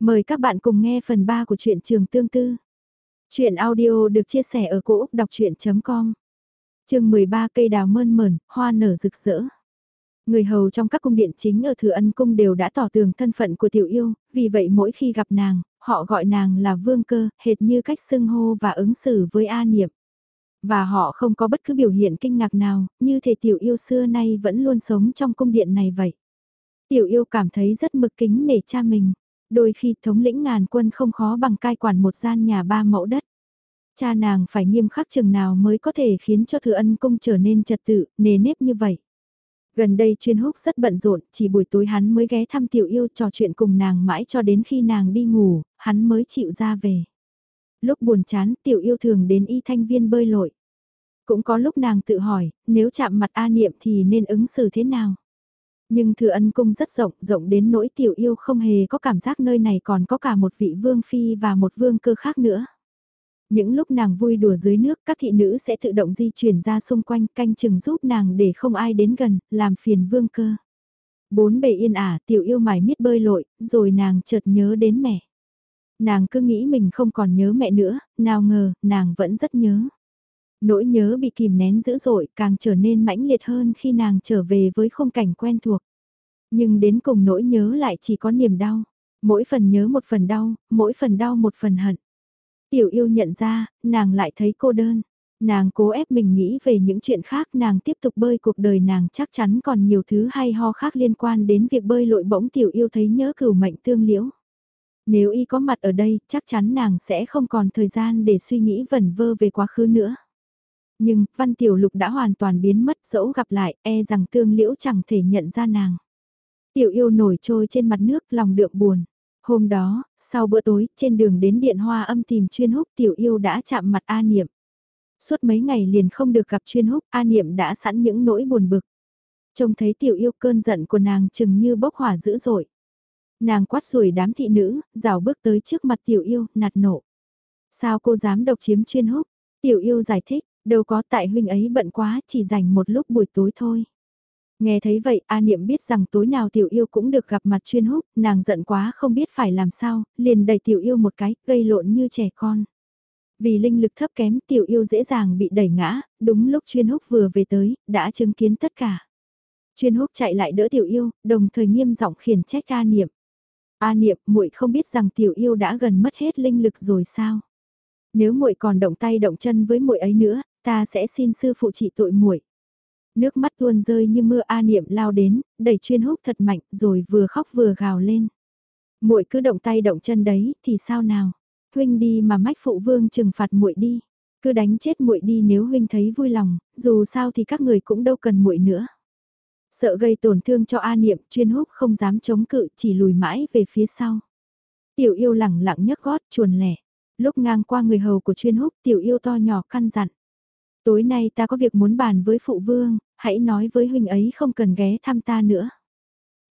Mời các bạn cùng nghe phần 3 của truyện trường tương tư. Chuyện audio được chia sẻ ở cỗ đọc chuyện.com Trường 13 cây đào mơn mởn, hoa nở rực rỡ. Người hầu trong các cung điện chính ở Thừa Ân Cung đều đã tỏ tường thân phận của tiểu yêu, vì vậy mỗi khi gặp nàng, họ gọi nàng là vương cơ, hệt như cách xưng hô và ứng xử với A Niệm. Và họ không có bất cứ biểu hiện kinh ngạc nào, như thể tiểu yêu xưa nay vẫn luôn sống trong cung điện này vậy. Tiểu yêu cảm thấy rất mực kính nể cha mình đôi khi thống lĩnh ngàn quân không khó bằng cai quản một gian nhà ba mẫu đất. Cha nàng phải nghiêm khắc chừng nào mới có thể khiến cho thừa ân cung trở nên trật tự, nề nếp như vậy. Gần đây chuyên húc rất bận rộn, chỉ buổi tối hắn mới ghé thăm tiểu yêu trò chuyện cùng nàng mãi cho đến khi nàng đi ngủ, hắn mới chịu ra về. Lúc buồn chán tiểu yêu thường đến y thanh viên bơi lội. Cũng có lúc nàng tự hỏi, nếu chạm mặt A Niệm thì nên ứng xử thế nào? Nhưng thừa ân cung rất rộng, rộng đến nỗi tiểu yêu không hề có cảm giác nơi này còn có cả một vị vương phi và một vương cơ khác nữa. Những lúc nàng vui đùa dưới nước, các thị nữ sẽ tự động di chuyển ra xung quanh canh chừng giúp nàng để không ai đến gần, làm phiền vương cơ. Bốn bề yên ả, tiểu yêu mải miết bơi lội, rồi nàng chợt nhớ đến mẹ. Nàng cứ nghĩ mình không còn nhớ mẹ nữa, nào ngờ, nàng vẫn rất nhớ. Nỗi nhớ bị kìm nén dữ dội càng trở nên mãnh liệt hơn khi nàng trở về với khung cảnh quen thuộc. Nhưng đến cùng nỗi nhớ lại chỉ có niềm đau. Mỗi phần nhớ một phần đau, mỗi phần đau một phần hận. Tiểu yêu nhận ra, nàng lại thấy cô đơn. Nàng cố ép mình nghĩ về những chuyện khác nàng tiếp tục bơi cuộc đời nàng chắc chắn còn nhiều thứ hay ho khác liên quan đến việc bơi lội bỗng tiểu yêu thấy nhớ cửu mệnh tương liễu. Nếu y có mặt ở đây, chắc chắn nàng sẽ không còn thời gian để suy nghĩ vẩn vơ về quá khứ nữa. Nhưng, Văn Tiểu Lục đã hoàn toàn biến mất dẫu gặp lại, e rằng tương liễu chẳng thể nhận ra nàng. Tiểu yêu nổi trôi trên mặt nước lòng đượm buồn. Hôm đó, sau bữa tối, trên đường đến điện hoa âm tìm chuyên húc tiểu yêu đã chạm mặt A Niệm. Suốt mấy ngày liền không được gặp chuyên húc, A Niệm đã sẵn những nỗi buồn bực. Trông thấy tiểu yêu cơn giận của nàng chừng như bốc hỏa dữ dội. Nàng quát rủi đám thị nữ, rào bước tới trước mặt tiểu yêu, nạt nộ. Sao cô dám độc chiếm chuyên húc? Tiểu yêu giải thích, đâu có tại huynh ấy bận quá, chỉ dành một lúc buổi tối thôi. Nghe thấy vậy, A Niệm biết rằng tối nào tiểu yêu cũng được gặp mặt chuyên húc, nàng giận quá không biết phải làm sao, liền đẩy tiểu yêu một cái, gây lộn như trẻ con. Vì linh lực thấp kém tiểu yêu dễ dàng bị đẩy ngã, đúng lúc chuyên húc vừa về tới, đã chứng kiến tất cả. Chuyên húc chạy lại đỡ tiểu yêu, đồng thời nghiêm giọng khiển trách A Niệm. A Niệm, muội không biết rằng tiểu yêu đã gần mất hết linh lực rồi sao? Nếu muội còn động tay động chân với muội ấy nữa, ta sẽ xin sư phụ trị tội muội. Nước mắt tuôn rơi như mưa A Niệm lao đến, đẩy chuyên húc thật mạnh rồi vừa khóc vừa gào lên. muội cứ động tay động chân đấy thì sao nào? Huynh đi mà mách phụ vương trừng phạt muội đi. Cứ đánh chết muội đi nếu huynh thấy vui lòng, dù sao thì các người cũng đâu cần muội nữa. Sợ gây tổn thương cho A Niệm, chuyên húc không dám chống cự, chỉ lùi mãi về phía sau. Tiểu yêu lẳng lặng nhấc gót, chuồn lẻ. Lúc ngang qua người hầu của chuyên húc, tiểu yêu to nhỏ căn dặn. Tối nay ta có việc muốn bàn với phụ vương, hãy nói với huynh ấy không cần ghé thăm ta nữa.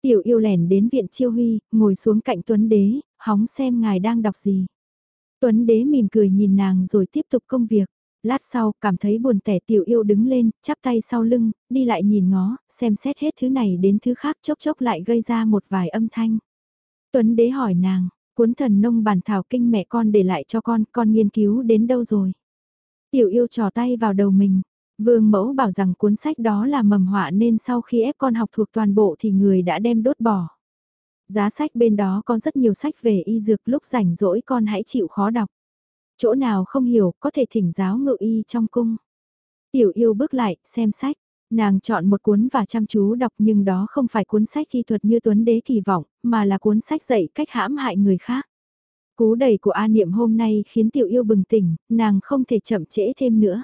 Tiểu yêu lẻn đến viện chiêu huy, ngồi xuống cạnh Tuấn Đế, hóng xem ngài đang đọc gì. Tuấn Đế mỉm cười nhìn nàng rồi tiếp tục công việc. Lát sau, cảm thấy buồn tẻ tiểu yêu đứng lên, chắp tay sau lưng, đi lại nhìn ngó, xem xét hết thứ này đến thứ khác chốc chốc lại gây ra một vài âm thanh. Tuấn Đế hỏi nàng, cuốn thần nông bản thảo kinh mẹ con để lại cho con, con nghiên cứu đến đâu rồi? Tiểu yêu trò tay vào đầu mình. Vương mẫu bảo rằng cuốn sách đó là mầm họa nên sau khi ép con học thuộc toàn bộ thì người đã đem đốt bỏ. Giá sách bên đó có rất nhiều sách về y dược lúc rảnh rỗi con hãy chịu khó đọc. Chỗ nào không hiểu có thể thỉnh giáo ngự y trong cung. Tiểu yêu bước lại, xem sách. Nàng chọn một cuốn và chăm chú đọc nhưng đó không phải cuốn sách thi thuật như Tuấn Đế kỳ vọng, mà là cuốn sách dạy cách hãm hại người khác. Cú đầy của A Niệm hôm nay khiến tiểu yêu bừng tỉnh, nàng không thể chậm trễ thêm nữa.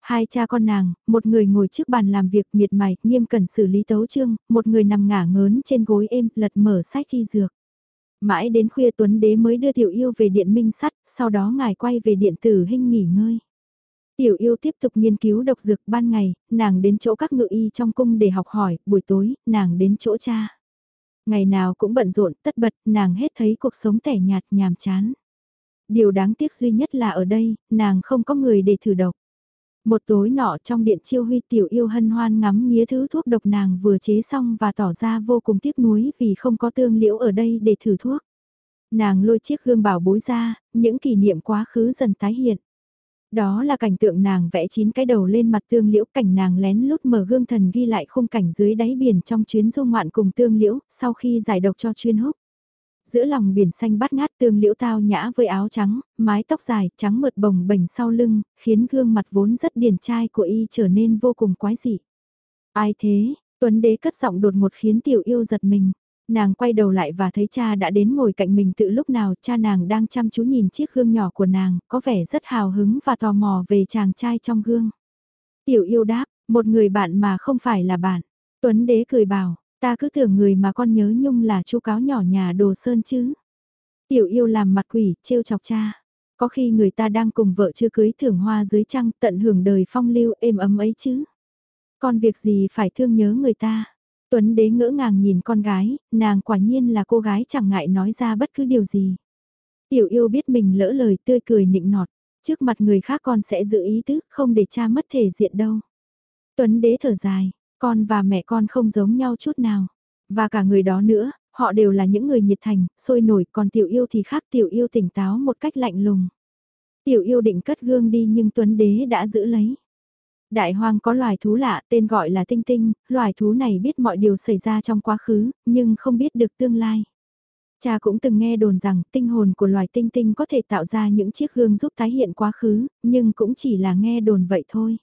Hai cha con nàng, một người ngồi trước bàn làm việc miệt mài, nghiêm cẩn xử lý tấu chương, một người nằm ngả ngớn trên gối êm, lật mở sách thi dược. Mãi đến khuya Tuấn Đế mới đưa tiểu yêu về điện minh sắt, sau đó ngài quay về điện tử hình nghỉ ngơi. Tiểu yêu tiếp tục nghiên cứu độc dược ban ngày, nàng đến chỗ các ngự y trong cung để học hỏi, buổi tối, nàng đến chỗ cha. Ngày nào cũng bận rộn, tất bật, nàng hết thấy cuộc sống tẻ nhạt, nhàm chán. Điều đáng tiếc duy nhất là ở đây, nàng không có người để thử độc. Một tối nọ trong điện chiêu huy tiểu yêu hân hoan ngắm nghía thứ thuốc độc nàng vừa chế xong và tỏ ra vô cùng tiếc nuối vì không có tương liễu ở đây để thử thuốc. Nàng lôi chiếc gương bảo bối ra, những kỷ niệm quá khứ dần tái hiện. Đó là cảnh tượng nàng vẽ chín cái đầu lên mặt tương liễu cảnh nàng lén lút mở gương thần ghi lại khung cảnh dưới đáy biển trong chuyến du ngoạn cùng tương liễu sau khi giải độc cho chuyên húc. Giữa lòng biển xanh bát ngát tương liễu tao nhã với áo trắng, mái tóc dài, trắng mượt bồng bềnh sau lưng, khiến gương mặt vốn rất điển trai của y trở nên vô cùng quái dị. Ai thế, Tuấn Đế cất giọng đột một khiến tiểu yêu giật mình. Nàng quay đầu lại và thấy cha đã đến ngồi cạnh mình từ lúc nào cha nàng đang chăm chú nhìn chiếc gương nhỏ của nàng, có vẻ rất hào hứng và tò mò về chàng trai trong gương. Tiểu yêu đáp, một người bạn mà không phải là bạn. Tuấn đế cười bảo, ta cứ tưởng người mà con nhớ nhung là chú cáo nhỏ nhà đồ sơn chứ. Tiểu yêu làm mặt quỷ, trêu chọc cha. Có khi người ta đang cùng vợ chưa cưới thưởng hoa dưới trăng tận hưởng đời phong lưu êm ấm ấy chứ. còn việc gì phải thương nhớ người ta. Tuấn đế ngỡ ngàng nhìn con gái, nàng quả nhiên là cô gái chẳng ngại nói ra bất cứ điều gì. Tiểu yêu biết mình lỡ lời tươi cười nịnh nọt, trước mặt người khác con sẽ giữ ý tứ, không để cha mất thể diện đâu. Tuấn đế thở dài, con và mẹ con không giống nhau chút nào. Và cả người đó nữa, họ đều là những người nhiệt thành, sôi nổi, còn tiểu yêu thì khác tiểu yêu tỉnh táo một cách lạnh lùng. Tiểu yêu định cất gương đi nhưng Tuấn đế đã giữ lấy. Đại hoang có loài thú lạ tên gọi là tinh tinh, loài thú này biết mọi điều xảy ra trong quá khứ, nhưng không biết được tương lai. Cha cũng từng nghe đồn rằng tinh hồn của loài tinh tinh có thể tạo ra những chiếc gương giúp tái hiện quá khứ, nhưng cũng chỉ là nghe đồn vậy thôi.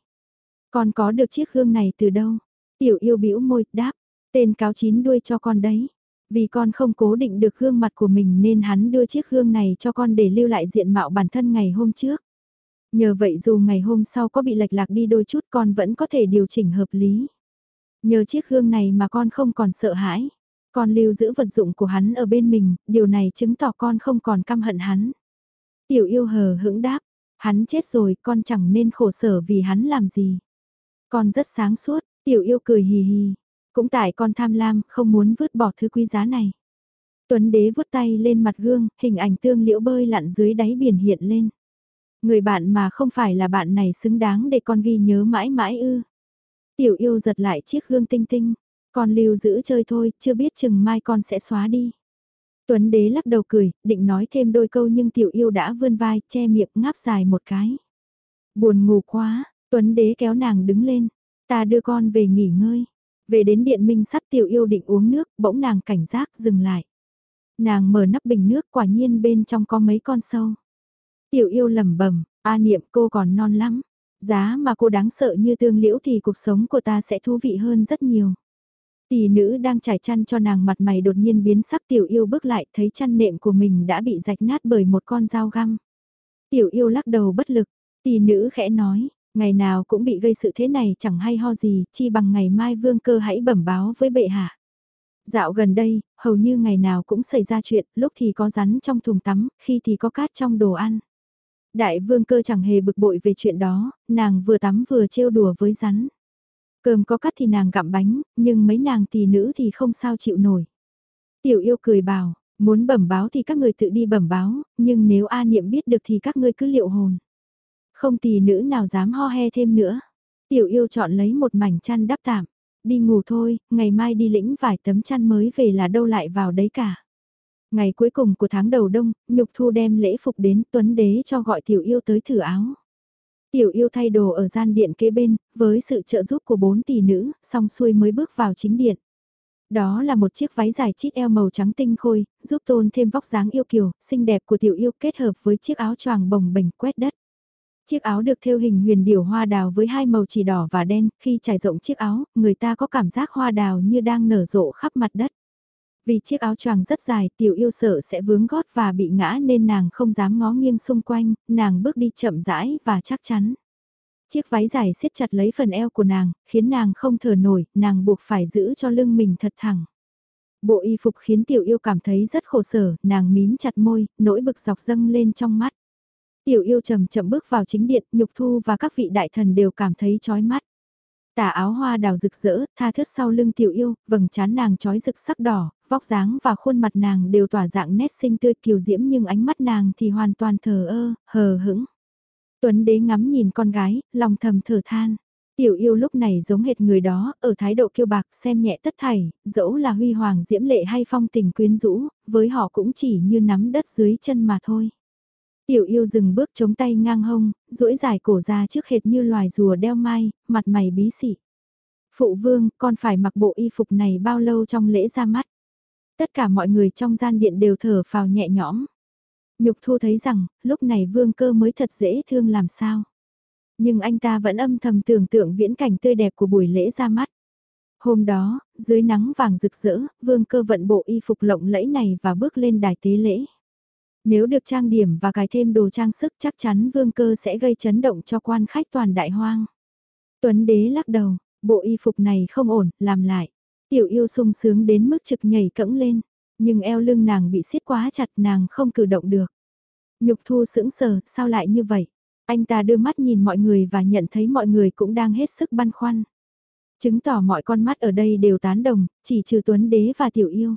Con có được chiếc gương này từ đâu? Tiểu yêu bĩu môi, đáp, tên cáo chín đuôi cho con đấy. Vì con không cố định được gương mặt của mình nên hắn đưa chiếc gương này cho con để lưu lại diện mạo bản thân ngày hôm trước. Nhờ vậy dù ngày hôm sau có bị lệch lạc đi đôi chút con vẫn có thể điều chỉnh hợp lý. Nhờ chiếc gương này mà con không còn sợ hãi. Con lưu giữ vật dụng của hắn ở bên mình, điều này chứng tỏ con không còn căm hận hắn. Tiểu yêu hờ hững đáp, hắn chết rồi con chẳng nên khổ sở vì hắn làm gì. Con rất sáng suốt, tiểu yêu cười hì hì. Cũng tại con tham lam, không muốn vứt bỏ thứ quý giá này. Tuấn đế vuốt tay lên mặt gương, hình ảnh tương liễu bơi lặn dưới đáy biển hiện lên. Người bạn mà không phải là bạn này xứng đáng để con ghi nhớ mãi mãi ư. Tiểu yêu giật lại chiếc gương tinh tinh. Con lưu giữ chơi thôi, chưa biết chừng mai con sẽ xóa đi. Tuấn đế lắc đầu cười, định nói thêm đôi câu nhưng tiểu yêu đã vươn vai, che miệng ngáp dài một cái. Buồn ngủ quá, Tuấn đế kéo nàng đứng lên. Ta đưa con về nghỉ ngơi. Về đến điện minh sắt tiểu yêu định uống nước, bỗng nàng cảnh giác dừng lại. Nàng mở nắp bình nước quả nhiên bên trong có mấy con sâu. Tiểu yêu lẩm bẩm, a niệm cô còn non lắm. Giá mà cô đáng sợ như tương liễu thì cuộc sống của ta sẽ thú vị hơn rất nhiều. Tỷ nữ đang trải chăn cho nàng mặt mày đột nhiên biến sắc tiểu yêu bước lại thấy chăn nệm của mình đã bị rạch nát bởi một con dao găm. Tiểu yêu lắc đầu bất lực, tỷ nữ khẽ nói, ngày nào cũng bị gây sự thế này chẳng hay ho gì, chi bằng ngày mai vương cơ hãy bẩm báo với bệ hạ. Dạo gần đây, hầu như ngày nào cũng xảy ra chuyện, lúc thì có rắn trong thùng tắm, khi thì có cát trong đồ ăn. Đại vương cơ chẳng hề bực bội về chuyện đó, nàng vừa tắm vừa trêu đùa với rắn. Cơm có cắt thì nàng gặm bánh, nhưng mấy nàng tỷ nữ thì không sao chịu nổi. Tiểu yêu cười bảo, muốn bẩm báo thì các người tự đi bẩm báo, nhưng nếu A Niệm biết được thì các ngươi cứ liệu hồn. Không tỷ nữ nào dám ho he thêm nữa. Tiểu yêu chọn lấy một mảnh chăn đắp tạm. Đi ngủ thôi, ngày mai đi lĩnh vài tấm chăn mới về là đâu lại vào đấy cả. Ngày cuối cùng của tháng đầu đông, Nhục Thu đem lễ phục đến Tuấn Đế cho gọi Tiểu Yêu tới thử áo. Tiểu Yêu thay đồ ở gian điện kế bên, với sự trợ giúp của bốn tỷ nữ, xong xuôi mới bước vào chính điện. Đó là một chiếc váy dài chít eo màu trắng tinh khôi, giúp tôn thêm vóc dáng yêu kiều, xinh đẹp của Tiểu Yêu kết hợp với chiếc áo choàng bồng bềnh quét đất. Chiếc áo được thêu hình huyền điểu hoa đào với hai màu chỉ đỏ và đen, khi trải rộng chiếc áo, người ta có cảm giác hoa đào như đang nở rộ khắp mặt đất. Vì chiếc áo choàng rất dài, tiểu yêu sợ sẽ vướng gót và bị ngã nên nàng không dám ngó nghiêng xung quanh, nàng bước đi chậm rãi và chắc chắn. Chiếc váy dài siết chặt lấy phần eo của nàng, khiến nàng không thở nổi, nàng buộc phải giữ cho lưng mình thật thẳng. Bộ y phục khiến tiểu yêu cảm thấy rất khổ sở, nàng mím chặt môi, nỗi bực dọc dâng lên trong mắt. Tiểu yêu chậm chậm bước vào chính điện, nhục thu và các vị đại thần đều cảm thấy chói mắt. Tà áo hoa đào rực rỡ, tha thướt sau lưng tiểu yêu, vầng trán nàng trói rực sắc đỏ, vóc dáng và khuôn mặt nàng đều tỏa dạng nét xinh tươi kiều diễm nhưng ánh mắt nàng thì hoàn toàn thờ ơ, hờ hững. Tuấn đế ngắm nhìn con gái, lòng thầm thở than. Tiểu yêu lúc này giống hệt người đó, ở thái độ kiêu bạc xem nhẹ tất thảy, dẫu là huy hoàng diễm lệ hay phong tình quyến rũ, với họ cũng chỉ như nắm đất dưới chân mà thôi. Tiểu yêu dừng bước chống tay ngang hông, duỗi dài cổ ra trước hệt như loài rùa đeo mai, mặt mày bí xỉ. Phụ vương, con phải mặc bộ y phục này bao lâu trong lễ ra mắt? Tất cả mọi người trong gian điện đều thở phào nhẹ nhõm. Nhục thu thấy rằng, lúc này vương cơ mới thật dễ thương làm sao. Nhưng anh ta vẫn âm thầm tưởng tượng viễn cảnh tươi đẹp của buổi lễ ra mắt. Hôm đó, dưới nắng vàng rực rỡ, vương cơ vận bộ y phục lộng lẫy này và bước lên đài tế lễ. Nếu được trang điểm và cài thêm đồ trang sức chắc chắn vương cơ sẽ gây chấn động cho quan khách toàn đại hoang. Tuấn đế lắc đầu, bộ y phục này không ổn, làm lại. Tiểu yêu sung sướng đến mức trực nhảy cẫng lên, nhưng eo lưng nàng bị siết quá chặt nàng không cử động được. Nhục thu sững sờ, sao lại như vậy? Anh ta đưa mắt nhìn mọi người và nhận thấy mọi người cũng đang hết sức băn khoăn. Chứng tỏ mọi con mắt ở đây đều tán đồng, chỉ trừ Tuấn Đế và Tiểu Yêu.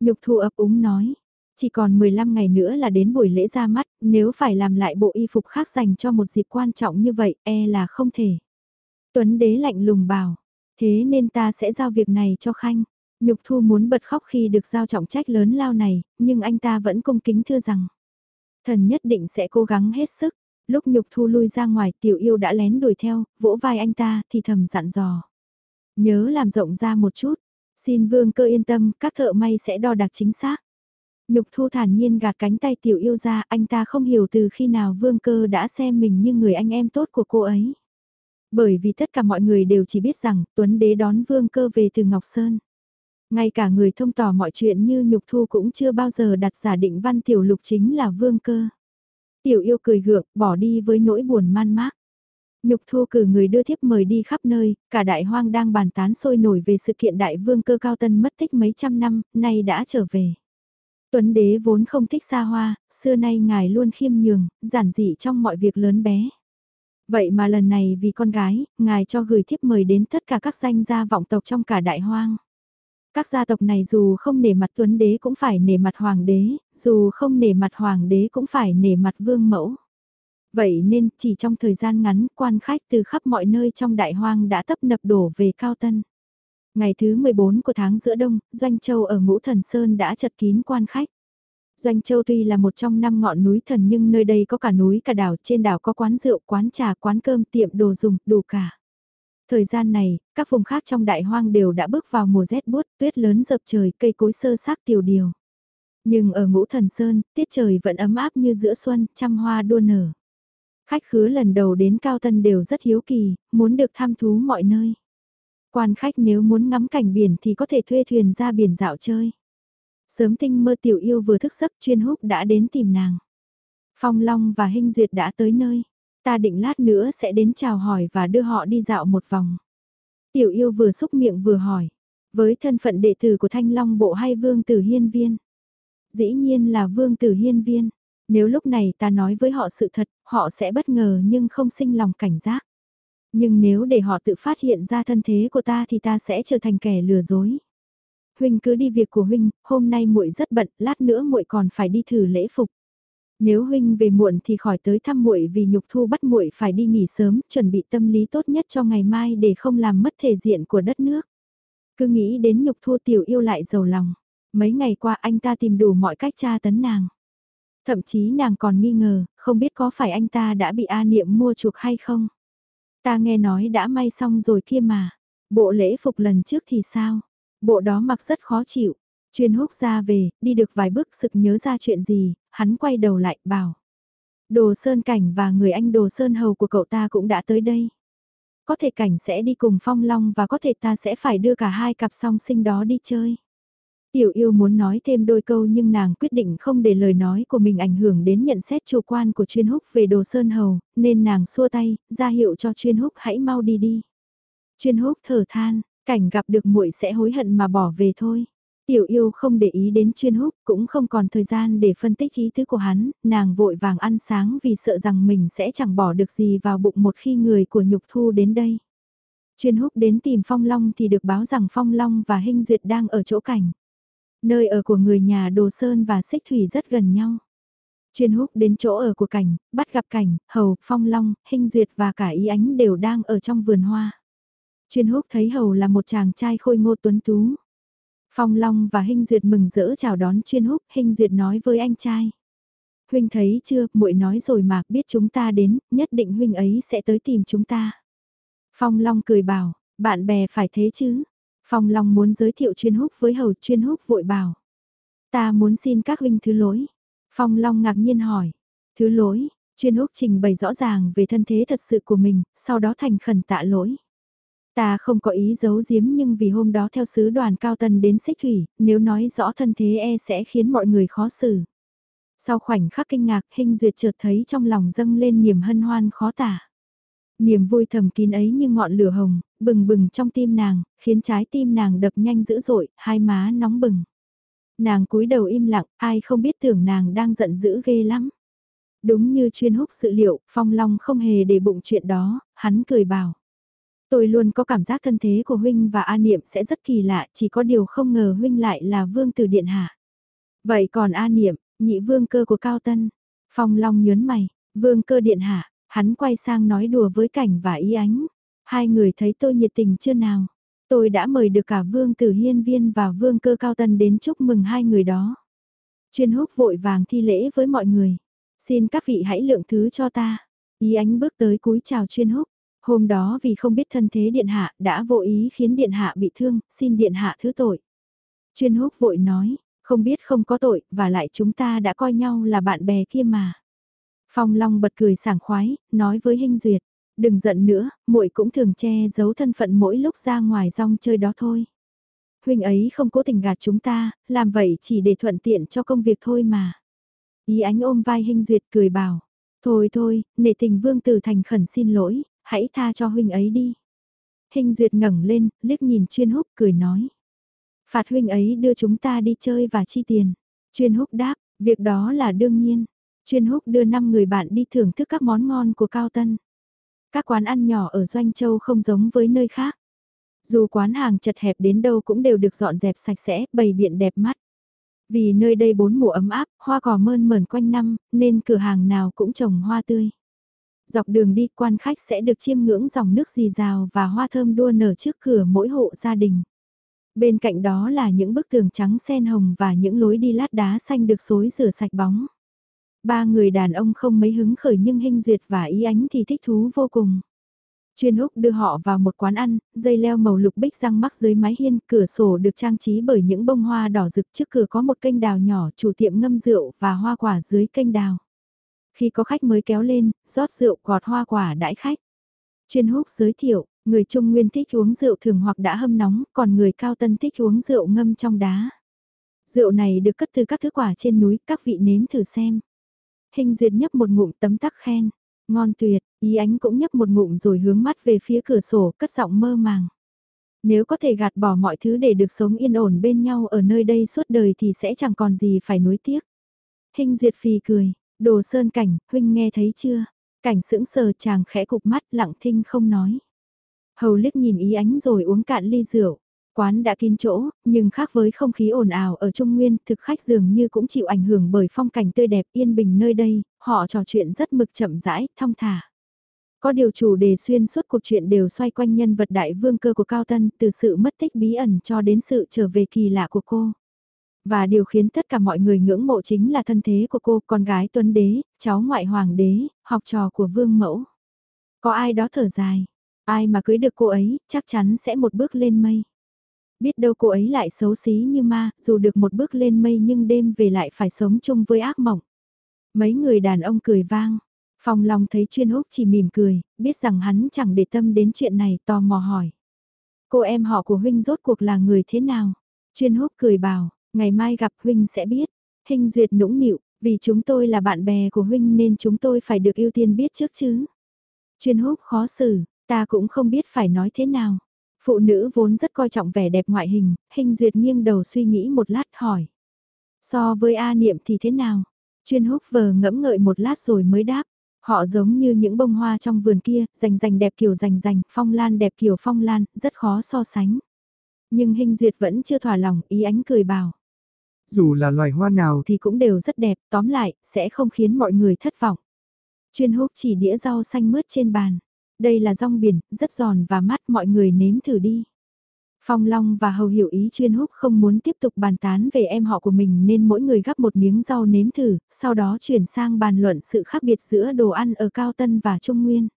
Nhục thu ấp úng nói, chỉ còn 15 ngày nữa là đến buổi lễ ra mắt, nếu phải làm lại bộ y phục khác dành cho một dịp quan trọng như vậy, e là không thể. Tuấn Đế lạnh lùng bảo, thế nên ta sẽ giao việc này cho Khanh. Nhục thu muốn bật khóc khi được giao trọng trách lớn lao này, nhưng anh ta vẫn cung kính thưa rằng. Thần nhất định sẽ cố gắng hết sức. Lúc nhục thu lui ra ngoài tiểu yêu đã lén đuổi theo, vỗ vai anh ta thì thầm dặn dò. Nhớ làm rộng ra một chút, xin vương cơ yên tâm, các thợ may sẽ đo đạc chính xác. Nhục thu thản nhiên gạt cánh tay tiểu yêu ra, anh ta không hiểu từ khi nào vương cơ đã xem mình như người anh em tốt của cô ấy. Bởi vì tất cả mọi người đều chỉ biết rằng Tuấn Đế đón vương cơ về từ Ngọc Sơn. Ngay cả người thông tỏ mọi chuyện như nhục thu cũng chưa bao giờ đặt giả định văn tiểu lục chính là vương cơ. Tiểu yêu cười gượng, bỏ đi với nỗi buồn man mác. Nhục thu cử người đưa thiếp mời đi khắp nơi, cả đại hoang đang bàn tán sôi nổi về sự kiện đại vương cơ cao tân mất tích mấy trăm năm, nay đã trở về. Tuấn đế vốn không thích xa hoa, xưa nay ngài luôn khiêm nhường, giản dị trong mọi việc lớn bé. Vậy mà lần này vì con gái, ngài cho gửi thiếp mời đến tất cả các danh gia vọng tộc trong cả đại hoang. Các gia tộc này dù không nể mặt tuấn đế cũng phải nể mặt hoàng đế, dù không nể mặt hoàng đế cũng phải nể mặt vương mẫu. Vậy nên chỉ trong thời gian ngắn quan khách từ khắp mọi nơi trong đại hoang đã tấp nập đổ về Cao Tân. Ngày thứ 14 của tháng giữa đông, Doanh Châu ở Ngũ Thần Sơn đã chật kín quan khách. Doanh Châu tuy là một trong năm ngọn núi thần nhưng nơi đây có cả núi cả đảo, trên đảo có quán rượu, quán trà, quán cơm, tiệm đồ dùng, đủ cả. Thời gian này, các vùng khác trong đại hoang đều đã bước vào mùa rét buốt, tuyết lớn dập trời, cây cối sơ xác tiểu điều. Nhưng ở ngũ thần sơn, tiết trời vẫn ấm áp như giữa xuân, trăm hoa đua nở. Khách khứa lần đầu đến Cao Tân đều rất hiếu kỳ, muốn được tham thú mọi nơi. Quan khách nếu muốn ngắm cảnh biển thì có thể thuê thuyền ra biển dạo chơi. Sớm tinh mơ tiểu yêu vừa thức giấc chuyên húc đã đến tìm nàng. Phong Long và Hinh Duyệt đã tới nơi. Ta định lát nữa sẽ đến chào hỏi và đưa họ đi dạo một vòng. Tiểu yêu vừa xúc miệng vừa hỏi. Với thân phận đệ tử của Thanh Long Bộ hay Vương Tử Hiên Viên? Dĩ nhiên là Vương Tử Hiên Viên. Nếu lúc này ta nói với họ sự thật, họ sẽ bất ngờ nhưng không sinh lòng cảnh giác. Nhưng nếu để họ tự phát hiện ra thân thế của ta thì ta sẽ trở thành kẻ lừa dối. Huynh cứ đi việc của huynh, hôm nay muội rất bận, lát nữa muội còn phải đi thử lễ phục. Nếu huynh về muộn thì khỏi tới thăm muội vì nhục thu bắt muội phải đi nghỉ sớm, chuẩn bị tâm lý tốt nhất cho ngày mai để không làm mất thể diện của đất nước. Cứ nghĩ đến nhục thu tiểu yêu lại giàu lòng. Mấy ngày qua anh ta tìm đủ mọi cách tra tấn nàng. Thậm chí nàng còn nghi ngờ, không biết có phải anh ta đã bị A Niệm mua chuộc hay không. Ta nghe nói đã may xong rồi kia mà. Bộ lễ phục lần trước thì sao? Bộ đó mặc rất khó chịu. Chuyên húc ra về, đi được vài bước sực nhớ ra chuyện gì, hắn quay đầu lại, bảo. Đồ Sơn Cảnh và người anh Đồ Sơn Hầu của cậu ta cũng đã tới đây. Có thể Cảnh sẽ đi cùng Phong Long và có thể ta sẽ phải đưa cả hai cặp song sinh đó đi chơi. Tiểu yêu muốn nói thêm đôi câu nhưng nàng quyết định không để lời nói của mình ảnh hưởng đến nhận xét chủ quan của chuyên húc về đồ sơn hầu, nên nàng xua tay, ra hiệu cho chuyên húc hãy mau đi đi. Chuyên húc thở than, cảnh gặp được muội sẽ hối hận mà bỏ về thôi. Tiểu yêu không để ý đến chuyên húc, cũng không còn thời gian để phân tích ý tứ của hắn, nàng vội vàng ăn sáng vì sợ rằng mình sẽ chẳng bỏ được gì vào bụng một khi người của nhục thu đến đây. Chuyên húc đến tìm Phong Long thì được báo rằng Phong Long và Hinh Duyệt đang ở chỗ cảnh. Nơi ở của người nhà Đồ Sơn và Xích Thủy rất gần nhau. Chuyên húc đến chỗ ở của cảnh, bắt gặp cảnh, hầu, phong long, hình duyệt và cả ý ánh đều đang ở trong vườn hoa. Chuyên húc thấy hầu là một chàng trai khôi ngô tuấn tú. Phong long và Hinh duyệt mừng rỡ chào đón chuyên húc, Hinh duyệt nói với anh trai. Huynh thấy chưa, muội nói rồi mà, biết chúng ta đến, nhất định huynh ấy sẽ tới tìm chúng ta. Phong long cười bảo, bạn bè phải thế chứ. Phong long muốn giới thiệu chuyên húc với hầu chuyên húc vội bảo. Ta muốn xin các huynh thứ lỗi. Phong Long ngạc nhiên hỏi. Thứ lỗi, chuyên húc trình bày rõ ràng về thân thế thật sự của mình, sau đó thành khẩn tạ lỗi. Ta không có ý giấu giếm nhưng vì hôm đó theo sứ đoàn cao tần đến xích thủy, nếu nói rõ thân thế e sẽ khiến mọi người khó xử. Sau khoảnh khắc kinh ngạc, hình duyệt chợt thấy trong lòng dâng lên niềm hân hoan khó tả. Niềm vui thầm kín ấy như ngọn lửa hồng, bừng bừng trong tim nàng, khiến trái tim nàng đập nhanh dữ dội, hai má nóng bừng. Nàng cúi đầu im lặng, ai không biết tưởng nàng đang giận dữ ghê lắm. Đúng như chuyên húc sự liệu, Phong Long không hề để bụng chuyện đó, hắn cười bảo. Tôi luôn có cảm giác thân thế của Huynh và A Niệm sẽ rất kỳ lạ, chỉ có điều không ngờ Huynh lại là vương tử điện hạ. Vậy còn A Niệm, nhị vương cơ của Cao Tân. Phong Long nhớn mày, vương cơ điện hạ, hắn quay sang nói đùa với cảnh và ý ánh. Hai người thấy tôi nhiệt tình chưa nào? Tôi đã mời được cả Vương Tử Hiên Viên và Vương Cơ Cao Tân đến chúc mừng hai người đó. Chuyên húc vội vàng thi lễ với mọi người. Xin các vị hãy lượng thứ cho ta. Ý ánh bước tới cúi chào chuyên húc. Hôm đó vì không biết thân thế điện hạ đã vô ý khiến điện hạ bị thương, xin điện hạ thứ tội. Chuyên húc vội nói, không biết không có tội, và lại chúng ta đã coi nhau là bạn bè kia mà. Phong Long bật cười sảng khoái, nói với Hinh Duyệt, Đừng giận nữa, muội cũng thường che giấu thân phận mỗi lúc ra ngoài rong chơi đó thôi. Huynh ấy không cố tình gạt chúng ta, làm vậy chỉ để thuận tiện cho công việc thôi mà. Ý ánh ôm vai Hinh Duyệt cười bảo, thôi thôi, nể tình vương tử thành khẩn xin lỗi, hãy tha cho huynh ấy đi. hình Duyệt ngẩng lên, liếc nhìn chuyên húc cười nói. Phạt huynh ấy đưa chúng ta đi chơi và chi tiền. Chuyên húc đáp, việc đó là đương nhiên. Chuyên húc đưa 5 người bạn đi thưởng thức các món ngon của Cao Tân. Các quán ăn nhỏ ở Doanh Châu không giống với nơi khác. Dù quán hàng chật hẹp đến đâu cũng đều được dọn dẹp sạch sẽ, bày biện đẹp mắt. Vì nơi đây bốn mùa ấm áp, hoa cỏ mơn mởn quanh năm, nên cửa hàng nào cũng trồng hoa tươi. Dọc đường đi quan khách sẽ được chiêm ngưỡng dòng nước dì rào và hoa thơm đua nở trước cửa mỗi hộ gia đình. Bên cạnh đó là những bức tường trắng sen hồng và những lối đi lát đá xanh được xối rửa sạch bóng. Ba người đàn ông không mấy hứng khởi nhưng Hinh Duyệt và Ý Ánh thì thích thú vô cùng. Chuyên Húc đưa họ vào một quán ăn, dây leo màu lục bích răng mắc dưới mái hiên, cửa sổ được trang trí bởi những bông hoa đỏ rực trước cửa có một kênh đào nhỏ, chủ tiệm ngâm rượu và hoa quả dưới kênh đào. Khi có khách mới kéo lên, rót rượu gọt hoa quả đãi khách. Chuyên Húc giới thiệu, người Trung Nguyên thích uống rượu thường hoặc đã hâm nóng, còn người Cao Tân thích uống rượu ngâm trong đá. Rượu này được cất từ các thứ quả trên núi, các vị nếm thử xem. Hình duyệt nhấp một ngụm tấm tắc khen. Ngon tuyệt, ý ánh cũng nhấp một ngụm rồi hướng mắt về phía cửa sổ cất giọng mơ màng. Nếu có thể gạt bỏ mọi thứ để được sống yên ổn bên nhau ở nơi đây suốt đời thì sẽ chẳng còn gì phải nuối tiếc. Hình duyệt phì cười, đồ sơn cảnh, huynh nghe thấy chưa? Cảnh sững sờ chàng khẽ cục mắt lặng thinh không nói. Hầu liếc nhìn ý ánh rồi uống cạn ly rượu. Quán đã kín chỗ, nhưng khác với không khí ồn ào ở Trung Nguyên, thực khách dường như cũng chịu ảnh hưởng bởi phong cảnh tươi đẹp yên bình nơi đây, họ trò chuyện rất mực chậm rãi, thong thả. Có điều chủ đề xuyên suốt cuộc chuyện đều xoay quanh nhân vật đại vương cơ của Cao Tân, từ sự mất tích bí ẩn cho đến sự trở về kỳ lạ của cô. Và điều khiến tất cả mọi người ngưỡng mộ chính là thân thế của cô, con gái tuấn đế, cháu ngoại hoàng đế, học trò của vương mẫu. Có ai đó thở dài, ai mà cưới được cô ấy, chắc chắn sẽ một bước lên mây. Biết đâu cô ấy lại xấu xí như ma, dù được một bước lên mây nhưng đêm về lại phải sống chung với ác mộng. Mấy người đàn ông cười vang. Phong Long thấy chuyên húc chỉ mỉm cười, biết rằng hắn chẳng để tâm đến chuyện này tò mò hỏi. Cô em họ của huynh rốt cuộc là người thế nào? Chuyên húc cười bảo, ngày mai gặp huynh sẽ biết. Hình duyệt nũng nịu, vì chúng tôi là bạn bè của huynh nên chúng tôi phải được ưu tiên biết trước chứ. Chuyên húc khó xử, ta cũng không biết phải nói thế nào. Phụ nữ vốn rất coi trọng vẻ đẹp ngoại hình, hình duyệt nghiêng đầu suy nghĩ một lát hỏi. So với A Niệm thì thế nào? Chuyên húc vờ ngẫm ngợi một lát rồi mới đáp. Họ giống như những bông hoa trong vườn kia, rành rành đẹp kiểu rành rành, phong lan đẹp kiểu phong lan, rất khó so sánh. Nhưng hình duyệt vẫn chưa thỏa lòng, ý ánh cười bảo. Dù là loài hoa nào thì cũng đều rất đẹp, tóm lại, sẽ không khiến mọi người thất vọng. Chuyên húc chỉ đĩa rau xanh mướt trên bàn. Đây là rong biển, rất giòn và mát mọi người nếm thử đi. Phong Long và Hầu Hiểu Ý chuyên húc không muốn tiếp tục bàn tán về em họ của mình nên mỗi người gắp một miếng rau nếm thử, sau đó chuyển sang bàn luận sự khác biệt giữa đồ ăn ở Cao Tân và Trung Nguyên.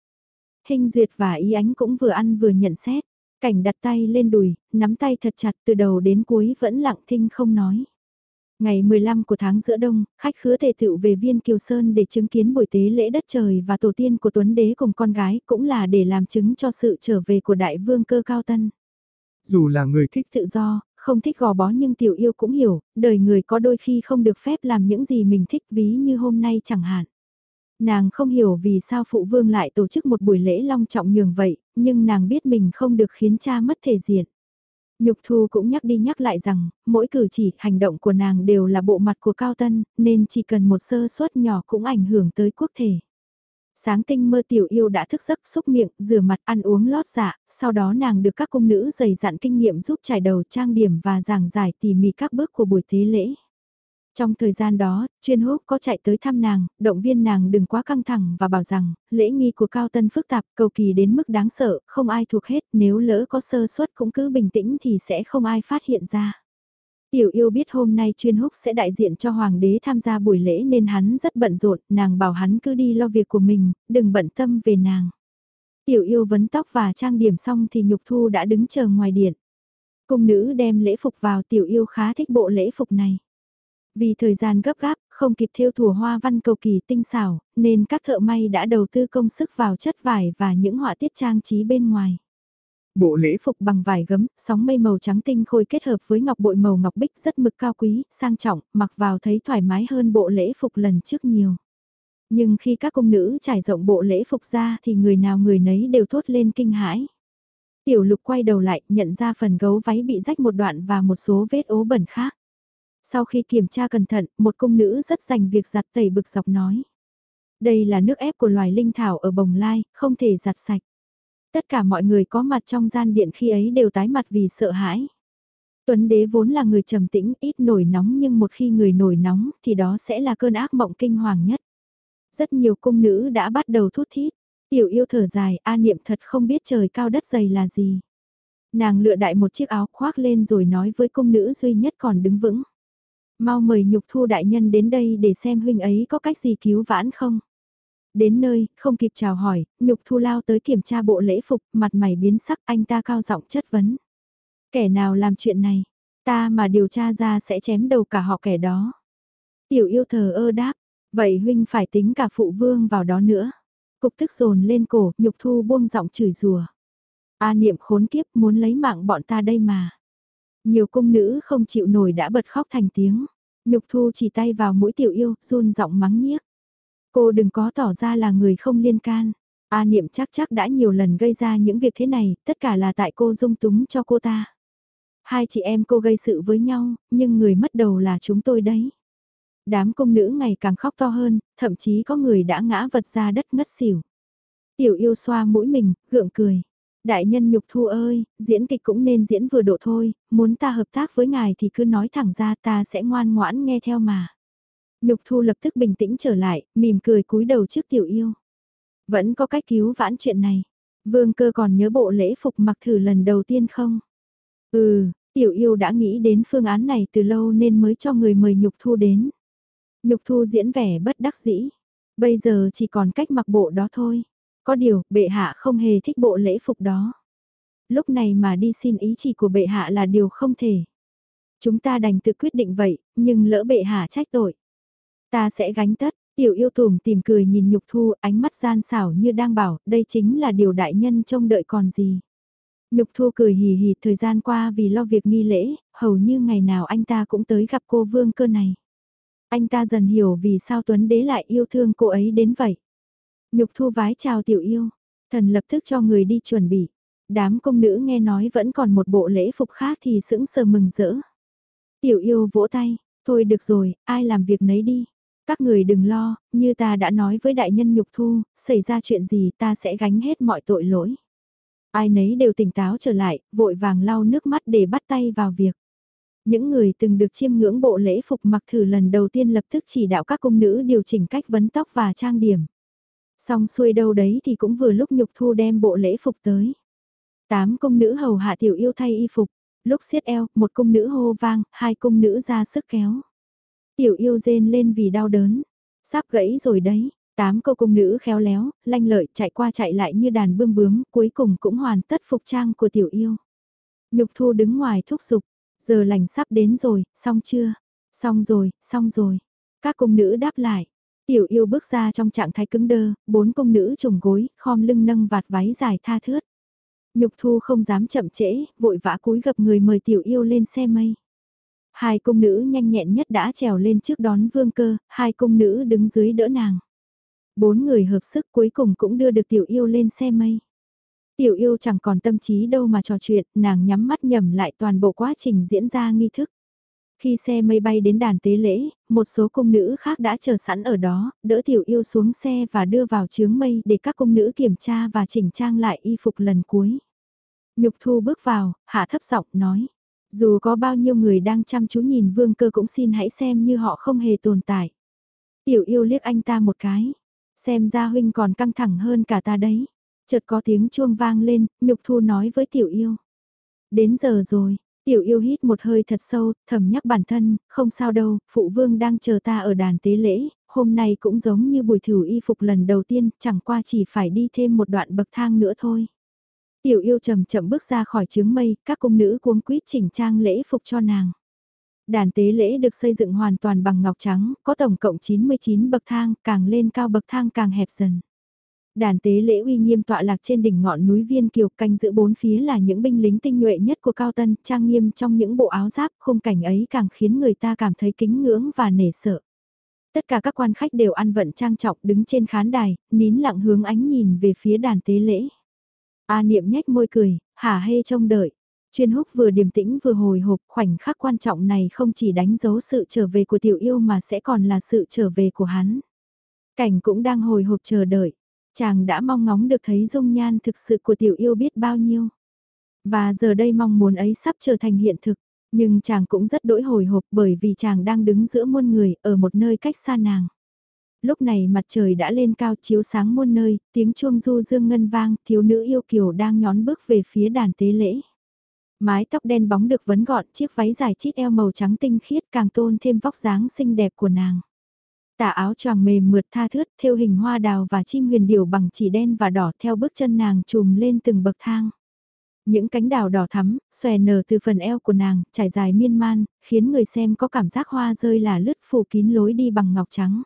Hình Duyệt và Ý Ánh cũng vừa ăn vừa nhận xét. Cảnh đặt tay lên đùi, nắm tay thật chặt từ đầu đến cuối vẫn lặng thinh không nói. Ngày 15 của tháng giữa đông, khách khứa tề tựu về viên Kiều Sơn để chứng kiến buổi tế lễ đất trời và tổ tiên của Tuấn Đế cùng con gái cũng là để làm chứng cho sự trở về của đại vương cơ cao tân. Dù là người thích tự do, không thích gò bó nhưng tiểu yêu cũng hiểu, đời người có đôi khi không được phép làm những gì mình thích ví như hôm nay chẳng hạn. Nàng không hiểu vì sao phụ vương lại tổ chức một buổi lễ long trọng nhường vậy, nhưng nàng biết mình không được khiến cha mất thể diện. Nhục Thu cũng nhắc đi nhắc lại rằng, mỗi cử chỉ, hành động của nàng đều là bộ mặt của Cao Tân, nên chỉ cần một sơ suất nhỏ cũng ảnh hưởng tới quốc thể. Sáng tinh mơ tiểu yêu đã thức giấc xúc miệng, rửa mặt ăn uống lót dạ, sau đó nàng được các cung nữ dày dặn kinh nghiệm giúp trải đầu trang điểm và giảng giải tỉ mỉ các bước của buổi tế lễ. Trong thời gian đó, chuyên húc có chạy tới thăm nàng, động viên nàng đừng quá căng thẳng và bảo rằng, lễ nghi của Cao Tân phức tạp, cầu kỳ đến mức đáng sợ, không ai thuộc hết, nếu lỡ có sơ suất cũng cứ bình tĩnh thì sẽ không ai phát hiện ra. Tiểu yêu biết hôm nay chuyên húc sẽ đại diện cho hoàng đế tham gia buổi lễ nên hắn rất bận rộn, nàng bảo hắn cứ đi lo việc của mình, đừng bận tâm về nàng. Tiểu yêu vấn tóc và trang điểm xong thì nhục thu đã đứng chờ ngoài điện. Cung nữ đem lễ phục vào tiểu yêu khá thích bộ lễ phục này. Vì thời gian gấp gáp, không kịp thiêu thủa hoa văn cầu kỳ tinh xảo, nên các thợ may đã đầu tư công sức vào chất vải và những họa tiết trang trí bên ngoài. Bộ lễ phục bằng vải gấm, sóng mây màu trắng tinh khôi kết hợp với ngọc bội màu ngọc bích rất mực cao quý, sang trọng, mặc vào thấy thoải mái hơn bộ lễ phục lần trước nhiều. Nhưng khi các cung nữ trải rộng bộ lễ phục ra thì người nào người nấy đều thốt lên kinh hãi. Tiểu lục quay đầu lại, nhận ra phần gấu váy bị rách một đoạn và một số vết ố bẩn khác. Sau khi kiểm tra cẩn thận, một cung nữ rất dành việc giặt tẩy bực dọc nói. Đây là nước ép của loài linh thảo ở bồng lai, không thể giặt sạch. Tất cả mọi người có mặt trong gian điện khi ấy đều tái mặt vì sợ hãi. Tuấn đế vốn là người trầm tĩnh, ít nổi nóng nhưng một khi người nổi nóng thì đó sẽ là cơn ác mộng kinh hoàng nhất. Rất nhiều cung nữ đã bắt đầu thút thít. Tiểu yêu thở dài, A niệm thật không biết trời cao đất dày là gì. Nàng lựa đại một chiếc áo khoác lên rồi nói với cung nữ duy nhất còn đứng vững. Mau mời nhục thu đại nhân đến đây để xem huynh ấy có cách gì cứu vãn không. Đến nơi, không kịp chào hỏi, nhục thu lao tới kiểm tra bộ lễ phục, mặt mày biến sắc anh ta cao giọng chất vấn. Kẻ nào làm chuyện này, ta mà điều tra ra sẽ chém đầu cả họ kẻ đó. Tiểu yêu thờ ơ đáp, vậy huynh phải tính cả phụ vương vào đó nữa. Cục tức dồn lên cổ, nhục thu buông giọng chửi rùa. A niệm khốn kiếp muốn lấy mạng bọn ta đây mà. Nhiều cung nữ không chịu nổi đã bật khóc thành tiếng. Nhục thu chỉ tay vào mũi tiểu yêu, run giọng mắng nhiếc. Cô đừng có tỏ ra là người không liên can. A niệm chắc chắc đã nhiều lần gây ra những việc thế này, tất cả là tại cô dung túng cho cô ta. Hai chị em cô gây sự với nhau, nhưng người mất đầu là chúng tôi đấy. Đám công nữ ngày càng khóc to hơn, thậm chí có người đã ngã vật ra đất ngất xỉu. Tiểu yêu xoa mũi mình, gượng cười. Đại nhân nhục thu ơi, diễn kịch cũng nên diễn vừa độ thôi, muốn ta hợp tác với ngài thì cứ nói thẳng ra ta sẽ ngoan ngoãn nghe theo mà. Nhục thu lập tức bình tĩnh trở lại, mỉm cười cúi đầu trước tiểu yêu. Vẫn có cách cứu vãn chuyện này. Vương cơ còn nhớ bộ lễ phục mặc thử lần đầu tiên không? Ừ, tiểu yêu đã nghĩ đến phương án này từ lâu nên mới cho người mời nhục thu đến. Nhục thu diễn vẻ bất đắc dĩ. Bây giờ chỉ còn cách mặc bộ đó thôi. Có điều, bệ hạ không hề thích bộ lễ phục đó. Lúc này mà đi xin ý chỉ của bệ hạ là điều không thể. Chúng ta đành tự quyết định vậy, nhưng lỡ bệ hạ trách tội. Ta sẽ gánh tất, tiểu yêu tùm tìm cười nhìn nhục thu ánh mắt gian xảo như đang bảo đây chính là điều đại nhân trông đợi còn gì. Nhục thu cười hì hì thời gian qua vì lo việc nghi lễ, hầu như ngày nào anh ta cũng tới gặp cô vương cơ này. Anh ta dần hiểu vì sao Tuấn Đế lại yêu thương cô ấy đến vậy. Nhục thu vái chào tiểu yêu, thần lập tức cho người đi chuẩn bị. Đám công nữ nghe nói vẫn còn một bộ lễ phục khác thì sững sờ mừng rỡ. Tiểu yêu vỗ tay, thôi được rồi, ai làm việc nấy đi. Các người đừng lo, như ta đã nói với đại nhân nhục thu, xảy ra chuyện gì ta sẽ gánh hết mọi tội lỗi. Ai nấy đều tỉnh táo trở lại, vội vàng lau nước mắt để bắt tay vào việc. Những người từng được chiêm ngưỡng bộ lễ phục mặc thử lần đầu tiên lập tức chỉ đạo các công nữ điều chỉnh cách vấn tóc và trang điểm. Xong xuôi đâu đấy thì cũng vừa lúc nhục thu đem bộ lễ phục tới. Tám cung nữ hầu hạ tiểu yêu thay y phục, lúc siết eo, một cung nữ hô vang, hai cung nữ ra sức kéo. Tiểu yêu rên lên vì đau đớn, sắp gãy rồi đấy, tám cô cung nữ khéo léo, lanh lợi chạy qua chạy lại như đàn bươm bướm, cuối cùng cũng hoàn tất phục trang của tiểu yêu. Nhục thu đứng ngoài thúc giục, giờ lành sắp đến rồi, xong chưa? Xong rồi, xong rồi. Các cung nữ đáp lại. Tiểu yêu bước ra trong trạng thái cứng đơ, bốn công nữ trồng gối, khom lưng nâng vạt váy dài tha thướt. Nhục thu không dám chậm trễ, vội vã cúi gập người mời tiểu yêu lên xe mây. Hai công nữ nhanh nhẹn nhất đã trèo lên trước đón vương cơ, hai công nữ đứng dưới đỡ nàng. Bốn người hợp sức cuối cùng cũng đưa được tiểu yêu lên xe mây. Tiểu yêu chẳng còn tâm trí đâu mà trò chuyện, nàng nhắm mắt nhầm lại toàn bộ quá trình diễn ra nghi thức. Khi xe mây bay đến đàn tế lễ, một số cung nữ khác đã chờ sẵn ở đó, đỡ tiểu yêu xuống xe và đưa vào chướng mây để các cung nữ kiểm tra và chỉnh trang lại y phục lần cuối. Nhục thu bước vào, hạ thấp giọng nói. Dù có bao nhiêu người đang chăm chú nhìn vương cơ cũng xin hãy xem như họ không hề tồn tại. Tiểu yêu liếc anh ta một cái. Xem ra huynh còn căng thẳng hơn cả ta đấy. Chợt có tiếng chuông vang lên, nhục thu nói với tiểu yêu. Đến giờ rồi, tiểu yêu hít một hơi thật sâu, thầm nhắc bản thân, không sao đâu, phụ vương đang chờ ta ở đàn tế lễ, hôm nay cũng giống như buổi thử y phục lần đầu tiên, chẳng qua chỉ phải đi thêm một đoạn bậc thang nữa thôi. Tiểu yêu chậm chậm bước ra khỏi trướng mây, các cung nữ cuống quýt chỉnh trang lễ phục cho nàng. Đàn tế lễ được xây dựng hoàn toàn bằng ngọc trắng, có tổng cộng 99 bậc thang, càng lên cao bậc thang càng hẹp dần. Đàn tế lễ uy nghiêm tọa lạc trên đỉnh ngọn núi Viên Kiều canh giữa bốn phía là những binh lính tinh nhuệ nhất của Cao Tân, trang nghiêm trong những bộ áo giáp, khung cảnh ấy càng khiến người ta cảm thấy kính ngưỡng và nể sợ. Tất cả các quan khách đều ăn vận trang trọng đứng trên khán đài, nín lặng hướng ánh nhìn về phía đàn tế lễ. A niệm nhếch môi cười, hả hê trông đợi. Chuyên húc vừa điềm tĩnh vừa hồi hộp khoảnh khắc quan trọng này không chỉ đánh dấu sự trở về của tiểu yêu mà sẽ còn là sự trở về của hắn. Cảnh cũng đang hồi hộp chờ đợi. Chàng đã mong ngóng được thấy dung nhan thực sự của tiểu yêu biết bao nhiêu. Và giờ đây mong muốn ấy sắp trở thành hiện thực. Nhưng chàng cũng rất đỗi hồi hộp bởi vì chàng đang đứng giữa muôn người ở một nơi cách xa nàng. Lúc này mặt trời đã lên cao chiếu sáng muôn nơi, tiếng chuông du dương ngân vang, thiếu nữ yêu kiều đang nhón bước về phía đàn tế lễ. Mái tóc đen bóng được vấn gọn chiếc váy dài chít eo màu trắng tinh khiết càng tôn thêm vóc dáng xinh đẹp của nàng. Tà áo choàng mềm mượt tha thướt theo hình hoa đào và chim huyền điểu bằng chỉ đen và đỏ theo bước chân nàng trùm lên từng bậc thang. Những cánh đào đỏ thắm, xòe nở từ phần eo của nàng, trải dài miên man, khiến người xem có cảm giác hoa rơi là lướt phủ kín lối đi bằng ngọc trắng.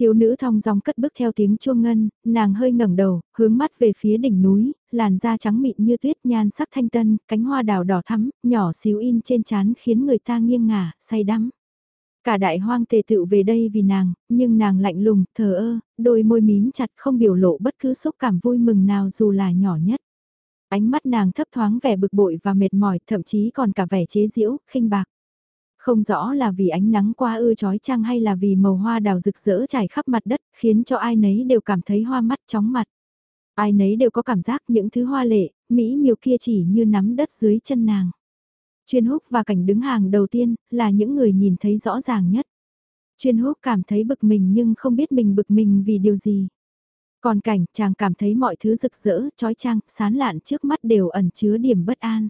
Thiếu nữ thong dong cất bước theo tiếng chuông ngân, nàng hơi ngẩng đầu, hướng mắt về phía đỉnh núi, làn da trắng mịn như tuyết nhan sắc thanh tân, cánh hoa đào đỏ thắm, nhỏ xíu in trên trán khiến người ta nghiêng ngả, say đắm. Cả đại hoang tề tự về đây vì nàng, nhưng nàng lạnh lùng, thờ ơ, đôi môi mím chặt không biểu lộ bất cứ xúc cảm vui mừng nào dù là nhỏ nhất. Ánh mắt nàng thấp thoáng vẻ bực bội và mệt mỏi, thậm chí còn cả vẻ chế giễu, khinh bạc. Không rõ là vì ánh nắng qua ư trói trăng hay là vì màu hoa đào rực rỡ trải khắp mặt đất, khiến cho ai nấy đều cảm thấy hoa mắt chóng mặt. Ai nấy đều có cảm giác những thứ hoa lệ, mỹ miều kia chỉ như nắm đất dưới chân nàng. Chuyên húc và cảnh đứng hàng đầu tiên, là những người nhìn thấy rõ ràng nhất. Chuyên húc cảm thấy bực mình nhưng không biết mình bực mình vì điều gì. Còn cảnh, chàng cảm thấy mọi thứ rực rỡ, trói trang, sán lạn trước mắt đều ẩn chứa điểm bất an.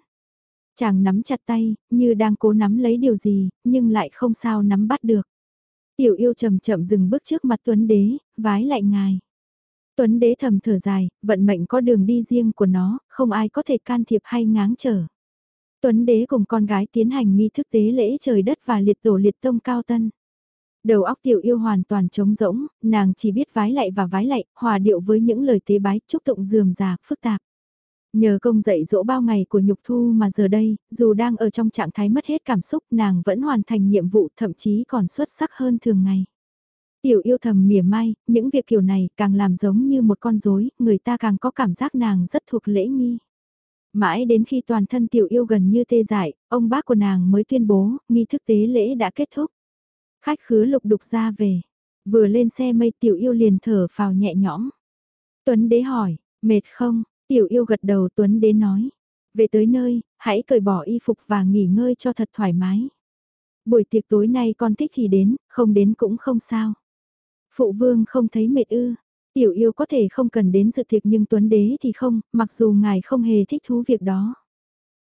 Chàng nắm chặt tay, như đang cố nắm lấy điều gì, nhưng lại không sao nắm bắt được. Tiểu yêu chậm chậm dừng bước trước mặt Tuấn Đế, vái lại ngài. Tuấn Đế thầm thở dài, vận mệnh có đường đi riêng của nó, không ai có thể can thiệp hay ngáng trở. Tuấn Đế cùng con gái tiến hành nghi thức tế lễ trời đất và liệt tổ liệt tông cao tân. Đầu óc tiểu yêu hoàn toàn trống rỗng, nàng chỉ biết vái lạy và vái lạy, hòa điệu với những lời tế bái, chúc tụng dườm già, phức tạp. Nhờ công dạy dỗ bao ngày của nhục thu mà giờ đây, dù đang ở trong trạng thái mất hết cảm xúc nàng vẫn hoàn thành nhiệm vụ thậm chí còn xuất sắc hơn thường ngày. Tiểu yêu thầm mỉa mai, những việc kiểu này càng làm giống như một con rối, người ta càng có cảm giác nàng rất thuộc lễ nghi. Mãi đến khi toàn thân tiểu yêu gần như tê dại, ông bác của nàng mới tuyên bố, nghi thức tế lễ đã kết thúc. Khách khứa lục đục ra về, vừa lên xe mây tiểu yêu liền thở phào nhẹ nhõm. Tuấn đế hỏi, mệt không, Tiểu yêu gật đầu Tuấn Đế nói. Về tới nơi, hãy cởi bỏ y phục và nghỉ ngơi cho thật thoải mái. Buổi tiệc tối nay con thích thì đến, không đến cũng không sao. Phụ vương không thấy mệt ư. Tiểu yêu có thể không cần đến dự tiệc nhưng Tuấn Đế thì không, mặc dù ngài không hề thích thú việc đó.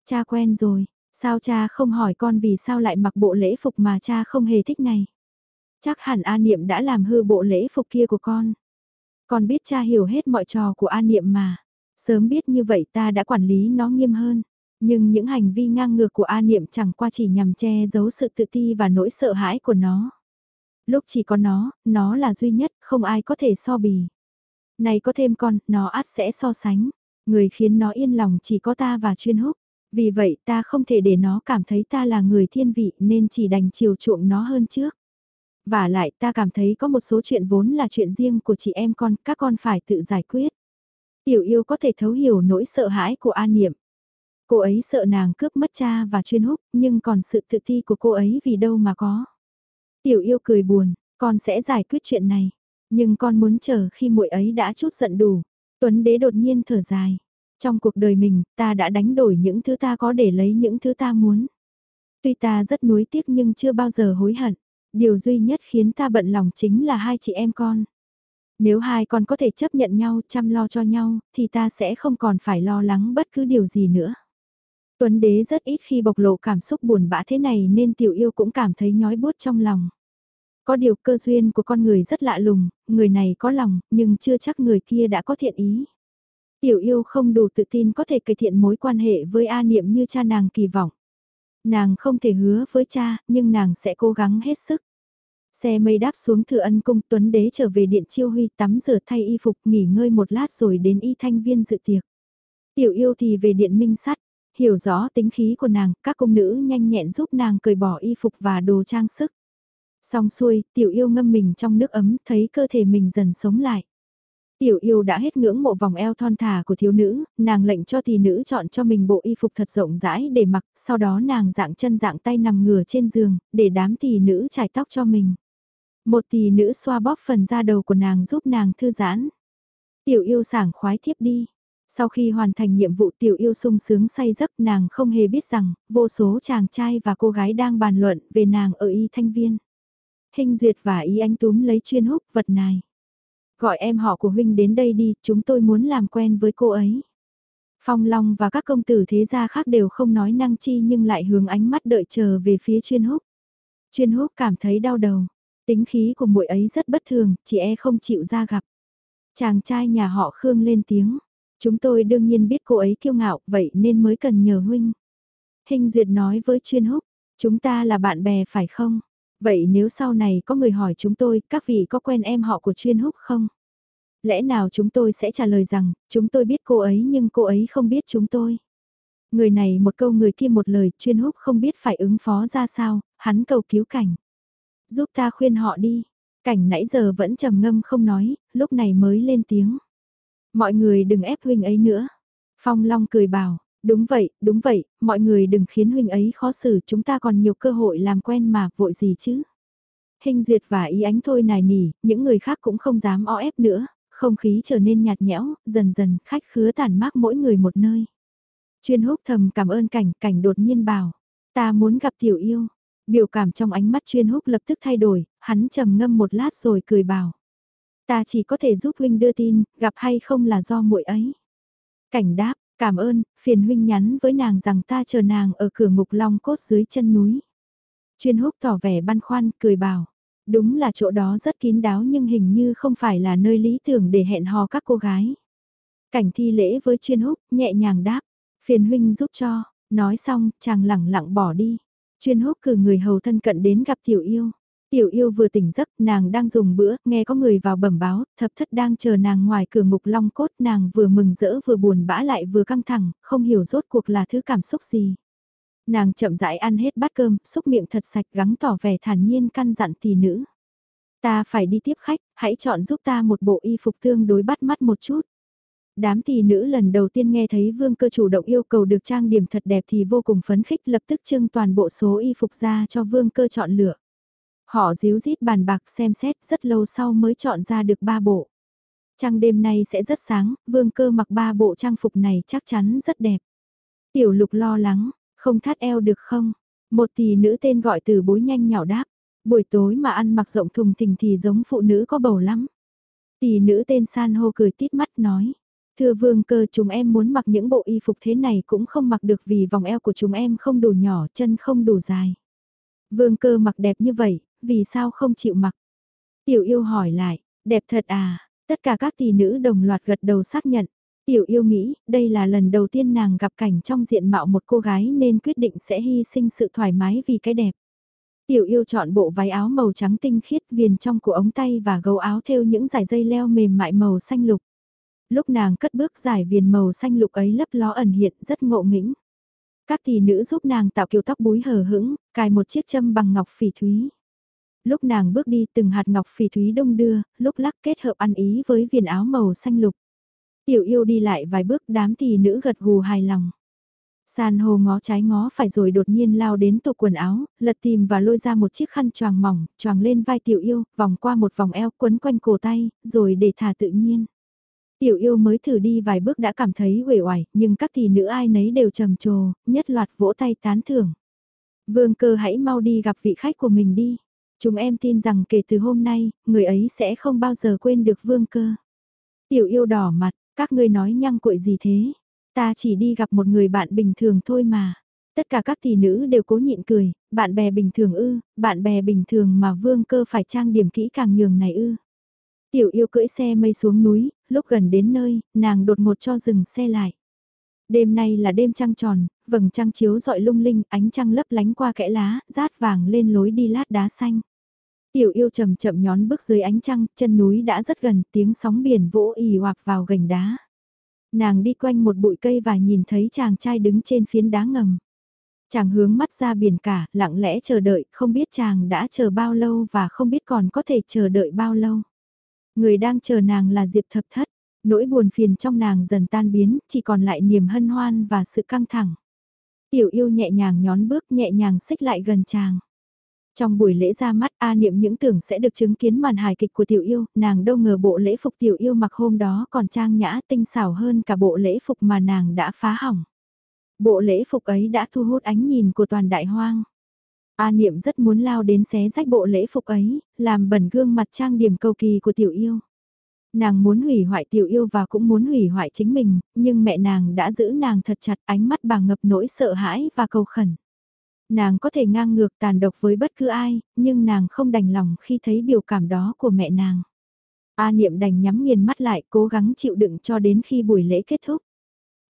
Cha quen rồi, sao cha không hỏi con vì sao lại mặc bộ lễ phục mà cha không hề thích này? Chắc hẳn A Niệm đã làm hư bộ lễ phục kia của con. Con biết cha hiểu hết mọi trò của A Niệm mà. Sớm biết như vậy ta đã quản lý nó nghiêm hơn. Nhưng những hành vi ngang ngược của A Niệm chẳng qua chỉ nhằm che giấu sự tự ti và nỗi sợ hãi của nó. Lúc chỉ có nó, nó là duy nhất, không ai có thể so bì. Này có thêm con, nó át sẽ so sánh. Người khiến nó yên lòng chỉ có ta và chuyên húc. Vì vậy ta không thể để nó cảm thấy ta là người thiên vị nên chỉ đành chiều chuộng nó hơn trước. Và lại ta cảm thấy có một số chuyện vốn là chuyện riêng của chị em con, các con phải tự giải quyết. Tiểu yêu có thể thấu hiểu nỗi sợ hãi của An Niệm. Cô ấy sợ nàng cướp mất cha và chuyên húc, nhưng còn sự tự ti của cô ấy vì đâu mà có. Tiểu yêu cười buồn, con sẽ giải quyết chuyện này. Nhưng con muốn chờ khi muội ấy đã chút giận đủ. Tuấn đế đột nhiên thở dài. Trong cuộc đời mình, ta đã đánh đổi những thứ ta có để lấy những thứ ta muốn. Tuy ta rất nuối tiếc nhưng chưa bao giờ hối hận. Điều duy nhất khiến ta bận lòng chính là hai chị em con. Nếu hai con có thể chấp nhận nhau, chăm lo cho nhau, thì ta sẽ không còn phải lo lắng bất cứ điều gì nữa. Tuấn đế rất ít khi bộc lộ cảm xúc buồn bã thế này nên tiểu yêu cũng cảm thấy nhói buốt trong lòng. Có điều cơ duyên của con người rất lạ lùng, người này có lòng, nhưng chưa chắc người kia đã có thiện ý. Tiểu yêu không đủ tự tin có thể cải thiện mối quan hệ với A Niệm như cha nàng kỳ vọng. Nàng không thể hứa với cha, nhưng nàng sẽ cố gắng hết sức. Xe mây đáp xuống thừa ân cung Tuấn Đế trở về điện chiêu huy tắm rửa thay y phục nghỉ ngơi một lát rồi đến y thanh viên dự tiệc. Tiểu yêu thì về điện minh sắt, hiểu rõ tính khí của nàng, các cung nữ nhanh nhẹn giúp nàng cởi bỏ y phục và đồ trang sức. Xong xuôi, tiểu yêu ngâm mình trong nước ấm, thấy cơ thể mình dần sống lại. Tiểu yêu đã hết ngưỡng mộ vòng eo thon thả của thiếu nữ, nàng lệnh cho tỷ nữ chọn cho mình bộ y phục thật rộng rãi để mặc, sau đó nàng dạng chân dạng tay nằm ngửa trên giường, để đám tỷ nữ trải tóc cho mình. Một tỷ nữ xoa bóp phần da đầu của nàng giúp nàng thư giãn. Tiểu yêu sảng khoái thiếp đi. Sau khi hoàn thành nhiệm vụ tiểu yêu sung sướng say giấc nàng không hề biết rằng, vô số chàng trai và cô gái đang bàn luận về nàng ở y thanh viên. Hình duyệt và ý anh túm lấy chuyên húc vật này. Gọi em họ của huynh đến đây đi, chúng tôi muốn làm quen với cô ấy. Phong Long và các công tử thế gia khác đều không nói năng chi nhưng lại hướng ánh mắt đợi chờ về phía chuyên húc. Chuyên húc cảm thấy đau đầu, tính khí của muội ấy rất bất thường, chị e không chịu ra gặp. Chàng trai nhà họ Khương lên tiếng, chúng tôi đương nhiên biết cô ấy kiêu ngạo vậy nên mới cần nhờ huynh. Hình duyệt nói với chuyên húc, chúng ta là bạn bè phải không? Vậy nếu sau này có người hỏi chúng tôi, các vị có quen em họ của chuyên húc không? Lẽ nào chúng tôi sẽ trả lời rằng, chúng tôi biết cô ấy nhưng cô ấy không biết chúng tôi. Người này một câu người kia một lời, chuyên húc không biết phải ứng phó ra sao, hắn cầu cứu cảnh. Giúp ta khuyên họ đi. Cảnh nãy giờ vẫn trầm ngâm không nói, lúc này mới lên tiếng. Mọi người đừng ép huynh ấy nữa. Phong Long cười bảo, Đúng vậy, đúng vậy, mọi người đừng khiến huynh ấy khó xử, chúng ta còn nhiều cơ hội làm quen mà, vội gì chứ. Hình duyệt và ý ánh thôi nài nỉ, những người khác cũng không dám o ép nữa, không khí trở nên nhạt nhẽo, dần dần khách khứa tản mát mỗi người một nơi. Chuyên húc thầm cảm ơn cảnh, cảnh đột nhiên bảo, ta muốn gặp tiểu yêu. Biểu cảm trong ánh mắt chuyên húc lập tức thay đổi, hắn trầm ngâm một lát rồi cười bảo. Ta chỉ có thể giúp huynh đưa tin, gặp hay không là do muội ấy. Cảnh đáp, Cảm ơn, phiền huynh nhắn với nàng rằng ta chờ nàng ở cửa ngục long cốt dưới chân núi. Chuyên húc tỏ vẻ băn khoăn, cười bảo. Đúng là chỗ đó rất kín đáo nhưng hình như không phải là nơi lý tưởng để hẹn hò các cô gái. Cảnh thi lễ với chuyên húc, nhẹ nhàng đáp. Phiền huynh giúp cho, nói xong, chàng lẳng lặng bỏ đi. Chuyên húc cử người hầu thân cận đến gặp tiểu yêu. Tiểu yêu vừa tỉnh giấc, nàng đang dùng bữa, nghe có người vào bẩm báo, thập thất đang chờ nàng ngoài cửa ngục long cốt, nàng vừa mừng rỡ vừa buồn bã lại vừa căng thẳng, không hiểu rốt cuộc là thứ cảm xúc gì. Nàng chậm rãi ăn hết bát cơm, xúc miệng thật sạch gắng tỏ vẻ thản nhiên căn dặn tỷ nữ. Ta phải đi tiếp khách, hãy chọn giúp ta một bộ y phục tương đối bắt mắt một chút. Đám tỷ nữ lần đầu tiên nghe thấy vương cơ chủ động yêu cầu được trang điểm thật đẹp thì vô cùng phấn khích lập tức trưng toàn bộ số y phục ra cho vương cơ chọn lựa. Họ díu dít bàn bạc xem xét rất lâu sau mới chọn ra được ba bộ. Trăng đêm nay sẽ rất sáng, vương cơ mặc ba bộ trang phục này chắc chắn rất đẹp. Tiểu lục lo lắng, không thắt eo được không? Một tỷ nữ tên gọi từ bối nhanh nhạo đáp. Buổi tối mà ăn mặc rộng thùng thình thì giống phụ nữ có bầu lắm. Tỷ nữ tên san hô cười tít mắt nói. Thưa vương cơ chúng em muốn mặc những bộ y phục thế này cũng không mặc được vì vòng eo của chúng em không đủ nhỏ, chân không đủ dài. Vương cơ mặc đẹp như vậy, vì sao không chịu mặc? Tiểu yêu hỏi lại, đẹp thật à? Tất cả các tỷ nữ đồng loạt gật đầu xác nhận. Tiểu yêu nghĩ, đây là lần đầu tiên nàng gặp cảnh trong diện mạo một cô gái nên quyết định sẽ hy sinh sự thoải mái vì cái đẹp. Tiểu yêu chọn bộ váy áo màu trắng tinh khiết viền trong của ống tay và gấu áo thêu những dải dây leo mềm mại màu xanh lục. Lúc nàng cất bước giải viền màu xanh lục ấy lấp ló ẩn hiện rất ngộ nghĩnh. Các tỷ nữ giúp nàng tạo kiểu tóc búi hờ hững, cài một chiếc châm bằng ngọc phỉ thúy. Lúc nàng bước đi từng hạt ngọc phỉ thúy đông đưa, lúc lắc kết hợp ăn ý với viền áo màu xanh lục. Tiểu yêu đi lại vài bước đám thì nữ gật gù hài lòng. San hồ ngó trái ngó phải rồi đột nhiên lao đến tủ quần áo, lật tìm và lôi ra một chiếc khăn choàng mỏng, choàng lên vai tiểu yêu, vòng qua một vòng eo quấn quanh cổ tay, rồi để thả tự nhiên. Tiểu yêu mới thử đi vài bước đã cảm thấy uể oải, nhưng các tỷ nữ ai nấy đều trầm trồ, nhất loạt vỗ tay tán thưởng. Vương cơ hãy mau đi gặp vị khách của mình đi. Chúng em tin rằng kể từ hôm nay, người ấy sẽ không bao giờ quên được vương cơ. Tiểu yêu đỏ mặt, các ngươi nói nhăng cuội gì thế? Ta chỉ đi gặp một người bạn bình thường thôi mà. Tất cả các tỷ nữ đều cố nhịn cười, bạn bè bình thường ư, bạn bè bình thường mà vương cơ phải trang điểm kỹ càng nhường này ư. Tiểu yêu cưỡi xe mây xuống núi, lúc gần đến nơi, nàng đột một cho dừng xe lại. Đêm nay là đêm trăng tròn, vầng trăng chiếu dọi lung linh, ánh trăng lấp lánh qua kẽ lá, rát vàng lên lối đi lát đá xanh. Tiểu yêu chậm chậm nhón bước dưới ánh trăng, chân núi đã rất gần, tiếng sóng biển vỗ ì hoặc vào gành đá. Nàng đi quanh một bụi cây và nhìn thấy chàng trai đứng trên phiến đá ngầm. Chàng hướng mắt ra biển cả, lặng lẽ chờ đợi, không biết chàng đã chờ bao lâu và không biết còn có thể chờ đợi bao lâu. Người đang chờ nàng là Diệp Thập Thất, nỗi buồn phiền trong nàng dần tan biến, chỉ còn lại niềm hân hoan và sự căng thẳng. Tiểu yêu nhẹ nhàng nhón bước nhẹ nhàng xích lại gần chàng. Trong buổi lễ ra mắt A Niệm những tưởng sẽ được chứng kiến màn hài kịch của tiểu yêu, nàng đâu ngờ bộ lễ phục tiểu yêu mặc hôm đó còn trang nhã tinh xảo hơn cả bộ lễ phục mà nàng đã phá hỏng. Bộ lễ phục ấy đã thu hút ánh nhìn của toàn đại hoang. A Niệm rất muốn lao đến xé rách bộ lễ phục ấy, làm bẩn gương mặt trang điểm cầu kỳ của tiểu yêu. Nàng muốn hủy hoại tiểu yêu và cũng muốn hủy hoại chính mình, nhưng mẹ nàng đã giữ nàng thật chặt ánh mắt bà ngập nỗi sợ hãi và cầu khẩn. Nàng có thể ngang ngược tàn độc với bất cứ ai, nhưng nàng không đành lòng khi thấy biểu cảm đó của mẹ nàng. A Niệm đành nhắm nghiền mắt lại cố gắng chịu đựng cho đến khi buổi lễ kết thúc.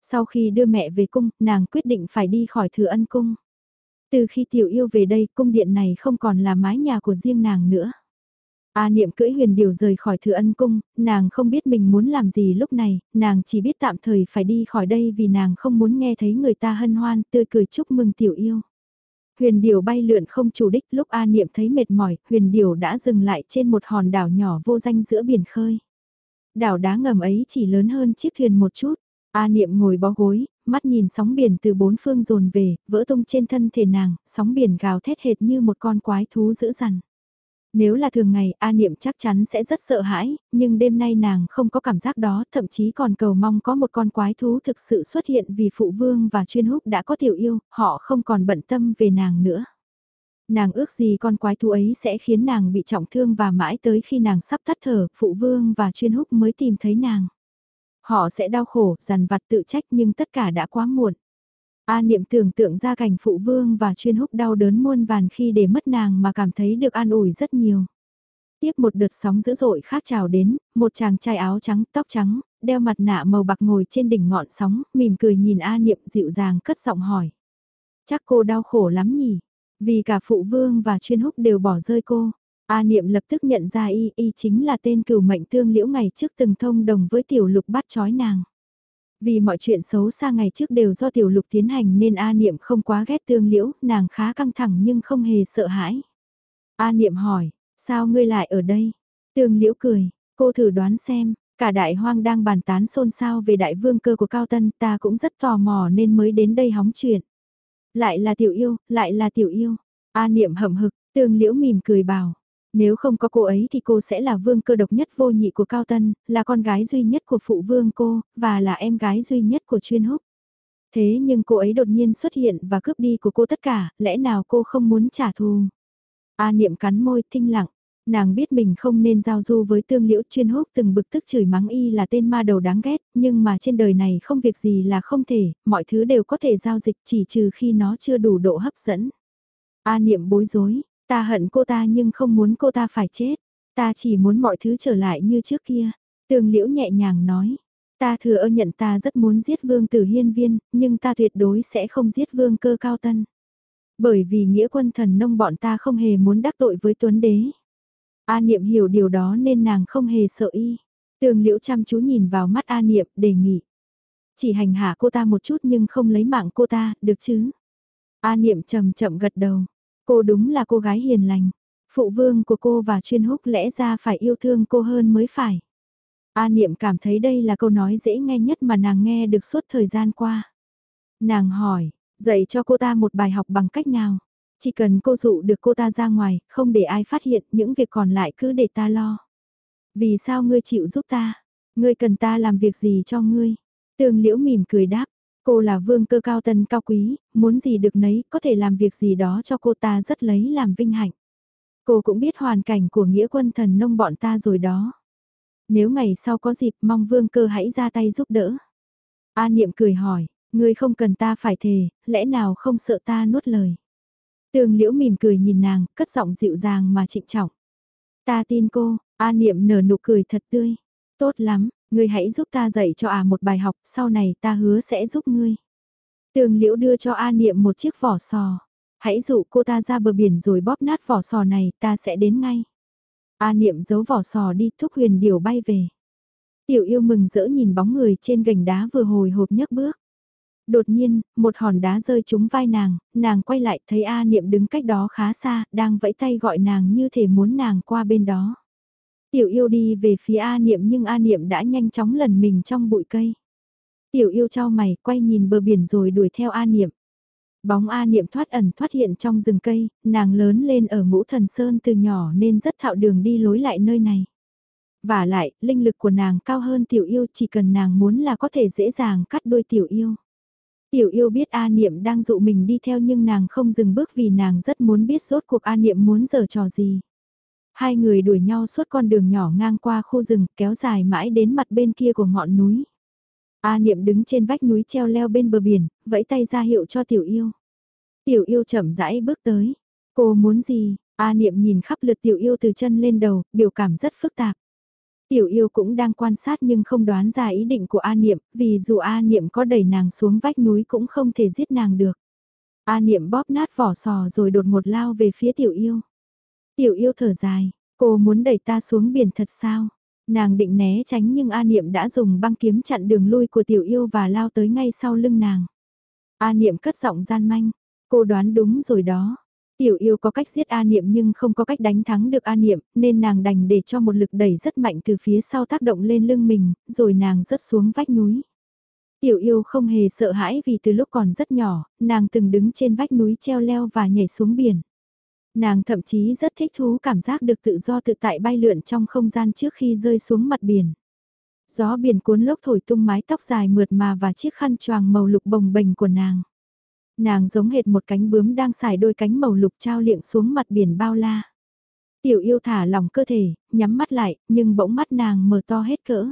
Sau khi đưa mẹ về cung, nàng quyết định phải đi khỏi thừa ân cung. Từ khi tiểu yêu về đây, cung điện này không còn là mái nhà của riêng nàng nữa. A niệm cưỡi huyền điều rời khỏi thừa ân cung, nàng không biết mình muốn làm gì lúc này, nàng chỉ biết tạm thời phải đi khỏi đây vì nàng không muốn nghe thấy người ta hân hoan tươi cười chúc mừng tiểu yêu. Huyền điểu bay lượn không chủ đích lúc A Niệm thấy mệt mỏi, huyền điểu đã dừng lại trên một hòn đảo nhỏ vô danh giữa biển khơi. Đảo đá ngầm ấy chỉ lớn hơn chiếc thuyền một chút. A Niệm ngồi bó gối, mắt nhìn sóng biển từ bốn phương dồn về, vỡ tung trên thân thể nàng, sóng biển gào thét hệt như một con quái thú dữ dằn. Nếu là thường ngày, A Niệm chắc chắn sẽ rất sợ hãi, nhưng đêm nay nàng không có cảm giác đó, thậm chí còn cầu mong có một con quái thú thực sự xuất hiện vì phụ vương và chuyên húc đã có tiểu yêu, họ không còn bận tâm về nàng nữa. Nàng ước gì con quái thú ấy sẽ khiến nàng bị trọng thương và mãi tới khi nàng sắp tắt thở, phụ vương và chuyên húc mới tìm thấy nàng. Họ sẽ đau khổ, dằn vặt tự trách nhưng tất cả đã quá muộn. A niệm tưởng tượng ra cảnh phụ vương và chuyên húc đau đớn muôn vàn khi để mất nàng mà cảm thấy được an ủi rất nhiều. Tiếp một đợt sóng dữ dội khác trào đến, một chàng trai áo trắng, tóc trắng, đeo mặt nạ màu bạc ngồi trên đỉnh ngọn sóng, mỉm cười nhìn A niệm dịu dàng cất giọng hỏi. Chắc cô đau khổ lắm nhỉ, vì cả phụ vương và chuyên húc đều bỏ rơi cô. A niệm lập tức nhận ra y, y chính là tên cửu mệnh tương liễu ngày trước từng thông đồng với tiểu lục bắt chói nàng. Vì mọi chuyện xấu xa ngày trước đều do tiểu lục tiến hành nên A Niệm không quá ghét tương liễu, nàng khá căng thẳng nhưng không hề sợ hãi. A Niệm hỏi, sao ngươi lại ở đây? Tương liễu cười, cô thử đoán xem, cả đại hoang đang bàn tán xôn xao về đại vương cơ của Cao Tân ta cũng rất tò mò nên mới đến đây hóng chuyện. Lại là tiểu yêu, lại là tiểu yêu. A Niệm hậm hực, tương liễu mỉm cười bảo, nếu không có cô ấy thì cô sẽ là vương cơ độc nhất vô nhị của Cao Tân, là con gái duy nhất của phụ vương cô, và là em gái duy nhất của chuyên húc. Thế nhưng cô ấy đột nhiên xuất hiện và cướp đi của cô tất cả, lẽ nào cô không muốn trả thù? A niệm cắn môi, thinh lặng. Nàng biết mình không nên giao du với tương liễu chuyên húc từng bực tức chửi mắng y là tên ma đầu đáng ghét, nhưng mà trên đời này không việc gì là không thể, mọi thứ đều có thể giao dịch chỉ trừ khi nó chưa đủ độ hấp dẫn. A niệm bối rối, ta hận cô ta nhưng không muốn cô ta phải chết, ta chỉ muốn mọi thứ trở lại như trước kia. tường liễu nhẹ nhàng nói, ta thừa ơ nhận ta rất muốn giết vương tử hiên viên, nhưng ta tuyệt đối sẽ không giết vương cơ cao tân. Bởi vì nghĩa quân thần nông bọn ta không hề muốn đắc tội với tuấn đế. A Niệm hiểu điều đó nên nàng không hề sợ y. Tường liễu chăm chú nhìn vào mắt A Niệm đề nghị. Chỉ hành hạ cô ta một chút nhưng không lấy mạng cô ta, được chứ? A Niệm chậm chậm gật đầu. Cô đúng là cô gái hiền lành. Phụ vương của cô và chuyên húc lẽ ra phải yêu thương cô hơn mới phải. A Niệm cảm thấy đây là câu nói dễ nghe nhất mà nàng nghe được suốt thời gian qua. Nàng hỏi, dạy cho cô ta một bài học bằng cách nào? Chỉ cần cô dụ được cô ta ra ngoài, không để ai phát hiện, những việc còn lại cứ để ta lo. Vì sao ngươi chịu giúp ta? Ngươi cần ta làm việc gì cho ngươi? Tường liễu mỉm cười đáp, cô là vương cơ cao tân cao quý, muốn gì được nấy, có thể làm việc gì đó cho cô ta rất lấy làm vinh hạnh. Cô cũng biết hoàn cảnh của nghĩa quân thần nông bọn ta rồi đó. Nếu ngày sau có dịp mong vương cơ hãy ra tay giúp đỡ. A niệm cười hỏi, ngươi không cần ta phải thề, lẽ nào không sợ ta nuốt lời. Tường liễu mỉm cười nhìn nàng, cất giọng dịu dàng mà trịnh trọng. Ta tin cô, A Niệm nở nụ cười thật tươi. Tốt lắm, ngươi hãy giúp ta dạy cho à một bài học, sau này ta hứa sẽ giúp ngươi. Tường liễu đưa cho A Niệm một chiếc vỏ sò. Hãy dụ cô ta ra bờ biển rồi bóp nát vỏ sò này, ta sẽ đến ngay. A Niệm giấu vỏ sò đi, thúc huyền điều bay về. Tiểu yêu mừng rỡ nhìn bóng người trên gành đá vừa hồi hộp nhấc bước đột nhiên, một hòn đá rơi trúng vai nàng, nàng quay lại thấy A Niệm đứng cách đó khá xa, đang vẫy tay gọi nàng như thể muốn nàng qua bên đó. Tiểu yêu đi về phía A Niệm nhưng A Niệm đã nhanh chóng lần mình trong bụi cây. Tiểu yêu trao mày, quay nhìn bờ biển rồi đuổi theo A Niệm. Bóng A Niệm thoát ẩn thoát hiện trong rừng cây, nàng lớn lên ở ngũ thần sơn từ nhỏ nên rất thạo đường đi lối lại nơi này. Và lại, linh lực của nàng cao hơn tiểu yêu chỉ cần nàng muốn là có thể dễ dàng cắt đuôi tiểu yêu. Tiểu yêu biết A Niệm đang dụ mình đi theo nhưng nàng không dừng bước vì nàng rất muốn biết rốt cuộc A Niệm muốn giở trò gì. Hai người đuổi nhau suốt con đường nhỏ ngang qua khu rừng kéo dài mãi đến mặt bên kia của ngọn núi. A Niệm đứng trên vách núi treo leo bên bờ biển, vẫy tay ra hiệu cho tiểu yêu. Tiểu yêu chậm rãi bước tới. Cô muốn gì? A Niệm nhìn khắp lượt tiểu yêu từ chân lên đầu, biểu cảm rất phức tạp. Tiểu yêu cũng đang quan sát nhưng không đoán ra ý định của A Niệm, vì dù A Niệm có đẩy nàng xuống vách núi cũng không thể giết nàng được. A Niệm bóp nát vỏ sò rồi đột một lao về phía tiểu yêu. Tiểu yêu thở dài, cô muốn đẩy ta xuống biển thật sao? Nàng định né tránh nhưng A Niệm đã dùng băng kiếm chặn đường lui của tiểu yêu và lao tới ngay sau lưng nàng. A Niệm cất giọng gian manh, cô đoán đúng rồi đó. Tiểu yêu có cách giết A Niệm nhưng không có cách đánh thắng được A Niệm, nên nàng đành để cho một lực đẩy rất mạnh từ phía sau tác động lên lưng mình, rồi nàng rớt xuống vách núi. Tiểu yêu không hề sợ hãi vì từ lúc còn rất nhỏ, nàng từng đứng trên vách núi treo leo và nhảy xuống biển. Nàng thậm chí rất thích thú cảm giác được tự do tự tại bay lượn trong không gian trước khi rơi xuống mặt biển. Gió biển cuốn lốc thổi tung mái tóc dài mượt mà và chiếc khăn choàng màu lục bồng bềnh của nàng. Nàng giống hệt một cánh bướm đang xài đôi cánh màu lục trao liệng xuống mặt biển bao la. Tiểu yêu thả lỏng cơ thể, nhắm mắt lại, nhưng bỗng mắt nàng mở to hết cỡ.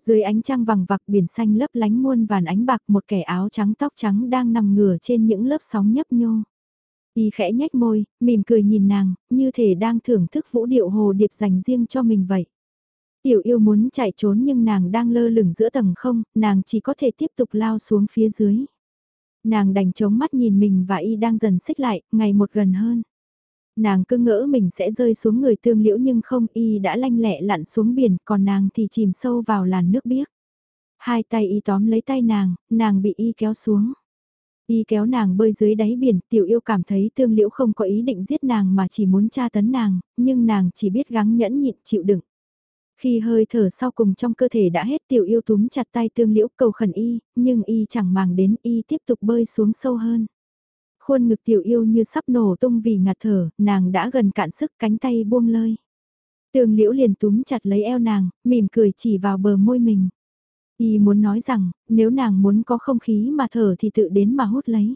Dưới ánh trăng vằng vặc biển xanh lấp lánh muôn vàn ánh bạc một kẻ áo trắng tóc trắng đang nằm ngửa trên những lớp sóng nhấp nhô. Y khẽ nhếch môi, mỉm cười nhìn nàng, như thể đang thưởng thức vũ điệu hồ điệp dành riêng cho mình vậy. Tiểu yêu muốn chạy trốn nhưng nàng đang lơ lửng giữa tầng không, nàng chỉ có thể tiếp tục lao xuống phía dưới. Nàng đành chống mắt nhìn mình và y đang dần xích lại, ngày một gần hơn. Nàng cứ ngỡ mình sẽ rơi xuống người tương liễu nhưng không y đã lanh lẹ lặn xuống biển còn nàng thì chìm sâu vào làn nước biếc. Hai tay y tóm lấy tay nàng, nàng bị y kéo xuống. Y kéo nàng bơi dưới đáy biển, tiểu yêu cảm thấy tương liễu không có ý định giết nàng mà chỉ muốn tra tấn nàng, nhưng nàng chỉ biết gắng nhẫn nhịn chịu đựng. Khi hơi thở sau cùng trong cơ thể đã hết tiểu yêu túm chặt tay tương liễu cầu khẩn y, nhưng y chẳng màng đến y tiếp tục bơi xuống sâu hơn. Khuôn ngực tiểu yêu như sắp nổ tung vì ngạt thở, nàng đã gần cạn sức cánh tay buông lơi. Tương liễu liền túm chặt lấy eo nàng, mỉm cười chỉ vào bờ môi mình. Y muốn nói rằng, nếu nàng muốn có không khí mà thở thì tự đến mà hút lấy.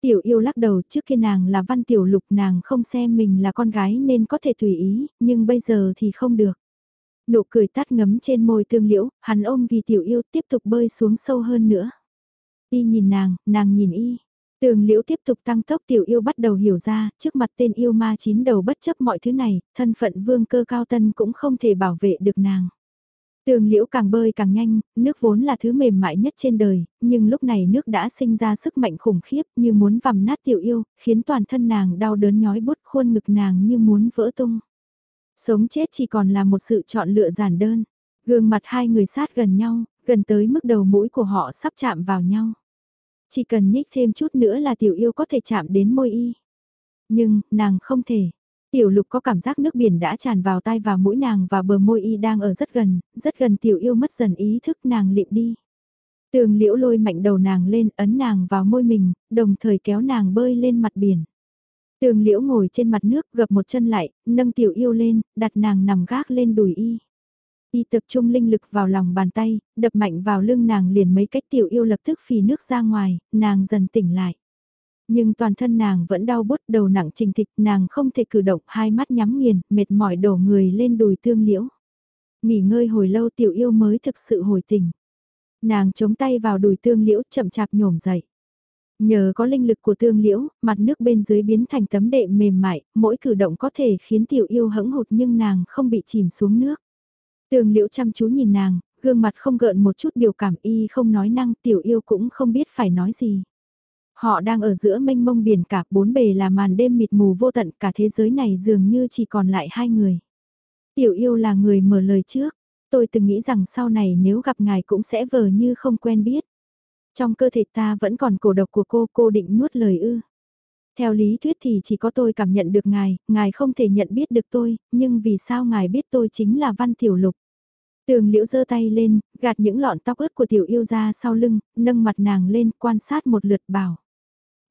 Tiểu yêu lắc đầu trước kia nàng là văn tiểu lục nàng không xem mình là con gái nên có thể tùy ý, nhưng bây giờ thì không được. Nụ cười tắt ngấm trên môi tương liễu, hắn ôm vì tiểu yêu tiếp tục bơi xuống sâu hơn nữa. Y nhìn nàng, nàng nhìn y. Tường liễu tiếp tục tăng tốc tiểu yêu bắt đầu hiểu ra, trước mặt tên yêu ma chín đầu bất chấp mọi thứ này, thân phận vương cơ cao tân cũng không thể bảo vệ được nàng. Tường liễu càng bơi càng nhanh, nước vốn là thứ mềm mại nhất trên đời, nhưng lúc này nước đã sinh ra sức mạnh khủng khiếp như muốn vằm nát tiểu yêu, khiến toàn thân nàng đau đớn nhói bút khuôn ngực nàng như muốn vỡ tung. Sống chết chỉ còn là một sự chọn lựa giản đơn. Gương mặt hai người sát gần nhau, gần tới mức đầu mũi của họ sắp chạm vào nhau. Chỉ cần nhích thêm chút nữa là tiểu yêu có thể chạm đến môi y. Nhưng, nàng không thể. Tiểu lục có cảm giác nước biển đã tràn vào tai và mũi nàng và bờ môi y đang ở rất gần, rất gần tiểu yêu mất dần ý thức nàng liệm đi. Tường liễu lôi mạnh đầu nàng lên ấn nàng vào môi mình, đồng thời kéo nàng bơi lên mặt biển. Tường liễu ngồi trên mặt nước gập một chân lại, nâng tiểu yêu lên, đặt nàng nằm gác lên đùi y. Y tập trung linh lực vào lòng bàn tay, đập mạnh vào lưng nàng liền mấy cách tiểu yêu lập tức phì nước ra ngoài, nàng dần tỉnh lại. Nhưng toàn thân nàng vẫn đau bút đầu nặng trình thịch, nàng không thể cử động, hai mắt nhắm nghiền, mệt mỏi đổ người lên đùi tương liễu. Nghỉ ngơi hồi lâu tiểu yêu mới thực sự hồi tỉnh. Nàng chống tay vào đùi tương liễu chậm chạp nhổm dậy. Nhờ có linh lực của tương liễu, mặt nước bên dưới biến thành tấm đệm mềm mại, mỗi cử động có thể khiến tiểu yêu hững hụt nhưng nàng không bị chìm xuống nước. Tương liễu chăm chú nhìn nàng, gương mặt không gợn một chút biểu cảm y không nói năng tiểu yêu cũng không biết phải nói gì. Họ đang ở giữa mênh mông biển cả bốn bề là màn đêm mịt mù vô tận cả thế giới này dường như chỉ còn lại hai người. Tiểu yêu là người mở lời trước, tôi từng nghĩ rằng sau này nếu gặp ngài cũng sẽ vờ như không quen biết. Trong cơ thể ta vẫn còn cổ độc của cô, cô định nuốt lời ư. Theo lý thuyết thì chỉ có tôi cảm nhận được ngài, ngài không thể nhận biết được tôi, nhưng vì sao ngài biết tôi chính là Văn Tiểu Lục. Tường liễu giơ tay lên, gạt những lọn tóc ướt của tiểu yêu ra sau lưng, nâng mặt nàng lên, quan sát một lượt bảo.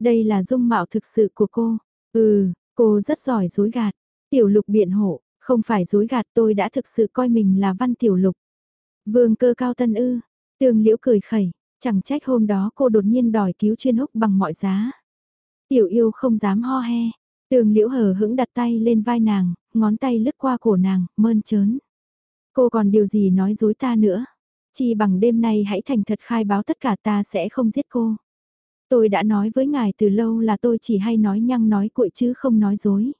Đây là dung mạo thực sự của cô. Ừ, cô rất giỏi dối gạt. Tiểu lục biện hộ, không phải dối gạt tôi đã thực sự coi mình là văn tiểu lục. Vương cơ cao tân ư. Tường liễu cười khẩy, chẳng trách hôm đó cô đột nhiên đòi cứu chuyên húc bằng mọi giá. Tiểu yêu không dám ho he. Tường liễu hờ hững đặt tay lên vai nàng, ngón tay lướt qua cổ nàng, mơn trớn. Cô còn điều gì nói dối ta nữa? Chỉ bằng đêm nay hãy thành thật khai báo tất cả ta sẽ không giết cô. Tôi đã nói với ngài từ lâu là tôi chỉ hay nói nhăng nói cuội chứ không nói dối.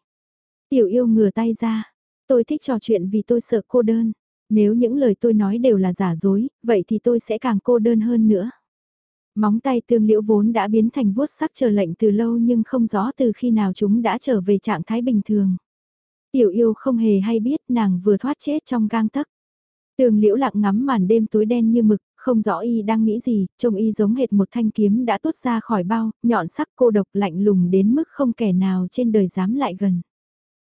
Tiểu yêu ngửa tay ra. Tôi thích trò chuyện vì tôi sợ cô đơn. Nếu những lời tôi nói đều là giả dối, vậy thì tôi sẽ càng cô đơn hơn nữa. Móng tay tương liễu vốn đã biến thành vuốt sắc chờ lệnh từ lâu nhưng không rõ từ khi nào chúng đã trở về trạng thái bình thường. Tiểu yêu không hề hay biết nàng vừa thoát chết trong gang tấc. Tường liễu lặng ngắm màn đêm tối đen như mực, không rõ y đang nghĩ gì, trông y giống hệt một thanh kiếm đã tuốt ra khỏi bao, nhọn sắc cô độc lạnh lùng đến mức không kẻ nào trên đời dám lại gần.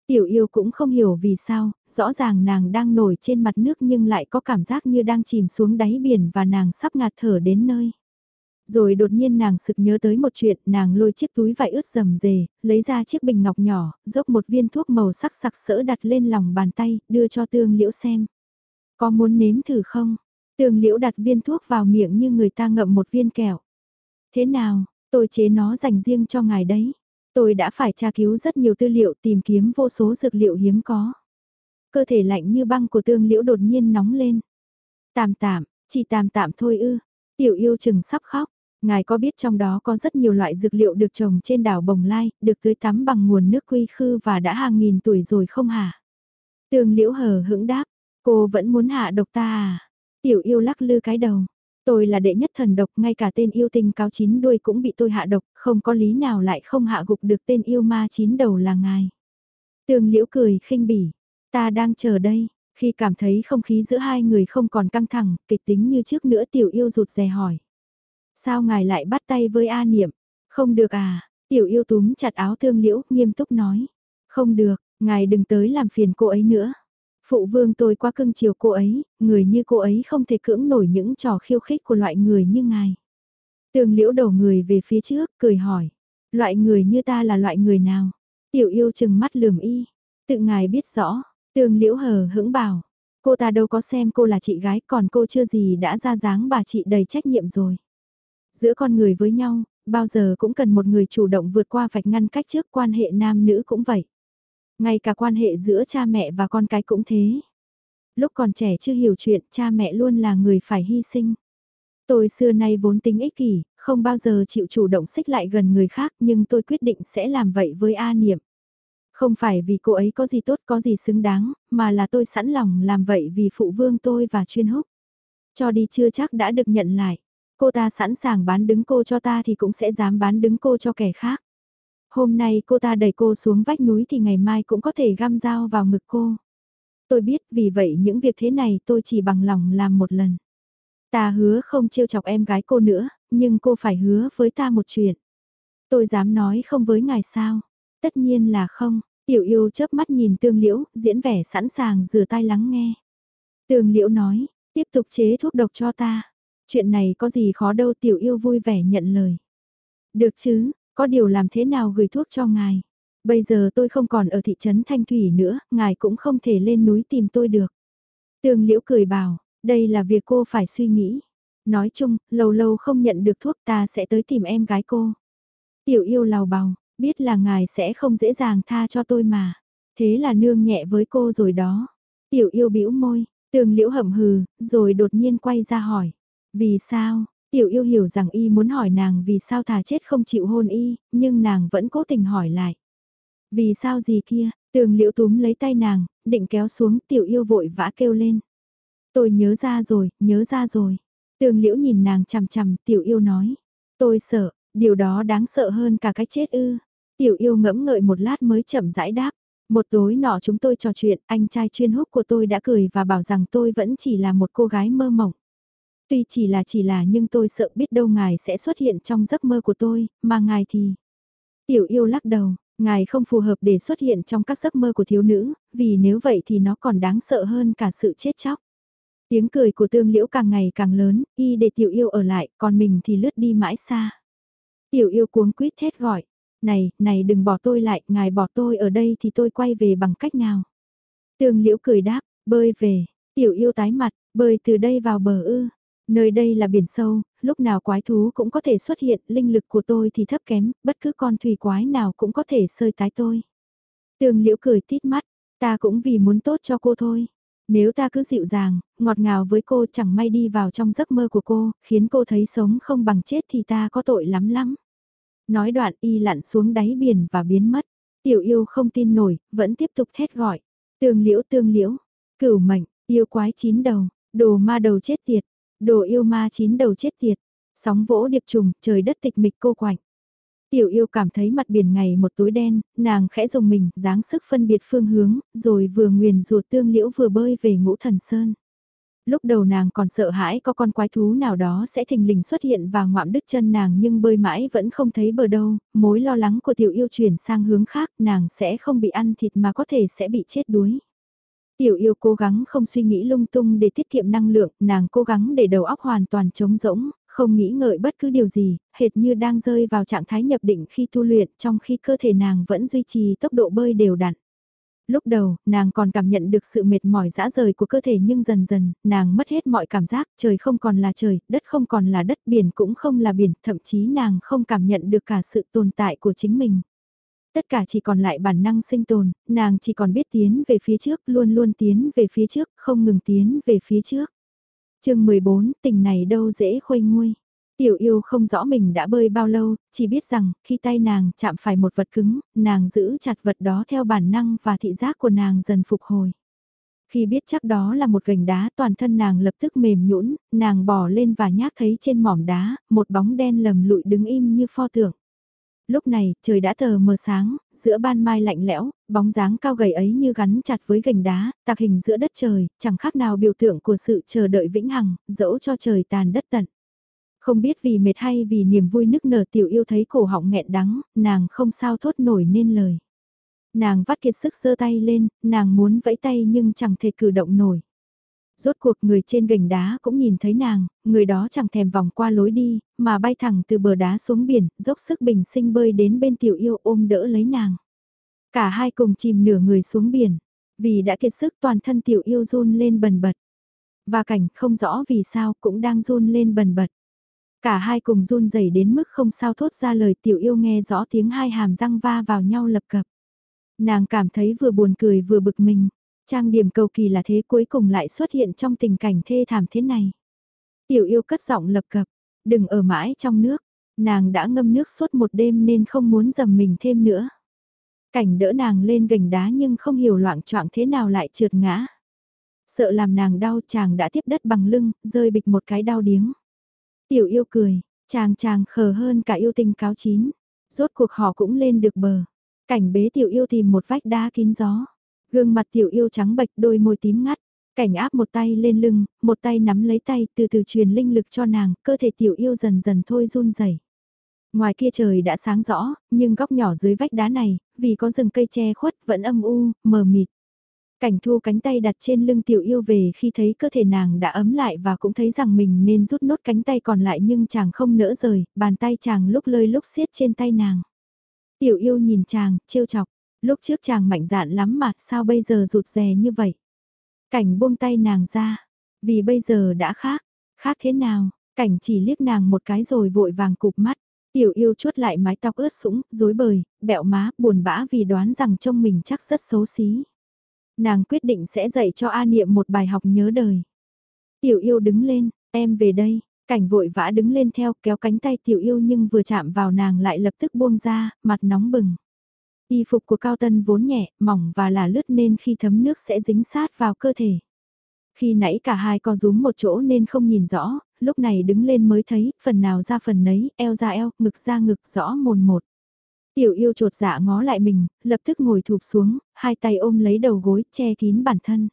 Tiểu yêu cũng không hiểu vì sao, rõ ràng nàng đang nổi trên mặt nước nhưng lại có cảm giác như đang chìm xuống đáy biển và nàng sắp ngạt thở đến nơi. Rồi đột nhiên nàng sực nhớ tới một chuyện, nàng lôi chiếc túi vải ướt rầm rề, lấy ra chiếc bình ngọc nhỏ, dốc một viên thuốc màu sắc sặc sỡ đặt lên lòng bàn tay, đưa cho tương liễu xem. Có muốn nếm thử không? Tường liễu đặt viên thuốc vào miệng như người ta ngậm một viên kẹo. Thế nào, tôi chế nó dành riêng cho ngài đấy. Tôi đã phải tra cứu rất nhiều tư liệu tìm kiếm vô số dược liệu hiếm có. Cơ thể lạnh như băng của tương liễu đột nhiên nóng lên. Tạm tạm, chỉ tạm tạm thôi ư. Tiểu yêu chừng sắp khóc. Ngài có biết trong đó có rất nhiều loại dược liệu được trồng trên đảo Bồng Lai, được tưới tắm bằng nguồn nước quy khư và đã hàng nghìn tuổi rồi không hả? Tương liễu hờ hững đáp, cô vẫn muốn hạ độc ta à? Tiểu yêu lắc lư cái đầu. Tôi là đệ nhất thần độc, ngay cả tên yêu tinh cáo chín đuôi cũng bị tôi hạ độc, không có lý nào lại không hạ gục được tên yêu ma chín đầu là ngài. Tường liễu cười khinh bỉ, ta đang chờ đây, khi cảm thấy không khí giữa hai người không còn căng thẳng, kịch tính như trước nữa tiểu yêu rụt rè hỏi. Sao ngài lại bắt tay với A Niệm? Không được à, tiểu yêu túm chặt áo tương liễu, nghiêm túc nói. Không được, ngài đừng tới làm phiền cô ấy nữa. Phụ vương tôi quá cưng chiều cô ấy, người như cô ấy không thể cưỡng nổi những trò khiêu khích của loại người như ngài. Tường liễu đổ người về phía trước, cười hỏi. Loại người như ta là loại người nào? Tiểu yêu chừng mắt lườm y. Tự ngài biết rõ. Tường liễu hờ hững bảo. Cô ta đâu có xem cô là chị gái còn cô chưa gì đã ra dáng bà chị đầy trách nhiệm rồi. Giữa con người với nhau, bao giờ cũng cần một người chủ động vượt qua vạch ngăn cách trước quan hệ nam nữ cũng vậy. Ngay cả quan hệ giữa cha mẹ và con cái cũng thế. Lúc còn trẻ chưa hiểu chuyện cha mẹ luôn là người phải hy sinh. Tôi xưa nay vốn tính ích kỷ, không bao giờ chịu chủ động xích lại gần người khác nhưng tôi quyết định sẽ làm vậy với A Niệm. Không phải vì cô ấy có gì tốt có gì xứng đáng, mà là tôi sẵn lòng làm vậy vì phụ vương tôi và chuyên húc. Cho đi chưa chắc đã được nhận lại. Cô ta sẵn sàng bán đứng cô cho ta thì cũng sẽ dám bán đứng cô cho kẻ khác. Hôm nay cô ta đẩy cô xuống vách núi thì ngày mai cũng có thể găm dao vào ngực cô. Tôi biết vì vậy những việc thế này tôi chỉ bằng lòng làm một lần. Ta hứa không trêu chọc em gái cô nữa, nhưng cô phải hứa với ta một chuyện. Tôi dám nói không với ngài sao? Tất nhiên là không, tiểu yêu chớp mắt nhìn tương liễu, diễn vẻ sẵn sàng rửa tai lắng nghe. Tương liễu nói, tiếp tục chế thuốc độc cho ta. Chuyện này có gì khó đâu tiểu yêu vui vẻ nhận lời. Được chứ, có điều làm thế nào gửi thuốc cho ngài. Bây giờ tôi không còn ở thị trấn Thanh Thủy nữa, ngài cũng không thể lên núi tìm tôi được. Tương liễu cười bảo, đây là việc cô phải suy nghĩ. Nói chung, lâu lâu không nhận được thuốc ta sẽ tới tìm em gái cô. Tiểu yêu lào bào, biết là ngài sẽ không dễ dàng tha cho tôi mà. Thế là nương nhẹ với cô rồi đó. Tiểu yêu bĩu môi, tường liễu hậm hừ, rồi đột nhiên quay ra hỏi. Vì sao? Tiểu yêu hiểu rằng y muốn hỏi nàng vì sao thà chết không chịu hôn y, nhưng nàng vẫn cố tình hỏi lại. Vì sao gì kia, tường liễu túm lấy tay nàng, định kéo xuống tiểu yêu vội vã kêu lên. Tôi nhớ ra rồi, nhớ ra rồi. Tường liễu nhìn nàng chằm chằm, tiểu yêu nói. Tôi sợ, điều đó đáng sợ hơn cả cái chết ư. Tiểu yêu ngẫm ngợi một lát mới chậm rãi đáp. Một tối nọ chúng tôi trò chuyện, anh trai chuyên hút của tôi đã cười và bảo rằng tôi vẫn chỉ là một cô gái mơ mộng. Tuy chỉ là chỉ là nhưng tôi sợ biết đâu ngài sẽ xuất hiện trong giấc mơ của tôi, mà ngài thì... Tiểu yêu lắc đầu, ngài không phù hợp để xuất hiện trong các giấc mơ của thiếu nữ, vì nếu vậy thì nó còn đáng sợ hơn cả sự chết chóc. Tiếng cười của tương liễu càng ngày càng lớn, y để tiểu yêu ở lại, còn mình thì lướt đi mãi xa. Tiểu yêu cuống quýt thét gọi, này, này đừng bỏ tôi lại, ngài bỏ tôi ở đây thì tôi quay về bằng cách nào. Tương liễu cười đáp, bơi về, tiểu yêu tái mặt, bơi từ đây vào bờ ư. Nơi đây là biển sâu, lúc nào quái thú cũng có thể xuất hiện, linh lực của tôi thì thấp kém, bất cứ con thủy quái nào cũng có thể sơi tái tôi. Tường liễu cười tít mắt, ta cũng vì muốn tốt cho cô thôi. Nếu ta cứ dịu dàng, ngọt ngào với cô chẳng may đi vào trong giấc mơ của cô, khiến cô thấy sống không bằng chết thì ta có tội lắm lắm. Nói đoạn y lặn xuống đáy biển và biến mất. Tiểu yêu không tin nổi, vẫn tiếp tục thét gọi. Tương liễu tương liễu, cửu mệnh, yêu quái chín đầu, đồ ma đầu chết tiệt, đồ yêu ma chín đầu chết tiệt. Sóng vỗ điệp trùng, trời đất tịch mịch cô quạnh. Tiểu yêu cảm thấy mặt biển ngày một tối đen, nàng khẽ dùng mình, dáng sức phân biệt phương hướng, rồi vừa nguyền rùa tương liễu vừa bơi về ngũ thần sơn. Lúc đầu nàng còn sợ hãi có con quái thú nào đó sẽ thình lình xuất hiện và ngoạm đứt chân nàng nhưng bơi mãi vẫn không thấy bờ đâu, mối lo lắng của tiểu yêu chuyển sang hướng khác nàng sẽ không bị ăn thịt mà có thể sẽ bị chết đuối. Tiểu yêu cố gắng không suy nghĩ lung tung để tiết kiệm năng lượng, nàng cố gắng để đầu óc hoàn toàn trống rỗng, không nghĩ ngợi bất cứ điều gì, hệt như đang rơi vào trạng thái nhập định khi tu luyện trong khi cơ thể nàng vẫn duy trì tốc độ bơi đều đặn. Lúc đầu, nàng còn cảm nhận được sự mệt mỏi dã rời của cơ thể nhưng dần dần, nàng mất hết mọi cảm giác, trời không còn là trời, đất không còn là đất, biển cũng không là biển, thậm chí nàng không cảm nhận được cả sự tồn tại của chính mình. Tất cả chỉ còn lại bản năng sinh tồn, nàng chỉ còn biết tiến về phía trước, luôn luôn tiến về phía trước, không ngừng tiến về phía trước chương 14, tình này đâu dễ khuây nguôi. Tiểu yêu không rõ mình đã bơi bao lâu, chỉ biết rằng khi tay nàng chạm phải một vật cứng, nàng giữ chặt vật đó theo bản năng và thị giác của nàng dần phục hồi. Khi biết chắc đó là một gành đá toàn thân nàng lập tức mềm nhũn, nàng bỏ lên và nhát thấy trên mỏm đá, một bóng đen lầm lụi đứng im như pho tượng. Lúc này, trời đã tờ mờ sáng, giữa ban mai lạnh lẽo, bóng dáng cao gầy ấy như gắn chặt với gành đá, tạc hình giữa đất trời, chẳng khác nào biểu tượng của sự chờ đợi vĩnh hằng, dẫu cho trời tàn đất tận. Không biết vì mệt hay vì niềm vui nức nở tiểu yêu thấy cổ họng nghẹn đắng, nàng không sao thốt nổi nên lời. Nàng vắt kiệt sức giơ tay lên, nàng muốn vẫy tay nhưng chẳng thể cử động nổi. Rốt cuộc người trên gành đá cũng nhìn thấy nàng, người đó chẳng thèm vòng qua lối đi, mà bay thẳng từ bờ đá xuống biển, dốc sức bình sinh bơi đến bên tiểu yêu ôm đỡ lấy nàng. Cả hai cùng chìm nửa người xuống biển. Vì đã kiệt sức toàn thân tiểu yêu run lên bần bật. Và cảnh không rõ vì sao cũng đang run lên bần bật. Cả hai cùng run rẩy đến mức không sao thốt ra lời tiểu yêu nghe rõ tiếng hai hàm răng va vào nhau lập cập. Nàng cảm thấy vừa buồn cười vừa bực mình. Trang điểm cầu kỳ là thế cuối cùng lại xuất hiện trong tình cảnh thê thảm thế này. Tiểu yêu cất giọng lập cập, đừng ở mãi trong nước, nàng đã ngâm nước suốt một đêm nên không muốn dầm mình thêm nữa. Cảnh đỡ nàng lên gành đá nhưng không hiểu loạn choạng thế nào lại trượt ngã. Sợ làm nàng đau chàng đã tiếp đất bằng lưng, rơi bịch một cái đau điếng. Tiểu yêu cười, chàng chàng khờ hơn cả yêu tình cáo chín. Rốt cuộc họ cũng lên được bờ. Cảnh bế tiểu yêu tìm một vách đá kín gió. Gương mặt tiểu yêu trắng bệch đôi môi tím ngắt. Cảnh áp một tay lên lưng, một tay nắm lấy tay từ từ truyền linh lực cho nàng, cơ thể tiểu yêu dần dần thôi run rẩy. Ngoài kia trời đã sáng rõ, nhưng góc nhỏ dưới vách đá này, vì có rừng cây che khuất vẫn âm u, mờ mịt. Cảnh thu cánh tay đặt trên lưng tiểu yêu về khi thấy cơ thể nàng đã ấm lại và cũng thấy rằng mình nên rút nốt cánh tay còn lại nhưng chàng không nỡ rời, bàn tay chàng lúc lơi lúc siết trên tay nàng. Tiểu yêu nhìn chàng, trêu chọc, lúc trước chàng mạnh dạn lắm mà sao bây giờ rụt rè như vậy. Cảnh buông tay nàng ra, vì bây giờ đã khác, khác thế nào, cảnh chỉ liếc nàng một cái rồi vội vàng cụp mắt. Tiểu yêu chuốt lại mái tóc ướt sũng, rối bời, bẹo má, buồn bã vì đoán rằng trông mình chắc rất xấu xí. Nàng quyết định sẽ dạy cho A Niệm một bài học nhớ đời. Tiểu yêu đứng lên, em về đây, cảnh vội vã đứng lên theo kéo cánh tay tiểu yêu nhưng vừa chạm vào nàng lại lập tức buông ra, mặt nóng bừng. Y phục của Cao Tân vốn nhẹ, mỏng và là lướt nên khi thấm nước sẽ dính sát vào cơ thể. Khi nãy cả hai co rúm một chỗ nên không nhìn rõ, lúc này đứng lên mới thấy, phần nào ra phần nấy, eo ra eo, ngực ra ngực, rõ mồn một. Tiểu yêu trột dạ ngó lại mình, lập tức ngồi thụp xuống, hai tay ôm lấy đầu gối, che kín bản thân.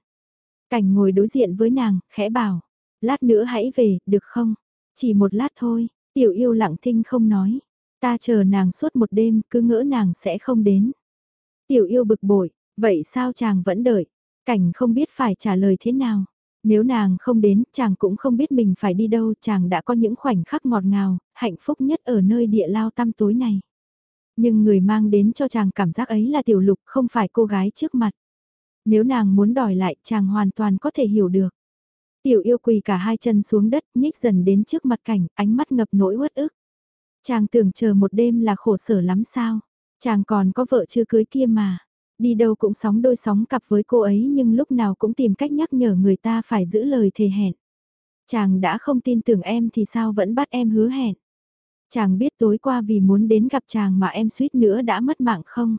Cảnh ngồi đối diện với nàng, khẽ bảo, lát nữa hãy về, được không? Chỉ một lát thôi, tiểu yêu lặng thinh không nói. Ta chờ nàng suốt một đêm, cứ ngỡ nàng sẽ không đến. Tiểu yêu bực bội, vậy sao chàng vẫn đợi? Cảnh không biết phải trả lời thế nào. Nếu nàng không đến, chàng cũng không biết mình phải đi đâu, chàng đã có những khoảnh khắc ngọt ngào, hạnh phúc nhất ở nơi địa lao tăm tối này. Nhưng người mang đến cho chàng cảm giác ấy là tiểu lục, không phải cô gái trước mặt. Nếu nàng muốn đòi lại, chàng hoàn toàn có thể hiểu được. Tiểu yêu quỳ cả hai chân xuống đất, nhích dần đến trước mặt cảnh, ánh mắt ngập nỗi uất ức. Chàng tưởng chờ một đêm là khổ sở lắm sao? Chàng còn có vợ chưa cưới kia mà. Đi đâu cũng sóng đôi sóng cặp với cô ấy nhưng lúc nào cũng tìm cách nhắc nhở người ta phải giữ lời thề hẹn. Chàng đã không tin tưởng em thì sao vẫn bắt em hứa hẹn. Chàng biết tối qua vì muốn đến gặp chàng mà em suýt nữa đã mất mạng không?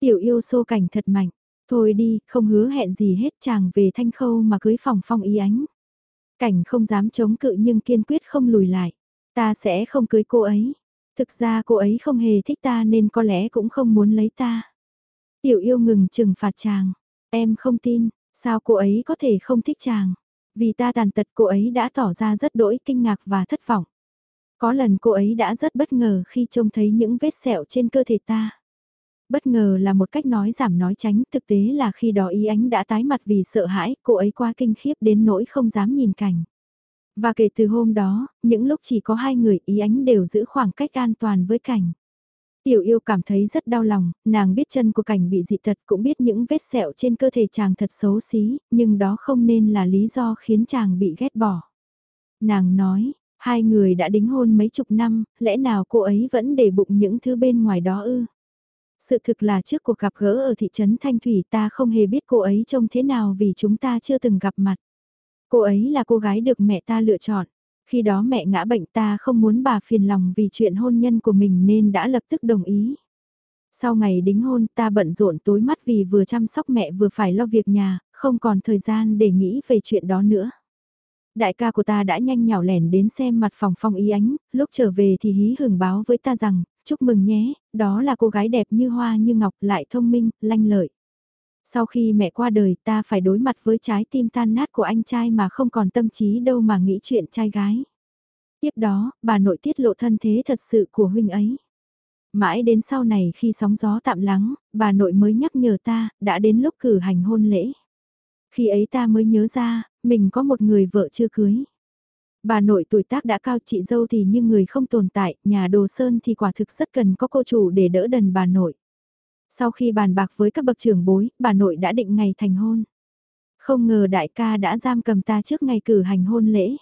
Tiểu yêu xô cảnh thật mạnh. Thôi đi, không hứa hẹn gì hết chàng về thanh khâu mà cưới phòng phong ý ánh. Cảnh không dám chống cự nhưng kiên quyết không lùi lại. Ta sẽ không cưới cô ấy. Thực ra cô ấy không hề thích ta nên có lẽ cũng không muốn lấy ta. Tiểu yêu ngừng trừng phạt chàng. Em không tin, sao cô ấy có thể không thích chàng. Vì ta tàn tật cô ấy đã tỏ ra rất đỗi kinh ngạc và thất vọng. Có lần cô ấy đã rất bất ngờ khi trông thấy những vết sẹo trên cơ thể ta. Bất ngờ là một cách nói giảm nói tránh, thực tế là khi đó ý ánh đã tái mặt vì sợ hãi, cô ấy quá kinh khiếp đến nỗi không dám nhìn cảnh. Và kể từ hôm đó, những lúc chỉ có hai người ý ánh đều giữ khoảng cách an toàn với cảnh. Tiểu yêu cảm thấy rất đau lòng, nàng biết chân của cảnh bị dị tật cũng biết những vết sẹo trên cơ thể chàng thật xấu xí, nhưng đó không nên là lý do khiến chàng bị ghét bỏ. Nàng nói, hai người đã đính hôn mấy chục năm, lẽ nào cô ấy vẫn để bụng những thứ bên ngoài đó ư? Sự thực là trước cuộc gặp gỡ ở thị trấn Thanh Thủy ta không hề biết cô ấy trông thế nào vì chúng ta chưa từng gặp mặt. Cô ấy là cô gái được mẹ ta lựa chọn. Khi đó mẹ ngã bệnh ta không muốn bà phiền lòng vì chuyện hôn nhân của mình nên đã lập tức đồng ý. Sau ngày đính hôn ta bận rộn tối mắt vì vừa chăm sóc mẹ vừa phải lo việc nhà, không còn thời gian để nghĩ về chuyện đó nữa. Đại ca của ta đã nhanh nhảo lẻn đến xem mặt phòng phong ý ánh, lúc trở về thì hí hưởng báo với ta rằng, chúc mừng nhé, đó là cô gái đẹp như hoa như ngọc lại thông minh, lanh lợi. Sau khi mẹ qua đời ta phải đối mặt với trái tim tan nát của anh trai mà không còn tâm trí đâu mà nghĩ chuyện trai gái. Tiếp đó, bà nội tiết lộ thân thế thật sự của huynh ấy. Mãi đến sau này khi sóng gió tạm lắng, bà nội mới nhắc nhở ta, đã đến lúc cử hành hôn lễ. Khi ấy ta mới nhớ ra, mình có một người vợ chưa cưới. Bà nội tuổi tác đã cao chị dâu thì như người không tồn tại, nhà đồ sơn thì quả thực rất cần có cô chủ để đỡ đần bà nội. Sau khi bàn bạc với các bậc trưởng bối, bà nội đã định ngày thành hôn. Không ngờ đại ca đã giam cầm ta trước ngày cử hành hôn lễ.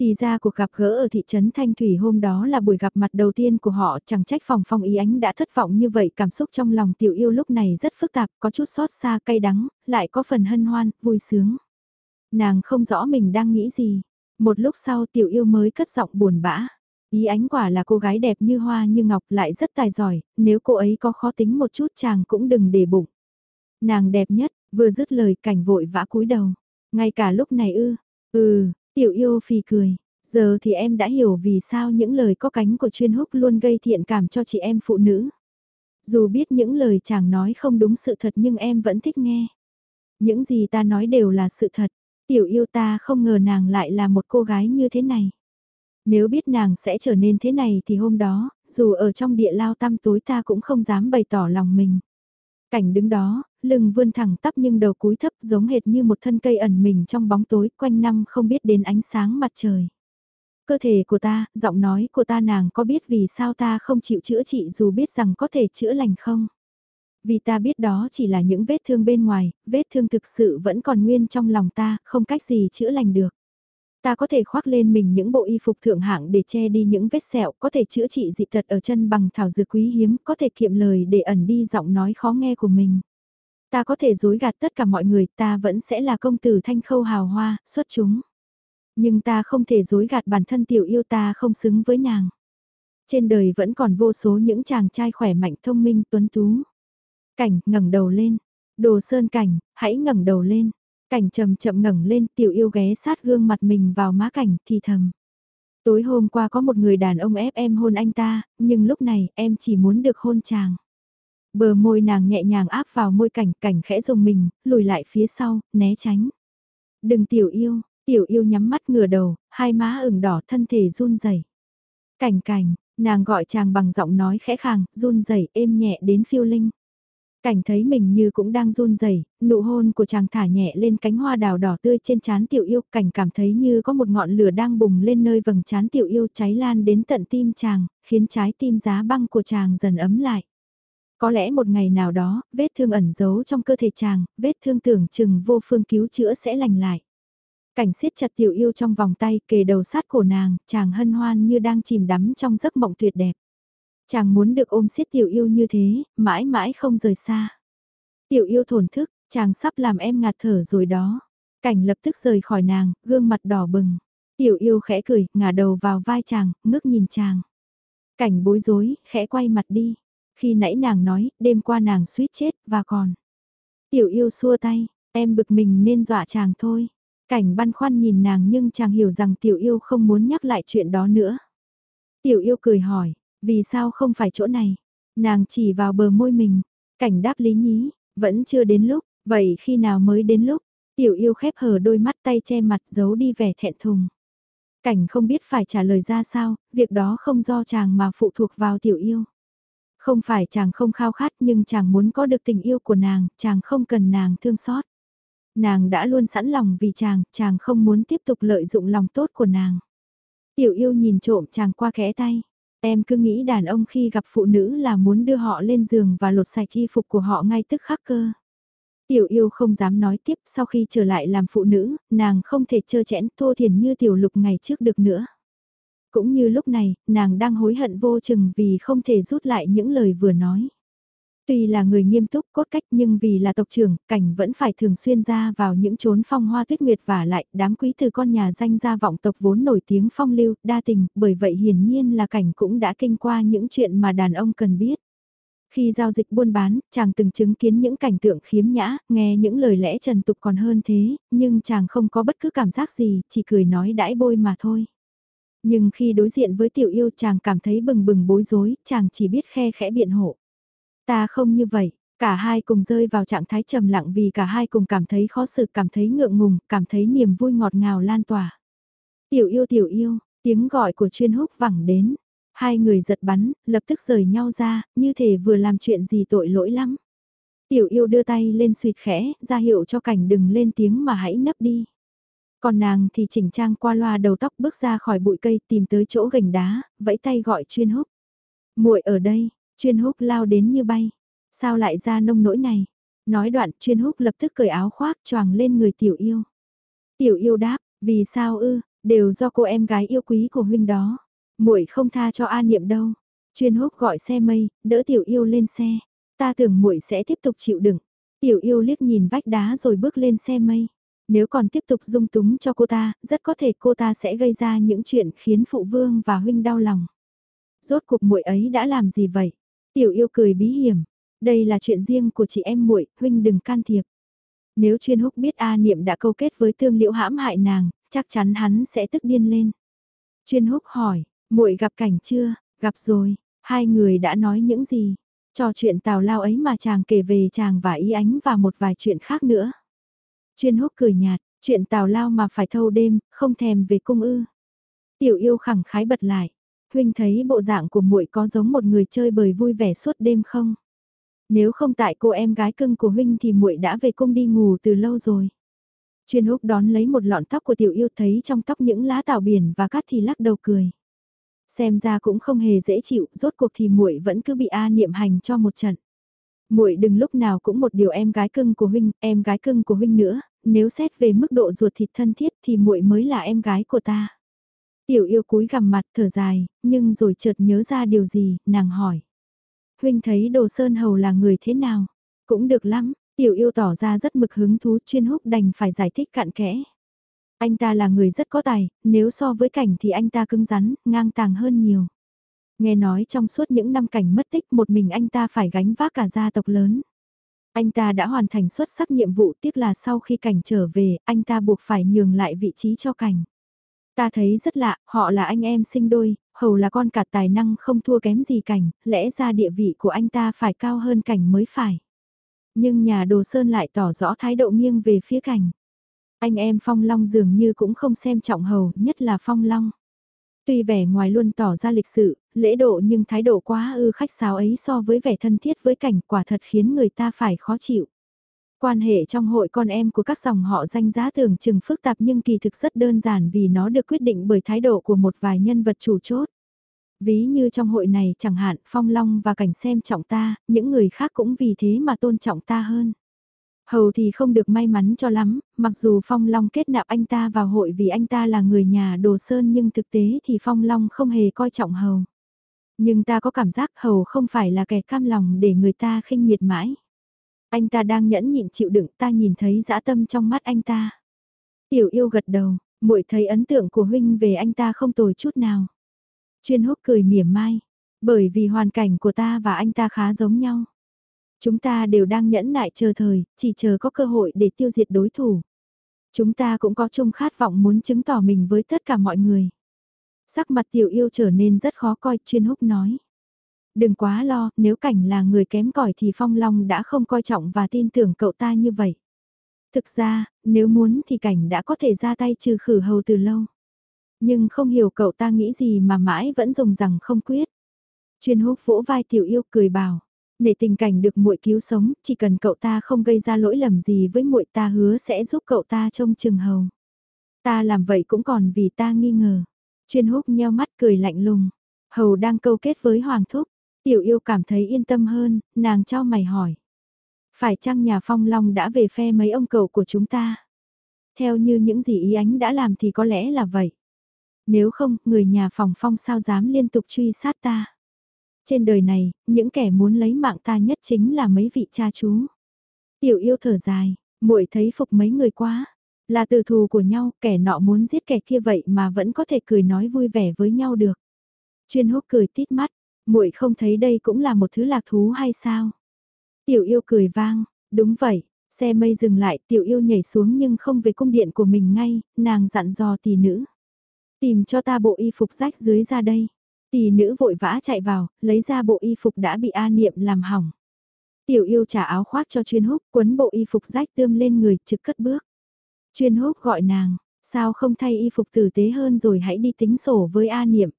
Thì ra cuộc gặp gỡ ở thị trấn Thanh Thủy hôm đó là buổi gặp mặt đầu tiên của họ, chẳng trách phòng phong ý ánh đã thất vọng như vậy, cảm xúc trong lòng tiểu yêu lúc này rất phức tạp, có chút xót xa cay đắng, lại có phần hân hoan, vui sướng. Nàng không rõ mình đang nghĩ gì. Một lúc sau tiểu yêu mới cất giọng buồn bã. Ý ánh quả là cô gái đẹp như hoa như ngọc lại rất tài giỏi, nếu cô ấy có khó tính một chút chàng cũng đừng để bụng. Nàng đẹp nhất, vừa dứt lời cảnh vội vã cúi đầu. Ngay cả lúc này ư, ừ, tiểu yêu phì cười. Giờ thì em đã hiểu vì sao những lời có cánh của chuyên húc luôn gây thiện cảm cho chị em phụ nữ. Dù biết những lời chàng nói không đúng sự thật nhưng em vẫn thích nghe. Những gì ta nói đều là sự thật. Tiểu yêu ta không ngờ nàng lại là một cô gái như thế này. Nếu biết nàng sẽ trở nên thế này thì hôm đó, dù ở trong địa lao tăm tối ta cũng không dám bày tỏ lòng mình. Cảnh đứng đó, lưng vươn thẳng tắp nhưng đầu cúi thấp giống hệt như một thân cây ẩn mình trong bóng tối quanh năm không biết đến ánh sáng mặt trời. Cơ thể của ta, giọng nói của ta nàng có biết vì sao ta không chịu chữa trị dù biết rằng có thể chữa lành không? Vì ta biết đó chỉ là những vết thương bên ngoài, vết thương thực sự vẫn còn nguyên trong lòng ta, không cách gì chữa lành được. Ta có thể khoác lên mình những bộ y phục thượng hạng để che đi những vết sẹo, có thể chữa trị dị tật ở chân bằng thảo dược quý hiếm, có thể kiệm lời để ẩn đi giọng nói khó nghe của mình. Ta có thể dối gạt tất cả mọi người, ta vẫn sẽ là công tử thanh khâu hào hoa, xuất chúng. Nhưng ta không thể dối gạt bản thân tiểu yêu ta không xứng với nàng. Trên đời vẫn còn vô số những chàng trai khỏe mạnh thông minh tuấn tú. Cảnh ngẩng đầu lên. Đồ sơn cảnh, hãy ngẩng đầu lên. Cảnh chậm chậm ngẩng lên tiểu yêu ghé sát gương mặt mình vào má cảnh thì thầm. Tối hôm qua có một người đàn ông ép em hôn anh ta, nhưng lúc này em chỉ muốn được hôn chàng. Bờ môi nàng nhẹ nhàng áp vào môi cảnh, cảnh khẽ dùng mình, lùi lại phía sau, né tránh. Đừng tiểu yêu, tiểu yêu nhắm mắt ngửa đầu, hai má ửng đỏ thân thể run rẩy. Cảnh cảnh, nàng gọi chàng bằng giọng nói khẽ khàng, run rẩy êm nhẹ đến phiêu linh. Cảnh thấy mình như cũng đang run rẩy, nụ hôn của chàng thả nhẹ lên cánh hoa đào đỏ tươi trên trán tiểu yêu, cảnh cảm thấy như có một ngọn lửa đang bùng lên nơi vầng trán tiểu yêu cháy lan đến tận tim chàng, khiến trái tim giá băng của chàng dần ấm lại. Có lẽ một ngày nào đó, vết thương ẩn giấu trong cơ thể chàng, vết thương tưởng chừng vô phương cứu chữa sẽ lành lại. Cảnh siết chặt tiểu yêu trong vòng tay kề đầu sát cổ nàng, chàng hân hoan như đang chìm đắm trong giấc mộng tuyệt đẹp. Chàng muốn được ôm siết tiểu yêu như thế, mãi mãi không rời xa. Tiểu yêu thổn thức, chàng sắp làm em ngạt thở rồi đó. Cảnh lập tức rời khỏi nàng, gương mặt đỏ bừng. Tiểu yêu khẽ cười, ngả đầu vào vai chàng, ngước nhìn chàng. Cảnh bối rối, khẽ quay mặt đi. Khi nãy nàng nói, đêm qua nàng suýt chết, và còn. Tiểu yêu xua tay, em bực mình nên dọa chàng thôi. Cảnh băn khoăn nhìn nàng nhưng chàng hiểu rằng tiểu yêu không muốn nhắc lại chuyện đó nữa. Tiểu yêu cười hỏi, vì sao không phải chỗ này? Nàng chỉ vào bờ môi mình. Cảnh đáp lý nhí, vẫn chưa đến lúc, vậy khi nào mới đến lúc? Tiểu yêu khép hờ đôi mắt tay che mặt giấu đi vẻ thẹn thùng. Cảnh không biết phải trả lời ra sao, việc đó không do chàng mà phụ thuộc vào tiểu yêu. Không phải chàng không khao khát nhưng chàng muốn có được tình yêu của nàng, chàng không cần nàng thương xót. Nàng đã luôn sẵn lòng vì chàng, chàng không muốn tiếp tục lợi dụng lòng tốt của nàng. Tiểu yêu nhìn trộm chàng qua kẽ tay. Em cứ nghĩ đàn ông khi gặp phụ nữ là muốn đưa họ lên giường và lột sạch y phục của họ ngay tức khắc cơ. Tiểu yêu không dám nói tiếp sau khi trở lại làm phụ nữ, nàng không thể trơ chẽn thô thiền như tiểu lục ngày trước được nữa. Cũng như lúc này, nàng đang hối hận vô chừng vì không thể rút lại những lời vừa nói. Tuy là người nghiêm túc cốt cách nhưng vì là tộc trưởng, cảnh vẫn phải thường xuyên ra vào những chốn phong hoa tuyết nguyệt và lại đám quý từ con nhà danh gia vọng tộc vốn nổi tiếng phong lưu, đa tình, bởi vậy hiển nhiên là cảnh cũng đã kinh qua những chuyện mà đàn ông cần biết. Khi giao dịch buôn bán, chàng từng chứng kiến những cảnh tượng khiếm nhã, nghe những lời lẽ trần tục còn hơn thế, nhưng chàng không có bất cứ cảm giác gì, chỉ cười nói đãi bôi mà thôi. Nhưng khi đối diện với tiểu yêu chàng cảm thấy bừng bừng bối rối, chàng chỉ biết khe khẽ biện hộ. Ta không như vậy, cả hai cùng rơi vào trạng thái trầm lặng vì cả hai cùng cảm thấy khó xử, cảm thấy ngượng ngùng, cảm thấy niềm vui ngọt ngào lan tỏa. Tiểu yêu tiểu yêu, tiếng gọi của chuyên húc vẳng đến. Hai người giật bắn, lập tức rời nhau ra, như thể vừa làm chuyện gì tội lỗi lắm. Tiểu yêu đưa tay lên suyệt khẽ, ra hiệu cho cảnh đừng lên tiếng mà hãy nấp đi. Còn nàng thì chỉnh trang qua loa đầu tóc bước ra khỏi bụi cây tìm tới chỗ gành đá, vẫy tay gọi chuyên húc. muội ở đây, chuyên húc lao đến như bay. Sao lại ra nông nỗi này? Nói đoạn chuyên húc lập tức cởi áo khoác choàng lên người tiểu yêu. Tiểu yêu đáp, vì sao ư, đều do cô em gái yêu quý của huynh đó. muội không tha cho A Niệm đâu. Chuyên húc gọi xe mây, đỡ tiểu yêu lên xe. Ta tưởng muội sẽ tiếp tục chịu đựng. Tiểu yêu liếc nhìn vách đá rồi bước lên xe mây. Nếu còn tiếp tục dung túng cho cô ta, rất có thể cô ta sẽ gây ra những chuyện khiến phụ vương và huynh đau lòng. Rốt cuộc muội ấy đã làm gì vậy? Tiểu yêu cười bí hiểm. Đây là chuyện riêng của chị em muội, huynh đừng can thiệp. Nếu chuyên húc biết A Niệm đã câu kết với tương liễu hãm hại nàng, chắc chắn hắn sẽ tức điên lên. Chuyên húc hỏi, muội gặp cảnh chưa? Gặp rồi, hai người đã nói những gì? Trò chuyện tào lao ấy mà chàng kể về chàng và ý ánh và một vài chuyện khác nữa. Chuyên húc cười nhạt, chuyện tào lao mà phải thâu đêm, không thèm về cung ư. Tiểu yêu khẳng khái bật lại, huynh thấy bộ dạng của muội có giống một người chơi bời vui vẻ suốt đêm không? Nếu không tại cô em gái cưng của huynh thì muội đã về cung đi ngủ từ lâu rồi. Chuyên húc đón lấy một lọn tóc của tiểu yêu thấy trong tóc những lá tảo biển và cát thì lắc đầu cười. Xem ra cũng không hề dễ chịu, rốt cuộc thì muội vẫn cứ bị A niệm hành cho một trận. Muội đừng lúc nào cũng một điều em gái cưng của huynh, em gái cưng của huynh nữa, nếu xét về mức độ ruột thịt thân thiết thì muội mới là em gái của ta. Tiểu yêu cúi gằm mặt thở dài, nhưng rồi chợt nhớ ra điều gì, nàng hỏi. Huynh thấy đồ sơn hầu là người thế nào? Cũng được lắm, tiểu yêu tỏ ra rất mực hứng thú chuyên húc đành phải giải thích cạn kẽ. Anh ta là người rất có tài, nếu so với cảnh thì anh ta cứng rắn, ngang tàng hơn nhiều. Nghe nói trong suốt những năm cảnh mất tích một mình anh ta phải gánh vác cả gia tộc lớn. Anh ta đã hoàn thành xuất sắc nhiệm vụ tiếc là sau khi cảnh trở về, anh ta buộc phải nhường lại vị trí cho cảnh. Ta thấy rất lạ, họ là anh em sinh đôi, hầu là con cả tài năng không thua kém gì cảnh, lẽ ra địa vị của anh ta phải cao hơn cảnh mới phải. Nhưng nhà đồ sơn lại tỏ rõ thái độ nghiêng về phía cảnh. Anh em Phong Long dường như cũng không xem trọng hầu, nhất là Phong Long. Tuy vẻ ngoài luôn tỏ ra lịch sự, lễ độ nhưng thái độ quá ư khách sáo ấy so với vẻ thân thiết với cảnh quả thật khiến người ta phải khó chịu. Quan hệ trong hội con em của các dòng họ danh giá tưởng chừng phức tạp nhưng kỳ thực rất đơn giản vì nó được quyết định bởi thái độ của một vài nhân vật chủ chốt. Ví như trong hội này chẳng hạn Phong Long và Cảnh xem trọng ta, những người khác cũng vì thế mà tôn trọng ta hơn. Hầu thì không được may mắn cho lắm, mặc dù Phong Long kết nạp anh ta vào hội vì anh ta là người nhà Đồ Sơn nhưng thực tế thì Phong Long không hề coi trọng Hầu. Nhưng ta có cảm giác Hầu không phải là kẻ cam lòng để người ta khinh miệt mãi. Anh ta đang nhẫn nhịn chịu đựng ta nhìn thấy dã tâm trong mắt anh ta. Tiểu yêu gật đầu, muội thấy ấn tượng của huynh về anh ta không tồi chút nào. Chuyên húc cười mỉa mai, bởi vì hoàn cảnh của ta và anh ta khá giống nhau. Chúng ta đều đang nhẫn nại chờ thời, chỉ chờ có cơ hội để tiêu diệt đối thủ. Chúng ta cũng có chung khát vọng muốn chứng tỏ mình với tất cả mọi người. Sắc mặt tiểu yêu trở nên rất khó coi, chuyên húc nói. Đừng quá lo, nếu cảnh là người kém cỏi thì Phong Long đã không coi trọng và tin tưởng cậu ta như vậy. Thực ra, nếu muốn thì cảnh đã có thể ra tay trừ khử hầu từ lâu. Nhưng không hiểu cậu ta nghĩ gì mà mãi vẫn dùng rằng không quyết. Chuyên húc vỗ vai tiểu yêu cười bảo. Để tình cảnh được muội cứu sống, chỉ cần cậu ta không gây ra lỗi lầm gì với muội ta hứa sẽ giúp cậu ta trông chừng hầu. Ta làm vậy cũng còn vì ta nghi ngờ. Chuyên húc nheo mắt cười lạnh lùng. Hầu đang câu kết với Hoàng Thúc. Tiểu yêu cảm thấy yên tâm hơn, nàng cho mày hỏi. Phải chăng nhà Phong Long đã về phe mấy ông cậu của chúng ta? Theo như những gì ý ánh đã làm thì có lẽ là vậy. Nếu không, người nhà phòng Phong sao dám liên tục truy sát ta? Trên đời này, những kẻ muốn lấy mạng ta nhất chính là mấy vị cha chú. Tiểu yêu thở dài, muội thấy phục mấy người quá. Là từ thù của nhau, kẻ nọ muốn giết kẻ kia vậy mà vẫn có thể cười nói vui vẻ với nhau được. Chuyên húc cười tít mắt, muội không thấy đây cũng là một thứ lạc thú hay sao? Tiểu yêu cười vang, đúng vậy, xe mây dừng lại, tiểu yêu nhảy xuống nhưng không về cung điện của mình ngay, nàng dặn dò tỷ nữ. Tìm cho ta bộ y phục rách dưới ra đây. Tỷ nữ vội vã chạy vào, lấy ra bộ y phục đã bị A Niệm làm hỏng. Tiểu yêu trả áo khoác cho chuyên húc, quấn bộ y phục rách tươm lên người, trực cất bước. Chuyên húc gọi nàng, sao không thay y phục tử tế hơn rồi hãy đi tính sổ với A Niệm.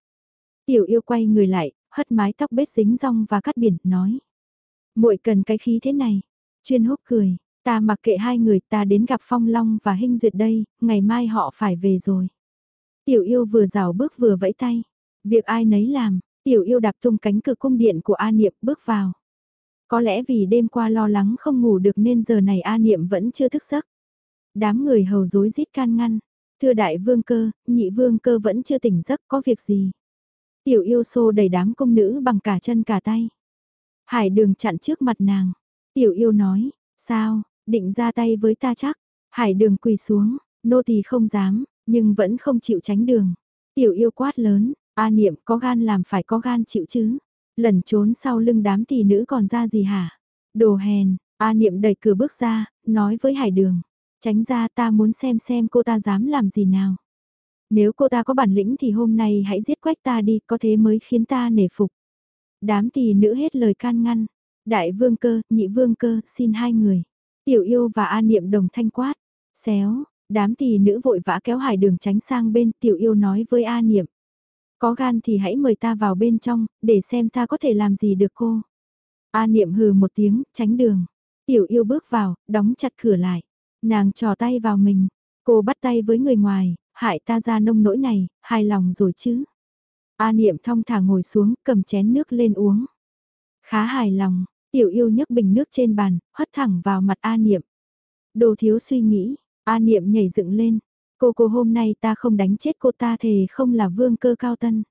Tiểu yêu quay người lại, hất mái tóc bết dính rong và cắt biển, nói. muội cần cái khí thế này. Chuyên húc cười, ta mặc kệ hai người ta đến gặp Phong Long và Hinh Duyệt đây, ngày mai họ phải về rồi. Tiểu yêu vừa rào bước vừa vẫy tay. Việc ai nấy làm, tiểu yêu đạp tung cánh cửa cung điện của A Niệm bước vào. Có lẽ vì đêm qua lo lắng không ngủ được nên giờ này A Niệm vẫn chưa thức giấc. Đám người hầu dối rít can ngăn. Thưa đại vương cơ, nhị vương cơ vẫn chưa tỉnh giấc có việc gì. Tiểu yêu xô đầy đám công nữ bằng cả chân cả tay. Hải đường chặn trước mặt nàng. Tiểu yêu nói, sao, định ra tay với ta chắc. Hải đường quỳ xuống, nô tỳ không dám, nhưng vẫn không chịu tránh đường. Tiểu yêu quát lớn, A niệm có gan làm phải có gan chịu chứ. Lần trốn sau lưng đám tỷ nữ còn ra gì hả? Đồ hèn, A niệm đẩy cửa bước ra, nói với hải đường. Tránh ra ta muốn xem xem cô ta dám làm gì nào. Nếu cô ta có bản lĩnh thì hôm nay hãy giết quách ta đi, có thế mới khiến ta nể phục. Đám tỷ nữ hết lời can ngăn. Đại vương cơ, nhị vương cơ, xin hai người. Tiểu yêu và A niệm đồng thanh quát. Xéo, đám tỷ nữ vội vã kéo hải đường tránh sang bên tiểu yêu nói với A niệm. Có gan thì hãy mời ta vào bên trong, để xem ta có thể làm gì được cô. A niệm hừ một tiếng, tránh đường. Tiểu yêu bước vào, đóng chặt cửa lại. Nàng trò tay vào mình. Cô bắt tay với người ngoài, hại ta ra nông nỗi này, hài lòng rồi chứ. A niệm thong thả ngồi xuống, cầm chén nước lên uống. Khá hài lòng, tiểu yêu nhấc bình nước trên bàn, hất thẳng vào mặt A niệm. Đồ thiếu suy nghĩ, A niệm nhảy dựng lên. Cô cô hôm nay ta không đánh chết cô ta thề không là vương cơ cao tân.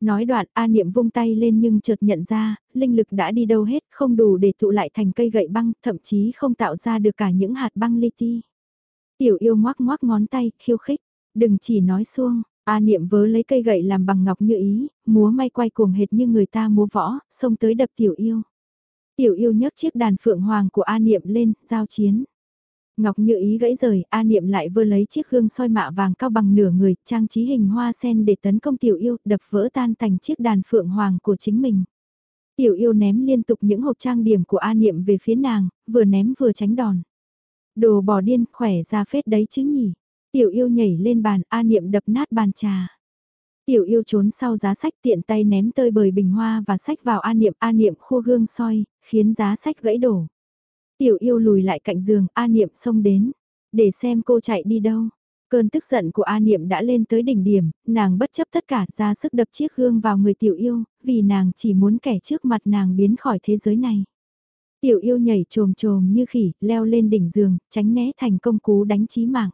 Nói đoạn A Niệm vung tay lên nhưng chợt nhận ra, linh lực đã đi đâu hết, không đủ để tụ lại thành cây gậy băng, thậm chí không tạo ra được cả những hạt băng li ti. Tiểu yêu ngoác ngoác ngón tay, khiêu khích, đừng chỉ nói xuông, A Niệm vớ lấy cây gậy làm bằng ngọc như ý, múa may quay cuồng hệt như người ta múa võ, xông tới đập tiểu yêu. Tiểu yêu nhấc chiếc đàn phượng hoàng của A Niệm lên, giao chiến. Ngọc Như Ý gãy rời, A Niệm lại vơ lấy chiếc gương soi mạ vàng cao bằng nửa người, trang trí hình hoa sen để tấn công tiểu yêu, đập vỡ tan thành chiếc đàn phượng hoàng của chính mình. Tiểu yêu ném liên tục những hộp trang điểm của A Niệm về phía nàng, vừa ném vừa tránh đòn. Đồ bò điên, khỏe ra phết đấy chứ nhỉ. Tiểu yêu nhảy lên bàn, A Niệm đập nát bàn trà. Tiểu yêu trốn sau giá sách tiện tay ném tơi bời bình hoa và sách vào A Niệm, A Niệm khua gương soi, khiến giá sách gãy đổ. Tiểu yêu lùi lại cạnh giường, A Niệm xông đến, để xem cô chạy đi đâu. Cơn tức giận của A Niệm đã lên tới đỉnh điểm, nàng bất chấp tất cả ra sức đập chiếc gương vào người tiểu yêu, vì nàng chỉ muốn kẻ trước mặt nàng biến khỏi thế giới này. Tiểu yêu nhảy trồm trồm như khỉ, leo lên đỉnh giường, tránh né thành công cú đánh chí mạng.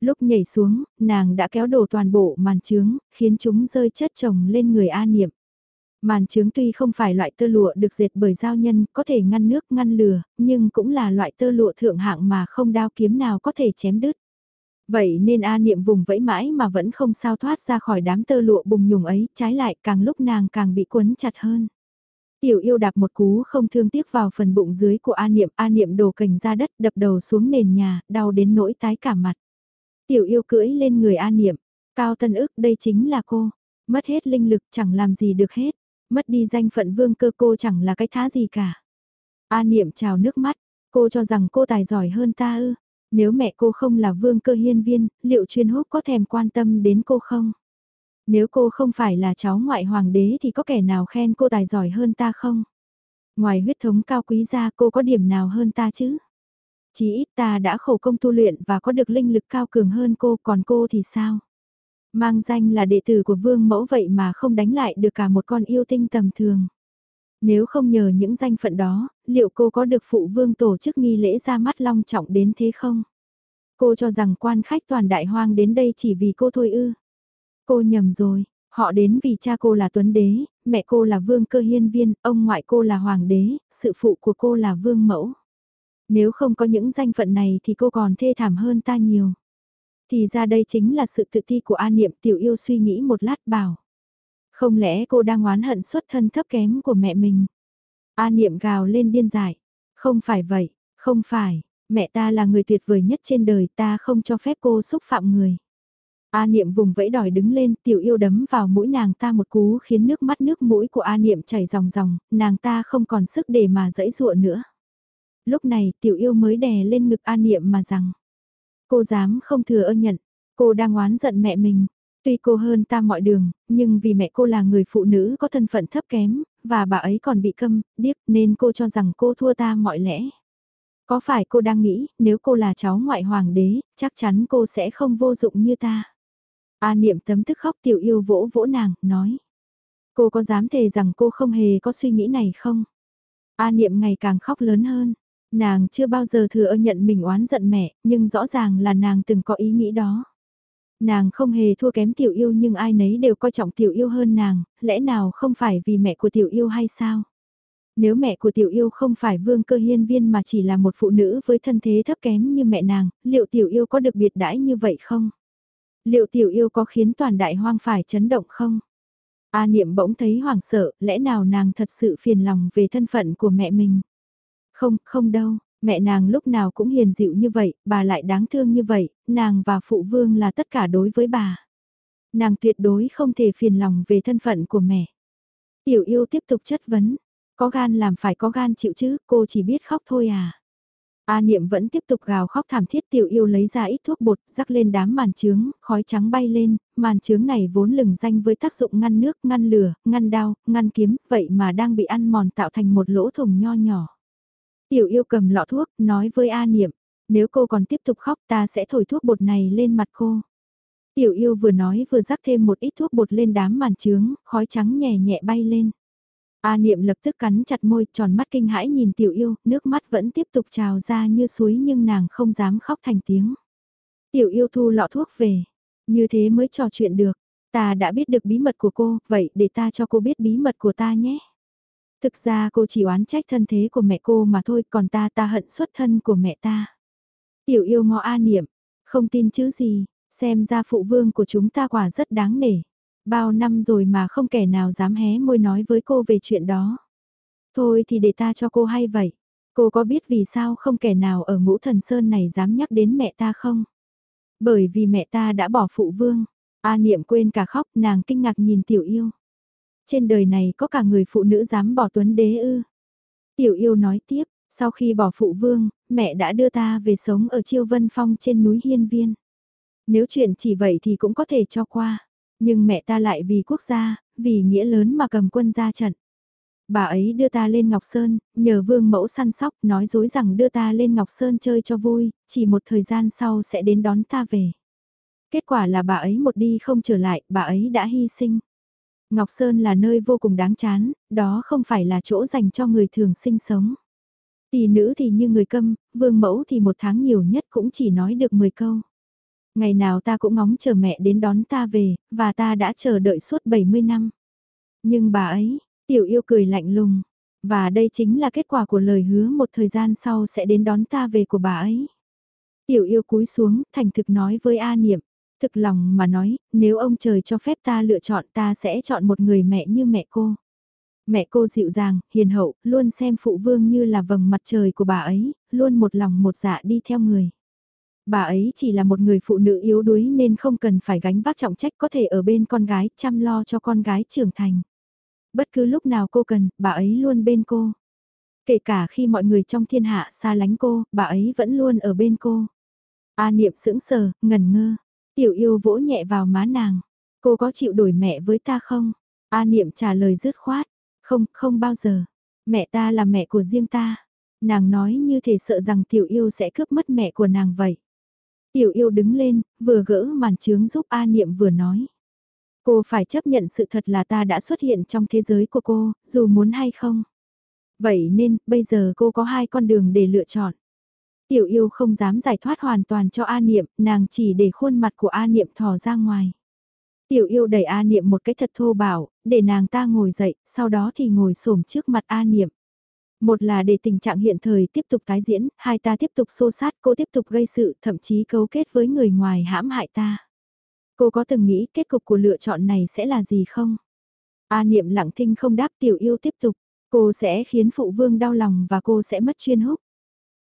Lúc nhảy xuống, nàng đã kéo đổ toàn bộ màn trướng, khiến chúng rơi chất chồng lên người A Niệm. Màn trướng tuy không phải loại tơ lụa được dệt bởi giao nhân, có thể ngăn nước ngăn lửa, nhưng cũng là loại tơ lụa thượng hạng mà không đao kiếm nào có thể chém đứt. Vậy nên A niệm vùng vẫy mãi mà vẫn không sao thoát ra khỏi đám tơ lụa bùng nhùng ấy, trái lại càng lúc nàng càng bị quấn chặt hơn. Tiểu yêu đạp một cú không thương tiếc vào phần bụng dưới của A niệm, A niệm đổ cành ra đất đập đầu xuống nền nhà, đau đến nỗi tái cả mặt. Tiểu yêu cưỡi lên người A niệm, cao tân ức đây chính là cô, mất hết linh lực chẳng làm gì được hết. Mất đi danh phận vương cơ cô chẳng là cái thá gì cả. A niệm trào nước mắt, cô cho rằng cô tài giỏi hơn ta ư. Nếu mẹ cô không là vương cơ hiên viên, liệu chuyên húc có thèm quan tâm đến cô không? Nếu cô không phải là cháu ngoại hoàng đế thì có kẻ nào khen cô tài giỏi hơn ta không? Ngoài huyết thống cao quý ra cô có điểm nào hơn ta chứ? Chỉ ít ta đã khổ công tu luyện và có được linh lực cao cường hơn cô còn cô thì sao? Mang danh là đệ tử của vương mẫu vậy mà không đánh lại được cả một con yêu tinh tầm thường. Nếu không nhờ những danh phận đó, liệu cô có được phụ vương tổ chức nghi lễ ra mắt long trọng đến thế không? Cô cho rằng quan khách toàn đại hoang đến đây chỉ vì cô thôi ư. Cô nhầm rồi, họ đến vì cha cô là tuấn đế, mẹ cô là vương cơ hiên viên, ông ngoại cô là hoàng đế, sự phụ của cô là vương mẫu. Nếu không có những danh phận này thì cô còn thê thảm hơn ta nhiều. Thì ra đây chính là sự tự ti của A Niệm tiểu yêu suy nghĩ một lát bảo. Không lẽ cô đang oán hận xuất thân thấp kém của mẹ mình? A Niệm gào lên điên dại. Không phải vậy, không phải, mẹ ta là người tuyệt vời nhất trên đời ta không cho phép cô xúc phạm người. A Niệm vùng vẫy đòi đứng lên, tiểu yêu đấm vào mũi nàng ta một cú khiến nước mắt nước mũi của A Niệm chảy ròng ròng, nàng ta không còn sức để mà dẫy dụa nữa. Lúc này tiểu yêu mới đè lên ngực A Niệm mà rằng, Cô dám không thừa ơn nhận, cô đang oán giận mẹ mình. Tuy cô hơn ta mọi đường, nhưng vì mẹ cô là người phụ nữ có thân phận thấp kém, và bà ấy còn bị câm, điếc nên cô cho rằng cô thua ta mọi lẽ. Có phải cô đang nghĩ, nếu cô là cháu ngoại hoàng đế, chắc chắn cô sẽ không vô dụng như ta. A niệm tấm tức khóc tiểu yêu vỗ vỗ nàng, nói. Cô có dám thề rằng cô không hề có suy nghĩ này không? A Niệm ngày càng khóc lớn hơn. Nàng chưa bao giờ thừa nhận mình oán giận mẹ, nhưng rõ ràng là nàng từng có ý nghĩ đó. Nàng không hề thua kém tiểu yêu nhưng ai nấy đều coi trọng tiểu yêu hơn nàng, lẽ nào không phải vì mẹ của tiểu yêu hay sao? Nếu mẹ của tiểu yêu không phải vương cơ hiên viên mà chỉ là một phụ nữ với thân thế thấp kém như mẹ nàng, liệu tiểu yêu có được biệt đãi như vậy không? Liệu tiểu yêu có khiến toàn đại hoang phải chấn động không? A niệm bỗng thấy hoảng sợ, lẽ nào nàng thật sự phiền lòng về thân phận của mẹ mình? Không, không đâu, mẹ nàng lúc nào cũng hiền dịu như vậy, bà lại đáng thương như vậy, nàng và phụ vương là tất cả đối với bà. Nàng tuyệt đối không thể phiền lòng về thân phận của mẹ. Tiểu yêu tiếp tục chất vấn, có gan làm phải có gan chịu chứ, cô chỉ biết khóc thôi à. A niệm vẫn tiếp tục gào khóc thảm thiết tiểu yêu lấy ra ít thuốc bột, rắc lên đám màn trướng, khói trắng bay lên, màn trướng này vốn lừng danh với tác dụng ngăn nước, ngăn lửa, ngăn đau, ngăn kiếm, vậy mà đang bị ăn mòn tạo thành một lỗ thủng nho nhỏ. Tiểu yêu cầm lọ thuốc, nói với A niệm, nếu cô còn tiếp tục khóc ta sẽ thổi thuốc bột này lên mặt cô. Tiểu yêu vừa nói vừa rắc thêm một ít thuốc bột lên đám màn trướng, khói trắng nhẹ nhẹ bay lên. A niệm lập tức cắn chặt môi tròn mắt kinh hãi nhìn tiểu yêu, nước mắt vẫn tiếp tục trào ra như suối nhưng nàng không dám khóc thành tiếng. Tiểu yêu thu lọ thuốc về, như thế mới trò chuyện được, ta đã biết được bí mật của cô, vậy để ta cho cô biết bí mật của ta nhé. Thực ra cô chỉ oán trách thân thế của mẹ cô mà thôi, còn ta ta hận xuất thân của mẹ ta. Tiểu yêu ngọ A niệm, không tin chứ gì, xem ra phụ vương của chúng ta quả rất đáng nể. Bao năm rồi mà không kẻ nào dám hé môi nói với cô về chuyện đó. Thôi thì để ta cho cô hay vậy. Cô có biết vì sao không kẻ nào ở ngũ thần sơn này dám nhắc đến mẹ ta không? Bởi vì mẹ ta đã bỏ phụ vương. A niệm quên cả khóc nàng kinh ngạc nhìn tiểu yêu. Trên đời này có cả người phụ nữ dám bỏ tuấn đế ư. Tiểu yêu nói tiếp, sau khi bỏ phụ vương, mẹ đã đưa ta về sống ở Chiêu Vân Phong trên núi Hiên Viên. Nếu chuyện chỉ vậy thì cũng có thể cho qua. Nhưng mẹ ta lại vì quốc gia, vì nghĩa lớn mà cầm quân ra trận. Bà ấy đưa ta lên Ngọc Sơn, nhờ vương mẫu săn sóc, nói dối rằng đưa ta lên Ngọc Sơn chơi cho vui, chỉ một thời gian sau sẽ đến đón ta về. Kết quả là bà ấy một đi không trở lại, bà ấy đã hy sinh. Ngọc Sơn là nơi vô cùng đáng chán, đó không phải là chỗ dành cho người thường sinh sống. Tỷ nữ thì như người câm, vương mẫu thì một tháng nhiều nhất cũng chỉ nói được 10 câu. Ngày nào ta cũng ngóng chờ mẹ đến đón ta về, và ta đã chờ đợi suốt 70 năm. Nhưng bà ấy, tiểu yêu cười lạnh lùng, và đây chính là kết quả của lời hứa một thời gian sau sẽ đến đón ta về của bà ấy. Tiểu yêu cúi xuống, thành thực nói với A Niệm, thực lòng mà nói, nếu ông trời cho phép ta lựa chọn ta sẽ chọn một người mẹ như mẹ cô. Mẹ cô dịu dàng, hiền hậu, luôn xem phụ vương như là vầng mặt trời của bà ấy, luôn một lòng một dạ đi theo người. Bà ấy chỉ là một người phụ nữ yếu đuối nên không cần phải gánh vác trọng trách có thể ở bên con gái chăm lo cho con gái trưởng thành. Bất cứ lúc nào cô cần, bà ấy luôn bên cô. Kể cả khi mọi người trong thiên hạ xa lánh cô, bà ấy vẫn luôn ở bên cô. A niệm sững sờ, ngần ngơ. Tiểu yêu vỗ nhẹ vào má nàng. Cô có chịu đổi mẹ với ta không? A niệm trả lời dứt khoát. Không, không bao giờ. Mẹ ta là mẹ của riêng ta. Nàng nói như thể sợ rằng tiểu yêu sẽ cướp mất mẹ của nàng vậy. Tiểu yêu đứng lên, vừa gỡ màn trướng giúp A Niệm vừa nói. Cô phải chấp nhận sự thật là ta đã xuất hiện trong thế giới của cô, dù muốn hay không. Vậy nên, bây giờ cô có hai con đường để lựa chọn. Tiểu yêu không dám giải thoát hoàn toàn cho A Niệm, nàng chỉ để khuôn mặt của A Niệm thò ra ngoài. Tiểu yêu đẩy A Niệm một cái thật thô bảo, để nàng ta ngồi dậy, sau đó thì ngồi xổm trước mặt A Niệm. Một là để tình trạng hiện thời tiếp tục tái diễn, hai ta tiếp tục xô sát, cô tiếp tục gây sự, thậm chí cấu kết với người ngoài hãm hại ta. Cô có từng nghĩ kết cục của lựa chọn này sẽ là gì không? A niệm lặng thinh không đáp tiểu yêu tiếp tục, cô sẽ khiến phụ vương đau lòng và cô sẽ mất chuyên húc.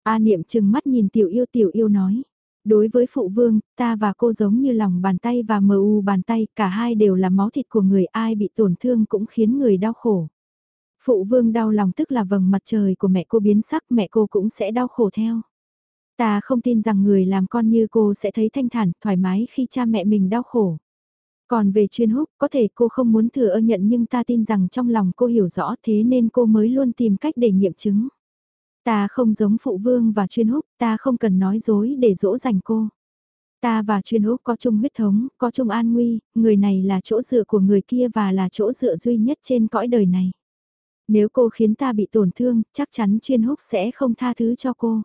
A niệm chừng mắt nhìn tiểu yêu tiểu yêu nói. Đối với phụ vương, ta và cô giống như lòng bàn tay và mờ u bàn tay, cả hai đều là máu thịt của người ai bị tổn thương cũng khiến người đau khổ. Phụ vương đau lòng tức là vầng mặt trời của mẹ cô biến sắc mẹ cô cũng sẽ đau khổ theo. Ta không tin rằng người làm con như cô sẽ thấy thanh thản, thoải mái khi cha mẹ mình đau khổ. Còn về chuyên húc, có thể cô không muốn thừa ơ nhận nhưng ta tin rằng trong lòng cô hiểu rõ thế nên cô mới luôn tìm cách để nghiệm chứng. Ta không giống phụ vương và chuyên húc, ta không cần nói dối để dỗ dành cô. Ta và chuyên húc có chung huyết thống, có chung an nguy, người này là chỗ dựa của người kia và là chỗ dựa duy nhất trên cõi đời này. Nếu cô khiến ta bị tổn thương, chắc chắn chuyên húc sẽ không tha thứ cho cô.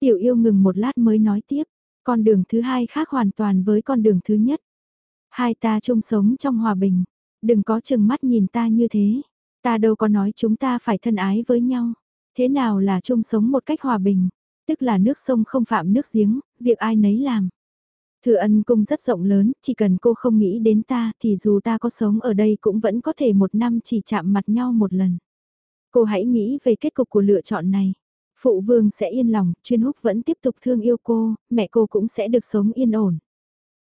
Tiểu yêu ngừng một lát mới nói tiếp, con đường thứ hai khác hoàn toàn với con đường thứ nhất. Hai ta chung sống trong hòa bình, đừng có chừng mắt nhìn ta như thế. Ta đâu có nói chúng ta phải thân ái với nhau. Thế nào là chung sống một cách hòa bình? Tức là nước sông không phạm nước giếng, việc ai nấy làm. Thừa ân cung rất rộng lớn, chỉ cần cô không nghĩ đến ta thì dù ta có sống ở đây cũng vẫn có thể một năm chỉ chạm mặt nhau một lần. Cô hãy nghĩ về kết cục của lựa chọn này. Phụ vương sẽ yên lòng, chuyên húc vẫn tiếp tục thương yêu cô, mẹ cô cũng sẽ được sống yên ổn.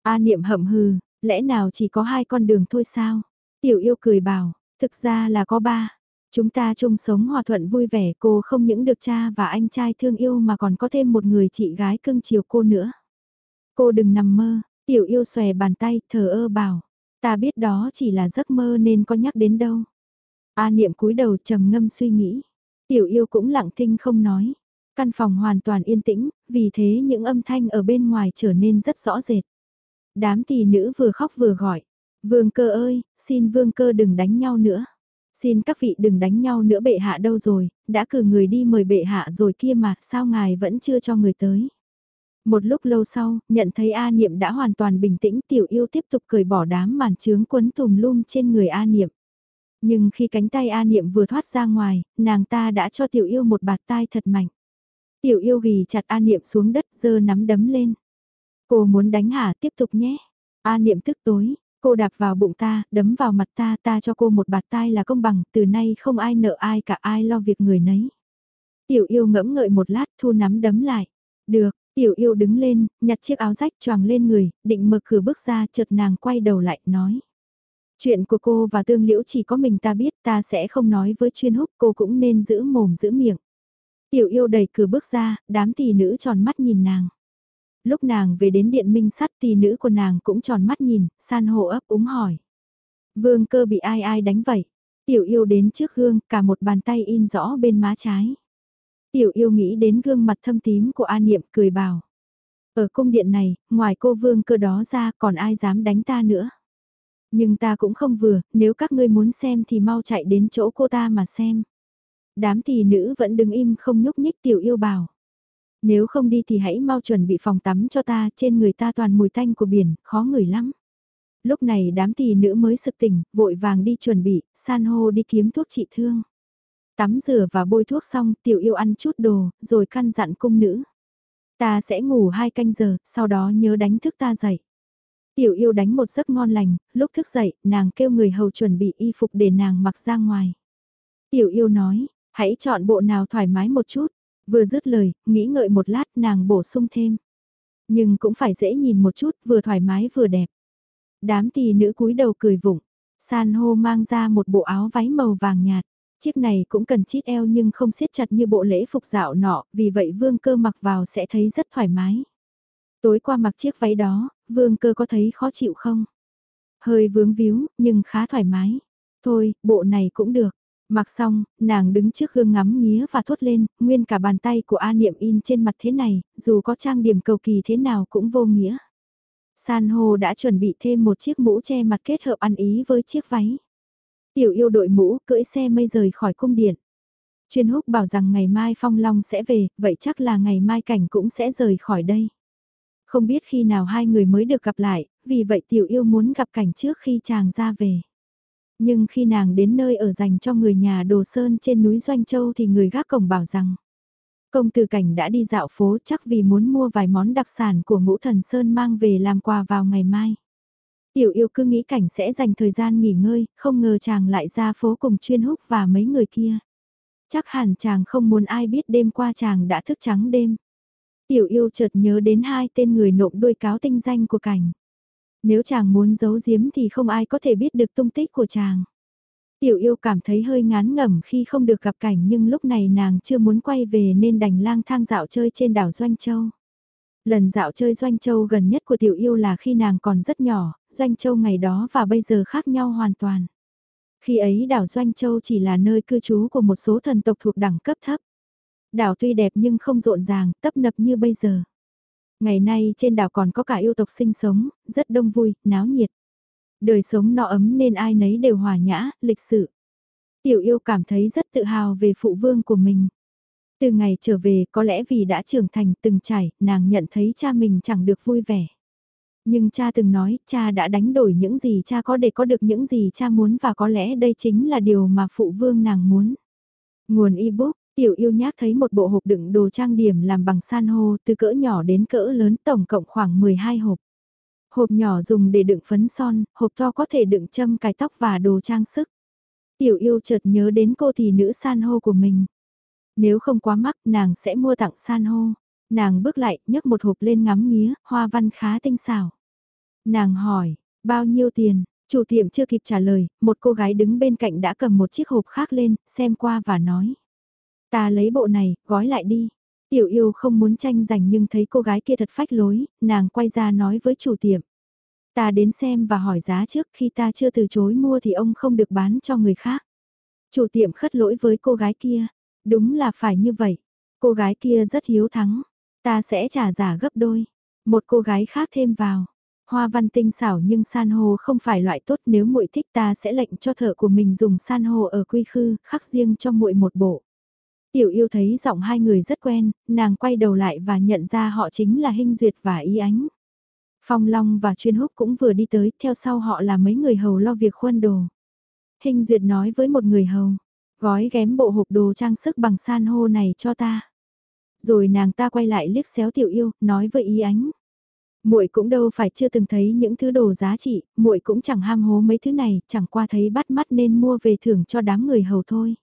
A niệm hậm hừ, lẽ nào chỉ có hai con đường thôi sao? Tiểu yêu cười bảo, thực ra là có ba. Chúng ta chung sống hòa thuận vui vẻ cô không những được cha và anh trai thương yêu mà còn có thêm một người chị gái cưng chiều cô nữa. Cô đừng nằm mơ, tiểu yêu xòe bàn tay thờ ơ bảo. Ta biết đó chỉ là giấc mơ nên có nhắc đến đâu. A niệm cúi đầu trầm ngâm suy nghĩ. Tiểu yêu cũng lặng thinh không nói. Căn phòng hoàn toàn yên tĩnh, vì thế những âm thanh ở bên ngoài trở nên rất rõ rệt. Đám tỷ nữ vừa khóc vừa gọi. Vương cơ ơi, xin vương cơ đừng đánh nhau nữa. Xin các vị đừng đánh nhau nữa bệ hạ đâu rồi, đã cử người đi mời bệ hạ rồi kia mà, sao ngài vẫn chưa cho người tới. Một lúc lâu sau, nhận thấy A Niệm đã hoàn toàn bình tĩnh tiểu yêu tiếp tục cởi bỏ đám màn trướng quấn tùm lum trên người A Niệm. Nhưng khi cánh tay A Niệm vừa thoát ra ngoài, nàng ta đã cho tiểu yêu một bạt tai thật mạnh. Tiểu yêu ghi chặt A Niệm xuống đất giơ nắm đấm lên. Cô muốn đánh hả tiếp tục nhé. A Niệm tức tối, cô đạp vào bụng ta, đấm vào mặt ta, ta cho cô một bạt tai là công bằng, từ nay không ai nợ ai cả ai lo việc người nấy. Tiểu yêu ngẫm ngợi một lát thu nắm đấm lại. Được, tiểu yêu đứng lên, nhặt chiếc áo rách choàng lên người, định mở cửa bước ra chợt nàng quay đầu lại, nói. Chuyện của cô và tương liễu chỉ có mình ta biết ta sẽ không nói với chuyên húc cô cũng nên giữ mồm giữ miệng. Tiểu yêu đẩy cửa bước ra, đám tỷ nữ tròn mắt nhìn nàng. Lúc nàng về đến điện minh sắt thì nữ của nàng cũng tròn mắt nhìn, san hồ ấp úng hỏi. Vương cơ bị ai ai đánh vậy? Tiểu yêu đến trước gương, cả một bàn tay in rõ bên má trái. Tiểu yêu nghĩ đến gương mặt thâm tím của An Niệm cười bảo. Ở cung điện này, ngoài cô vương cơ đó ra còn ai dám đánh ta nữa. Nhưng ta cũng không vừa, nếu các ngươi muốn xem thì mau chạy đến chỗ cô ta mà xem. Đám tỷ nữ vẫn đứng im không nhúc nhích tiểu yêu bảo. Nếu không đi thì hãy mau chuẩn bị phòng tắm cho ta, trên người ta toàn mùi tanh của biển, khó ngửi lắm. Lúc này đám tỷ nữ mới sực tỉnh, vội vàng đi chuẩn bị, san hô đi kiếm thuốc trị thương. Tắm rửa và bôi thuốc xong, tiểu yêu ăn chút đồ, rồi căn dặn cung nữ. Ta sẽ ngủ hai canh giờ, sau đó nhớ đánh thức ta dậy. Tiểu yêu đánh một giấc ngon lành, lúc thức dậy, nàng kêu người hầu chuẩn bị y phục để nàng mặc ra ngoài. Tiểu yêu nói, hãy chọn bộ nào thoải mái một chút. Vừa dứt lời, nghĩ ngợi một lát nàng bổ sung thêm. Nhưng cũng phải dễ nhìn một chút, vừa thoải mái vừa đẹp. Đám tỳ nữ cúi đầu cười vụng. San hô mang ra một bộ áo váy màu vàng nhạt. Chiếc này cũng cần chít eo nhưng không siết chặt như bộ lễ phục dạo nọ, vì vậy vương cơ mặc vào sẽ thấy rất thoải mái. Tối qua mặc chiếc váy đó, vương cơ có thấy khó chịu không? Hơi vướng víu, nhưng khá thoải mái. Thôi, bộ này cũng được. Mặc xong, nàng đứng trước gương ngắm nghía và thốt lên, nguyên cả bàn tay của A Niệm in trên mặt thế này, dù có trang điểm cầu kỳ thế nào cũng vô nghĩa. San hô đã chuẩn bị thêm một chiếc mũ che mặt kết hợp ăn ý với chiếc váy. Tiểu yêu đội mũ, cưỡi xe mây rời khỏi cung điện. Chuyên húc bảo rằng ngày mai Phong Long sẽ về, vậy chắc là ngày mai cảnh cũng sẽ rời khỏi đây. Không biết khi nào hai người mới được gặp lại, vì vậy tiểu yêu muốn gặp cảnh trước khi chàng ra về. Nhưng khi nàng đến nơi ở dành cho người nhà đồ sơn trên núi Doanh Châu thì người gác cổng bảo rằng Công tử cảnh đã đi dạo phố chắc vì muốn mua vài món đặc sản của ngũ thần Sơn mang về làm quà vào ngày mai. Tiểu yêu cứ nghĩ cảnh sẽ dành thời gian nghỉ ngơi, không ngờ chàng lại ra phố cùng chuyên húc và mấy người kia. Chắc hẳn chàng không muốn ai biết đêm qua chàng đã thức trắng đêm. Tiểu yêu chợt nhớ đến hai tên người nộm đuôi cáo tinh danh của cảnh. Nếu chàng muốn giấu giếm thì không ai có thể biết được tung tích của chàng. Tiểu yêu cảm thấy hơi ngán ngẩm khi không được gặp cảnh nhưng lúc này nàng chưa muốn quay về nên đành lang thang dạo chơi trên đảo Doanh Châu. Lần dạo chơi Doanh Châu gần nhất của tiểu yêu là khi nàng còn rất nhỏ, Doanh Châu ngày đó và bây giờ khác nhau hoàn toàn. Khi ấy đảo Doanh Châu chỉ là nơi cư trú của một số thần tộc thuộc đẳng cấp thấp. Đảo tuy đẹp nhưng không rộn ràng, tấp nập như bây giờ. Ngày nay trên đảo còn có cả yêu tộc sinh sống, rất đông vui, náo nhiệt. Đời sống nọ ấm nên ai nấy đều hòa nhã, lịch sự. Tiểu yêu cảm thấy rất tự hào về phụ vương của mình. Từ ngày trở về có lẽ vì đã trưởng thành từng trải, nàng nhận thấy cha mình chẳng được vui vẻ. Nhưng cha từng nói, cha đã đánh đổi những gì cha có để có được những gì cha muốn và có lẽ đây chính là điều mà phụ vương nàng muốn. Nguồn ebook, tiểu yêu nhác thấy một bộ hộp đựng đồ trang điểm làm bằng san hô từ cỡ nhỏ đến cỡ lớn tổng cộng khoảng 12 hộp. Hộp nhỏ dùng để đựng phấn son, hộp to có thể đựng châm cài tóc và đồ trang sức. Tiểu yêu chợt nhớ đến cô thì nữ san hô của mình. Nếu không quá mắc nàng sẽ mua tặng san hô. Nàng bước lại nhấc một hộp lên ngắm nghía, hoa văn khá tinh xảo. Nàng hỏi, bao nhiêu tiền? Chủ tiệm chưa kịp trả lời, một cô gái đứng bên cạnh đã cầm một chiếc hộp khác lên, xem qua và nói. Ta lấy bộ này, gói lại đi. Tiểu yêu không muốn tranh giành nhưng thấy cô gái kia thật phách lối, nàng quay ra nói với chủ tiệm. Ta đến xem và hỏi giá trước khi ta chưa từ chối mua thì ông không được bán cho người khác. Chủ tiệm khất lỗi với cô gái kia. Đúng là phải như vậy. Cô gái kia rất hiếu thắng. Ta sẽ trả giả gấp đôi. Một cô gái khác thêm vào. Hoa văn tinh xảo nhưng san hô không phải loại tốt nếu muội thích ta sẽ lệnh cho thợ của mình dùng san hô ở quy khư khắc riêng cho muội một bộ. Tiểu yêu thấy giọng hai người rất quen, nàng quay đầu lại và nhận ra họ chính là Hinh Duyệt và Y Ánh. Phong Long và Chuyên Húc cũng vừa đi tới, theo sau họ là mấy người hầu lo việc khuôn đồ. Hinh Duyệt nói với một người hầu, gói ghém bộ hộp đồ trang sức bằng san hô này cho ta. Rồi nàng ta quay lại liếc xéo tiểu yêu, nói với Y Ánh muội cũng đâu phải chưa từng thấy những thứ đồ giá trị, muội cũng chẳng ham hố mấy thứ này, chẳng qua thấy bắt mắt nên mua về thưởng cho đám người hầu thôi.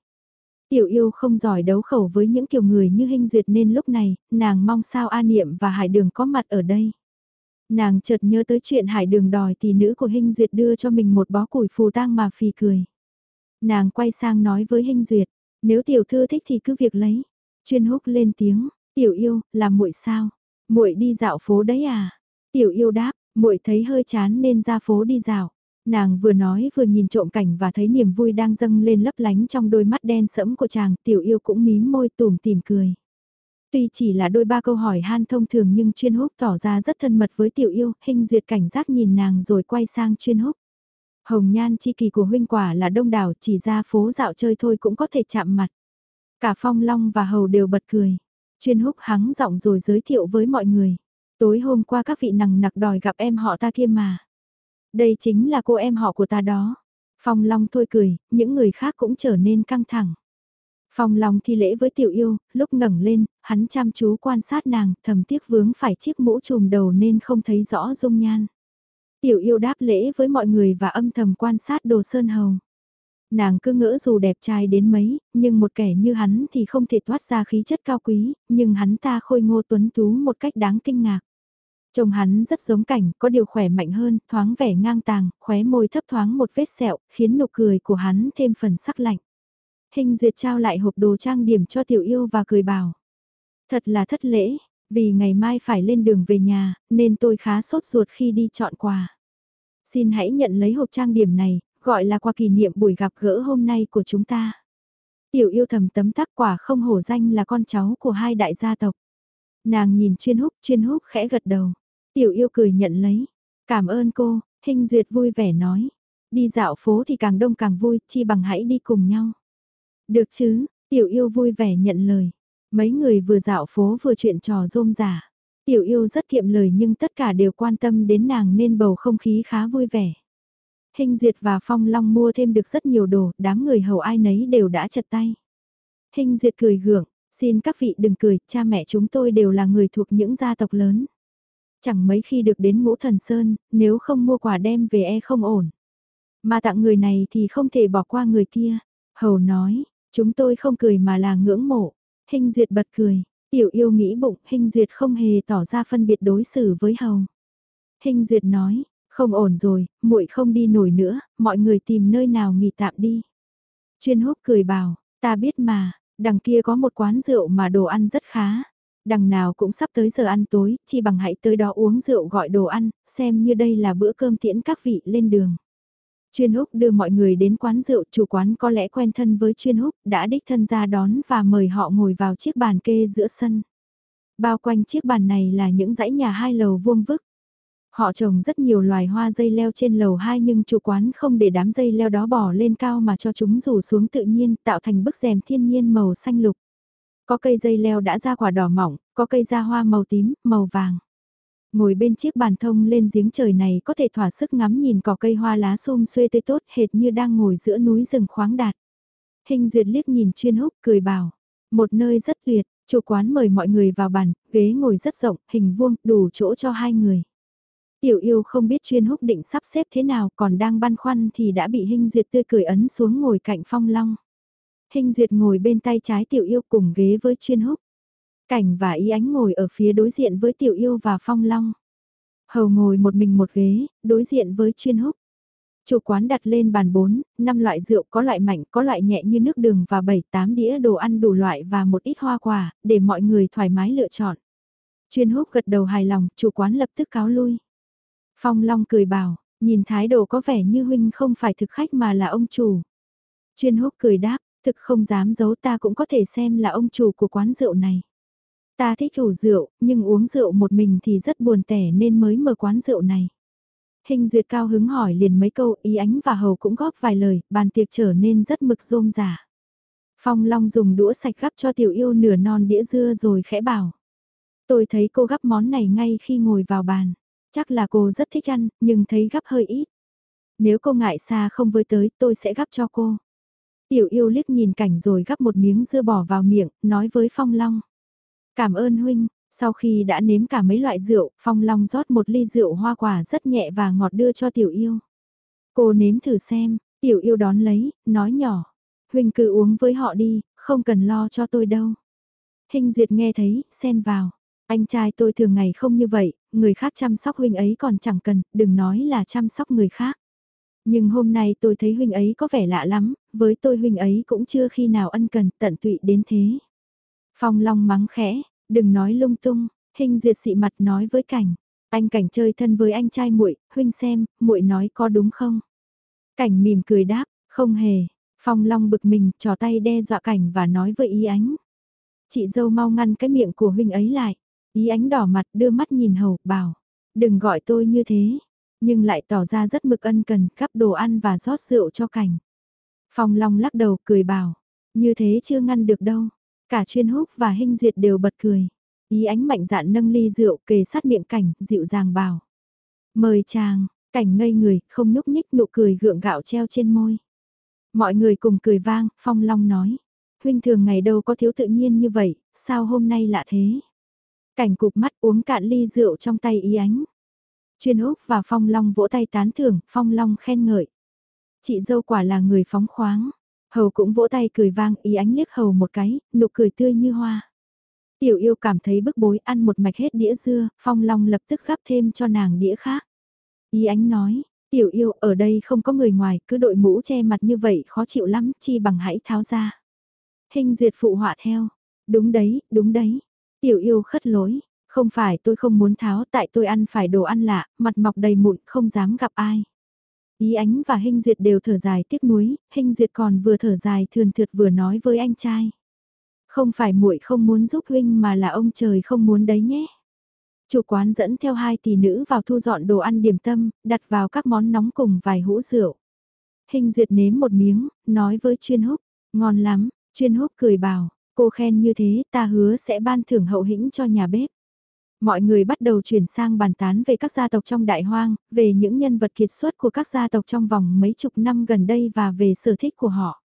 Tiểu yêu không giỏi đấu khẩu với những kiểu người như hình duyệt nên lúc này, nàng mong sao A Niệm và Hải Đường có mặt ở đây. Nàng chợt nhớ tới chuyện Hải Đường đòi tỷ nữ của hình duyệt đưa cho mình một bó củi phù tang mà phì cười. Nàng quay sang nói với hình duyệt, nếu tiểu thư thích thì cứ việc lấy. Chuyên húc lên tiếng, tiểu yêu, là muội sao? muội đi dạo phố đấy à? Tiểu yêu đáp, muội thấy hơi chán nên ra phố đi dạo. Nàng vừa nói vừa nhìn trộm cảnh và thấy niềm vui đang dâng lên lấp lánh trong đôi mắt đen sẫm của chàng, tiểu yêu cũng mím môi tùm tìm cười. Tuy chỉ là đôi ba câu hỏi han thông thường nhưng chuyên húc tỏ ra rất thân mật với tiểu yêu, hình duyệt cảnh giác nhìn nàng rồi quay sang chuyên húc. Hồng nhan chi kỳ của huynh quả là đông đảo chỉ ra phố dạo chơi thôi cũng có thể chạm mặt. Cả phong long và hầu đều bật cười. Chuyên húc hắng giọng rồi giới thiệu với mọi người. Tối hôm qua các vị nằng nặc đòi gặp em họ ta kia mà. Đây chính là cô em họ của ta đó. Phong Long thôi cười, những người khác cũng trở nên căng thẳng. Phong Long thi lễ với tiểu yêu, lúc ngẩng lên, hắn chăm chú quan sát nàng, thầm tiếc vướng phải chiếc mũ trùm đầu nên không thấy rõ dung nhan. Tiểu yêu đáp lễ với mọi người và âm thầm quan sát đồ sơn hầu. Nàng cứ ngỡ dù đẹp trai đến mấy, nhưng một kẻ như hắn thì không thể thoát ra khí chất cao quý, nhưng hắn ta khôi ngô tuấn tú một cách đáng kinh ngạc. Trông hắn rất giống cảnh, có điều khỏe mạnh hơn, thoáng vẻ ngang tàng, khóe môi thấp thoáng một vết sẹo, khiến nụ cười của hắn thêm phần sắc lạnh. Hình duyệt trao lại hộp đồ trang điểm cho tiểu yêu và cười bảo. Thật là thất lễ, vì ngày mai phải lên đường về nhà, nên tôi khá sốt ruột khi đi chọn quà. Xin hãy nhận lấy hộp trang điểm này, gọi là quà kỷ niệm buổi gặp gỡ hôm nay của chúng ta. Tiểu yêu thầm tấm tắc quả không hổ danh là con cháu của hai đại gia tộc. Nàng nhìn chuyên húc, chuyên húc khẽ gật đầu. Tiểu yêu cười nhận lấy. Cảm ơn cô, hình duyệt vui vẻ nói. Đi dạo phố thì càng đông càng vui, chi bằng hãy đi cùng nhau. Được chứ, tiểu yêu vui vẻ nhận lời. Mấy người vừa dạo phố vừa chuyện trò rôm rả. Tiểu yêu rất kiệm lời nhưng tất cả đều quan tâm đến nàng nên bầu không khí khá vui vẻ. Hình Duyệt và Phong Long mua thêm được rất nhiều đồ, đám người hầu ai nấy đều đã chật tay. Hình Duyệt cười gượng, xin các vị đừng cười, cha mẹ chúng tôi đều là người thuộc những gia tộc lớn. Chẳng mấy khi được đến ngũ thần sơn, nếu không mua quà đem về e không ổn. Mà tặng người này thì không thể bỏ qua người kia. Hầu nói, chúng tôi không cười mà là ngưỡng mộ. Hình duyệt bật cười, tiểu yêu nghĩ bụng, hình duyệt không hề tỏ ra phân biệt đối xử với hầu. Hình duyệt nói, không ổn rồi, muội không đi nổi nữa, mọi người tìm nơi nào nghỉ tạm đi. Chuyên húc cười bảo, ta biết mà, đằng kia có một quán rượu mà đồ ăn rất khá. Đằng nào cũng sắp tới giờ ăn tối, chi bằng hãy tới đó uống rượu gọi đồ ăn, xem như đây là bữa cơm tiễn các vị lên đường. Chuyên Húc đưa mọi người đến quán rượu, chủ quán có lẽ quen thân với Chuyên Húc, đã đích thân ra đón và mời họ ngồi vào chiếc bàn kê giữa sân. Bao quanh chiếc bàn này là những dãy nhà hai lầu vuông vức. Họ trồng rất nhiều loài hoa dây leo trên lầu 2 nhưng chủ quán không để đám dây leo đó bỏ lên cao mà cho chúng rủ xuống tự nhiên tạo thành bức rèm thiên nhiên màu xanh lục. Có cây dây leo đã ra quả đỏ mỏng, có cây ra hoa màu tím, màu vàng. Ngồi bên chiếc bàn thông lên giếng trời này có thể thỏa sức ngắm nhìn cỏ cây hoa lá xum xuê tươi tốt hệt như đang ngồi giữa núi rừng khoáng đạt. Hình duyệt liếc nhìn chuyên húc cười bảo, một nơi rất tuyệt, chủ quán mời mọi người vào bàn, ghế ngồi rất rộng, hình vuông, đủ chỗ cho hai người. Tiểu yêu không biết chuyên húc định sắp xếp thế nào còn đang băn khoăn thì đã bị hình duyệt tươi cười ấn xuống ngồi cạnh phong long. Hình duyệt ngồi bên tay trái tiểu yêu cùng ghế với chuyên húc. Cảnh và ý ánh ngồi ở phía đối diện với tiểu yêu và phong long. Hầu ngồi một mình một ghế, đối diện với chuyên húc. Chủ quán đặt lên bàn 4, 5 loại rượu có loại mạnh, có loại nhẹ như nước đường và 7-8 đĩa đồ ăn đủ loại và một ít hoa quả, để mọi người thoải mái lựa chọn. Chuyên húc gật đầu hài lòng, chủ quán lập tức cáo lui. Phong Long cười bảo, nhìn thái độ có vẻ như huynh không phải thực khách mà là ông chủ. Chuyên húc cười đáp, thực không dám giấu ta cũng có thể xem là ông chủ của quán rượu này. Ta thích chủ rượu, nhưng uống rượu một mình thì rất buồn tẻ nên mới mở quán rượu này. Hình duyệt cao hứng hỏi liền mấy câu ý ánh và hầu cũng góp vài lời, bàn tiệc trở nên rất mực rôm giả. Phong Long dùng đũa sạch gắp cho tiểu yêu nửa non đĩa dưa rồi khẽ bảo. Tôi thấy cô gắp món này ngay khi ngồi vào bàn. Chắc là cô rất thích ăn, nhưng thấy gắp hơi ít. Nếu cô ngại xa không với tới, tôi sẽ gắp cho cô. Tiểu yêu liếc nhìn cảnh rồi gắp một miếng dưa bỏ vào miệng, nói với Phong Long. Cảm ơn huynh, sau khi đã nếm cả mấy loại rượu, Phong Long rót một ly rượu hoa quả rất nhẹ và ngọt đưa cho tiểu yêu. Cô nếm thử xem, tiểu yêu đón lấy, nói nhỏ. Huynh cứ uống với họ đi, không cần lo cho tôi đâu. Hình duyệt nghe thấy, xen vào. Anh trai tôi thường ngày không như vậy, người khác chăm sóc huynh ấy còn chẳng cần, đừng nói là chăm sóc người khác. Nhưng hôm nay tôi thấy huynh ấy có vẻ lạ lắm, với tôi huynh ấy cũng chưa khi nào ân cần tận tụy đến thế. Phong Long mắng khẽ, đừng nói lung tung, hình duyệt xị mặt nói với cảnh. Anh cảnh chơi thân với anh trai muội, huynh xem, muội nói có đúng không? Cảnh mỉm cười đáp, không hề. Phong Long bực mình, trò tay đe dọa cảnh và nói với ý ánh. Chị dâu mau ngăn cái miệng của huynh ấy lại. Ý ánh đỏ mặt đưa mắt nhìn hầu, bảo. Đừng gọi tôi như thế. Nhưng lại tỏ ra rất mực ân cần, cắp đồ ăn và rót rượu cho cảnh. Phong Long lắc đầu cười bảo. Như thế chưa ngăn được đâu. Cả chuyên húc và hình duyệt đều bật cười. Ý ánh mạnh dạn nâng ly rượu kề sát miệng cảnh, dịu dàng bảo. Mời chàng, cảnh ngây người, không nhúc nhích nụ cười gượng gạo treo trên môi. Mọi người cùng cười vang, Phong Long nói. Huynh thường ngày đâu có thiếu tự nhiên như vậy, sao hôm nay lạ thế? Cảnh cục mắt uống cạn ly rượu trong tay ý ánh. Chuyên Úc và Phong Long vỗ tay tán thưởng, Phong Long khen ngợi. Chị dâu quả là người phóng khoáng. Hầu cũng vỗ tay cười vang ý ánh liếc hầu một cái, nụ cười tươi như hoa. Tiểu yêu cảm thấy bức bối ăn một mạch hết đĩa dưa, Phong Long lập tức gắp thêm cho nàng đĩa khác. Ý ánh nói, tiểu yêu ở đây không có người ngoài, cứ đội mũ che mặt như vậy khó chịu lắm, chi bằng hãy tháo ra. Hình duyệt phụ họa theo, đúng đấy, đúng đấy. Tiểu yêu khất lối, không phải tôi không muốn tháo tại tôi ăn phải đồ ăn lạ, mặt mọc đầy mụn không dám gặp ai. Ý ánh và Hinh Duyệt đều thở dài tiếc nuối, Hinh Duyệt còn vừa thở dài thườn thượt vừa nói với anh trai. Không phải muội không muốn giúp huynh mà là ông trời không muốn đấy nhé. Chủ quán dẫn theo hai tỷ nữ vào thu dọn đồ ăn điểm tâm, đặt vào các món nóng cùng vài hũ rượu. Hình duyệt nếm một miếng, nói với chuyên húc, ngon lắm, chuyên húc cười bảo, cô khen như thế ta hứa sẽ ban thưởng hậu hĩnh cho nhà bếp. Mọi người bắt đầu chuyển sang bàn tán về các gia tộc trong đại hoang, về những nhân vật kiệt xuất của các gia tộc trong vòng mấy chục năm gần đây và về sở thích của họ.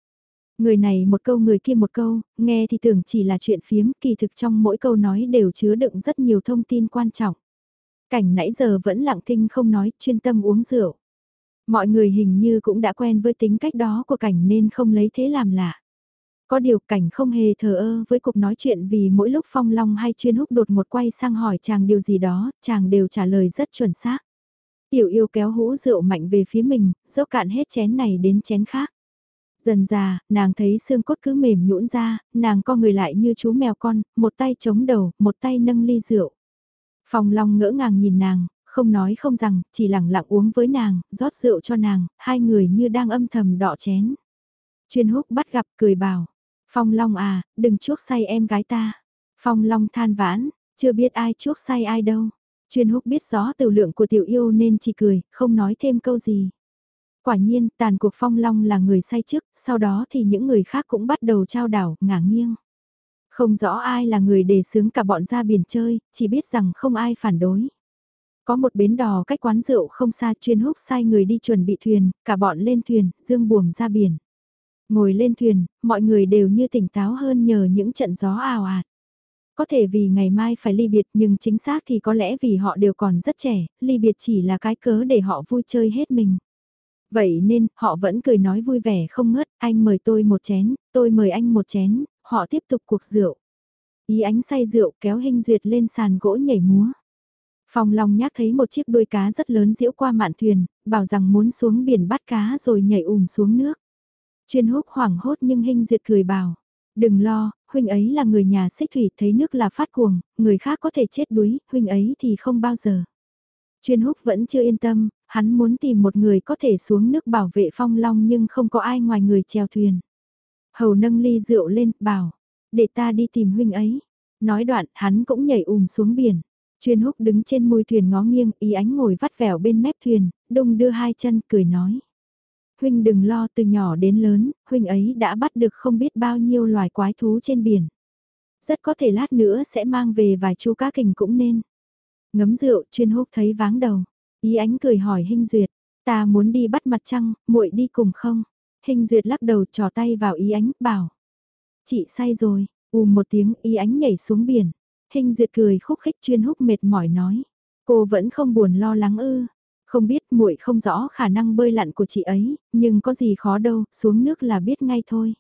Người này một câu người kia một câu, nghe thì tưởng chỉ là chuyện phiếm, kỳ thực trong mỗi câu nói đều chứa đựng rất nhiều thông tin quan trọng. Cảnh nãy giờ vẫn lặng thinh không nói, chuyên tâm uống rượu. Mọi người hình như cũng đã quen với tính cách đó của cảnh nên không lấy thế làm lạ. Có điều cảnh không hề thờ ơ với cuộc nói chuyện vì mỗi lúc Phong Long hay chuyên húc đột một quay sang hỏi chàng điều gì đó, chàng đều trả lời rất chuẩn xác. Tiểu yêu kéo hũ rượu mạnh về phía mình, dốc cạn hết chén này đến chén khác. Dần già, nàng thấy xương cốt cứ mềm nhũn ra, nàng co người lại như chú mèo con, một tay chống đầu, một tay nâng ly rượu. Phong Long ngỡ ngàng nhìn nàng, không nói không rằng, chỉ lặng lặng uống với nàng, rót rượu cho nàng, hai người như đang âm thầm đọ chén. Chuyên húc bắt gặp cười bảo, Phong Long à, đừng chuốc say em gái ta. Phong Long than vãn, chưa biết ai chuốc say ai đâu. Chuyên húc biết rõ tiểu lượng của tiểu yêu nên chỉ cười, không nói thêm câu gì. Quả nhiên, tàn cuộc phong long là người say trước, sau đó thì những người khác cũng bắt đầu trao đảo, ngả nghiêng. Không rõ ai là người đề xướng cả bọn ra biển chơi, chỉ biết rằng không ai phản đối. Có một bến đò cách quán rượu không xa chuyên húc sai người đi chuẩn bị thuyền, cả bọn lên thuyền, dương buồm ra biển. Ngồi lên thuyền, mọi người đều như tỉnh táo hơn nhờ những trận gió ào ạt. Có thể vì ngày mai phải ly biệt nhưng chính xác thì có lẽ vì họ đều còn rất trẻ, ly biệt chỉ là cái cớ để họ vui chơi hết mình. Vậy nên, họ vẫn cười nói vui vẻ không ngớt, anh mời tôi một chén, tôi mời anh một chén, họ tiếp tục cuộc rượu. Ý ánh say rượu kéo hình duyệt lên sàn gỗ nhảy múa. Phòng Long nhác thấy một chiếc đuôi cá rất lớn diễu qua mạn thuyền, bảo rằng muốn xuống biển bắt cá rồi nhảy ùm xuống nước. Chuyên húc hoảng hốt nhưng hình duyệt cười bảo, đừng lo, huynh ấy là người nhà xích thủy thấy nước là phát cuồng, người khác có thể chết đuối, huynh ấy thì không bao giờ. Chuyên húc vẫn chưa yên tâm, hắn muốn tìm một người có thể xuống nước bảo vệ phong long nhưng không có ai ngoài người chèo thuyền. Hầu nâng ly rượu lên, bảo, để ta đi tìm huynh ấy. Nói đoạn, hắn cũng nhảy ùm xuống biển. Chuyên húc đứng trên môi thuyền ngó nghiêng, ý ánh ngồi vắt vẻo bên mép thuyền, đông đưa hai chân, cười nói. Huynh đừng lo từ nhỏ đến lớn, huynh ấy đã bắt được không biết bao nhiêu loài quái thú trên biển. Rất có thể lát nữa sẽ mang về vài chú cá kình cũng nên. Ngấm rượu, chuyên húc thấy váng đầu. Ý ánh cười hỏi Hinh Duyệt, ta muốn đi bắt mặt trăng, muội đi cùng không? Hình duyệt lắc đầu trò tay vào ý ánh, bảo. Chị say rồi, ù một tiếng ý ánh nhảy xuống biển. Hình duyệt cười khúc khích chuyên húc mệt mỏi nói. Cô vẫn không buồn lo lắng ư. Không biết muội không rõ khả năng bơi lặn của chị ấy, nhưng có gì khó đâu, xuống nước là biết ngay thôi.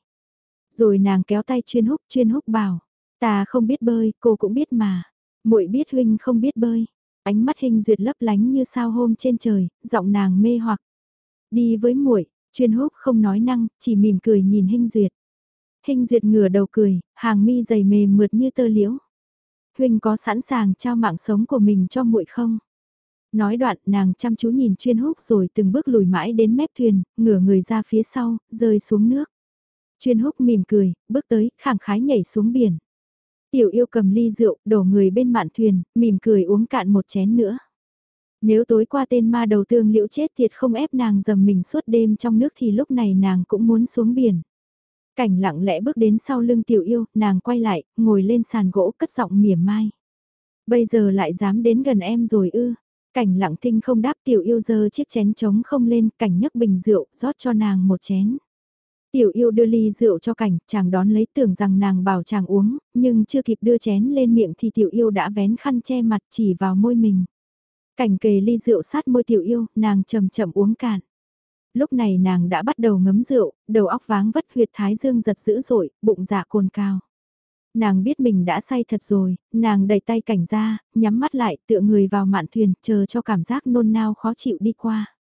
Rồi nàng kéo tay chuyên húc, chuyên húc bảo. Ta không biết bơi, cô cũng biết mà. muội biết huynh không biết bơi. Ánh mắt hình duyệt lấp lánh như sao hôm trên trời, giọng nàng mê hoặc. Đi với muội Chuyên húc không nói năng, chỉ mỉm cười nhìn hình Duyệt. hình Duyệt ngửa đầu cười, hàng mi dày mềm mượt như tơ liễu. Huynh có sẵn sàng trao mạng sống của mình cho muội không? Nói đoạn nàng chăm chú nhìn chuyên húc rồi từng bước lùi mãi đến mép thuyền, ngửa người ra phía sau, rơi xuống nước. Chuyên húc mỉm cười, bước tới, khẳng khái nhảy xuống biển. Tiểu yêu cầm ly rượu, đổ người bên mạn thuyền, mỉm cười uống cạn một chén nữa. Nếu tối qua tên ma đầu tương liễu chết thiệt không ép nàng dầm mình suốt đêm trong nước thì lúc này nàng cũng muốn xuống biển. Cảnh lặng lẽ bước đến sau lưng tiểu yêu, nàng quay lại, ngồi lên sàn gỗ cất giọng mỉa mai. Bây giờ lại dám đến gần em rồi ư. Cảnh lặng tinh không đáp tiểu yêu dơ chiếc chén trống không lên, cảnh nhấc bình rượu, rót cho nàng một chén. Tiểu yêu đưa ly rượu cho cảnh, chàng đón lấy tưởng rằng nàng bảo chàng uống, nhưng chưa kịp đưa chén lên miệng thì tiểu yêu đã vén khăn che mặt chỉ vào môi mình. Cảnh kề ly rượu sát môi tiểu yêu, nàng chậm chậm uống cạn. Lúc này nàng đã bắt đầu ngấm rượu, đầu óc váng vất huyệt thái dương giật dữ dội, bụng dạ cồn cao. Nàng biết mình đã say thật rồi, nàng đẩy tay cảnh ra, nhắm mắt lại tựa người vào mạn thuyền, chờ cho cảm giác nôn nao khó chịu đi qua.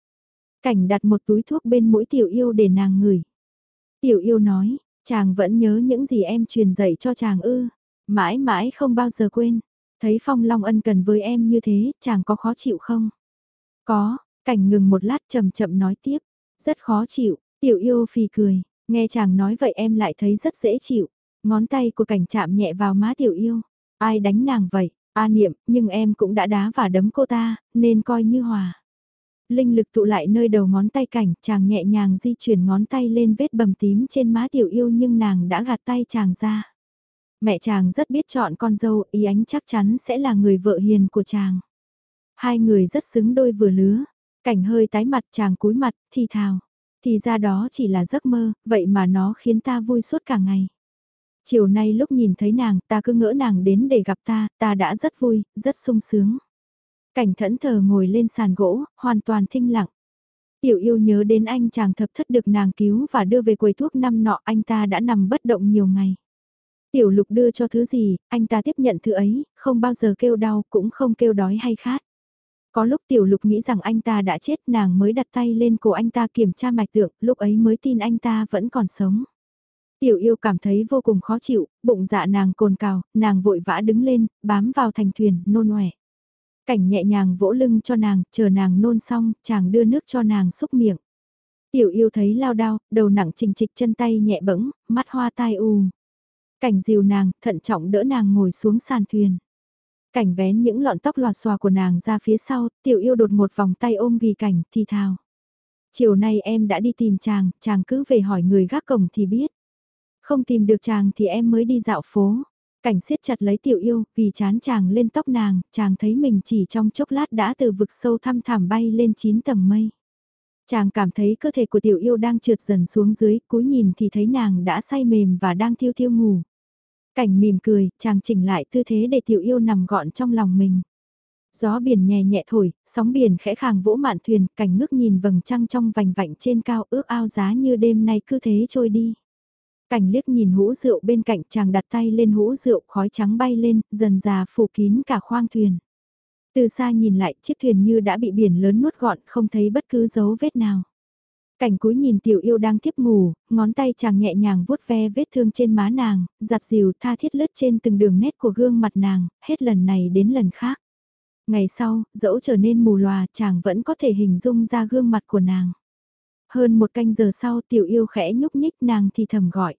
Cảnh đặt một túi thuốc bên mũi tiểu yêu để nàng ngửi. Tiểu yêu nói, chàng vẫn nhớ những gì em truyền dạy cho chàng ư, mãi mãi không bao giờ quên. Thấy Phong Long ân cần với em như thế, chàng có khó chịu không? Có, cảnh ngừng một lát chậm chậm nói tiếp. Rất khó chịu, tiểu yêu phì cười, nghe chàng nói vậy em lại thấy rất dễ chịu. Ngón tay của cảnh chạm nhẹ vào má tiểu yêu. Ai đánh nàng vậy? A niệm, nhưng em cũng đã đá và đấm cô ta, nên coi như hòa. Linh lực tụ lại nơi đầu ngón tay cảnh, chàng nhẹ nhàng di chuyển ngón tay lên vết bầm tím trên má tiểu yêu nhưng nàng đã gạt tay chàng ra. Mẹ chàng rất biết chọn con dâu, ý ánh chắc chắn sẽ là người vợ hiền của chàng. Hai người rất xứng đôi vừa lứa, cảnh hơi tái mặt chàng cúi mặt, thì thào. Thì ra đó chỉ là giấc mơ, vậy mà nó khiến ta vui suốt cả ngày. Chiều nay lúc nhìn thấy nàng, ta cứ ngỡ nàng đến để gặp ta, ta đã rất vui, rất sung sướng. Cảnh thẫn thờ ngồi lên sàn gỗ, hoàn toàn thinh lặng. Tiểu yêu nhớ đến anh chàng thập thất được nàng cứu và đưa về quầy thuốc năm nọ anh ta đã nằm bất động nhiều ngày. Tiểu lục đưa cho thứ gì, anh ta tiếp nhận thứ ấy, không bao giờ kêu đau cũng không kêu đói hay khát. Có lúc tiểu lục nghĩ rằng anh ta đã chết nàng mới đặt tay lên cổ anh ta kiểm tra mạch tượng, lúc ấy mới tin anh ta vẫn còn sống. Tiểu yêu cảm thấy vô cùng khó chịu, bụng dạ nàng cồn cào, nàng vội vã đứng lên, bám vào thành thuyền, nôn ngoẻ. Cảnh nhẹ nhàng vỗ lưng cho nàng, chờ nàng nôn xong, chàng đưa nước cho nàng xúc miệng. Tiểu yêu thấy lao đao, đầu nặng trình trịch chân tay nhẹ bẫng, mắt hoa tai u. Cảnh dìu nàng, thận trọng đỡ nàng ngồi xuống sàn thuyền. Cảnh vén những lọn tóc loạt xòa của nàng ra phía sau, tiểu yêu đột một vòng tay ôm ghi cảnh, thì thào. Chiều nay em đã đi tìm chàng, chàng cứ về hỏi người gác cổng thì biết. Không tìm được chàng thì em mới đi dạo phố. Cảnh siết chặt lấy tiểu yêu, vì chán chàng lên tóc nàng, chàng thấy mình chỉ trong chốc lát đã từ vực sâu thăm thẳm bay lên 9 tầng mây. Chàng cảm thấy cơ thể của tiểu yêu đang trượt dần xuống dưới, cúi nhìn thì thấy nàng đã say mềm và đang thiêu thiêu ngủ. Cảnh mỉm cười, chàng chỉnh lại tư thế để tiểu yêu nằm gọn trong lòng mình. Gió biển nhẹ nhẹ thổi, sóng biển khẽ khàng vỗ mạn thuyền, cảnh ngước nhìn vầng trăng trong vành vạnh trên cao ước ao giá như đêm nay cứ thế trôi đi. Cảnh liếc nhìn hũ rượu bên cạnh chàng đặt tay lên hũ rượu khói trắng bay lên, dần già phủ kín cả khoang thuyền. Từ xa nhìn lại chiếc thuyền như đã bị biển lớn nuốt gọn không thấy bất cứ dấu vết nào. Cảnh cúi nhìn tiểu yêu đang tiếp ngủ, ngón tay chàng nhẹ nhàng vuốt ve vết thương trên má nàng, giặt dìu tha thiết lướt trên từng đường nét của gương mặt nàng, hết lần này đến lần khác. Ngày sau, dẫu trở nên mù lòa chàng vẫn có thể hình dung ra gương mặt của nàng. Hơn một canh giờ sau tiểu yêu khẽ nhúc nhích nàng thì thầm gọi.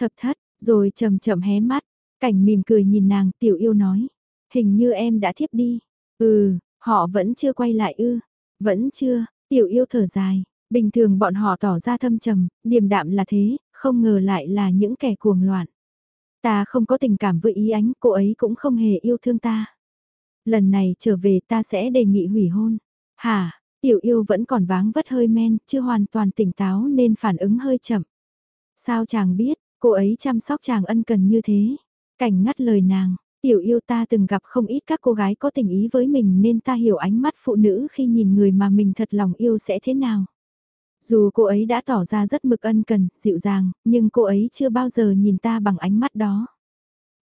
Thập thất, rồi chậm chậm hé mắt, cảnh mỉm cười nhìn nàng tiểu yêu nói. Hình như em đã thiếp đi. Ừ, họ vẫn chưa quay lại ư. Vẫn chưa, tiểu yêu thở dài. Bình thường bọn họ tỏ ra thâm trầm, điềm đạm là thế, không ngờ lại là những kẻ cuồng loạn. Ta không có tình cảm với ý ánh, cô ấy cũng không hề yêu thương ta. Lần này trở về ta sẽ đề nghị hủy hôn. Hả, tiểu yêu vẫn còn váng vất hơi men, chưa hoàn toàn tỉnh táo nên phản ứng hơi chậm. Sao chàng biết, cô ấy chăm sóc chàng ân cần như thế. Cảnh ngắt lời nàng, tiểu yêu ta từng gặp không ít các cô gái có tình ý với mình nên ta hiểu ánh mắt phụ nữ khi nhìn người mà mình thật lòng yêu sẽ thế nào. Dù cô ấy đã tỏ ra rất mực ân cần, dịu dàng, nhưng cô ấy chưa bao giờ nhìn ta bằng ánh mắt đó.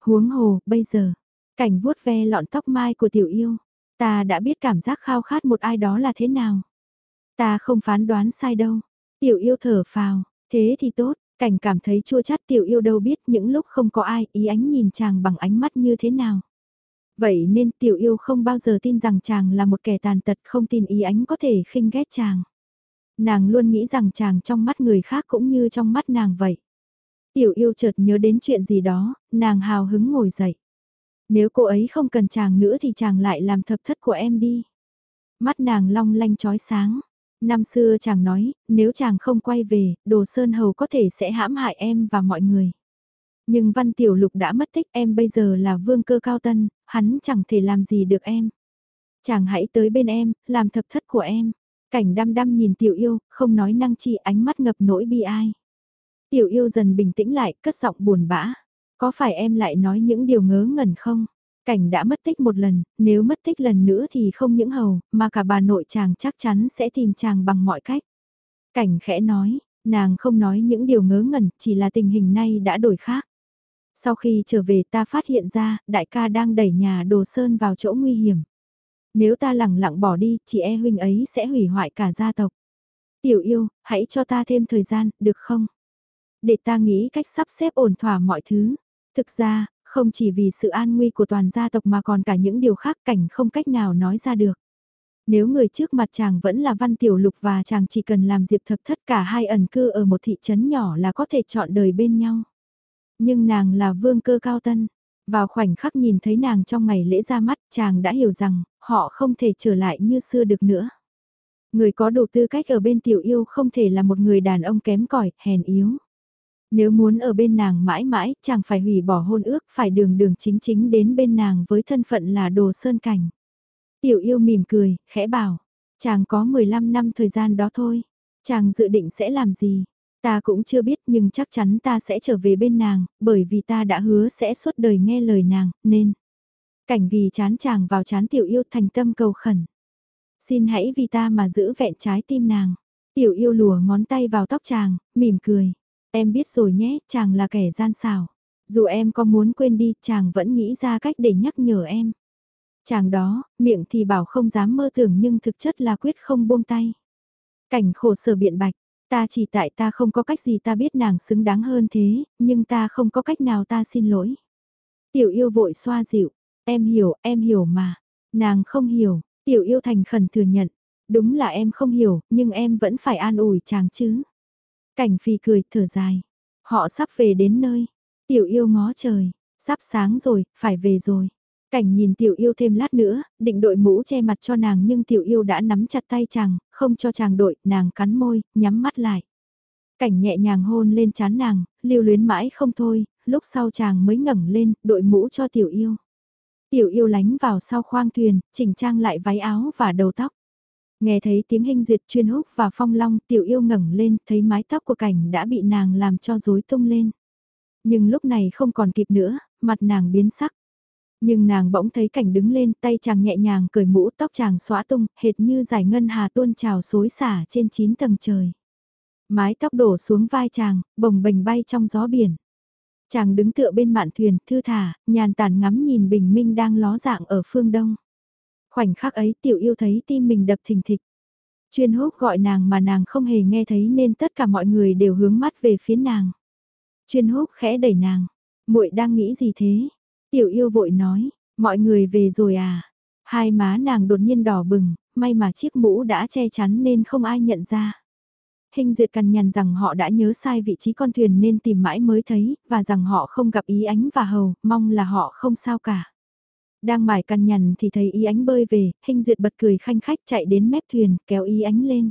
Huống hồ, bây giờ, cảnh vuốt ve lọn tóc mai của tiểu yêu, ta đã biết cảm giác khao khát một ai đó là thế nào. Ta không phán đoán sai đâu. Tiểu yêu thở phào, thế thì tốt, cảnh cảm thấy chua chát tiểu yêu đâu biết những lúc không có ai ý ánh nhìn chàng bằng ánh mắt như thế nào. Vậy nên tiểu yêu không bao giờ tin rằng chàng là một kẻ tàn tật không tin ý ánh có thể khinh ghét chàng. Nàng luôn nghĩ rằng chàng trong mắt người khác cũng như trong mắt nàng vậy. Tiểu yêu chợt nhớ đến chuyện gì đó, nàng hào hứng ngồi dậy. Nếu cô ấy không cần chàng nữa thì chàng lại làm thập thất của em đi. Mắt nàng long lanh trói sáng. Năm xưa chàng nói, nếu chàng không quay về, đồ sơn hầu có thể sẽ hãm hại em và mọi người. Nhưng văn tiểu lục đã mất tích em bây giờ là vương cơ cao tân, hắn chẳng thể làm gì được em. Chàng hãy tới bên em, làm thập thất của em. Cảnh đăm đăm nhìn tiểu yêu, không nói năng chi ánh mắt ngập nỗi bi ai. Tiểu yêu dần bình tĩnh lại, cất giọng buồn bã. Có phải em lại nói những điều ngớ ngẩn không? Cảnh đã mất tích một lần, nếu mất tích lần nữa thì không những hầu, mà cả bà nội chàng chắc chắn sẽ tìm chàng bằng mọi cách. Cảnh khẽ nói, nàng không nói những điều ngớ ngẩn, chỉ là tình hình nay đã đổi khác. Sau khi trở về ta phát hiện ra, đại ca đang đẩy nhà đồ sơn vào chỗ nguy hiểm. Nếu ta lẳng lặng bỏ đi, chị e huynh ấy sẽ hủy hoại cả gia tộc. Tiểu yêu, hãy cho ta thêm thời gian, được không? Để ta nghĩ cách sắp xếp ổn thỏa mọi thứ. Thực ra, không chỉ vì sự an nguy của toàn gia tộc mà còn cả những điều khác cảnh không cách nào nói ra được. Nếu người trước mặt chàng vẫn là Văn Tiểu Lục và chàng chỉ cần làm diệp thập thất cả hai ẩn cư ở một thị trấn nhỏ là có thể chọn đời bên nhau. Nhưng nàng là vương cơ cao tân. Vào khoảnh khắc nhìn thấy nàng trong ngày lễ ra mắt chàng đã hiểu rằng họ không thể trở lại như xưa được nữa. Người có đủ tư cách ở bên tiểu yêu không thể là một người đàn ông kém cỏi, hèn yếu. Nếu muốn ở bên nàng mãi mãi, chàng phải hủy bỏ hôn ước, phải đường đường chính chính đến bên nàng với thân phận là đồ sơn cảnh. Tiểu yêu mỉm cười, khẽ bảo, chàng có 15 năm thời gian đó thôi, chàng dự định sẽ làm gì? Ta cũng chưa biết nhưng chắc chắn ta sẽ trở về bên nàng, bởi vì ta đã hứa sẽ suốt đời nghe lời nàng, nên... Cảnh ghi chán chàng vào chán tiểu yêu thành tâm cầu khẩn. Xin hãy vì ta mà giữ vẹn trái tim nàng. Tiểu yêu lùa ngón tay vào tóc chàng, mỉm cười. Em biết rồi nhé, chàng là kẻ gian xảo. Dù em có muốn quên đi, chàng vẫn nghĩ ra cách để nhắc nhở em. Chàng đó, miệng thì bảo không dám mơ tưởng nhưng thực chất là quyết không buông tay. Cảnh khổ sở biện bạch, ta chỉ tại ta không có cách gì ta biết nàng xứng đáng hơn thế, nhưng ta không có cách nào ta xin lỗi. Tiểu yêu vội xoa dịu, Em hiểu, em hiểu mà. Nàng không hiểu, tiểu yêu thành khẩn thừa nhận. Đúng là em không hiểu, nhưng em vẫn phải an ủi chàng chứ. Cảnh phi cười, thở dài. Họ sắp về đến nơi. Tiểu yêu ngó trời, sắp sáng rồi, phải về rồi. Cảnh nhìn tiểu yêu thêm lát nữa, định đội mũ che mặt cho nàng nhưng tiểu yêu đã nắm chặt tay chàng, không cho chàng đội, nàng cắn môi, nhắm mắt lại. Cảnh nhẹ nhàng hôn lên chán nàng, lưu luyến mãi không thôi, lúc sau chàng mới ngẩng lên, đội mũ cho tiểu yêu. Tiểu yêu lánh vào sau khoang thuyền, chỉnh trang lại váy áo và đầu tóc. Nghe thấy tiếng hình duyệt chuyên húc và phong long, tiểu yêu ngẩng lên, thấy mái tóc của cảnh đã bị nàng làm cho rối tung lên. Nhưng lúc này không còn kịp nữa, mặt nàng biến sắc. Nhưng nàng bỗng thấy cảnh đứng lên, tay chàng nhẹ nhàng cởi mũ tóc chàng xóa tung, hệt như giải ngân hà tuôn trào xối xả trên chín tầng trời. Mái tóc đổ xuống vai chàng, bồng bềnh bay trong gió biển. Chàng đứng tựa bên mạn thuyền, thư thả, nhàn tản ngắm nhìn bình minh đang ló dạng ở phương đông. Khoảnh khắc ấy tiểu yêu thấy tim mình đập thình thịch. Chuyên húc gọi nàng mà nàng không hề nghe thấy nên tất cả mọi người đều hướng mắt về phía nàng. Chuyên húc khẽ đẩy nàng. muội đang nghĩ gì thế? Tiểu yêu vội nói, mọi người về rồi à? Hai má nàng đột nhiên đỏ bừng, may mà chiếc mũ đã che chắn nên không ai nhận ra. Hình duyệt cằn nhằn rằng họ đã nhớ sai vị trí con thuyền nên tìm mãi mới thấy, và rằng họ không gặp ý ánh và hầu, mong là họ không sao cả. Đang mải cằn nhằn thì thấy ý ánh bơi về, hình duyệt bật cười khanh khách chạy đến mép thuyền, kéo ý ánh lên.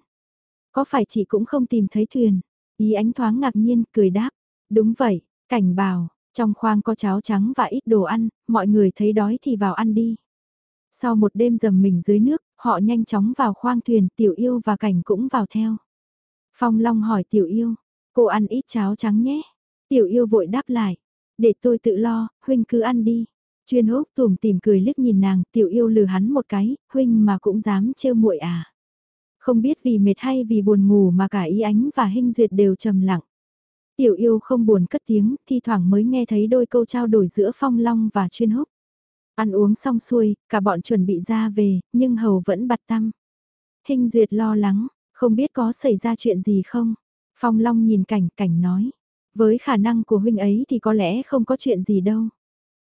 Có phải chị cũng không tìm thấy thuyền? Ý ánh thoáng ngạc nhiên, cười đáp. Đúng vậy, cảnh bào, trong khoang có cháo trắng và ít đồ ăn, mọi người thấy đói thì vào ăn đi. Sau một đêm dầm mình dưới nước, họ nhanh chóng vào khoang thuyền, tiểu yêu và cảnh cũng vào theo. Phong Long hỏi tiểu yêu, cô ăn ít cháo trắng nhé. Tiểu yêu vội đáp lại, để tôi tự lo, huynh cứ ăn đi. Chuyên húc tùm tìm cười liếc nhìn nàng, tiểu yêu lừa hắn một cái, huynh mà cũng dám trêu muội à. Không biết vì mệt hay vì buồn ngủ mà cả ý ánh và hình duyệt đều trầm lặng. Tiểu yêu không buồn cất tiếng, thi thoảng mới nghe thấy đôi câu trao đổi giữa phong long và chuyên húc. Ăn uống xong xuôi, cả bọn chuẩn bị ra về, nhưng hầu vẫn bặt tâm. Hình duyệt lo lắng, không biết có xảy ra chuyện gì không? Phong Long nhìn cảnh, cảnh nói. Với khả năng của huynh ấy thì có lẽ không có chuyện gì đâu.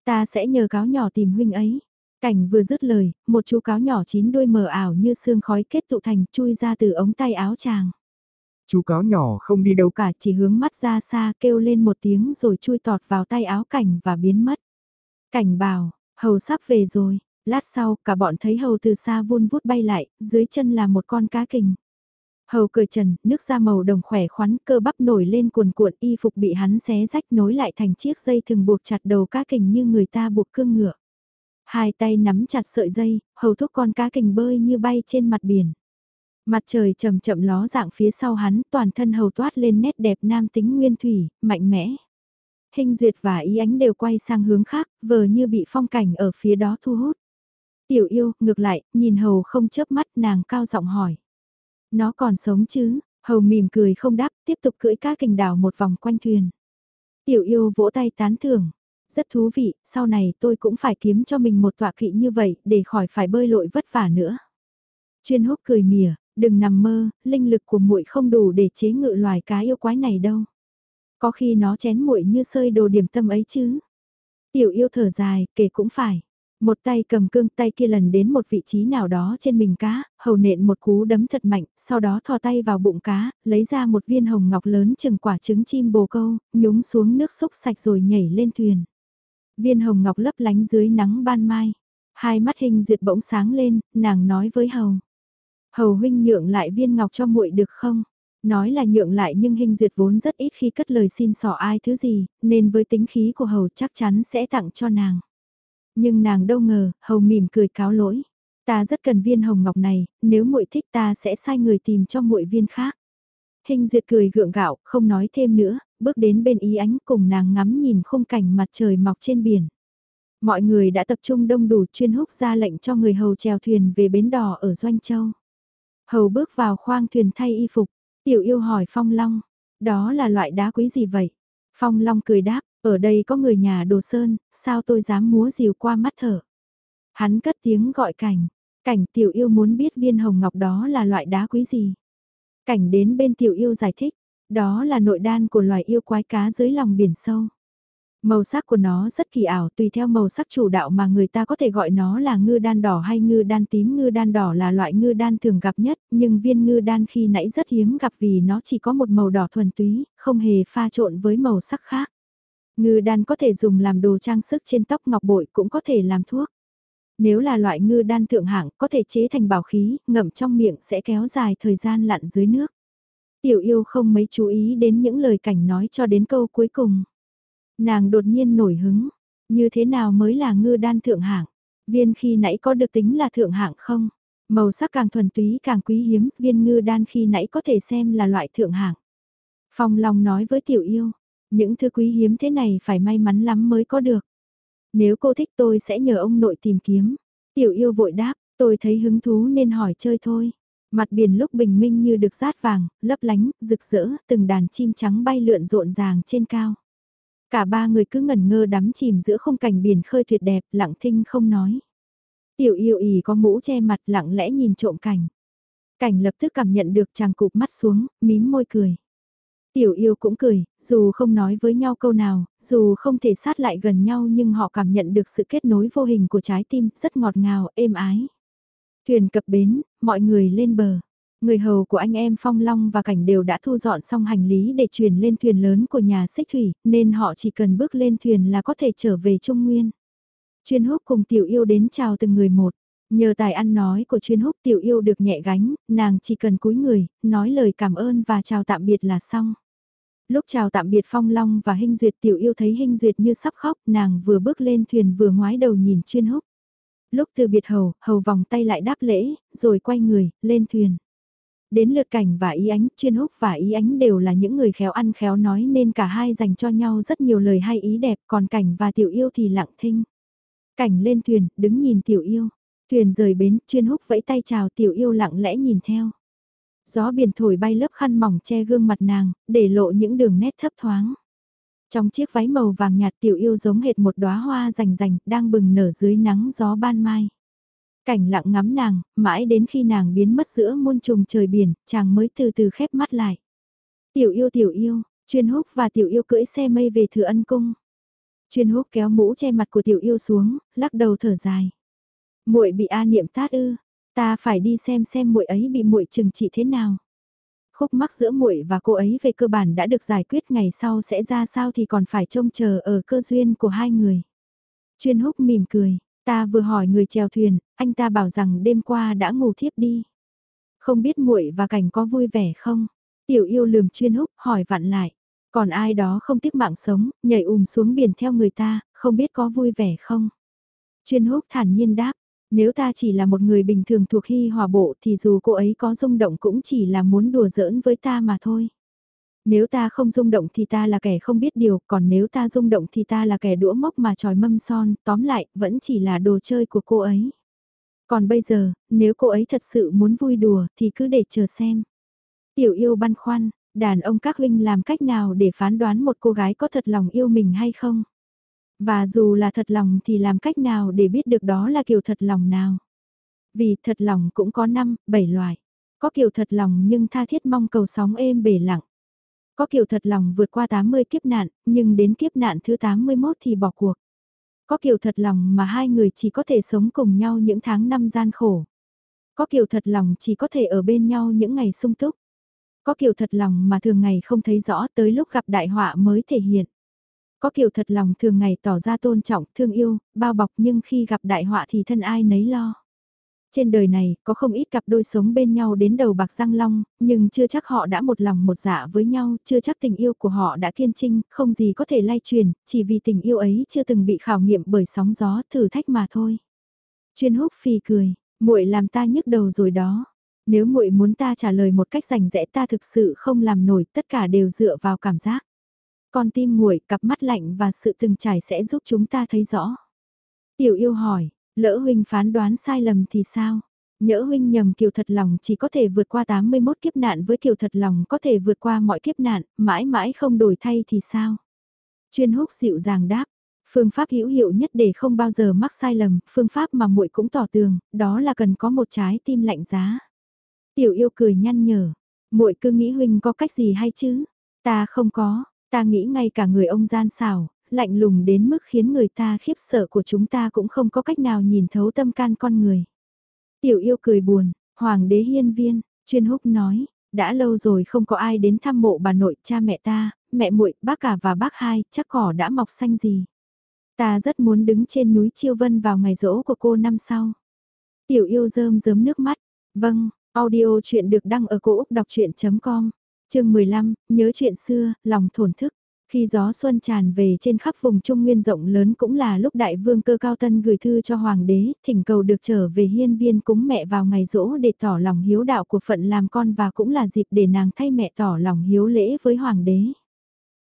Ta sẽ nhờ cáo nhỏ tìm huynh ấy. Cảnh vừa dứt lời, một chú cáo nhỏ chín đuôi mờ ảo như sương khói kết tụ thành chui ra từ ống tay áo chàng. Chú cáo nhỏ không đi đâu cả chỉ hướng mắt ra xa kêu lên một tiếng rồi chui tọt vào tay áo cảnh và biến mất. Cảnh bảo, hầu sắp về rồi, lát sau cả bọn thấy hầu từ xa vun vút bay lại, dưới chân là một con cá kình. Hầu cười trần, nước da màu đồng khỏe khoắn cơ bắp nổi lên cuồn cuộn y phục bị hắn xé rách nối lại thành chiếc dây thường buộc chặt đầu cá kình như người ta buộc cương ngựa. Hai tay nắm chặt sợi dây, hầu thúc con cá kình bơi như bay trên mặt biển. Mặt trời chậm chậm ló dạng phía sau hắn, toàn thân hầu toát lên nét đẹp nam tính nguyên thủy, mạnh mẽ. Hình duyệt và ý ánh đều quay sang hướng khác, vờ như bị phong cảnh ở phía đó thu hút. Tiểu yêu, ngược lại, nhìn hầu không chớp mắt nàng cao giọng hỏi. Nó còn sống chứ, hầu mỉm cười không đáp, tiếp tục cưỡi cá kình đảo một vòng quanh thuyền. Tiểu yêu vỗ tay tán thưởng. Rất thú vị, sau này tôi cũng phải kiếm cho mình một tọa kỵ như vậy, để khỏi phải bơi lội vất vả nữa. Chuyên húc cười mỉa, đừng nằm mơ, linh lực của muội không đủ để chế ngự loài cá yêu quái này đâu. Có khi nó chén muội như sơi đồ điểm tâm ấy chứ. Tiểu yêu thở dài, kể cũng phải. Một tay cầm cương tay kia lần đến một vị trí nào đó trên mình cá, hầu nện một cú đấm thật mạnh, sau đó thò tay vào bụng cá, lấy ra một viên hồng ngọc lớn chừng quả trứng chim bồ câu, nhúng xuống nước xúc sạch rồi nhảy lên thuyền. Viên hồng ngọc lấp lánh dưới nắng ban mai. Hai mắt hình duyệt bỗng sáng lên, nàng nói với hầu. Hầu huynh nhượng lại viên ngọc cho muội được không? Nói là nhượng lại nhưng hình duyệt vốn rất ít khi cất lời xin sỏ ai thứ gì, nên với tính khí của hầu chắc chắn sẽ tặng cho nàng. Nhưng nàng đâu ngờ, hầu mỉm cười cáo lỗi. Ta rất cần viên hồng ngọc này, nếu muội thích ta sẽ sai người tìm cho muội viên khác. Hình duyệt cười gượng gạo, không nói thêm nữa, bước đến bên ý ánh cùng nàng ngắm nhìn khung cảnh mặt trời mọc trên biển. Mọi người đã tập trung đông đủ chuyên húc ra lệnh cho người hầu chèo thuyền về bến đò ở Doanh Châu. Hầu bước vào khoang thuyền thay y phục, tiểu yêu hỏi Phong Long, đó là loại đá quý gì vậy? Phong Long cười đáp, ở đây có người nhà đồ sơn, sao tôi dám múa rìu qua mắt thở. Hắn cất tiếng gọi cảnh, cảnh tiểu yêu muốn biết viên hồng ngọc đó là loại đá quý gì. Cảnh đến bên tiểu yêu giải thích, đó là nội đan của loài yêu quái cá dưới lòng biển sâu. Màu sắc của nó rất kỳ ảo tùy theo màu sắc chủ đạo mà người ta có thể gọi nó là ngư đan đỏ hay ngư đan tím. Ngư đan đỏ là loại ngư đan thường gặp nhất, nhưng viên ngư đan khi nãy rất hiếm gặp vì nó chỉ có một màu đỏ thuần túy, không hề pha trộn với màu sắc khác. Ngư đan có thể dùng làm đồ trang sức trên tóc ngọc bội cũng có thể làm thuốc. Nếu là loại ngư đan thượng hạng có thể chế thành bảo khí, ngậm trong miệng sẽ kéo dài thời gian lặn dưới nước. Tiểu yêu không mấy chú ý đến những lời cảnh nói cho đến câu cuối cùng. Nàng đột nhiên nổi hứng, như thế nào mới là ngư đan thượng hạng? Viên khi nãy có được tính là thượng hạng không? Màu sắc càng thuần túy càng quý hiếm, viên ngư đan khi nãy có thể xem là loại thượng hạng. Phong Long nói với tiểu yêu, những thứ quý hiếm thế này phải may mắn lắm mới có được. Nếu cô thích tôi sẽ nhờ ông nội tìm kiếm. Tiểu yêu vội đáp, tôi thấy hứng thú nên hỏi chơi thôi. Mặt biển lúc bình minh như được rát vàng, lấp lánh, rực rỡ, từng đàn chim trắng bay lượn rộn ràng trên cao. Cả ba người cứ ngẩn ngơ đắm chìm giữa không cảnh biển khơi tuyệt đẹp, lặng thinh không nói. Tiểu yêu ỉ có mũ che mặt lặng lẽ nhìn trộm cảnh. Cảnh lập tức cảm nhận được chàng cụp mắt xuống, mím môi cười. Tiểu yêu cũng cười, dù không nói với nhau câu nào, dù không thể sát lại gần nhau nhưng họ cảm nhận được sự kết nối vô hình của trái tim, rất ngọt ngào, êm ái. Thuyền cập bến, mọi người lên bờ. Người hầu của anh em Phong Long và Cảnh đều đã thu dọn xong hành lý để chuyển lên thuyền lớn của nhà xích thủy, nên họ chỉ cần bước lên thuyền là có thể trở về Trung Nguyên. Chuyên húc cùng tiểu yêu đến chào từng người một. Nhờ tài ăn nói của chuyên húc tiểu yêu được nhẹ gánh, nàng chỉ cần cúi người, nói lời cảm ơn và chào tạm biệt là xong. Lúc chào tạm biệt Phong Long và Hinh Duyệt tiểu yêu thấy Hinh Duyệt như sắp khóc, nàng vừa bước lên thuyền vừa ngoái đầu nhìn chuyên húc. Lúc từ biệt hầu, hầu vòng tay lại đáp lễ, rồi quay người, lên thuyền. Đến lượt cảnh và ý ánh, chuyên húc và ý ánh đều là những người khéo ăn khéo nói nên cả hai dành cho nhau rất nhiều lời hay ý đẹp, còn cảnh và tiểu yêu thì lặng thinh. Cảnh lên thuyền, đứng nhìn tiểu yêu. Thuyền rời bến, chuyên húc vẫy tay chào tiểu yêu lặng lẽ nhìn theo. Gió biển thổi bay lớp khăn mỏng che gương mặt nàng, để lộ những đường nét thấp thoáng. Trong chiếc váy màu vàng nhạt tiểu yêu giống hệt một đóa hoa rành rành, đang bừng nở dưới nắng gió ban mai. Cảnh lặng ngắm nàng, mãi đến khi nàng biến mất giữa muôn trùng trời biển, chàng mới từ từ khép mắt lại. Tiểu yêu tiểu yêu, chuyên húc và tiểu yêu cưỡi xe mây về thừa ân cung. Chuyên húc kéo mũ che mặt của tiểu yêu xuống, lắc đầu thở dài. muội bị A niệm tát ư, ta phải đi xem xem muội ấy bị muội trừng trị thế nào. Khúc mắc giữa muội và cô ấy về cơ bản đã được giải quyết ngày sau sẽ ra sao thì còn phải trông chờ ở cơ duyên của hai người. Chuyên húc mỉm cười, ta vừa hỏi người chèo thuyền, anh ta bảo rằng đêm qua đã ngủ thiếp đi. Không biết muội và cảnh có vui vẻ không? Tiểu yêu lườm chuyên húc hỏi vặn lại. Còn ai đó không tiếc mạng sống, nhảy ùm xuống biển theo người ta, không biết có vui vẻ không? Chuyên húc thản nhiên đáp, nếu ta chỉ là một người bình thường thuộc hy hòa bộ thì dù cô ấy có rung động cũng chỉ là muốn đùa giỡn với ta mà thôi. Nếu ta không rung động thì ta là kẻ không biết điều, còn nếu ta rung động thì ta là kẻ đũa mốc mà tròi mâm son, tóm lại, vẫn chỉ là đồ chơi của cô ấy. Còn bây giờ, nếu cô ấy thật sự muốn vui đùa thì cứ để chờ xem. Tiểu yêu băn khoăn, đàn ông các huynh làm cách nào để phán đoán một cô gái có thật lòng yêu mình hay không? Và dù là thật lòng thì làm cách nào để biết được đó là kiểu thật lòng nào? Vì thật lòng cũng có 5, 7 loại. Có kiểu thật lòng nhưng tha thiết mong cầu sóng êm bể lặng. Có kiểu thật lòng vượt qua 80 kiếp nạn, nhưng đến kiếp nạn thứ 81 thì bỏ cuộc. Có kiểu thật lòng mà hai người chỉ có thể sống cùng nhau những tháng năm gian khổ. Có kiểu thật lòng chỉ có thể ở bên nhau những ngày sung túc. Có kiểu thật lòng mà thường ngày không thấy rõ tới lúc gặp đại họa mới thể hiện. Có kiểu thật lòng thường ngày tỏ ra tôn trọng, thương yêu, bao bọc nhưng khi gặp đại họa thì thân ai nấy lo. Trên đời này, có không ít cặp đôi sống bên nhau đến đầu bạc răng long, nhưng chưa chắc họ đã một lòng một dạ với nhau, chưa chắc tình yêu của họ đã kiên trinh, không gì có thể lay truyền, chỉ vì tình yêu ấy chưa từng bị khảo nghiệm bởi sóng gió, thử thách mà thôi. Chuyên húc phi cười, muội làm ta nhức đầu rồi đó. Nếu muội muốn ta trả lời một cách rành rẽ ta thực sự không làm nổi, tất cả đều dựa vào cảm giác. Con tim nguội, cặp mắt lạnh và sự từng trải sẽ giúp chúng ta thấy rõ. Tiểu yêu hỏi, lỡ huynh phán đoán sai lầm thì sao? Nhỡ huynh nhầm kiều thật lòng chỉ có thể vượt qua 81 kiếp nạn với kiều thật lòng có thể vượt qua mọi kiếp nạn, mãi mãi không đổi thay thì sao? Chuyên húc dịu dàng đáp, phương pháp hữu hiệu nhất để không bao giờ mắc sai lầm, phương pháp mà muội cũng tỏ tường, đó là cần có một trái tim lạnh giá. Tiểu yêu cười nhăn nhở, muội cứ nghĩ huynh có cách gì hay chứ? Ta không có, ta nghĩ ngay cả người ông gian xảo, lạnh lùng đến mức khiến người ta khiếp sợ của chúng ta cũng không có cách nào nhìn thấu tâm can con người. Tiểu yêu cười buồn, hoàng đế hiên viên, chuyên húc nói, đã lâu rồi không có ai đến thăm mộ bà nội cha mẹ ta, mẹ muội, bác cả và bác hai, chắc cỏ đã mọc xanh gì. Ta rất muốn đứng trên núi Chiêu Vân vào ngày rỗ của cô năm sau. Tiểu yêu rơm rớm nước mắt. Vâng, audio chuyện được đăng ở cổ Úc đọc chuyện.com chương 15, nhớ chuyện xưa, lòng thổn thức. Khi gió xuân tràn về trên khắp vùng Trung Nguyên rộng lớn cũng là lúc đại vương cơ cao tân gửi thư cho hoàng đế, thỉnh cầu được trở về hiên viên cúng mẹ vào ngày rỗ để tỏ lòng hiếu đạo của phận làm con và cũng là dịp để nàng thay mẹ tỏ lòng hiếu lễ với hoàng đế.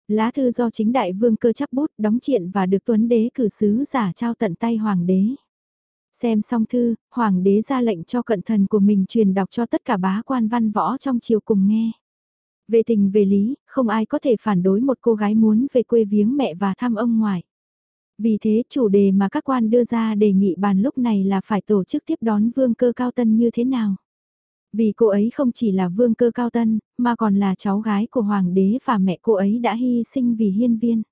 Lá thư do chính đại vương cơ chắp bút đóng triện và được tuấn đế cử sứ giả trao tận tay hoàng đế. Xem xong thư, hoàng đế ra lệnh cho cận thần của mình truyền đọc cho tất cả bá quan văn võ trong triều cùng nghe. Về tình về lý, không ai có thể phản đối một cô gái muốn về quê viếng mẹ và thăm ông ngoại. Vì thế chủ đề mà các quan đưa ra đề nghị bàn lúc này là phải tổ chức tiếp đón vương cơ cao tân như thế nào. Vì cô ấy không chỉ là vương cơ cao tân, mà còn là cháu gái của hoàng đế và mẹ cô ấy đã hy sinh vì hiên viên.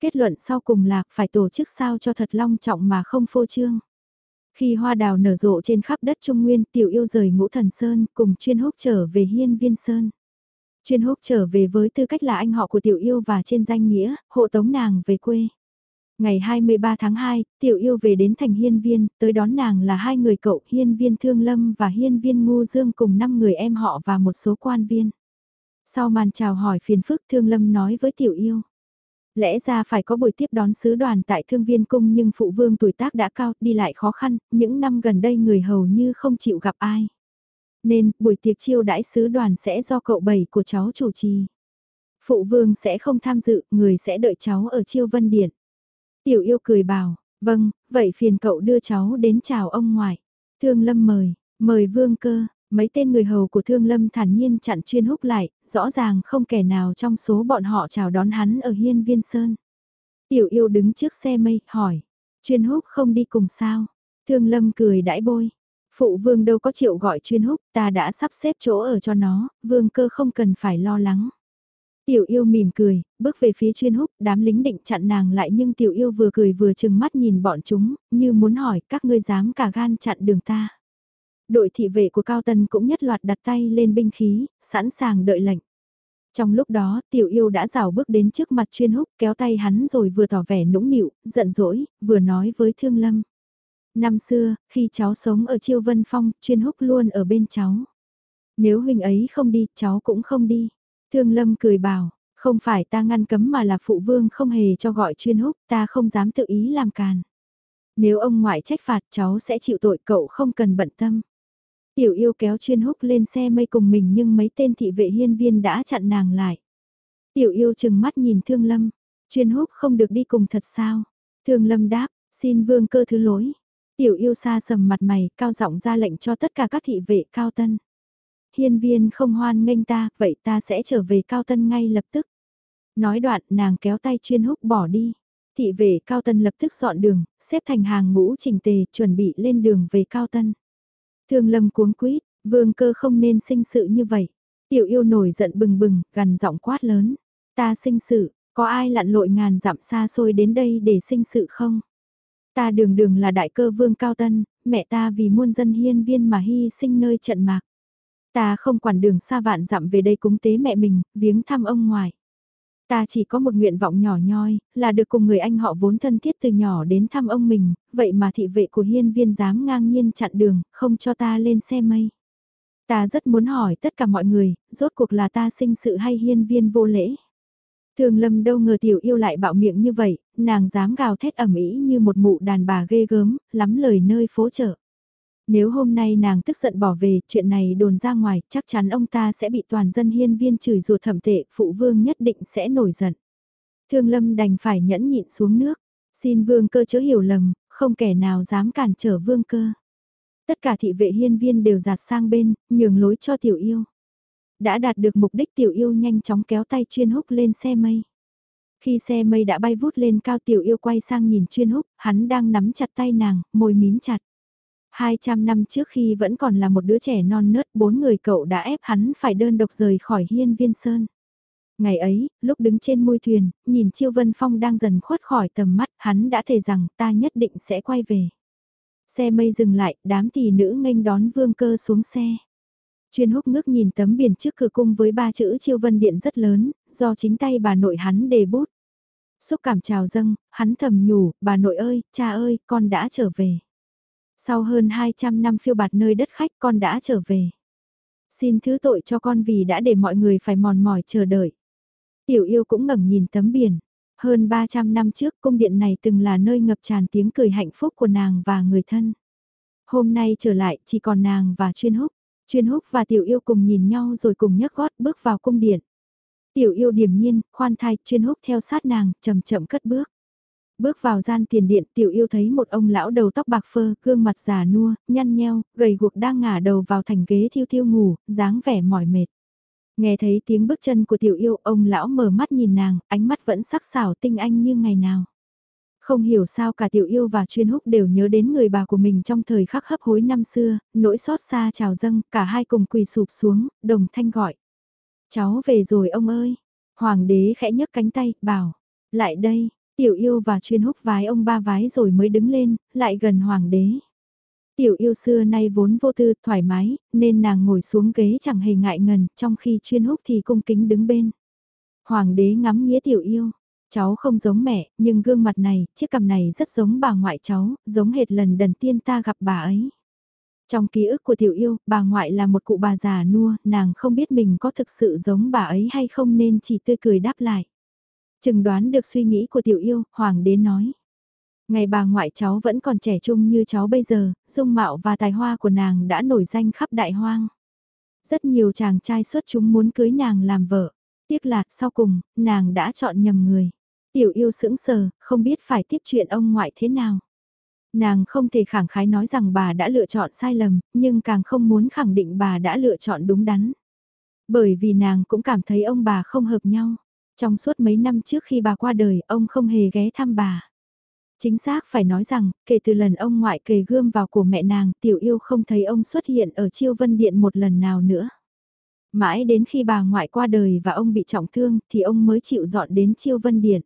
Kết luận sau cùng là phải tổ chức sao cho thật long trọng mà không phô trương. Khi hoa đào nở rộ trên khắp đất Trung Nguyên tiểu yêu rời ngũ thần Sơn cùng chuyên húc trở về hiên viên Sơn. Chuyên húc trở về với tư cách là anh họ của tiểu yêu và trên danh nghĩa, hộ tống nàng về quê. Ngày 23 tháng 2, tiểu yêu về đến thành hiên viên, tới đón nàng là hai người cậu hiên viên thương lâm và hiên viên ngu dương cùng 5 người em họ và một số quan viên. Sau màn chào hỏi phiền phức thương lâm nói với tiểu yêu. Lẽ ra phải có buổi tiếp đón sứ đoàn tại thương viên cung nhưng phụ vương tuổi tác đã cao, đi lại khó khăn, những năm gần đây người hầu như không chịu gặp ai. Nên, buổi tiệc chiêu đãi sứ đoàn sẽ do cậu bảy của cháu chủ trì. Phụ vương sẽ không tham dự, người sẽ đợi cháu ở chiêu vân điện. Tiểu yêu cười bảo, vâng, vậy phiền cậu đưa cháu đến chào ông ngoại. Thương lâm mời, mời vương cơ, mấy tên người hầu của thương lâm thản nhiên chặn chuyên húc lại, rõ ràng không kẻ nào trong số bọn họ chào đón hắn ở hiên viên sơn. Tiểu yêu đứng trước xe mây, hỏi, chuyên húc không đi cùng sao? Thương lâm cười đãi bôi, Phụ vương đâu có chịu gọi chuyên húc, ta đã sắp xếp chỗ ở cho nó, vương cơ không cần phải lo lắng. Tiểu yêu mỉm cười, bước về phía chuyên húc, đám lính định chặn nàng lại nhưng tiểu yêu vừa cười vừa chừng mắt nhìn bọn chúng, như muốn hỏi các ngươi dám cả gan chặn đường ta. Đội thị vệ của Cao Tân cũng nhất loạt đặt tay lên binh khí, sẵn sàng đợi lệnh. Trong lúc đó, tiểu yêu đã rào bước đến trước mặt chuyên húc kéo tay hắn rồi vừa tỏ vẻ nũng nịu, giận dỗi, vừa nói với thương lâm. Năm xưa, khi cháu sống ở Chiêu Vân Phong, chuyên húc luôn ở bên cháu. Nếu huynh ấy không đi, cháu cũng không đi. Thương Lâm cười bảo, không phải ta ngăn cấm mà là phụ vương không hề cho gọi chuyên húc, ta không dám tự ý làm càn. Nếu ông ngoại trách phạt cháu sẽ chịu tội cậu không cần bận tâm. Tiểu yêu kéo chuyên húc lên xe mây cùng mình nhưng mấy tên thị vệ hiên viên đã chặn nàng lại. Tiểu yêu chừng mắt nhìn thương lâm, chuyên húc không được đi cùng thật sao? Thương lâm đáp, xin vương cơ thứ lỗi, Tiểu yêu xa sầm mặt mày, cao giọng ra lệnh cho tất cả các thị vệ cao tân. Hiên viên không hoan nghênh ta, vậy ta sẽ trở về cao tân ngay lập tức. Nói đoạn nàng kéo tay chuyên húc bỏ đi. Thị vệ cao tân lập tức dọn đường, xếp thành hàng ngũ trình tề, chuẩn bị lên đường về cao tân. Thương lâm cuống quýt, vương cơ không nên sinh sự như vậy. Tiểu yêu nổi giận bừng bừng, gần giọng quát lớn. Ta sinh sự, có ai lặn lội ngàn dặm xa xôi đến đây để sinh sự không? Ta đường đường là đại cơ vương cao tân, mẹ ta vì muôn dân hiên viên mà hy sinh nơi trận mạc. Ta không quản đường xa vạn dặm về đây cúng tế mẹ mình, viếng thăm ông ngoại. Ta chỉ có một nguyện vọng nhỏ nhoi, là được cùng người anh họ vốn thân thiết từ nhỏ đến thăm ông mình, vậy mà thị vệ của hiên viên dám ngang nhiên chặn đường, không cho ta lên xe mây. Ta rất muốn hỏi tất cả mọi người, rốt cuộc là ta sinh sự hay hiên viên vô lễ. Thường lâm đâu ngờ tiểu yêu lại bạo miệng như vậy, nàng dám gào thét ẩm ý như một mụ đàn bà ghê gớm, lắm lời nơi phố chợ. Nếu hôm nay nàng tức giận bỏ về, chuyện này đồn ra ngoài, chắc chắn ông ta sẽ bị toàn dân hiên viên chửi ruột thẩm tệ, phụ vương nhất định sẽ nổi giận. Thương lâm đành phải nhẫn nhịn xuống nước, xin vương cơ chớ hiểu lầm, không kẻ nào dám cản trở vương cơ. Tất cả thị vệ hiên viên đều giạt sang bên, nhường lối cho tiểu yêu. Đã đạt được mục đích tiểu yêu nhanh chóng kéo tay chuyên húc lên xe mây. Khi xe mây đã bay vút lên cao tiểu yêu quay sang nhìn chuyên húc, hắn đang nắm chặt tay nàng, môi mím chặt. 200 năm trước khi vẫn còn là một đứa trẻ non nớt, bốn người cậu đã ép hắn phải đơn độc rời khỏi hiên viên sơn. Ngày ấy, lúc đứng trên môi thuyền, nhìn Chiêu Vân Phong đang dần khuất khỏi tầm mắt, hắn đã thề rằng ta nhất định sẽ quay về. Xe mây dừng lại, đám tỷ nữ nghênh đón vương cơ xuống xe. Chuyên húc ngước nhìn tấm biển trước cửa cung với ba chữ chiêu vân điện rất lớn, do chính tay bà nội hắn đề bút. Xúc cảm trào dâng, hắn thầm nhủ, bà nội ơi, cha ơi, con đã trở về. Sau hơn 200 năm phiêu bạt nơi đất khách con đã trở về. Xin thứ tội cho con vì đã để mọi người phải mòn mỏi chờ đợi. Tiểu yêu cũng ngẩng nhìn tấm biển. Hơn 300 năm trước cung điện này từng là nơi ngập tràn tiếng cười hạnh phúc của nàng và người thân. Hôm nay trở lại chỉ còn nàng và chuyên húc. Chuyên húc và tiểu yêu cùng nhìn nhau rồi cùng nhấc gót bước vào cung điện. Tiểu yêu điềm nhiên, khoan thai, chuyên húc theo sát nàng, chậm chậm cất bước. Bước vào gian tiền điện tiểu yêu thấy một ông lão đầu tóc bạc phơ, gương mặt già nua, nhăn nheo, gầy guộc đang ngả đầu vào thành ghế thiêu thiêu ngủ, dáng vẻ mỏi mệt. Nghe thấy tiếng bước chân của tiểu yêu, ông lão mở mắt nhìn nàng, ánh mắt vẫn sắc sảo tinh anh như ngày nào. Không hiểu sao cả tiểu yêu và chuyên húc đều nhớ đến người bà của mình trong thời khắc hấp hối năm xưa, nỗi xót xa trào dâng, cả hai cùng quỳ sụp xuống, đồng thanh gọi. Cháu về rồi ông ơi. Hoàng đế khẽ nhấc cánh tay, bảo, lại đây, tiểu yêu và chuyên húc vái ông ba vái rồi mới đứng lên, lại gần hoàng đế. Tiểu yêu xưa nay vốn vô tư, thoải mái, nên nàng ngồi xuống ghế chẳng hề ngại ngần, trong khi chuyên húc thì cung kính đứng bên. Hoàng đế ngắm nghĩa tiểu yêu, cháu không giống mẹ, nhưng gương mặt này, chiếc cằm này rất giống bà ngoại cháu, giống hệt lần đần tiên ta gặp bà ấy. Trong ký ức của tiểu yêu, bà ngoại là một cụ bà già nua, nàng không biết mình có thực sự giống bà ấy hay không nên chỉ tươi cười đáp lại. Chừng đoán được suy nghĩ của tiểu yêu, hoàng đế nói. Ngày bà ngoại cháu vẫn còn trẻ trung như cháu bây giờ, dung mạo và tài hoa của nàng đã nổi danh khắp đại hoang. Rất nhiều chàng trai xuất chúng muốn cưới nàng làm vợ. Tiếc là, sau cùng, nàng đã chọn nhầm người. Tiểu yêu sững sờ, không biết phải tiếp chuyện ông ngoại thế nào. Nàng không thể khẳng khái nói rằng bà đã lựa chọn sai lầm, nhưng càng không muốn khẳng định bà đã lựa chọn đúng đắn. Bởi vì nàng cũng cảm thấy ông bà không hợp nhau. Trong suốt mấy năm trước khi bà qua đời, ông không hề ghé thăm bà. Chính xác phải nói rằng, kể từ lần ông ngoại kề gươm vào của mẹ nàng, tiểu yêu không thấy ông xuất hiện ở chiêu vân điện một lần nào nữa. Mãi đến khi bà ngoại qua đời và ông bị trọng thương thì ông mới chịu dọn đến chiêu vân điện.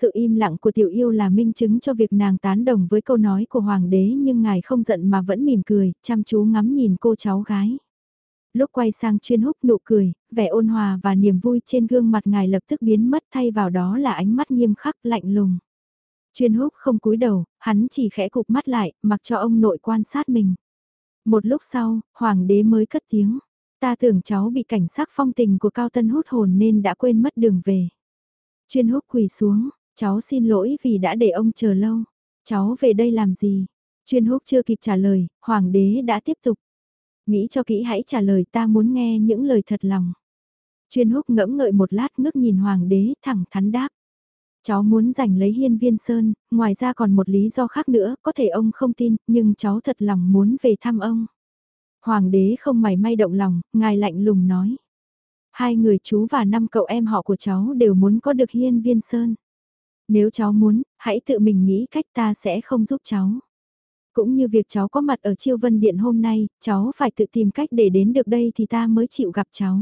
Sự im lặng của tiểu yêu là minh chứng cho việc nàng tán đồng với câu nói của hoàng đế nhưng ngài không giận mà vẫn mỉm cười, chăm chú ngắm nhìn cô cháu gái. Lúc quay sang chuyên húc nụ cười, vẻ ôn hòa và niềm vui trên gương mặt ngài lập tức biến mất thay vào đó là ánh mắt nghiêm khắc lạnh lùng. Chuyên húc không cúi đầu, hắn chỉ khẽ cụp mắt lại, mặc cho ông nội quan sát mình. Một lúc sau, hoàng đế mới cất tiếng. Ta tưởng cháu bị cảnh sát phong tình của Cao Tân hút hồn nên đã quên mất đường về. Chuyên húc quỳ xuống, cháu xin lỗi vì đã để ông chờ lâu. Cháu về đây làm gì? Chuyên húc chưa kịp trả lời, hoàng đế đã tiếp tục. Nghĩ cho kỹ hãy trả lời ta muốn nghe những lời thật lòng. Chuyên húc ngẫm ngợi một lát ngước nhìn hoàng đế thẳng thắn đáp. Cháu muốn giành lấy hiên viên sơn, ngoài ra còn một lý do khác nữa, có thể ông không tin, nhưng cháu thật lòng muốn về thăm ông. Hoàng đế không mảy may động lòng, ngài lạnh lùng nói. Hai người chú và năm cậu em họ của cháu đều muốn có được hiên viên sơn. Nếu cháu muốn, hãy tự mình nghĩ cách ta sẽ không giúp cháu. Cũng như việc cháu có mặt ở Chiêu Vân Điện hôm nay, cháu phải tự tìm cách để đến được đây thì ta mới chịu gặp cháu.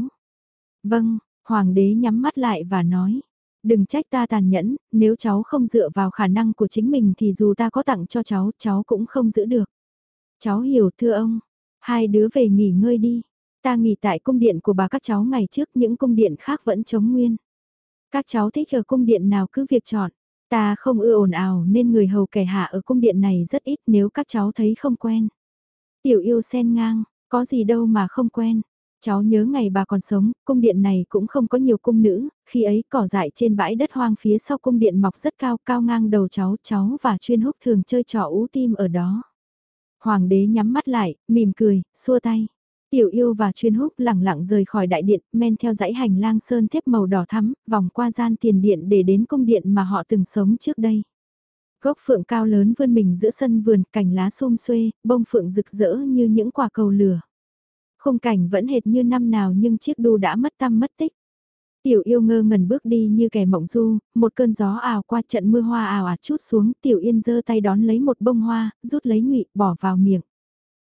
Vâng, Hoàng đế nhắm mắt lại và nói. Đừng trách ta tàn nhẫn, nếu cháu không dựa vào khả năng của chính mình thì dù ta có tặng cho cháu, cháu cũng không giữ được. Cháu hiểu thưa ông, hai đứa về nghỉ ngơi đi. Ta nghỉ tại cung điện của bà các cháu ngày trước những cung điện khác vẫn chống nguyên. Các cháu thích ở cung điện nào cứ việc chọn. Ta không ưa ồn ào nên người hầu kẻ hạ ở cung điện này rất ít nếu các cháu thấy không quen. Tiểu yêu sen ngang, có gì đâu mà không quen. Cháu nhớ ngày bà còn sống, cung điện này cũng không có nhiều cung nữ, khi ấy cỏ dại trên bãi đất hoang phía sau cung điện mọc rất cao, cao ngang đầu cháu, cháu và chuyên húc thường chơi trò ú tim ở đó. Hoàng đế nhắm mắt lại, mỉm cười, xua tay. Tiểu yêu và chuyên húc lẳng lặng rời khỏi đại điện, men theo dãy hành lang sơn thép màu đỏ thắm, vòng qua gian tiền điện để đến cung điện mà họ từng sống trước đây. Gốc phượng cao lớn vươn mình giữa sân vườn, cành lá xum xuê, bông phượng rực rỡ như những quả cầu lửa. Khung cảnh vẫn hệt như năm nào nhưng chiếc đu đã mất tăm mất tích. Tiểu yêu ngơ ngẩn bước đi như kẻ mộng du, một cơn gió ào qua trận mưa hoa ào ạt chút xuống, tiểu yên giơ tay đón lấy một bông hoa, rút lấy ngụy, bỏ vào miệng.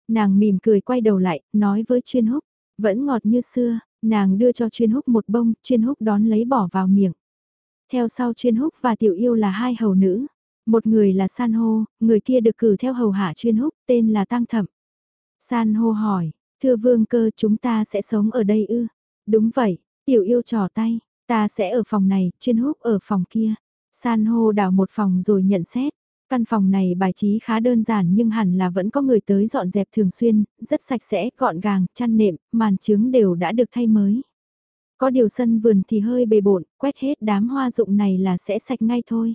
Nàng mỉm cười quay đầu lại, nói với chuyên húc, vẫn ngọt như xưa, nàng đưa cho chuyên húc một bông, chuyên húc đón lấy bỏ vào miệng. Theo sau chuyên húc và tiểu yêu là hai hầu nữ, một người là san hô, người kia được cử theo hầu hạ chuyên húc, tên là tăng thẩm. San hô hỏi, Thưa vương cơ chúng ta sẽ sống ở đây ư. Đúng vậy, tiểu yêu trò tay, ta sẽ ở phòng này, chuyên húc ở phòng kia. San hô đào một phòng rồi nhận xét. Căn phòng này bài trí khá đơn giản nhưng hẳn là vẫn có người tới dọn dẹp thường xuyên, rất sạch sẽ, gọn gàng, chăn nệm, màn trướng đều đã được thay mới. Có điều sân vườn thì hơi bề bộn, quét hết đám hoa dụng này là sẽ sạch ngay thôi.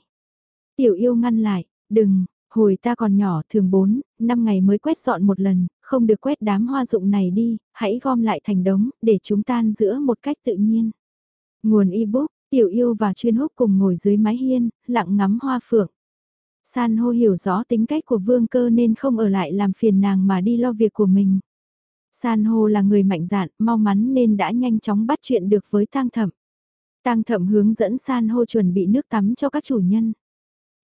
Tiểu yêu ngăn lại, đừng, hồi ta còn nhỏ thường 4, 5 ngày mới quét dọn một lần, không được quét đám hoa dụng này đi, hãy gom lại thành đống, để chúng tan giữa một cách tự nhiên. Nguồn ebook, tiểu yêu và chuyên húc cùng ngồi dưới mái hiên, lặng ngắm hoa phượng. San hô hiểu rõ tính cách của vương cơ nên không ở lại làm phiền nàng mà đi lo việc của mình. San hô là người mạnh dạn, mau mắn nên đã nhanh chóng bắt chuyện được với tang thẩm. Tang thẩm hướng dẫn San hô chuẩn bị nước tắm cho các chủ nhân.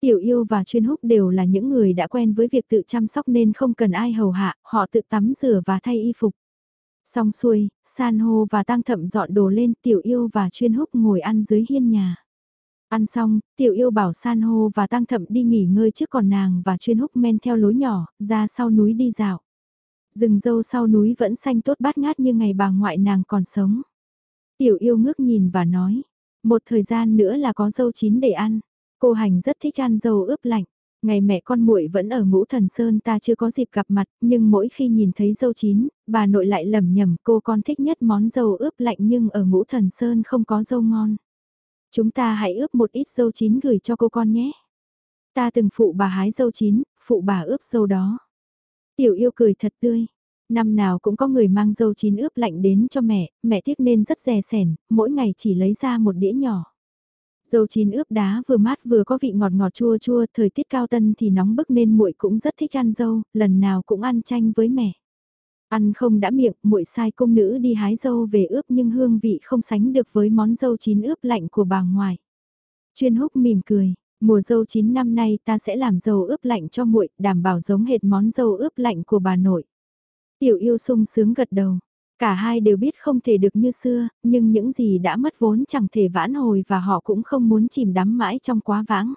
Tiểu yêu và chuyên húc đều là những người đã quen với việc tự chăm sóc nên không cần ai hầu hạ, họ tự tắm rửa và thay y phục. Xong xuôi, san hô và tang thẩm dọn đồ lên tiểu yêu và chuyên húc ngồi ăn dưới hiên nhà. Ăn xong, tiểu yêu bảo san hô và tăng thậm đi nghỉ ngơi trước còn nàng và chuyên húc men theo lối nhỏ, ra sau núi đi dạo. Rừng dâu sau núi vẫn xanh tốt bát ngát như ngày bà ngoại nàng còn sống. Tiểu yêu ngước nhìn và nói, một thời gian nữa là có dâu chín để ăn. Cô hành rất thích ăn dâu ướp lạnh. Ngày mẹ con muội vẫn ở ngũ thần sơn ta chưa có dịp gặp mặt, nhưng mỗi khi nhìn thấy dâu chín, bà nội lại lầm nhầm cô con thích nhất món dâu ướp lạnh nhưng ở ngũ thần sơn không có dâu ngon. Chúng ta hãy ướp một ít dâu chín gửi cho cô con nhé. Ta từng phụ bà hái dâu chín, phụ bà ướp dâu đó. Tiểu yêu cười thật tươi. Năm nào cũng có người mang dâu chín ướp lạnh đến cho mẹ, mẹ tiếc nên rất rè sẻn, mỗi ngày chỉ lấy ra một đĩa nhỏ. Dầu chín ướp đá vừa mát vừa có vị ngọt ngọt chua chua, thời tiết cao tân thì nóng bức nên muội cũng rất thích ăn dâu, lần nào cũng ăn chanh với mẹ. Ăn không đã miệng, muội sai công nữ đi hái dâu về ướp nhưng hương vị không sánh được với món dâu chín ướp lạnh của bà ngoại. Chuyên húc mỉm cười, mùa dâu chín năm nay ta sẽ làm dâu ướp lạnh cho muội, đảm bảo giống hệt món dâu ướp lạnh của bà nội. Tiểu yêu sung sướng gật đầu, Cả hai đều biết không thể được như xưa, nhưng những gì đã mất vốn chẳng thể vãn hồi và họ cũng không muốn chìm đắm mãi trong quá vãng.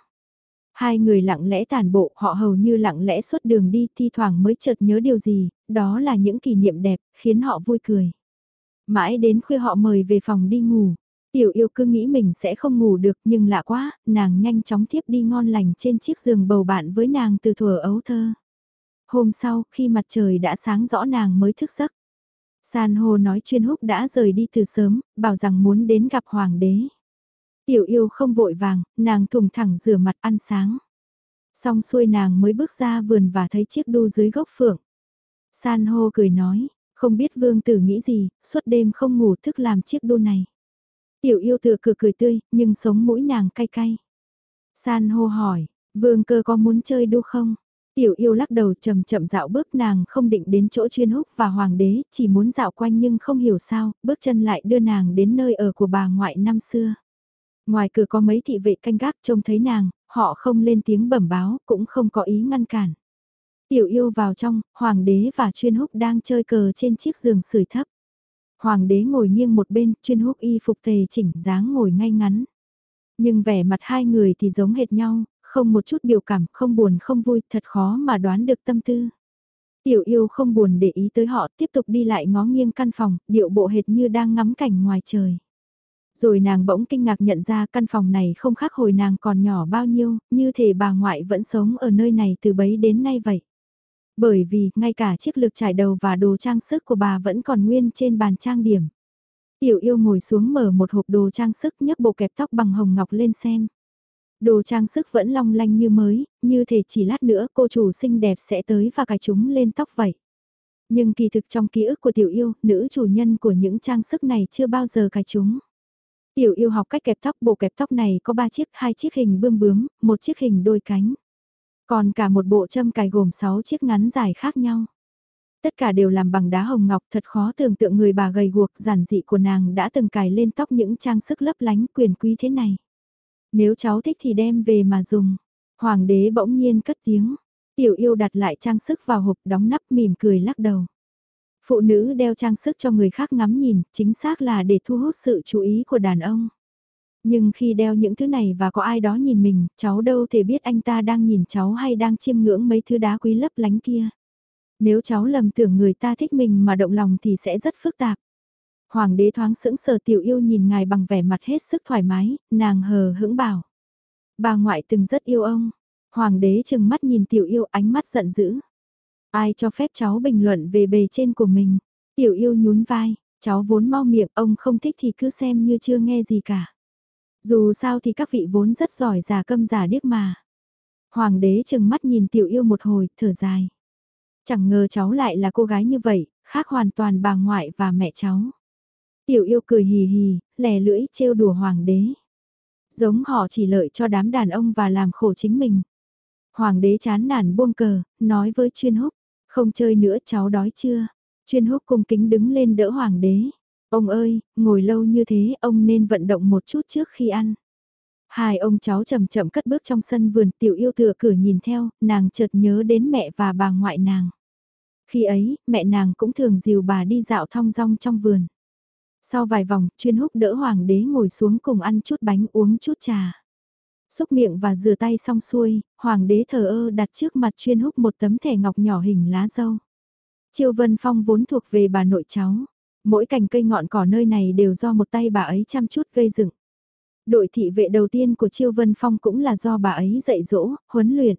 Hai người lặng lẽ tàn bộ, họ hầu như lặng lẽ suốt đường đi, thi thoảng mới chợt nhớ điều gì, đó là những kỷ niệm đẹp, khiến họ vui cười. Mãi đến khuya họ mời về phòng đi ngủ. Tiểu yêu cứ nghĩ mình sẽ không ngủ được nhưng lạ quá, nàng nhanh chóng tiếp đi ngon lành trên chiếc giường bầu bạn với nàng từ thuở ấu thơ. Hôm sau, khi mặt trời đã sáng rõ nàng mới thức giấc. San hô nói chuyên húc đã rời đi từ sớm, bảo rằng muốn đến gặp hoàng đế. Tiểu yêu không vội vàng, nàng thùng thẳng rửa mặt ăn sáng. Xong xuôi nàng mới bước ra vườn và thấy chiếc đu dưới gốc phượng. San hô cười nói, không biết vương tử nghĩ gì, suốt đêm không ngủ thức làm chiếc đu này. Tiểu yêu tựa cười cười tươi, nhưng sống mũi nàng cay cay. San hô hỏi, vương cơ có muốn chơi đu không? Tiểu yêu lắc đầu chậm chậm dạo bước nàng không định đến chỗ chuyên húc và hoàng đế, chỉ muốn dạo quanh nhưng không hiểu sao, bước chân lại đưa nàng đến nơi ở của bà ngoại năm xưa. Ngoài cửa có mấy thị vệ canh gác trông thấy nàng, họ không lên tiếng bẩm báo, cũng không có ý ngăn cản. Tiểu yêu vào trong, hoàng đế và chuyên húc đang chơi cờ trên chiếc giường sưởi thấp. Hoàng đế ngồi nghiêng một bên, chuyên húc y phục tề chỉnh dáng ngồi ngay ngắn. Nhưng vẻ mặt hai người thì giống hệt nhau, không một chút biểu cảm, không buồn không vui, thật khó mà đoán được tâm tư. Tiểu yêu không buồn để ý tới họ, tiếp tục đi lại ngó nghiêng căn phòng, điệu bộ hệt như đang ngắm cảnh ngoài trời. Rồi nàng bỗng kinh ngạc nhận ra căn phòng này không khác hồi nàng còn nhỏ bao nhiêu, như thể bà ngoại vẫn sống ở nơi này từ bấy đến nay vậy. Bởi vì, ngay cả chiếc lược trải đầu và đồ trang sức của bà vẫn còn nguyên trên bàn trang điểm. Tiểu yêu ngồi xuống mở một hộp đồ trang sức nhấc bộ kẹp tóc bằng hồng ngọc lên xem. Đồ trang sức vẫn long lanh như mới, như thể chỉ lát nữa cô chủ xinh đẹp sẽ tới và cài chúng lên tóc vậy. Nhưng kỳ thực trong ký ức của tiểu yêu, nữ chủ nhân của những trang sức này chưa bao giờ cài chúng. Tiểu yêu học cách kẹp tóc, bộ kẹp tóc này có ba chiếc, hai chiếc hình bươm bướm, một chiếc hình đôi cánh. Còn cả một bộ châm cài gồm 6 chiếc ngắn dài khác nhau. Tất cả đều làm bằng đá hồng ngọc thật khó tưởng tượng người bà gầy guộc giản dị của nàng đã từng cài lên tóc những trang sức lấp lánh quyền quý thế này. Nếu cháu thích thì đem về mà dùng. Hoàng đế bỗng nhiên cất tiếng. Tiểu yêu đặt lại trang sức vào hộp đóng nắp mỉm cười lắc đầu. Phụ nữ đeo trang sức cho người khác ngắm nhìn, chính xác là để thu hút sự chú ý của đàn ông. Nhưng khi đeo những thứ này và có ai đó nhìn mình, cháu đâu thể biết anh ta đang nhìn cháu hay đang chiêm ngưỡng mấy thứ đá quý lấp lánh kia. Nếu cháu lầm tưởng người ta thích mình mà động lòng thì sẽ rất phức tạp. Hoàng đế thoáng sững sờ tiểu yêu nhìn ngài bằng vẻ mặt hết sức thoải mái, nàng hờ hững bảo. Bà ngoại từng rất yêu ông. Hoàng đế chừng mắt nhìn tiểu yêu ánh mắt giận dữ. Ai cho phép cháu bình luận về bề trên của mình. Tiểu yêu nhún vai, cháu vốn mau miệng ông không thích thì cứ xem như chưa nghe gì cả. Dù sao thì các vị vốn rất giỏi giả câm giả điếc mà. Hoàng đế chừng mắt nhìn tiểu yêu một hồi, thở dài. Chẳng ngờ cháu lại là cô gái như vậy, khác hoàn toàn bà ngoại và mẹ cháu. Tiểu yêu cười hì hì, lè lưỡi trêu đùa hoàng đế. Giống họ chỉ lợi cho đám đàn ông và làm khổ chính mình. Hoàng đế chán nản buông cờ, nói với chuyên húc, không chơi nữa cháu đói chưa? Chuyên húc cung kính đứng lên đỡ hoàng đế. Ông ơi, ngồi lâu như thế ông nên vận động một chút trước khi ăn. Hai ông cháu chậm chậm cất bước trong sân vườn tiểu yêu thừa cửa nhìn theo, nàng chợt nhớ đến mẹ và bà ngoại nàng. Khi ấy, mẹ nàng cũng thường dìu bà đi dạo thong dong trong vườn. Sau vài vòng, chuyên húc đỡ hoàng đế ngồi xuống cùng ăn chút bánh uống chút trà. Xúc miệng và rửa tay xong xuôi, hoàng đế thờ ơ đặt trước mặt chuyên húc một tấm thẻ ngọc nhỏ hình lá dâu. Chiêu Vân Phong vốn thuộc về bà nội cháu. Mỗi cành cây ngọn cỏ nơi này đều do một tay bà ấy chăm chút gây dựng. Đội thị vệ đầu tiên của Chiêu Vân Phong cũng là do bà ấy dạy dỗ, huấn luyện.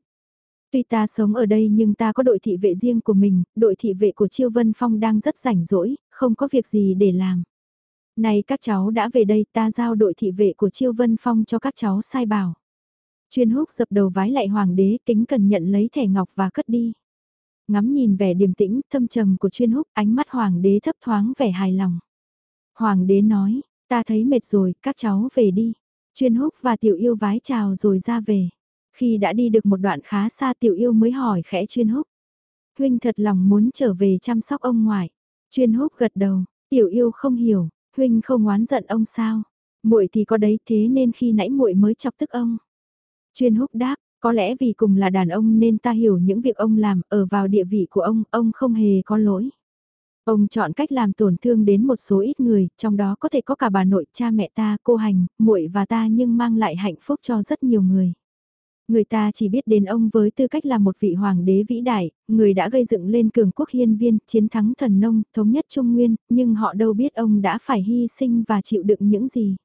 Tuy ta sống ở đây nhưng ta có đội thị vệ riêng của mình, đội thị vệ của Chiêu Vân Phong đang rất rảnh rỗi, không có việc gì để làm. Này các cháu đã về đây ta giao đội thị vệ của Chiêu Vân Phong cho các cháu sai bảo. Chuyên húc dập đầu vái lại hoàng đế kính cần nhận lấy thẻ ngọc và cất đi. Ngắm nhìn vẻ điềm tĩnh, thâm trầm của chuyên húc, ánh mắt hoàng đế thấp thoáng vẻ hài lòng. Hoàng đế nói, ta thấy mệt rồi, các cháu về đi. Chuyên húc và tiểu yêu vái chào rồi ra về. Khi đã đi được một đoạn khá xa tiểu yêu mới hỏi khẽ chuyên húc. Huynh thật lòng muốn trở về chăm sóc ông ngoại. Chuyên húc gật đầu, tiểu yêu không hiểu, huynh không oán giận ông sao? Muội thì có đấy thế nên khi nãy muội mới chọc tức ông. Chuyên húc đáp, có lẽ vì cùng là đàn ông nên ta hiểu những việc ông làm, ở vào địa vị của ông, ông không hề có lỗi. Ông chọn cách làm tổn thương đến một số ít người, trong đó có thể có cả bà nội, cha mẹ ta, cô hành, muội và ta nhưng mang lại hạnh phúc cho rất nhiều người. Người ta chỉ biết đến ông với tư cách là một vị hoàng đế vĩ đại, người đã gây dựng lên cường quốc hiên viên, chiến thắng thần nông, thống nhất Trung Nguyên, nhưng họ đâu biết ông đã phải hy sinh và chịu đựng những gì.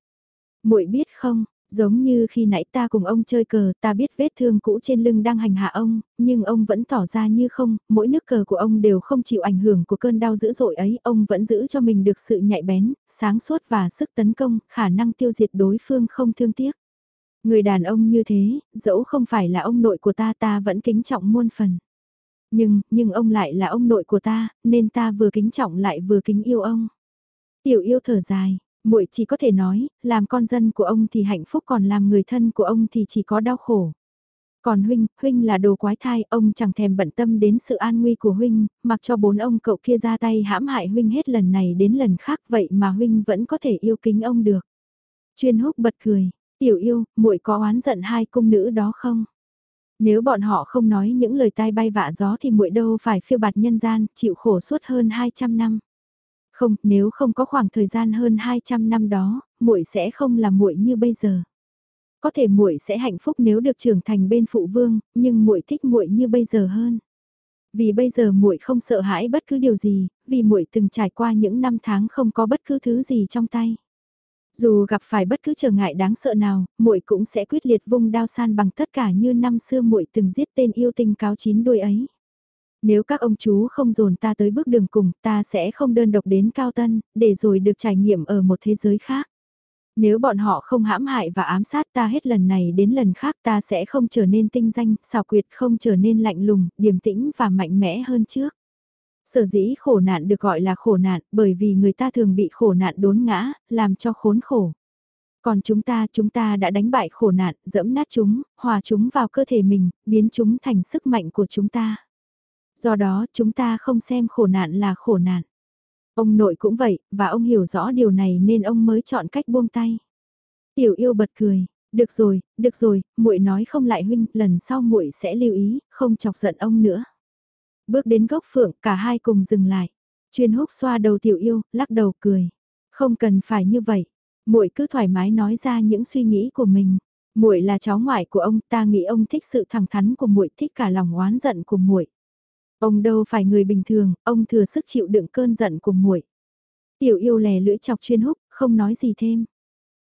muội biết không, Giống như khi nãy ta cùng ông chơi cờ, ta biết vết thương cũ trên lưng đang hành hạ ông, nhưng ông vẫn tỏ ra như không, mỗi nước cờ của ông đều không chịu ảnh hưởng của cơn đau dữ dội ấy, ông vẫn giữ cho mình được sự nhạy bén, sáng suốt và sức tấn công, khả năng tiêu diệt đối phương không thương tiếc. Người đàn ông như thế, dẫu không phải là ông nội của ta ta vẫn kính trọng muôn phần. Nhưng, nhưng ông lại là ông nội của ta, nên ta vừa kính trọng lại vừa kính yêu ông. Tiểu yêu thở dài, muội chỉ có thể nói, làm con dân của ông thì hạnh phúc còn làm người thân của ông thì chỉ có đau khổ. Còn huynh, huynh là đồ quái thai, ông chẳng thèm bận tâm đến sự an nguy của huynh, mặc cho bốn ông cậu kia ra tay hãm hại huynh hết lần này đến lần khác vậy mà huynh vẫn có thể yêu kính ông được. Chuyên húc bật cười, tiểu yêu, muội có oán giận hai cung nữ đó không? Nếu bọn họ không nói những lời tai bay vạ gió thì muội đâu phải phiêu bạt nhân gian, chịu khổ suốt hơn 200 năm. Không, nếu không có khoảng thời gian hơn 200 năm đó, muội sẽ không là muội như bây giờ. Có thể muội sẽ hạnh phúc nếu được trưởng thành bên phụ vương, nhưng muội thích muội như bây giờ hơn. Vì bây giờ muội không sợ hãi bất cứ điều gì, vì muội từng trải qua những năm tháng không có bất cứ thứ gì trong tay. Dù gặp phải bất cứ trở ngại đáng sợ nào, muội cũng sẽ quyết liệt vung đao san bằng tất cả như năm xưa muội từng giết tên yêu tinh cáo chín đuôi ấy. Nếu các ông chú không dồn ta tới bước đường cùng, ta sẽ không đơn độc đến cao tân, để rồi được trải nghiệm ở một thế giới khác. Nếu bọn họ không hãm hại và ám sát ta hết lần này đến lần khác ta sẽ không trở nên tinh danh, xào quyệt không trở nên lạnh lùng, điềm tĩnh và mạnh mẽ hơn trước. Sở dĩ khổ nạn được gọi là khổ nạn bởi vì người ta thường bị khổ nạn đốn ngã, làm cho khốn khổ. Còn chúng ta, chúng ta đã đánh bại khổ nạn, dẫm nát chúng, hòa chúng vào cơ thể mình, biến chúng thành sức mạnh của chúng ta. Do đó chúng ta không xem khổ nạn là khổ nạn. Ông nội cũng vậy, và ông hiểu rõ điều này nên ông mới chọn cách buông tay. Tiểu yêu bật cười, được rồi, được rồi, muội nói không lại huynh, lần sau muội sẽ lưu ý, không chọc giận ông nữa. Bước đến gốc phượng, cả hai cùng dừng lại. Chuyên húc xoa đầu tiểu yêu, lắc đầu cười. Không cần phải như vậy. Muội cứ thoải mái nói ra những suy nghĩ của mình. Muội là cháu ngoại của ông, ta nghĩ ông thích sự thẳng thắn của muội, thích cả lòng oán giận của muội. Ông đâu phải người bình thường, ông thừa sức chịu đựng cơn giận của muội. Tiểu yêu lè lưỡi chọc chuyên húc, không nói gì thêm.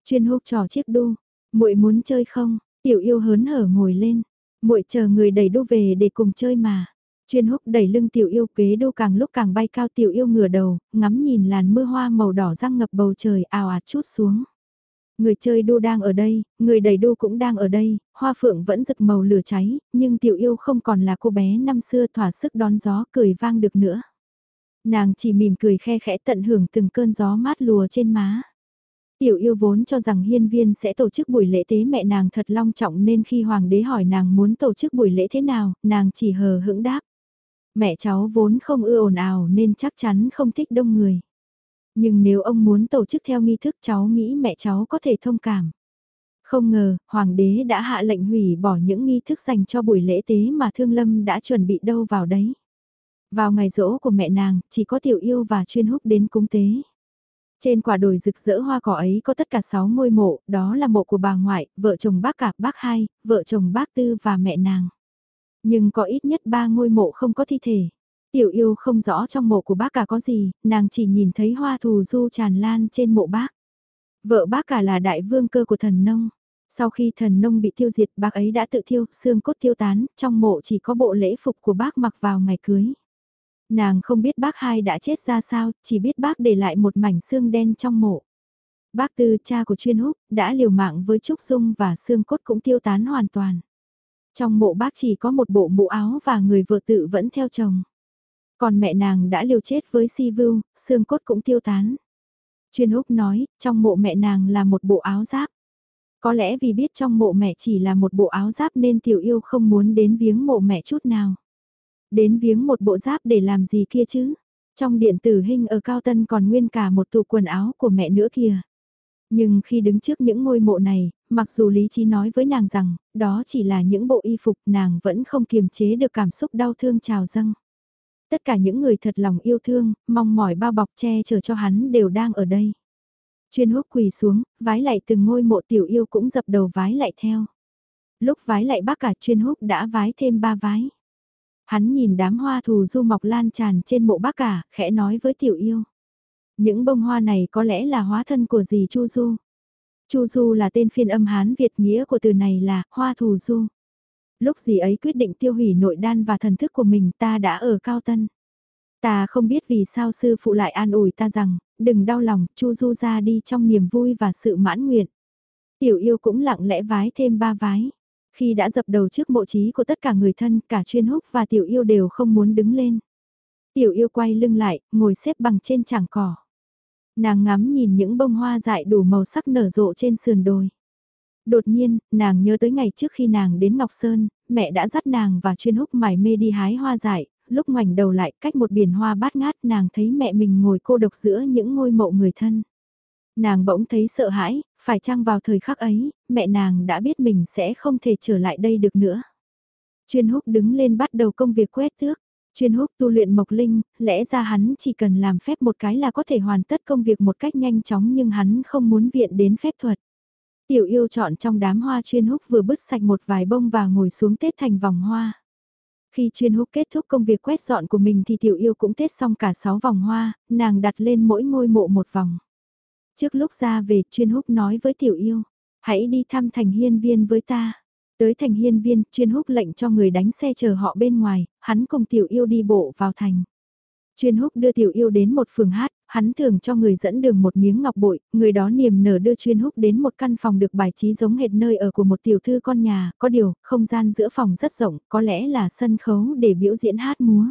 Chuyên húc trò chiếc đu, muội muốn chơi không? Tiểu yêu hớn hở ngồi lên, muội chờ người đẩy đu về để cùng chơi mà. Chuyên húc đẩy lưng tiểu yêu kế đu càng lúc càng bay cao tiểu yêu ngửa đầu, ngắm nhìn làn mưa hoa màu đỏ răng ngập bầu trời ào ạt chút xuống. Người chơi đu đang ở đây, người đẩy đu cũng đang ở đây, hoa phượng vẫn rực màu lửa cháy, nhưng tiểu yêu không còn là cô bé năm xưa thỏa sức đón gió cười vang được nữa. Nàng chỉ mỉm cười khe khẽ tận hưởng từng cơn gió mát lùa trên má. Tiểu yêu vốn cho rằng hiên viên sẽ tổ chức buổi lễ tế mẹ nàng thật long trọng nên khi hoàng đế hỏi nàng muốn tổ chức buổi lễ thế nào, nàng chỉ hờ hững đáp. Mẹ cháu vốn không ưa ồn ào nên chắc chắn không thích đông người. Nhưng nếu ông muốn tổ chức theo nghi thức cháu nghĩ mẹ cháu có thể thông cảm. Không ngờ, hoàng đế đã hạ lệnh hủy bỏ những nghi thức dành cho buổi lễ tế mà Thương Lâm đã chuẩn bị đâu vào đấy. Vào ngày rỗ của mẹ nàng, chỉ có tiểu yêu và chuyên húc đến cúng tế. Trên quả đồi rực rỡ hoa cỏ ấy có tất cả 6 ngôi mộ, đó là mộ của bà ngoại, vợ chồng bác cả, bác hai, vợ chồng bác tư và mẹ nàng. Nhưng có ít nhất 3 ngôi mộ không có thi thể. Tiểu yêu không rõ trong mộ của bác cả có gì, nàng chỉ nhìn thấy hoa thù du tràn lan trên mộ bác. Vợ bác cả là đại vương cơ của thần nông. Sau khi thần nông bị tiêu diệt bác ấy đã tự thiêu, xương cốt tiêu tán, trong mộ chỉ có bộ lễ phục của bác mặc vào ngày cưới. Nàng không biết bác hai đã chết ra sao, chỉ biết bác để lại một mảnh xương đen trong mộ. Bác tư cha của chuyên húc, đã liều mạng với Trúc Dung và xương cốt cũng tiêu tán hoàn toàn. Trong mộ bác chỉ có một bộ mũ áo và người vợ tự vẫn theo chồng. Còn mẹ nàng đã liều chết với si vưu, xương cốt cũng tiêu tán. Chuyên Húc nói, trong mộ mẹ nàng là một bộ áo giáp. Có lẽ vì biết trong mộ mẹ chỉ là một bộ áo giáp nên tiểu yêu không muốn đến viếng mộ mẹ chút nào. Đến viếng một bộ giáp để làm gì kia chứ? Trong điện tử hình ở Cao Tân còn nguyên cả một tủ quần áo của mẹ nữa kìa. Nhưng khi đứng trước những ngôi mộ này, mặc dù lý trí nói với nàng rằng, đó chỉ là những bộ y phục nàng vẫn không kiềm chế được cảm xúc đau thương trào dâng. Tất cả những người thật lòng yêu thương, mong mỏi bao bọc che chở cho hắn đều đang ở đây. Chuyên húc quỳ xuống, vái lại từng ngôi mộ tiểu yêu cũng dập đầu vái lại theo. Lúc vái lại bác cả chuyên húc đã vái thêm ba vái. Hắn nhìn đám hoa thù du mọc lan tràn trên mộ bác cả, khẽ nói với tiểu yêu. Những bông hoa này có lẽ là hóa thân của dì Chu Du. Chu Du là tên phiên âm Hán Việt nghĩa của từ này là hoa thù du. Lúc gì ấy quyết định tiêu hủy nội đan và thần thức của mình ta đã ở Cao Tân. Ta không biết vì sao sư phụ lại an ủi ta rằng, đừng đau lòng, Chu Du ra đi trong niềm vui và sự mãn nguyện. Tiểu yêu cũng lặng lẽ vái thêm ba vái. Khi đã dập đầu trước mộ trí của tất cả người thân, cả chuyên húc và tiểu yêu đều không muốn đứng lên. Tiểu yêu quay lưng lại, ngồi xếp bằng trên chẳng cỏ. Nàng ngắm nhìn những bông hoa dại đủ màu sắc nở rộ trên sườn đồi. Đột nhiên, nàng nhớ tới ngày trước khi nàng đến Ngọc Sơn, mẹ đã dắt nàng và chuyên húc mải mê đi hái hoa dại, lúc ngoảnh đầu lại cách một biển hoa bát ngát nàng thấy mẹ mình ngồi cô độc giữa những ngôi mộ người thân. Nàng bỗng thấy sợ hãi, phải chăng vào thời khắc ấy, mẹ nàng đã biết mình sẽ không thể trở lại đây được nữa. Chuyên húc đứng lên bắt đầu công việc quét tước. Chuyên húc tu luyện mộc linh, lẽ ra hắn chỉ cần làm phép một cái là có thể hoàn tất công việc một cách nhanh chóng nhưng hắn không muốn viện đến phép thuật. Tiểu yêu chọn trong đám hoa chuyên húc vừa bứt sạch một vài bông và ngồi xuống tết thành vòng hoa. Khi chuyên húc kết thúc công việc quét dọn của mình thì tiểu yêu cũng tết xong cả 6 vòng hoa, nàng đặt lên mỗi ngôi mộ một vòng. Trước lúc ra về chuyên húc nói với tiểu yêu, hãy đi thăm thành hiên viên với ta. Tới thành hiên viên, chuyên húc lệnh cho người đánh xe chờ họ bên ngoài, hắn cùng tiểu yêu đi bộ vào thành. Chuyên húc đưa tiểu yêu đến một phường hát, hắn thường cho người dẫn đường một miếng ngọc bội, người đó niềm nở đưa chuyên húc đến một căn phòng được bài trí giống hệt nơi ở của một tiểu thư con nhà, có điều, không gian giữa phòng rất rộng, có lẽ là sân khấu để biểu diễn hát múa.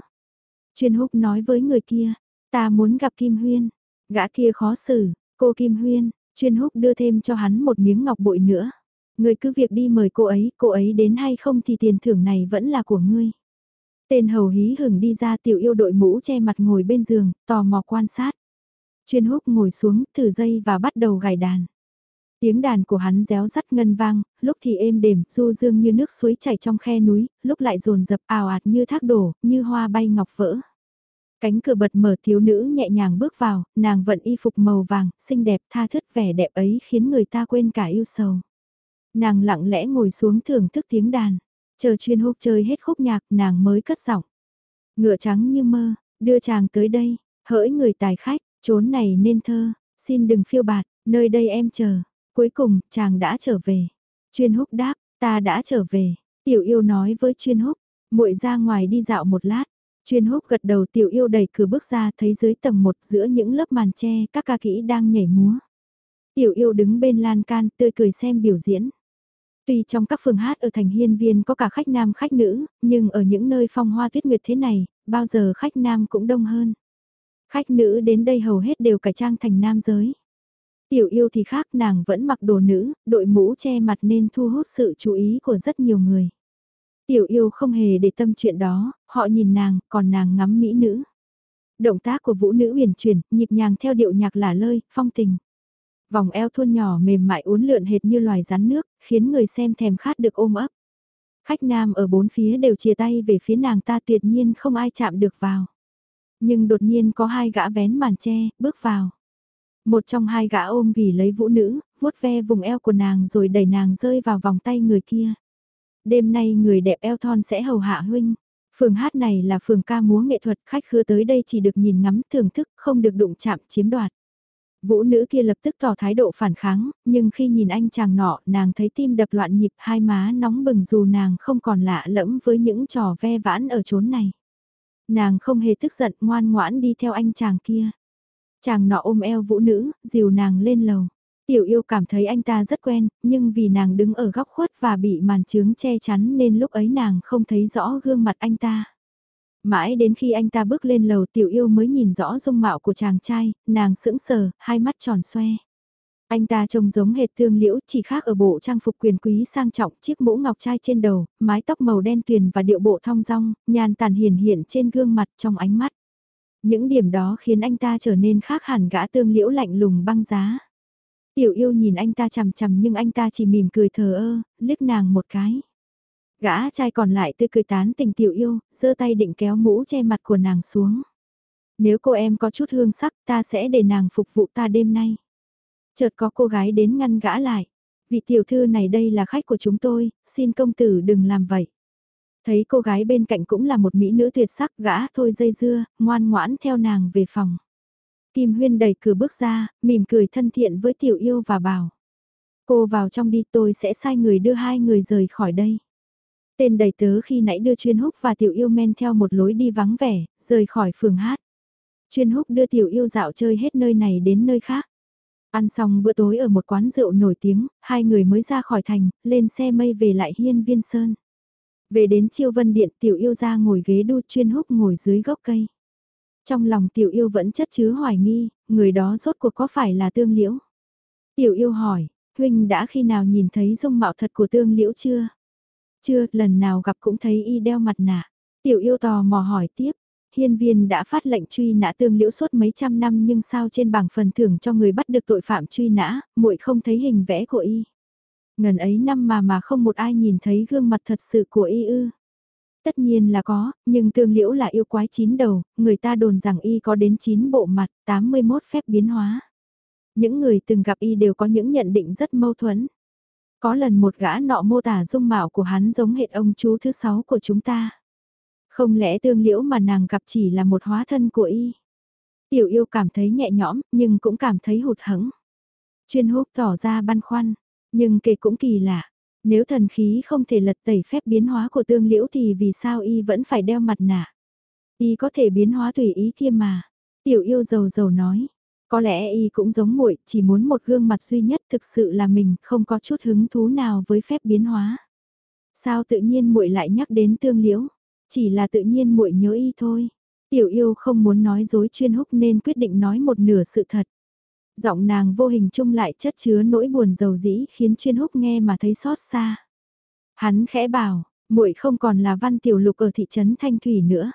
Chuyên húc nói với người kia, ta muốn gặp Kim Huyên, gã kia khó xử, cô Kim Huyên, chuyên húc đưa thêm cho hắn một miếng ngọc bội nữa. Người cứ việc đi mời cô ấy, cô ấy đến hay không thì tiền thưởng này vẫn là của ngươi. Tên hầu hí hửng đi ra tiểu yêu đội mũ che mặt ngồi bên giường, tò mò quan sát. Chuyên húc ngồi xuống, thử dây và bắt đầu gảy đàn. Tiếng đàn của hắn réo rắt ngân vang, lúc thì êm đềm, du dương như nước suối chảy trong khe núi, lúc lại rồn dập ào ạt như thác đổ, như hoa bay ngọc vỡ. Cánh cửa bật mở thiếu nữ nhẹ nhàng bước vào, nàng vận y phục màu vàng, xinh đẹp tha thướt vẻ đẹp ấy khiến người ta quên cả yêu sầu. Nàng lặng lẽ ngồi xuống thưởng thức tiếng đàn, chờ chuyên húc chơi hết khúc nhạc nàng mới cất giọng. Ngựa trắng như mơ, đưa chàng tới đây, hỡi người tài khách, trốn này nên thơ, xin đừng phiêu bạt, nơi đây em chờ. Cuối cùng, chàng đã trở về. Chuyên húc đáp, ta đã trở về. Tiểu yêu nói với chuyên húc, muội ra ngoài đi dạo một lát. Chuyên húc gật đầu tiểu yêu đẩy cửa bước ra thấy dưới tầng một giữa những lớp màn tre các ca kỹ đang nhảy múa. Tiểu yêu đứng bên lan can tươi cười xem biểu diễn. Tuy trong các phường hát ở thành hiên viên có cả khách nam khách nữ, nhưng ở những nơi phong hoa tuyết nguyệt thế này, bao giờ khách nam cũng đông hơn. Khách nữ đến đây hầu hết đều cải trang thành nam giới. Tiểu yêu thì khác nàng vẫn mặc đồ nữ, đội mũ che mặt nên thu hút sự chú ý của rất nhiều người. Tiểu yêu không hề để tâm chuyện đó, họ nhìn nàng, còn nàng ngắm mỹ nữ. Động tác của vũ nữ huyền chuyển, nhịp nhàng theo điệu nhạc lả lơi, phong tình. Vòng eo thuôn nhỏ mềm mại uốn lượn hệt như loài rắn nước, khiến người xem thèm khát được ôm ấp. Khách nam ở bốn phía đều chia tay về phía nàng ta tuyệt nhiên không ai chạm được vào. Nhưng đột nhiên có hai gã vén màn che, bước vào. Một trong hai gã ôm gỉ lấy vũ nữ, vuốt ve vùng eo của nàng rồi đẩy nàng rơi vào vòng tay người kia. Đêm nay người đẹp eo thon sẽ hầu hạ huynh. Phường hát này là phường ca múa nghệ thuật, khách khứa tới đây chỉ được nhìn ngắm thưởng thức, không được đụng chạm chiếm đoạt. Vũ nữ kia lập tức tỏ thái độ phản kháng, nhưng khi nhìn anh chàng nọ, nàng thấy tim đập loạn nhịp hai má nóng bừng dù nàng không còn lạ lẫm với những trò ve vãn ở chốn này. Nàng không hề tức giận ngoan ngoãn đi theo anh chàng kia. Chàng nọ ôm eo vũ nữ, dìu nàng lên lầu. Tiểu yêu cảm thấy anh ta rất quen, nhưng vì nàng đứng ở góc khuất và bị màn trướng che chắn nên lúc ấy nàng không thấy rõ gương mặt anh ta. Mãi đến khi anh ta bước lên lầu tiểu yêu mới nhìn rõ dung mạo của chàng trai, nàng sững sờ, hai mắt tròn xoe. Anh ta trông giống hệt tương liễu chỉ khác ở bộ trang phục quyền quý sang trọng chiếc mũ ngọc trai trên đầu, mái tóc màu đen tuyền và điệu bộ thong dong, nhàn tàn hiền hiện trên gương mặt trong ánh mắt. Những điểm đó khiến anh ta trở nên khác hẳn gã tương liễu lạnh lùng băng giá. Tiểu yêu nhìn anh ta chằm chằm nhưng anh ta chỉ mỉm cười thờ ơ, liếc nàng một cái. Gã trai còn lại tươi cười tán tình tiểu yêu, giơ tay định kéo mũ che mặt của nàng xuống. Nếu cô em có chút hương sắc ta sẽ để nàng phục vụ ta đêm nay. Chợt có cô gái đến ngăn gã lại. Vị tiểu thư này đây là khách của chúng tôi, xin công tử đừng làm vậy. Thấy cô gái bên cạnh cũng là một mỹ nữ tuyệt sắc gã thôi dây dưa, ngoan ngoãn theo nàng về phòng. Kim Huyên đẩy cửa bước ra, mỉm cười thân thiện với tiểu yêu và bảo. Cô vào trong đi tôi sẽ sai người đưa hai người rời khỏi đây. Tên đầy tớ khi nãy đưa chuyên húc và tiểu yêu men theo một lối đi vắng vẻ, rời khỏi phường hát. Chuyên húc đưa tiểu yêu dạo chơi hết nơi này đến nơi khác. Ăn xong bữa tối ở một quán rượu nổi tiếng, hai người mới ra khỏi thành, lên xe mây về lại hiên viên sơn. Về đến chiêu vân điện tiểu yêu ra ngồi ghế đu chuyên húc ngồi dưới gốc cây. Trong lòng tiểu yêu vẫn chất chứa hoài nghi, người đó rốt cuộc có phải là tương liễu? Tiểu yêu hỏi, huynh đã khi nào nhìn thấy dung mạo thật của tương liễu chưa? Chưa, lần nào gặp cũng thấy y đeo mặt nạ. Tiểu yêu tò mò hỏi tiếp, hiên viên đã phát lệnh truy nã tương liễu suốt mấy trăm năm nhưng sao trên bảng phần thưởng cho người bắt được tội phạm truy nã, muội không thấy hình vẽ của y. Ngần ấy năm mà mà không một ai nhìn thấy gương mặt thật sự của y ư. Tất nhiên là có, nhưng tương liễu là yêu quái chín đầu, người ta đồn rằng y có đến 9 bộ mặt, 81 phép biến hóa. Những người từng gặp y đều có những nhận định rất mâu thuẫn. Có lần một gã nọ mô tả dung mạo của hắn giống hệt ông chú thứ sáu của chúng ta. Không lẽ tương liễu mà nàng gặp chỉ là một hóa thân của y? Tiểu yêu cảm thấy nhẹ nhõm, nhưng cũng cảm thấy hụt hẫng. Chuyên húc tỏ ra băn khoăn, nhưng kể cũng kỳ lạ. Nếu thần khí không thể lật tẩy phép biến hóa của tương liễu thì vì sao y vẫn phải đeo mặt nạ? Y có thể biến hóa tùy ý kia mà. Tiểu yêu dầu dầu nói. Có lẽ y cũng giống muội, chỉ muốn một gương mặt duy nhất thực sự là mình, không có chút hứng thú nào với phép biến hóa. Sao tự nhiên muội lại nhắc đến tương liễu? Chỉ là tự nhiên muội nhớ y thôi. Tiểu yêu không muốn nói dối chuyên húc nên quyết định nói một nửa sự thật. Giọng nàng vô hình chung lại chất chứa nỗi buồn dầu dĩ khiến chuyên húc nghe mà thấy xót xa. Hắn khẽ bảo, muội không còn là văn tiểu lục ở thị trấn Thanh Thủy nữa.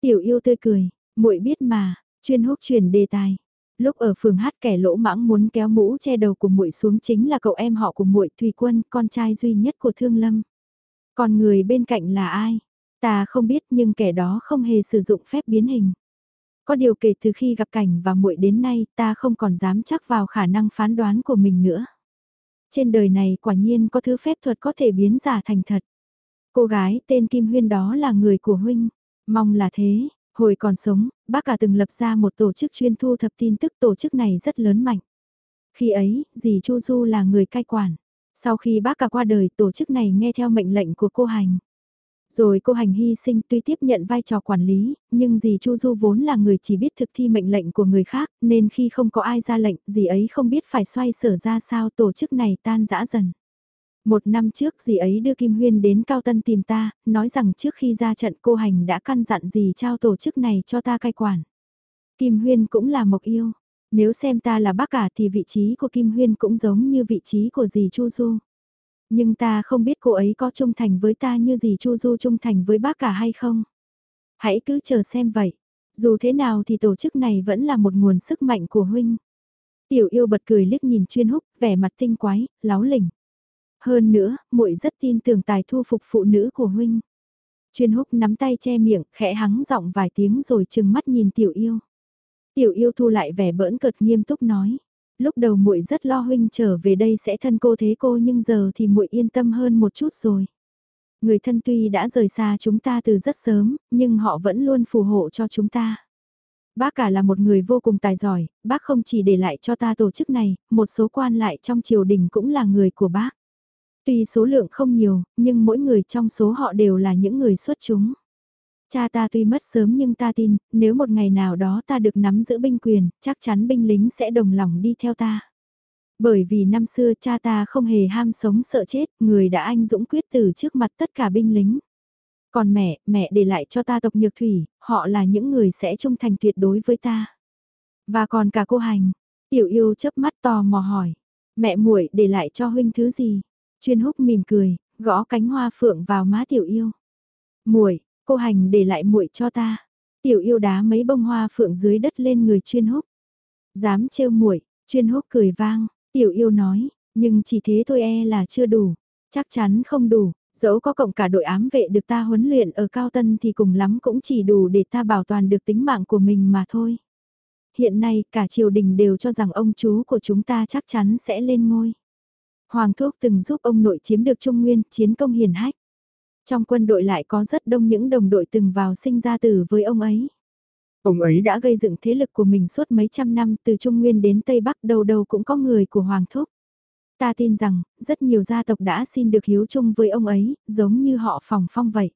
Tiểu yêu tươi cười, muội biết mà, chuyên húc chuyển đề tài. Lúc ở phường hát kẻ lỗ mãng muốn kéo mũ che đầu của muội xuống chính là cậu em họ của muội Thùy Quân, con trai duy nhất của Thương Lâm. Còn người bên cạnh là ai? Ta không biết nhưng kẻ đó không hề sử dụng phép biến hình. Có điều kể từ khi gặp cảnh và muội đến nay ta không còn dám chắc vào khả năng phán đoán của mình nữa. Trên đời này quả nhiên có thứ phép thuật có thể biến giả thành thật. Cô gái tên Kim Huyên đó là người của huynh. Mong là thế, hồi còn sống, bác cả từng lập ra một tổ chức chuyên thu thập tin tức tổ chức này rất lớn mạnh. Khi ấy, dì Chu Du là người cai quản. Sau khi bác cả qua đời, tổ chức này nghe theo mệnh lệnh của cô Hành. Rồi cô Hành hy sinh tuy tiếp nhận vai trò quản lý, nhưng dì Chu Du vốn là người chỉ biết thực thi mệnh lệnh của người khác, nên khi không có ai ra lệnh, dì ấy không biết phải xoay sở ra sao tổ chức này tan rã dần. Một năm trước dì ấy đưa Kim Huyên đến Cao Tân tìm ta, nói rằng trước khi ra trận cô Hành đã căn dặn dì trao tổ chức này cho ta cai quản. Kim Huyên cũng là mộc yêu. Nếu xem ta là bác cả thì vị trí của Kim Huyên cũng giống như vị trí của dì Chu Du. Nhưng ta không biết cô ấy có trung thành với ta như dì Chu Du trung thành với bác cả hay không. Hãy cứ chờ xem vậy. Dù thế nào thì tổ chức này vẫn là một nguồn sức mạnh của huynh. Tiểu yêu bật cười liếc nhìn chuyên húc, vẻ mặt tinh quái, láo lỉnh. Hơn nữa, muội rất tin tưởng tài thu phục phụ nữ của huynh. Chuyên húc nắm tay che miệng, khẽ hắng giọng vài tiếng rồi chừng mắt nhìn tiểu yêu. Tiểu yêu thu lại vẻ bỡn cợt nghiêm túc nói. Lúc đầu muội rất lo huynh trở về đây sẽ thân cô thế cô nhưng giờ thì muội yên tâm hơn một chút rồi. Người thân tuy đã rời xa chúng ta từ rất sớm, nhưng họ vẫn luôn phù hộ cho chúng ta. Bác cả là một người vô cùng tài giỏi, bác không chỉ để lại cho ta tổ chức này, một số quan lại trong triều đình cũng là người của bác. Tuy số lượng không nhiều, nhưng mỗi người trong số họ đều là những người xuất chúng. Cha ta tuy mất sớm nhưng ta tin, nếu một ngày nào đó ta được nắm giữ binh quyền, chắc chắn binh lính sẽ đồng lòng đi theo ta. Bởi vì năm xưa cha ta không hề ham sống sợ chết, người đã anh dũng quyết tử trước mặt tất cả binh lính. Còn mẹ, mẹ để lại cho ta tộc nhược thủy, họ là những người sẽ trung thành tuyệt đối với ta. Và còn cả cô hành, tiểu yêu chớp mắt tò mò hỏi, mẹ muội để lại cho huynh thứ gì? Chuyên húc mỉm cười, gõ cánh hoa phượng vào má tiểu yêu. Muội, cô hành để lại muội cho ta. Tiểu yêu đá mấy bông hoa phượng dưới đất lên người chuyên húc. Dám trêu muội, chuyên húc cười vang, tiểu yêu nói, nhưng chỉ thế thôi e là chưa đủ. Chắc chắn không đủ, dẫu có cộng cả đội ám vệ được ta huấn luyện ở Cao Tân thì cùng lắm cũng chỉ đủ để ta bảo toàn được tính mạng của mình mà thôi. Hiện nay cả triều đình đều cho rằng ông chú của chúng ta chắc chắn sẽ lên ngôi. Hoàng Thúc từng giúp ông nội chiếm được Trung Nguyên, chiến công hiển hách. Trong quân đội lại có rất đông những đồng đội từng vào sinh ra tử với ông ấy. Ông ấy đã gây dựng thế lực của mình suốt mấy trăm năm từ Trung Nguyên đến Tây Bắc đầu đầu cũng có người của Hoàng Thúc. Ta tin rằng, rất nhiều gia tộc đã xin được hiếu chung với ông ấy, giống như họ phòng phong vậy.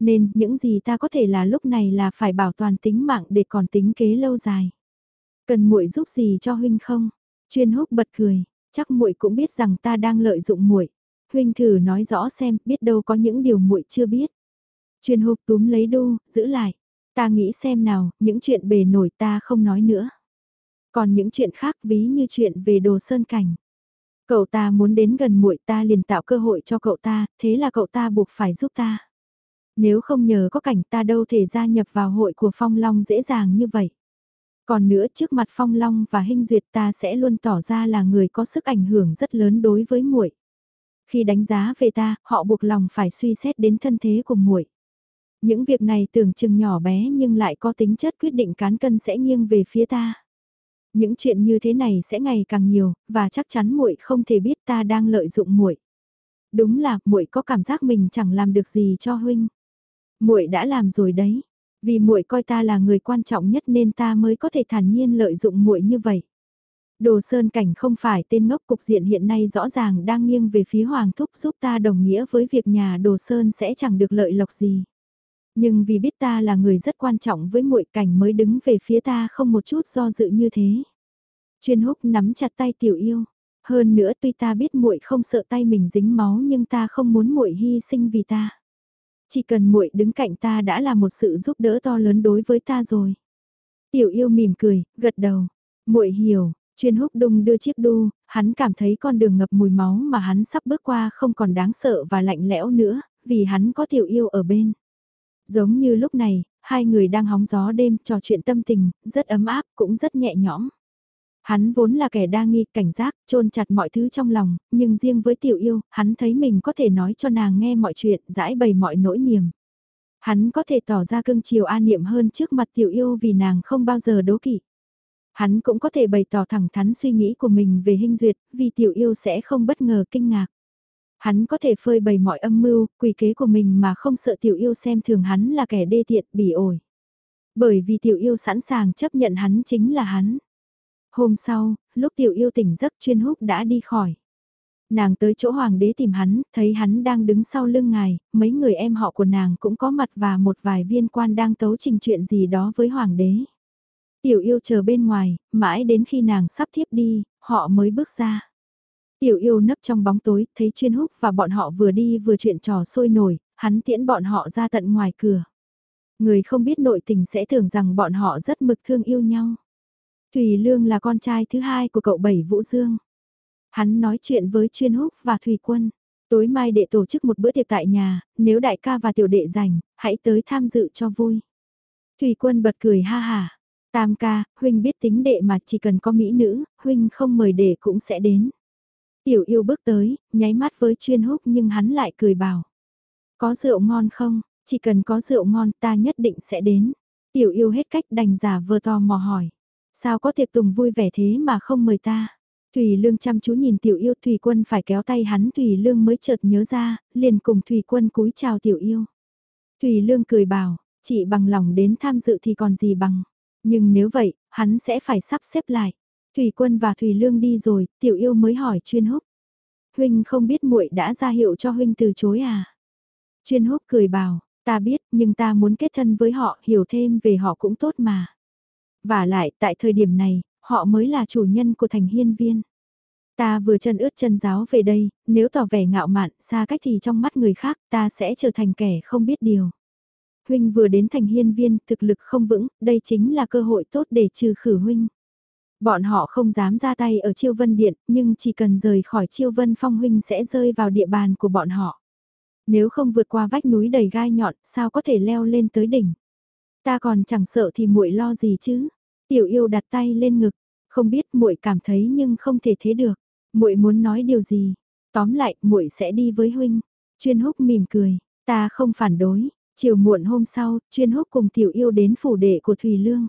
Nên, những gì ta có thể là lúc này là phải bảo toàn tính mạng để còn tính kế lâu dài. Cần muội giúp gì cho huynh không? Chuyên húc bật cười, chắc muội cũng biết rằng ta đang lợi dụng muội. Huynh thử nói rõ xem, biết đâu có những điều muội chưa biết. Chuyên hộp túm lấy đu, giữ lại. Ta nghĩ xem nào, những chuyện bề nổi ta không nói nữa. Còn những chuyện khác ví như chuyện về đồ sơn cảnh. Cậu ta muốn đến gần muội ta liền tạo cơ hội cho cậu ta, thế là cậu ta buộc phải giúp ta. Nếu không nhờ có cảnh ta đâu thể gia nhập vào hội của Phong Long dễ dàng như vậy. Còn nữa trước mặt Phong Long và Hinh Duyệt ta sẽ luôn tỏ ra là người có sức ảnh hưởng rất lớn đối với muội. Khi đánh giá về ta, họ buộc lòng phải suy xét đến thân thế của muội. Những việc này tưởng chừng nhỏ bé nhưng lại có tính chất quyết định cán cân sẽ nghiêng về phía ta. Những chuyện như thế này sẽ ngày càng nhiều, và chắc chắn muội không thể biết ta đang lợi dụng muội. Đúng là muội có cảm giác mình chẳng làm được gì cho huynh. Muội đã làm rồi đấy, vì muội coi ta là người quan trọng nhất nên ta mới có thể thản nhiên lợi dụng muội như vậy. Đồ Sơn Cảnh không phải tên ngốc cục diện hiện nay rõ ràng đang nghiêng về phía Hoàng Thúc giúp ta đồng nghĩa với việc nhà Đồ Sơn sẽ chẳng được lợi lộc gì. Nhưng vì biết ta là người rất quan trọng với muội cảnh mới đứng về phía ta không một chút do dự như thế. Chuyên húc nắm chặt tay tiểu yêu. Hơn nữa tuy ta biết muội không sợ tay mình dính máu nhưng ta không muốn muội hy sinh vì ta. Chỉ cần muội đứng cạnh ta đã là một sự giúp đỡ to lớn đối với ta rồi. Tiểu yêu mỉm cười, gật đầu. Muội hiểu, chuyên húc đung đưa chiếc đu, hắn cảm thấy con đường ngập mùi máu mà hắn sắp bước qua không còn đáng sợ và lạnh lẽo nữa, vì hắn có tiểu yêu ở bên. Giống như lúc này, hai người đang hóng gió đêm trò chuyện tâm tình, rất ấm áp cũng rất nhẹ nhõm. Hắn vốn là kẻ đa nghi, cảnh giác, trôn chặt mọi thứ trong lòng, nhưng riêng với tiểu yêu, hắn thấy mình có thể nói cho nàng nghe mọi chuyện, giải bày mọi nỗi niềm. Hắn có thể tỏ ra cưng chiều an niệm hơn trước mặt tiểu yêu vì nàng không bao giờ đố kỵ. Hắn cũng có thể bày tỏ thẳng thắn suy nghĩ của mình về hình duyệt, vì tiểu yêu sẽ không bất ngờ kinh ngạc. Hắn có thể phơi bày mọi âm mưu, quỷ kế của mình mà không sợ tiểu yêu xem thường hắn là kẻ đê tiện, bỉ ổi. Bởi vì tiểu yêu sẵn sàng chấp nhận hắn chính là hắn. Hôm sau, lúc tiểu yêu tỉnh giấc chuyên húc đã đi khỏi. Nàng tới chỗ hoàng đế tìm hắn, thấy hắn đang đứng sau lưng ngài, mấy người em họ của nàng cũng có mặt và một vài viên quan đang tấu trình chuyện gì đó với hoàng đế. Tiểu yêu chờ bên ngoài, mãi đến khi nàng sắp thiếp đi, họ mới bước ra. Tiểu yêu nấp trong bóng tối, thấy chuyên húc và bọn họ vừa đi vừa chuyện trò sôi nổi, hắn tiễn bọn họ ra tận ngoài cửa. Người không biết nội tình sẽ tưởng rằng bọn họ rất mực thương yêu nhau. Thùy Lương là con trai thứ hai của cậu Bảy Vũ Dương. Hắn nói chuyện với chuyên húc và Thùy Quân. Tối mai đệ tổ chức một bữa tiệc tại nhà, nếu đại ca và tiểu đệ rảnh, hãy tới tham dự cho vui. Thùy Quân bật cười ha hà. Tam ca, huynh biết tính đệ mà chỉ cần có mỹ nữ, huynh không mời đệ cũng sẽ đến. Tiểu yêu bước tới, nháy mắt với chuyên húc nhưng hắn lại cười bảo. Có rượu ngon không? Chỉ cần có rượu ngon ta nhất định sẽ đến. Tiểu yêu hết cách đành giả vờ to mò hỏi. Sao có tiệc tùng vui vẻ thế mà không mời ta? Thủy Lương chăm chú nhìn tiểu yêu Thủy Quân phải kéo tay hắn Thủy Lương mới chợt nhớ ra, liền cùng Thủy Quân cúi chào tiểu yêu. Thủy Lương cười bảo, chị bằng lòng đến tham dự thì còn gì bằng. Nhưng nếu vậy, hắn sẽ phải sắp xếp lại. Thủy Quân và Thủy Lương đi rồi, tiểu yêu mới hỏi chuyên húc. Huynh không biết muội đã ra hiệu cho huynh từ chối à? Chuyên húc cười bảo, ta biết nhưng ta muốn kết thân với họ, hiểu thêm về họ cũng tốt mà. Và lại, tại thời điểm này, họ mới là chủ nhân của thành hiên viên. Ta vừa chân ướt chân giáo về đây, nếu tỏ vẻ ngạo mạn, xa cách thì trong mắt người khác ta sẽ trở thành kẻ không biết điều. Huynh vừa đến thành hiên viên, thực lực không vững, đây chính là cơ hội tốt để trừ khử huynh. Bọn họ không dám ra tay ở Chiêu Vân Điện, nhưng chỉ cần rời khỏi Chiêu Vân Phong huynh sẽ rơi vào địa bàn của bọn họ. Nếu không vượt qua vách núi đầy gai nhọn, sao có thể leo lên tới đỉnh? Ta còn chẳng sợ thì muội lo gì chứ? Tiểu yêu đặt tay lên ngực, không biết muội cảm thấy nhưng không thể thế được. Muội muốn nói điều gì? Tóm lại, muội sẽ đi với huynh. Chuyên húc mỉm cười, ta không phản đối. Chiều muộn hôm sau, chuyên húc cùng tiểu yêu đến phủ đệ của Thùy Lương.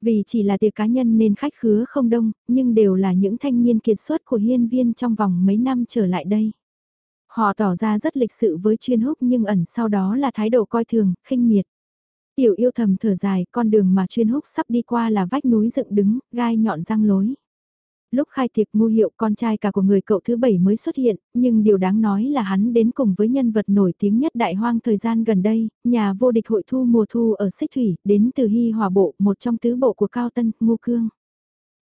Vì chỉ là tiệc cá nhân nên khách khứa không đông, nhưng đều là những thanh niên kiệt xuất của hiên viên trong vòng mấy năm trở lại đây. Họ tỏ ra rất lịch sự với chuyên húc nhưng ẩn sau đó là thái độ coi thường, khinh miệt. Tiểu yêu thầm thở dài, con đường mà chuyên húc sắp đi qua là vách núi dựng đứng, gai nhọn răng lối. Lúc khai tiệc ngu hiệu con trai cả của người cậu thứ bảy mới xuất hiện, nhưng điều đáng nói là hắn đến cùng với nhân vật nổi tiếng nhất đại hoang thời gian gần đây, nhà vô địch hội thu mùa thu ở Xích Thủy, đến từ Hy Hòa Bộ, một trong tứ bộ của Cao Tân, Ngô Cương.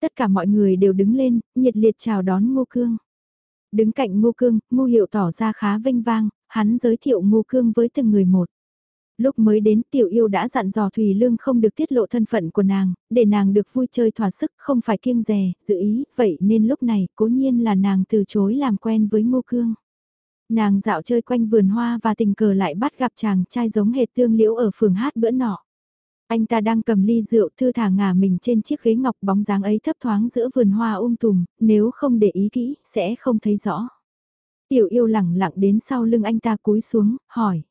Tất cả mọi người đều đứng lên, nhiệt liệt chào đón Ngô Cương. Đứng cạnh Ngô Cương, Ngô Hiệu tỏ ra khá vinh vang, hắn giới thiệu Ngô Cương với từng người một. Lúc mới đến tiểu yêu đã dặn dò Thùy Lương không được tiết lộ thân phận của nàng, để nàng được vui chơi thỏa sức không phải kiêng rè, dự ý, vậy nên lúc này cố nhiên là nàng từ chối làm quen với Ngô Cương. Nàng dạo chơi quanh vườn hoa và tình cờ lại bắt gặp chàng trai giống hệt tương liễu ở phường hát bữa nọ. Anh ta đang cầm ly rượu thư thả ngả mình trên chiếc ghế ngọc bóng dáng ấy thấp thoáng giữa vườn hoa um tùm, nếu không để ý kỹ, sẽ không thấy rõ. Tiểu yêu lẳng lặng đến sau lưng anh ta cúi xuống, hỏi.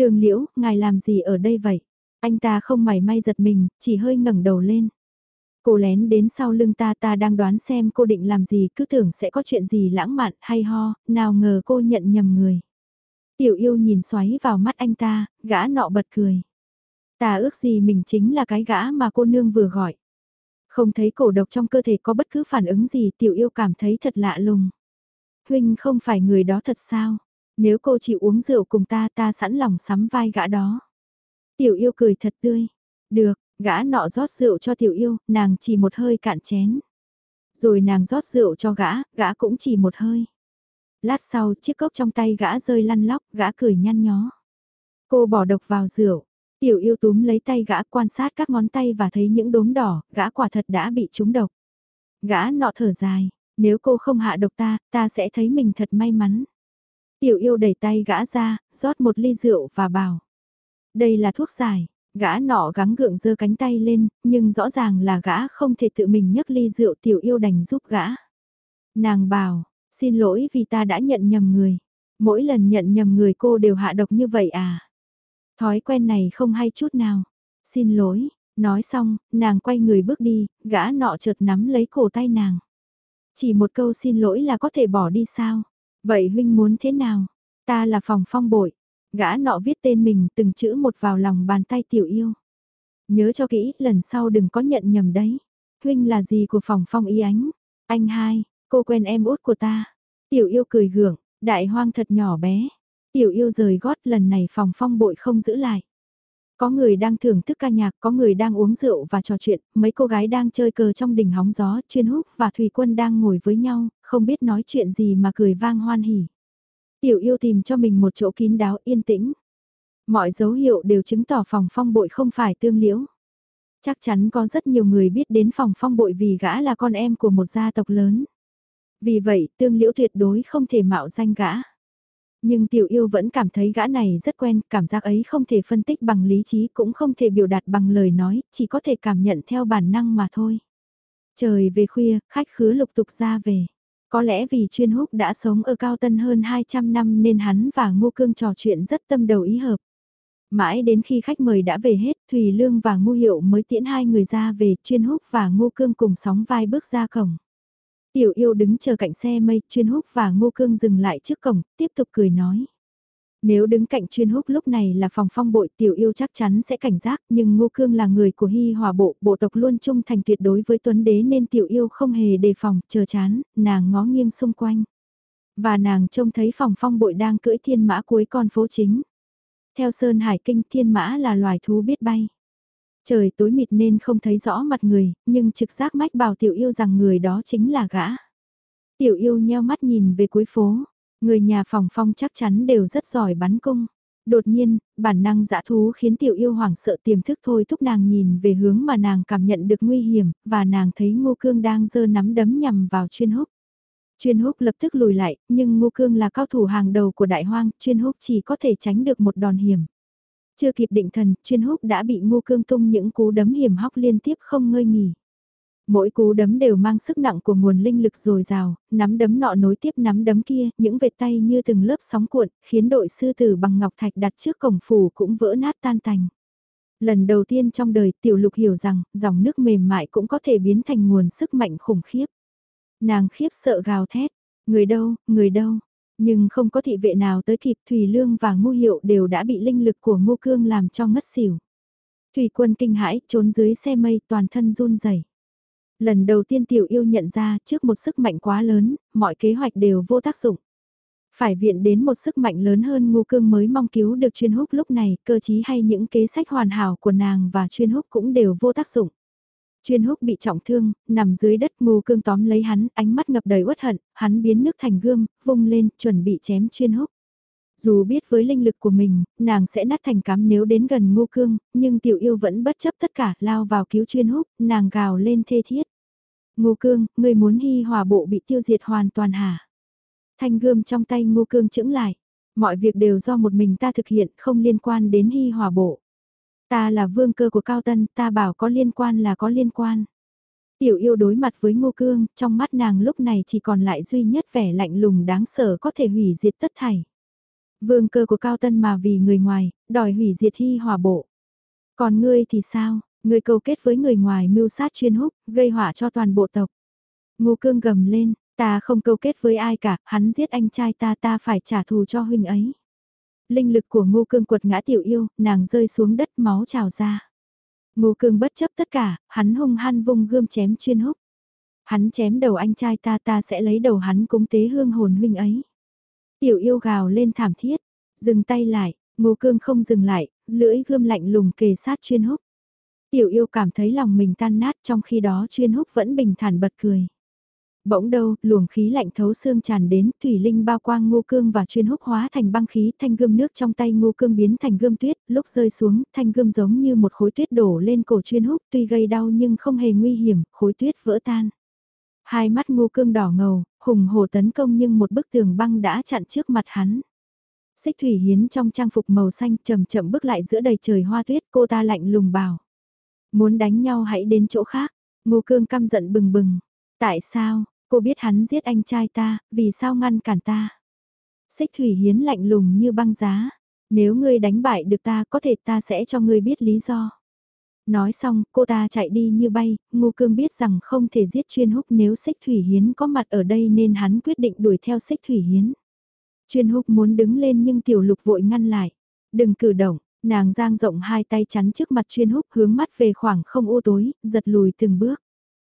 Tường liễu, ngài làm gì ở đây vậy? Anh ta không mảy may giật mình, chỉ hơi ngẩng đầu lên. Cô lén đến sau lưng ta ta đang đoán xem cô định làm gì cứ tưởng sẽ có chuyện gì lãng mạn hay ho, nào ngờ cô nhận nhầm người. Tiểu yêu nhìn xoáy vào mắt anh ta, gã nọ bật cười. Ta ước gì mình chính là cái gã mà cô nương vừa gọi. Không thấy cổ độc trong cơ thể có bất cứ phản ứng gì tiểu yêu cảm thấy thật lạ lùng. Huynh không phải người đó thật sao? Nếu cô chịu uống rượu cùng ta ta sẵn lòng sắm vai gã đó. Tiểu yêu cười thật tươi. Được, gã nọ rót rượu cho tiểu yêu, nàng chỉ một hơi cạn chén. Rồi nàng rót rượu cho gã, gã cũng chỉ một hơi. Lát sau, chiếc cốc trong tay gã rơi lăn lóc, gã cười nhăn nhó. Cô bỏ độc vào rượu, tiểu yêu túm lấy tay gã quan sát các ngón tay và thấy những đốm đỏ, gã quả thật đã bị trúng độc. Gã nọ thở dài, nếu cô không hạ độc ta, ta sẽ thấy mình thật may mắn. Tiểu yêu đẩy tay gã ra, rót một ly rượu và bảo. Đây là thuốc giải, gã nọ gắng gượng giơ cánh tay lên, nhưng rõ ràng là gã không thể tự mình nhấc ly rượu tiểu yêu đành giúp gã. Nàng bảo, xin lỗi vì ta đã nhận nhầm người. Mỗi lần nhận nhầm người cô đều hạ độc như vậy à? Thói quen này không hay chút nào. Xin lỗi, nói xong, nàng quay người bước đi, gã nọ chợt nắm lấy cổ tay nàng. Chỉ một câu xin lỗi là có thể bỏ đi sao? Vậy huynh muốn thế nào? Ta là phòng phong bội. Gã nọ viết tên mình từng chữ một vào lòng bàn tay tiểu yêu. Nhớ cho kỹ, lần sau đừng có nhận nhầm đấy. Huynh là gì của phòng phong y ánh? Anh hai, cô quen em út của ta. Tiểu yêu cười gượng, đại hoang thật nhỏ bé. Tiểu yêu rời gót lần này phòng phong bội không giữ lại. Có người đang thưởng thức ca nhạc, có người đang uống rượu và trò chuyện, mấy cô gái đang chơi cờ trong đỉnh hóng gió, chuyên húc và thủy quân đang ngồi với nhau, không biết nói chuyện gì mà cười vang hoan hỉ. Tiểu yêu tìm cho mình một chỗ kín đáo yên tĩnh. Mọi dấu hiệu đều chứng tỏ phòng phong bội không phải tương liễu. Chắc chắn có rất nhiều người biết đến phòng phong bội vì gã là con em của một gia tộc lớn. Vì vậy tương liễu tuyệt đối không thể mạo danh gã. Nhưng tiểu yêu vẫn cảm thấy gã này rất quen, cảm giác ấy không thể phân tích bằng lý trí cũng không thể biểu đạt bằng lời nói, chỉ có thể cảm nhận theo bản năng mà thôi. Trời về khuya, khách khứa lục tục ra về. Có lẽ vì chuyên húc đã sống ở Cao Tân hơn 200 năm nên hắn và Ngô Cương trò chuyện rất tâm đầu ý hợp. Mãi đến khi khách mời đã về hết, Thùy Lương và Ngô Hiệu mới tiễn hai người ra về, chuyên húc và Ngô Cương cùng sóng vai bước ra cổng. Tiểu yêu đứng chờ cạnh xe mây, chuyên húc và Ngô Cương dừng lại trước cổng, tiếp tục cười nói. Nếu đứng cạnh chuyên húc lúc này là phòng phong bội tiểu yêu chắc chắn sẽ cảnh giác nhưng Ngô Cương là người của hy hòa bộ, bộ tộc luôn trung thành tuyệt đối với tuấn đế nên tiểu yêu không hề đề phòng, chờ chán, nàng ngó nghiêng xung quanh. Và nàng trông thấy phòng phong bội đang cưỡi thiên mã cuối con phố chính. Theo Sơn Hải Kinh thiên mã là loài thú biết bay. Trời tối mịt nên không thấy rõ mặt người, nhưng trực giác mách bảo tiểu yêu rằng người đó chính là gã. Tiểu yêu nheo mắt nhìn về cuối phố, người nhà phòng phong chắc chắn đều rất giỏi bắn cung. Đột nhiên, bản năng dã thú khiến tiểu yêu hoảng sợ tiềm thức thôi thúc nàng nhìn về hướng mà nàng cảm nhận được nguy hiểm, và nàng thấy ngô cương đang giơ nắm đấm nhằm vào chuyên húc. Chuyên húc lập tức lùi lại, nhưng ngô cương là cao thủ hàng đầu của đại hoang, chuyên húc chỉ có thể tránh được một đòn hiểm. Chưa kịp định thần, chuyên húc đã bị ngô cương tung những cú đấm hiểm hóc liên tiếp không ngơi nghỉ. Mỗi cú đấm đều mang sức nặng của nguồn linh lực dồi dào, nắm đấm nọ nối tiếp nắm đấm kia, những vệt tay như từng lớp sóng cuộn, khiến đội sư tử bằng ngọc thạch đặt trước cổng phủ cũng vỡ nát tan tành. Lần đầu tiên trong đời tiểu lục hiểu rằng, dòng nước mềm mại cũng có thể biến thành nguồn sức mạnh khủng khiếp. Nàng khiếp sợ gào thét, người đâu, người đâu, nhưng không có thị vệ nào tới kịp Thủy Lương và Ngô Hiệu đều đã bị linh lực của Ngô Cương làm cho ngất xỉu. Thủy quân kinh hãi trốn dưới xe mây toàn thân run rẩy. Lần đầu tiên tiểu yêu nhận ra trước một sức mạnh quá lớn, mọi kế hoạch đều vô tác dụng. Phải viện đến một sức mạnh lớn hơn Ngô Cương mới mong cứu được chuyên húc lúc này, cơ chí hay những kế sách hoàn hảo của nàng và chuyên húc cũng đều vô tác dụng. Chuyên húc bị trọng thương, nằm dưới đất mù cương tóm lấy hắn, ánh mắt ngập đầy uất hận, hắn biến nước thành gươm, vung lên, chuẩn bị chém chuyên húc. Dù biết với linh lực của mình, nàng sẽ nát thành cám nếu đến gần Ngô cương, nhưng tiểu yêu vẫn bất chấp tất cả, lao vào cứu chuyên húc, nàng gào lên thê thiết. Ngô cương, người muốn hy hòa bộ bị tiêu diệt hoàn toàn hả? Thanh gươm trong tay ngô cương chững lại. Mọi việc đều do một mình ta thực hiện, không liên quan đến hy hòa bộ. Ta là vương cơ của Cao Tân, ta bảo có liên quan là có liên quan. Tiểu yêu đối mặt với ngô cương, trong mắt nàng lúc này chỉ còn lại duy nhất vẻ lạnh lùng đáng sợ có thể hủy diệt tất thảy. Vương cơ của Cao Tân mà vì người ngoài, đòi hủy diệt hy hòa bộ. Còn ngươi thì sao, ngươi câu kết với người ngoài mưu sát chuyên húc, gây họa cho toàn bộ tộc. Ngô cương gầm lên, ta không câu kết với ai cả, hắn giết anh trai ta ta phải trả thù cho huynh ấy linh lực của ngô cương quật ngã tiểu yêu, nàng rơi xuống đất máu trào ra. Ngô cương bất chấp tất cả, hắn hung hăng vung gươm chém chuyên húc. Hắn chém đầu anh trai ta ta sẽ lấy đầu hắn cúng tế hương hồn huynh ấy. Tiểu yêu gào lên thảm thiết, dừng tay lại, ngô cương không dừng lại, lưỡi gươm lạnh lùng kề sát chuyên húc. Tiểu yêu cảm thấy lòng mình tan nát trong khi đó chuyên húc vẫn bình thản bật cười. Bỗng đâu, luồng khí lạnh thấu xương tràn đến, thủy linh bao quang ngô cương và chuyên húc hóa thành băng khí, thanh gươm nước trong tay ngô cương biến thành gươm tuyết, lúc rơi xuống, thanh gươm giống như một khối tuyết đổ lên cổ chuyên húc, tuy gây đau nhưng không hề nguy hiểm, khối tuyết vỡ tan. Hai mắt ngô cương đỏ ngầu, hùng hổ tấn công nhưng một bức tường băng đã chặn trước mặt hắn. Xích thủy hiến trong trang phục màu xanh chậm chậm bước lại giữa đầy trời hoa tuyết, cô ta lạnh lùng bảo. Muốn đánh nhau hãy đến chỗ khác, ngô cương căm giận bừng bừng. Tại sao, cô biết hắn giết anh trai ta, vì sao ngăn cản ta? Xích thủy hiến lạnh lùng như băng giá. Nếu ngươi đánh bại được ta có thể ta sẽ cho ngươi biết lý do. Nói xong, cô ta chạy đi như bay, Ngô Cương biết rằng không thể giết chuyên húc nếu Xích Thủy Hiến có mặt ở đây nên hắn quyết định đuổi theo Xích Thủy Hiến. Chuyên húc muốn đứng lên nhưng tiểu lục vội ngăn lại. Đừng cử động, nàng giang rộng hai tay chắn trước mặt chuyên húc hướng mắt về khoảng không u tối, giật lùi từng bước.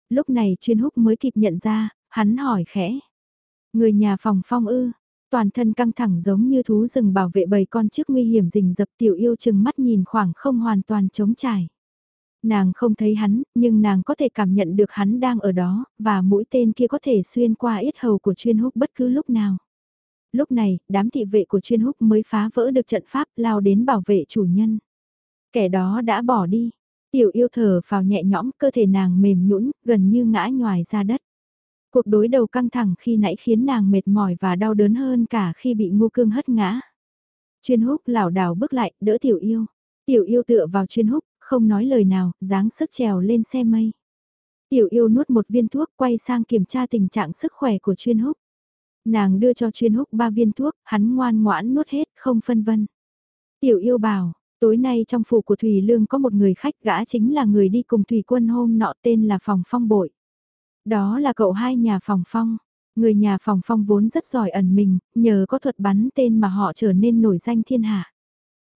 Lúc này chuyên húc mới kịp nhận ra, hắn hỏi khẽ. Người nhà phòng phong ư, toàn thân căng thẳng giống như thú rừng bảo vệ bầy con trước nguy hiểm rình dập tiểu yêu chừng mắt nhìn khoảng không hoàn toàn trống trải. Nàng không thấy hắn, nhưng nàng có thể cảm nhận được hắn đang ở đó, và mũi tên kia có thể xuyên qua yết hầu của chuyên húc bất cứ lúc nào. Lúc này, đám thị vệ của chuyên húc mới phá vỡ được trận pháp lao đến bảo vệ chủ nhân. Kẻ đó đã bỏ đi. Tiểu yêu thở vào nhẹ nhõm, cơ thể nàng mềm nhũn, gần như ngã nhòi ra đất. Cuộc đối đầu căng thẳng khi nãy khiến nàng mệt mỏi và đau đớn hơn cả khi bị ngu cương hất ngã. Chuyên húc lảo đảo bước lại, đỡ tiểu yêu. Tiểu yêu tựa vào chuyên húc, không nói lời nào, dáng sức trèo lên xe mây. Tiểu yêu nuốt một viên thuốc quay sang kiểm tra tình trạng sức khỏe của chuyên húc. Nàng đưa cho chuyên húc ba viên thuốc, hắn ngoan ngoãn nuốt hết, không phân vân. Tiểu yêu bảo, tối nay trong phủ của Thủy Lương có một người khách gã chính là người đi cùng Thủy quân hôm nọ tên là Phòng Phong Bội. Đó là cậu hai nhà Phòng Phong. Người nhà Phòng Phong vốn rất giỏi ẩn mình, nhờ có thuật bắn tên mà họ trở nên nổi danh thiên hạ.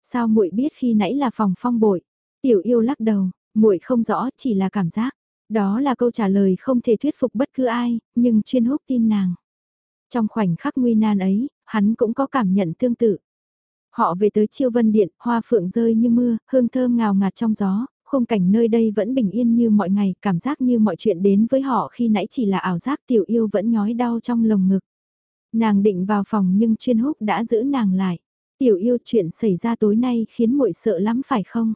Sao muội biết khi nãy là Phòng Phong Bội? Tiểu yêu lắc đầu, muội không rõ, chỉ là cảm giác. Đó là câu trả lời không thể thuyết phục bất cứ ai, nhưng chuyên húc tin nàng. Trong khoảnh khắc nguy nan ấy, hắn cũng có cảm nhận tương tự. Họ về tới chiêu vân điện, hoa phượng rơi như mưa, hương thơm ngào ngạt trong gió, khung cảnh nơi đây vẫn bình yên như mọi ngày, cảm giác như mọi chuyện đến với họ khi nãy chỉ là ảo giác tiểu yêu vẫn nhói đau trong lồng ngực. Nàng định vào phòng nhưng chuyên húc đã giữ nàng lại. Tiểu yêu chuyện xảy ra tối nay khiến muội sợ lắm phải không?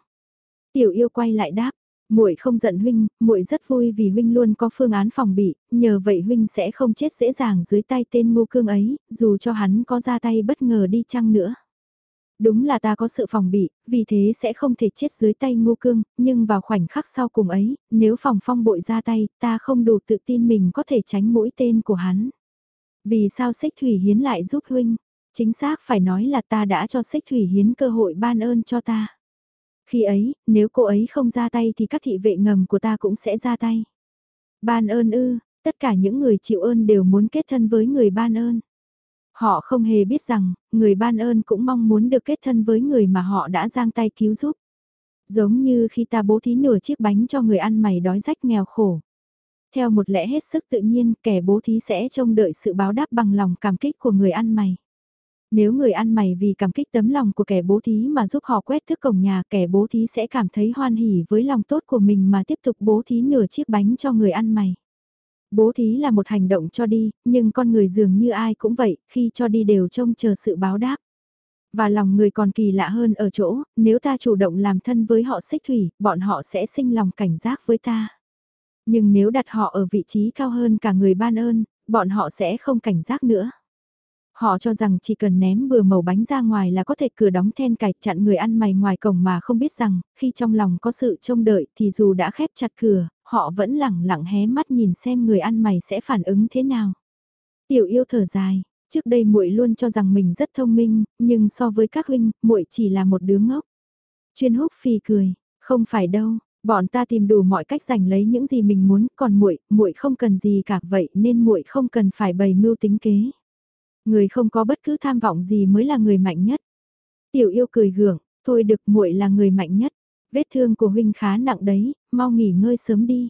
Tiểu yêu quay lại đáp, muội không giận huynh, muội rất vui vì huynh luôn có phương án phòng bị, nhờ vậy huynh sẽ không chết dễ dàng dưới tay tên ngu cương ấy, dù cho hắn có ra tay bất ngờ đi chăng nữa. Đúng là ta có sự phòng bị, vì thế sẽ không thể chết dưới tay ngu cương, nhưng vào khoảnh khắc sau cùng ấy, nếu phòng phong bội ra tay, ta không đủ tự tin mình có thể tránh mũi tên của hắn. Vì sao xích thủy hiến lại giúp huynh? Chính xác phải nói là ta đã cho xích thủy hiến cơ hội ban ơn cho ta. Khi ấy, nếu cô ấy không ra tay thì các thị vệ ngầm của ta cũng sẽ ra tay. Ban ơn ư, tất cả những người chịu ơn đều muốn kết thân với người ban ơn. Họ không hề biết rằng, người ban ơn cũng mong muốn được kết thân với người mà họ đã giang tay cứu giúp. Giống như khi ta bố thí nửa chiếc bánh cho người ăn mày đói rách nghèo khổ. Theo một lẽ hết sức tự nhiên, kẻ bố thí sẽ trông đợi sự báo đáp bằng lòng cảm kích của người ăn mày. Nếu người ăn mày vì cảm kích tấm lòng của kẻ bố thí mà giúp họ quét thức cổng nhà, kẻ bố thí sẽ cảm thấy hoan hỉ với lòng tốt của mình mà tiếp tục bố thí nửa chiếc bánh cho người ăn mày. Bố thí là một hành động cho đi, nhưng con người dường như ai cũng vậy, khi cho đi đều trông chờ sự báo đáp. Và lòng người còn kỳ lạ hơn ở chỗ, nếu ta chủ động làm thân với họ xích thủy, bọn họ sẽ sinh lòng cảnh giác với ta. Nhưng nếu đặt họ ở vị trí cao hơn cả người ban ơn, bọn họ sẽ không cảnh giác nữa. Họ cho rằng chỉ cần ném bừa màu bánh ra ngoài là có thể cửa đóng then cài chặn người ăn mày ngoài cổng mà không biết rằng, khi trong lòng có sự trông đợi thì dù đã khép chặt cửa, họ vẫn lẳng lặng hé mắt nhìn xem người ăn mày sẽ phản ứng thế nào. Tiểu yêu thở dài, trước đây muội luôn cho rằng mình rất thông minh, nhưng so với các huynh, muội chỉ là một đứa ngốc. Chuyên húc phi cười, không phải đâu, bọn ta tìm đủ mọi cách giành lấy những gì mình muốn, còn muội, muội không cần gì cả vậy nên muội không cần phải bày mưu tính kế. Người không có bất cứ tham vọng gì mới là người mạnh nhất. Tiểu yêu cười gượng, thôi được muội là người mạnh nhất. Vết thương của huynh khá nặng đấy, mau nghỉ ngơi sớm đi.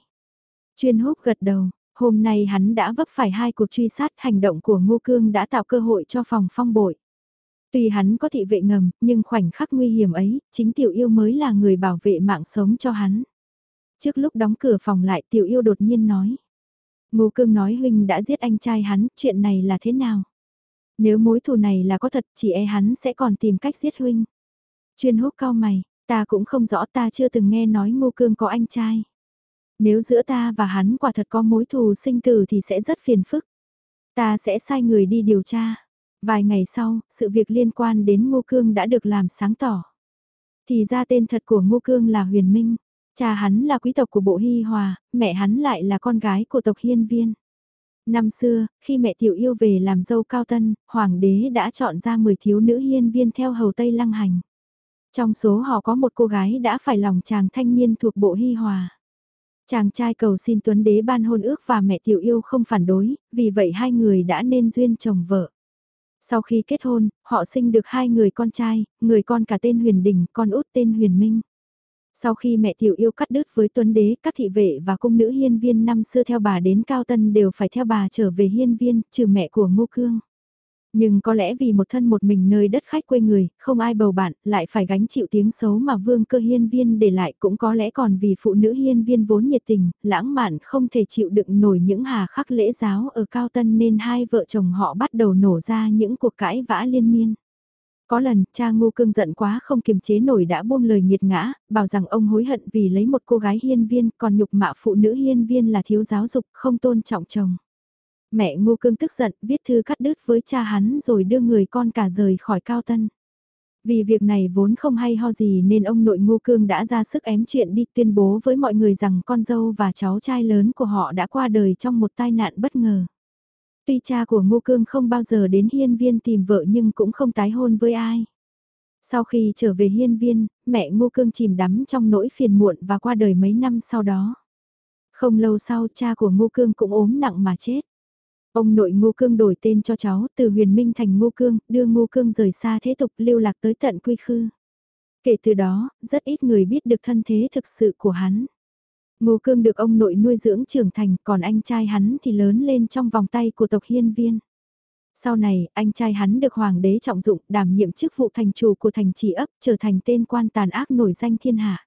Chuyên húc gật đầu, hôm nay hắn đã vấp phải hai cuộc truy sát hành động của Ngô Cương đã tạo cơ hội cho phòng phong bội. Tuy hắn có thị vệ ngầm, nhưng khoảnh khắc nguy hiểm ấy, chính tiểu yêu mới là người bảo vệ mạng sống cho hắn. Trước lúc đóng cửa phòng lại tiểu yêu đột nhiên nói. Ngô Cương nói huynh đã giết anh trai hắn, chuyện này là thế nào? Nếu mối thù này là có thật chỉ e hắn sẽ còn tìm cách giết huynh. Chuyên húc cao mày, ta cũng không rõ ta chưa từng nghe nói ngô cương có anh trai. Nếu giữa ta và hắn quả thật có mối thù sinh tử thì sẽ rất phiền phức. Ta sẽ sai người đi điều tra. Vài ngày sau, sự việc liên quan đến Ngô Cương đã được làm sáng tỏ. Thì ra tên thật của Ngô Cương là Huyền Minh. Cha hắn là quý tộc của bộ Hy Hòa, mẹ hắn lại là con gái của tộc Hiên Viên. Năm xưa, khi mẹ tiểu yêu về làm dâu cao tân, hoàng đế đã chọn ra 10 thiếu nữ hiên viên theo hầu Tây Lăng Hành. Trong số họ có một cô gái đã phải lòng chàng thanh niên thuộc bộ hy hòa. Chàng trai cầu xin tuấn đế ban hôn ước và mẹ tiểu yêu không phản đối, vì vậy hai người đã nên duyên chồng vợ. Sau khi kết hôn, họ sinh được hai người con trai, người con cả tên Huyền Đình, con út tên Huyền Minh. Sau khi mẹ tiểu yêu cắt đứt với tuấn đế, các thị vệ và cung nữ hiên viên năm xưa theo bà đến Cao Tân đều phải theo bà trở về hiên viên, trừ mẹ của Ngô Cương. Nhưng có lẽ vì một thân một mình nơi đất khách quê người, không ai bầu bạn, lại phải gánh chịu tiếng xấu mà vương cơ hiên viên để lại cũng có lẽ còn vì phụ nữ hiên viên vốn nhiệt tình, lãng mạn không thể chịu đựng nổi những hà khắc lễ giáo ở Cao Tân nên hai vợ chồng họ bắt đầu nổ ra những cuộc cãi vã liên miên. Có lần, cha ngu cương giận quá không kiềm chế nổi đã buông lời nghiệt ngã, bảo rằng ông hối hận vì lấy một cô gái hiên viên, còn nhục mạ phụ nữ hiên viên là thiếu giáo dục, không tôn trọng chồng. Mẹ ngu cương tức giận, viết thư cắt đứt với cha hắn rồi đưa người con cả rời khỏi cao tân. Vì việc này vốn không hay ho gì nên ông nội ngu cương đã ra sức ém chuyện đi tuyên bố với mọi người rằng con dâu và cháu trai lớn của họ đã qua đời trong một tai nạn bất ngờ. Tuy cha của Ngô Cương không bao giờ đến hiên viên tìm vợ nhưng cũng không tái hôn với ai. Sau khi trở về hiên viên, mẹ Ngô Cương chìm đắm trong nỗi phiền muộn và qua đời mấy năm sau đó. Không lâu sau cha của Ngô Cương cũng ốm nặng mà chết. Ông nội Ngô Cương đổi tên cho cháu từ huyền minh thành Ngô Cương, đưa Ngô Cương rời xa thế tục lưu lạc tới tận quy khư. Kể từ đó, rất ít người biết được thân thế thực sự của hắn. Ngô Cương được ông nội nuôi dưỡng trưởng thành, còn anh trai hắn thì lớn lên trong vòng tay của tộc hiên viên. Sau này, anh trai hắn được hoàng đế trọng dụng, đảm nhiệm chức vụ thành chủ của thành trì ấp, trở thành tên quan tàn ác nổi danh thiên hạ.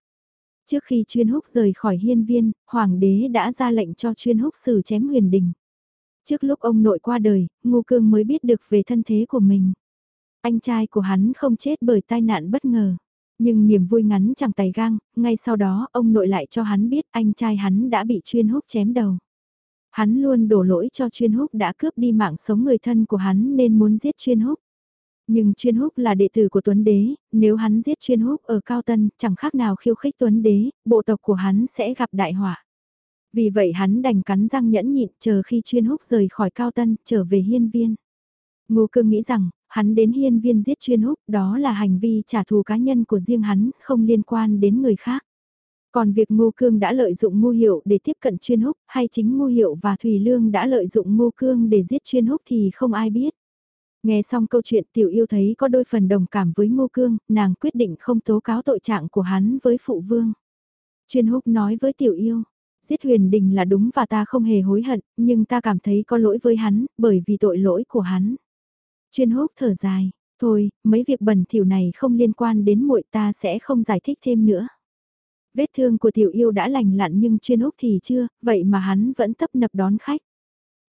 Trước khi chuyên húc rời khỏi hiên viên, hoàng đế đã ra lệnh cho chuyên húc xử chém huyền đình. Trước lúc ông nội qua đời, Ngô Cương mới biết được về thân thế của mình. Anh trai của hắn không chết bởi tai nạn bất ngờ. Nhưng niềm vui ngắn chẳng tay gang, ngay sau đó ông nội lại cho hắn biết anh trai hắn đã bị chuyên húc chém đầu. Hắn luôn đổ lỗi cho chuyên húc đã cướp đi mạng sống người thân của hắn nên muốn giết chuyên húc. Nhưng chuyên húc là đệ tử của Tuấn Đế, nếu hắn giết chuyên húc ở Cao Tân chẳng khác nào khiêu khích Tuấn Đế, bộ tộc của hắn sẽ gặp đại họa. Vì vậy hắn đành cắn răng nhẫn nhịn chờ khi chuyên húc rời khỏi Cao Tân trở về hiên viên. Ngô Cương nghĩ rằng, hắn đến hiên viên giết chuyên húc, đó là hành vi trả thù cá nhân của riêng hắn, không liên quan đến người khác. Còn việc Ngô Cương đã lợi dụng Ngô Hiệu để tiếp cận chuyên húc, hay chính Ngô Hiệu và Thùy Lương đã lợi dụng Ngô Cương để giết chuyên húc thì không ai biết. Nghe xong câu chuyện tiểu yêu thấy có đôi phần đồng cảm với Ngô Cương, nàng quyết định không tố cáo tội trạng của hắn với phụ vương. Chuyên húc nói với tiểu yêu, giết huyền đình là đúng và ta không hề hối hận, nhưng ta cảm thấy có lỗi với hắn, bởi vì tội lỗi của hắn. Chuyên húc thở dài, thôi, mấy việc bẩn thỉu này không liên quan đến muội ta sẽ không giải thích thêm nữa. Vết thương của tiểu yêu đã lành lặn nhưng chuyên húc thì chưa, vậy mà hắn vẫn tấp nập đón khách.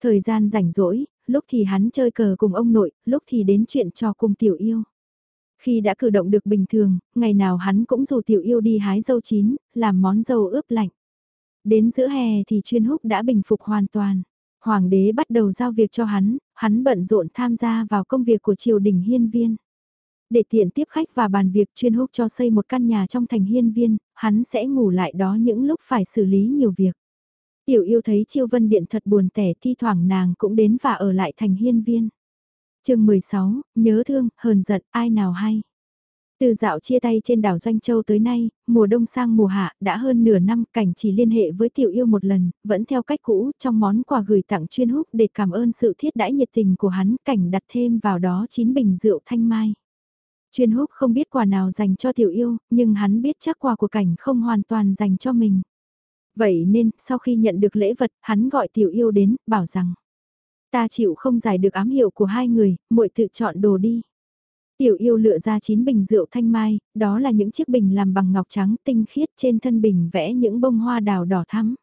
Thời gian rảnh rỗi, lúc thì hắn chơi cờ cùng ông nội, lúc thì đến chuyện trò cùng tiểu yêu. Khi đã cử động được bình thường, ngày nào hắn cũng dù tiểu yêu đi hái dâu chín, làm món dâu ướp lạnh. Đến giữa hè thì chuyên húc đã bình phục hoàn toàn. Hoàng đế bắt đầu giao việc cho hắn, hắn bận rộn tham gia vào công việc của triều đình hiên viên. Để tiện tiếp khách và bàn việc chuyên húc cho xây một căn nhà trong thành hiên viên, hắn sẽ ngủ lại đó những lúc phải xử lý nhiều việc. Tiểu yêu thấy chiêu vân điện thật buồn tẻ thi thoảng nàng cũng đến và ở lại thành hiên viên. chương 16, nhớ thương, hờn giận, ai nào hay. Từ dạo chia tay trên đảo Doanh Châu tới nay, mùa đông sang mùa hạ đã hơn nửa năm cảnh chỉ liên hệ với tiểu yêu một lần, vẫn theo cách cũ trong món quà gửi tặng chuyên húc để cảm ơn sự thiết đãi nhiệt tình của hắn cảnh đặt thêm vào đó 9 bình rượu thanh mai. Chuyên húc không biết quà nào dành cho tiểu yêu, nhưng hắn biết chắc quà của cảnh không hoàn toàn dành cho mình. Vậy nên, sau khi nhận được lễ vật, hắn gọi tiểu yêu đến, bảo rằng Ta chịu không giải được ám hiệu của hai người, muội tự chọn đồ đi. Tiểu yêu lựa ra 9 bình rượu thanh mai, đó là những chiếc bình làm bằng ngọc trắng tinh khiết trên thân bình vẽ những bông hoa đào đỏ thắm.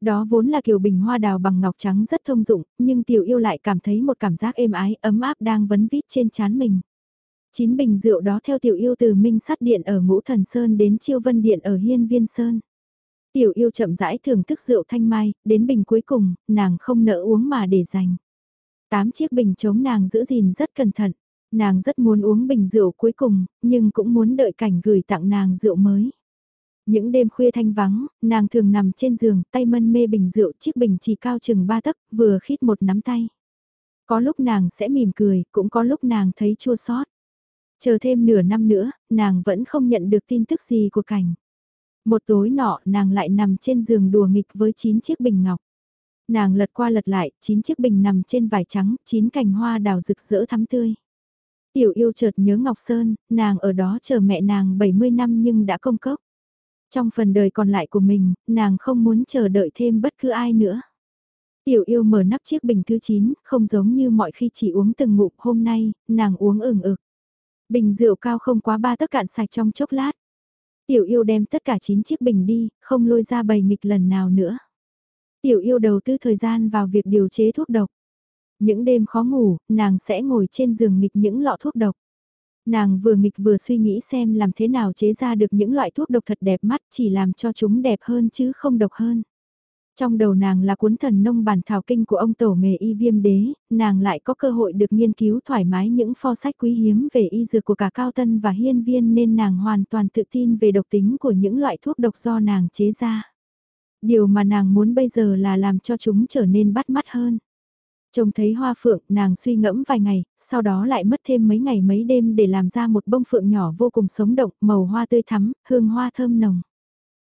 Đó vốn là kiểu bình hoa đào bằng ngọc trắng rất thông dụng, nhưng tiểu yêu lại cảm thấy một cảm giác êm ái, ấm áp đang vấn vít trên chán mình. Chín bình rượu đó theo tiểu yêu từ Minh Sắt Điện ở Ngũ Thần Sơn đến Chiêu Vân Điện ở Hiên Viên Sơn. Tiểu yêu chậm rãi thưởng thức rượu thanh mai, đến bình cuối cùng, nàng không nỡ uống mà để dành. Tám chiếc bình chống nàng giữ gìn rất cẩn thận. Nàng rất muốn uống bình rượu cuối cùng, nhưng cũng muốn đợi cảnh gửi tặng nàng rượu mới. Những đêm khuya thanh vắng, nàng thường nằm trên giường, tay mân mê bình rượu, chiếc bình chỉ cao chừng ba tấc, vừa khít một nắm tay. Có lúc nàng sẽ mỉm cười, cũng có lúc nàng thấy chua xót. Chờ thêm nửa năm nữa, nàng vẫn không nhận được tin tức gì của cảnh. Một tối nọ, nàng lại nằm trên giường đùa nghịch với chín chiếc bình ngọc. Nàng lật qua lật lại, chín chiếc bình nằm trên vải trắng, chín cành hoa đào rực rỡ thắm tươi. Tiểu yêu chợt nhớ Ngọc Sơn, nàng ở đó chờ mẹ nàng 70 năm nhưng đã công cốc. Trong phần đời còn lại của mình, nàng không muốn chờ đợi thêm bất cứ ai nữa. Tiểu yêu mở nắp chiếc bình thứ 9, không giống như mọi khi chỉ uống từng ngụm hôm nay, nàng uống ửng ực. Bình rượu cao không quá ba tấc cạn sạch trong chốc lát. Tiểu yêu đem tất cả 9 chiếc bình đi, không lôi ra bầy nghịch lần nào nữa. Tiểu yêu đầu tư thời gian vào việc điều chế thuốc độc. Những đêm khó ngủ, nàng sẽ ngồi trên giường nghịch những lọ thuốc độc. Nàng vừa nghịch vừa suy nghĩ xem làm thế nào chế ra được những loại thuốc độc thật đẹp mắt chỉ làm cho chúng đẹp hơn chứ không độc hơn. Trong đầu nàng là cuốn thần nông bản thảo kinh của ông tổ nghề y viêm đế, nàng lại có cơ hội được nghiên cứu thoải mái những pho sách quý hiếm về y dược của cả Cao Tân và Hiên Viên nên nàng hoàn toàn tự tin về độc tính của những loại thuốc độc do nàng chế ra. Điều mà nàng muốn bây giờ là làm cho chúng trở nên bắt mắt hơn. Trông thấy hoa phượng, nàng suy ngẫm vài ngày, sau đó lại mất thêm mấy ngày mấy đêm để làm ra một bông phượng nhỏ vô cùng sống động, màu hoa tươi thắm, hương hoa thơm nồng.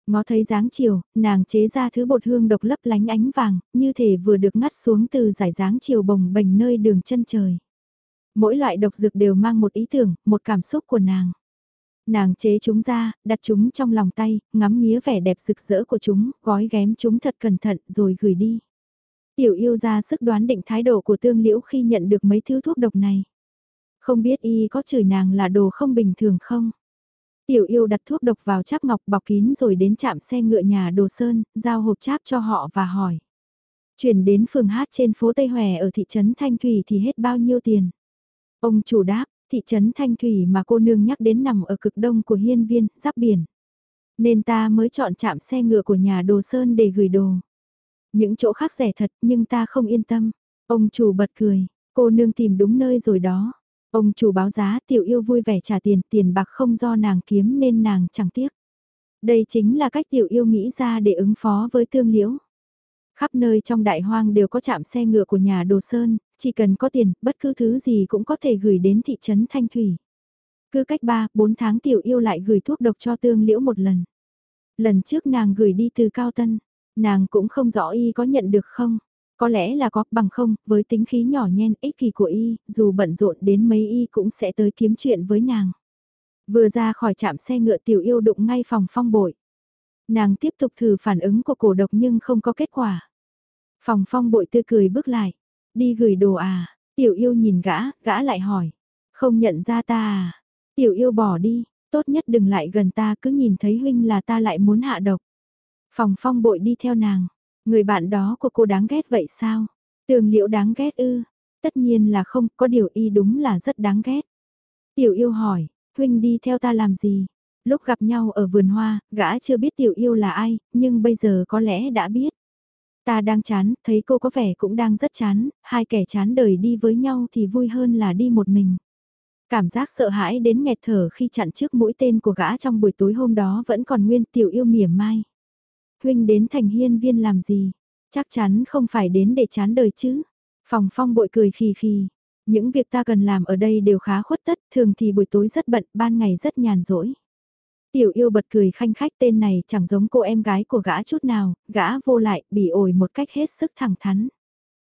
Ngó thấy dáng chiều, nàng chế ra thứ bột hương độc lấp lánh ánh vàng, như thể vừa được ngắt xuống từ giải dáng chiều bồng bềnh nơi đường chân trời. Mỗi loại độc dược đều mang một ý tưởng, một cảm xúc của nàng. Nàng chế chúng ra, đặt chúng trong lòng tay, ngắm nghía vẻ đẹp rực rỡ của chúng, gói ghém chúng thật cẩn thận rồi gửi đi. Tiểu yêu ra sức đoán định thái độ của tương liễu khi nhận được mấy thứ thuốc độc này. Không biết y có chửi nàng là đồ không bình thường không? Tiểu yêu đặt thuốc độc vào cháp ngọc bọc kín rồi đến chạm xe ngựa nhà đồ sơn, giao hộp cháp cho họ và hỏi. Chuyển đến phường hát trên phố Tây Hòe ở thị trấn Thanh Thủy thì hết bao nhiêu tiền? Ông chủ đáp, thị trấn Thanh Thủy mà cô nương nhắc đến nằm ở cực đông của hiên viên, giáp biển. Nên ta mới chọn chạm xe ngựa của nhà đồ sơn để gửi đồ. Những chỗ khác rẻ thật nhưng ta không yên tâm. Ông chủ bật cười, cô nương tìm đúng nơi rồi đó. Ông chủ báo giá tiểu yêu vui vẻ trả tiền, tiền bạc không do nàng kiếm nên nàng chẳng tiếc. Đây chính là cách tiểu yêu nghĩ ra để ứng phó với tương liễu. Khắp nơi trong đại hoang đều có chạm xe ngựa của nhà đồ sơn, chỉ cần có tiền, bất cứ thứ gì cũng có thể gửi đến thị trấn Thanh Thủy. Cứ cách 3, 4 tháng tiểu yêu lại gửi thuốc độc cho tương liễu một lần. Lần trước nàng gửi đi từ Cao Tân, nàng cũng không rõ y có nhận được không. Có lẽ là có, bằng không, với tính khí nhỏ nhen ích kỷ của y, dù bận rộn đến mấy y cũng sẽ tới kiếm chuyện với nàng. Vừa ra khỏi trạm xe ngựa tiểu yêu đụng ngay phòng phong bội. Nàng tiếp tục thử phản ứng của cổ độc nhưng không có kết quả. Phòng phong bội tươi cười bước lại. Đi gửi đồ à, tiểu yêu nhìn gã, gã lại hỏi. Không nhận ra ta à, tiểu yêu bỏ đi, tốt nhất đừng lại gần ta cứ nhìn thấy huynh là ta lại muốn hạ độc. Phòng phong bội đi theo nàng, Người bạn đó của cô đáng ghét vậy sao? Tường liễu đáng ghét ư? Tất nhiên là không, có điều y đúng là rất đáng ghét. Tiểu yêu hỏi, huynh đi theo ta làm gì? Lúc gặp nhau ở vườn hoa, gã chưa biết tiểu yêu là ai, nhưng bây giờ có lẽ đã biết. Ta đang chán, thấy cô có vẻ cũng đang rất chán, hai kẻ chán đời đi với nhau thì vui hơn là đi một mình. Cảm giác sợ hãi đến nghẹt thở khi chặn trước mũi tên của gã trong buổi tối hôm đó vẫn còn nguyên tiểu yêu mỉa mai huynh đến thành hiên viên làm gì? Chắc chắn không phải đến để chán đời chứ. Phòng phong bội cười khì khì. Những việc ta cần làm ở đây đều khá khuất tất, thường thì buổi tối rất bận, ban ngày rất nhàn rỗi. Tiểu yêu bật cười khanh khách tên này chẳng giống cô em gái của gã chút nào, gã vô lại, bị ổi một cách hết sức thẳng thắn.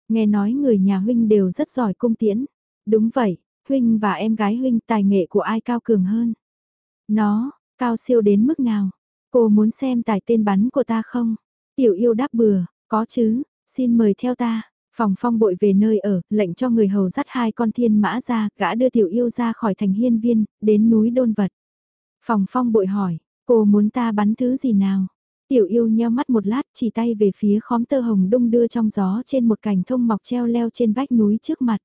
Nghe nói người nhà huynh đều rất giỏi cung tiễn. Đúng vậy, huynh và em gái huynh tài nghệ của ai cao cường hơn? Nó, cao siêu đến mức nào? Cô muốn xem tài tên bắn của ta không? Tiểu yêu đáp bừa, có chứ, xin mời theo ta. Phòng phong bội về nơi ở, lệnh cho người hầu dắt hai con thiên mã ra, gã đưa tiểu yêu ra khỏi thành hiên viên, đến núi đôn vật. Phòng phong bội hỏi, cô muốn ta bắn thứ gì nào? Tiểu yêu nheo mắt một lát chỉ tay về phía khóm tơ hồng đung đưa trong gió trên một cành thông mọc treo leo trên vách núi trước mặt.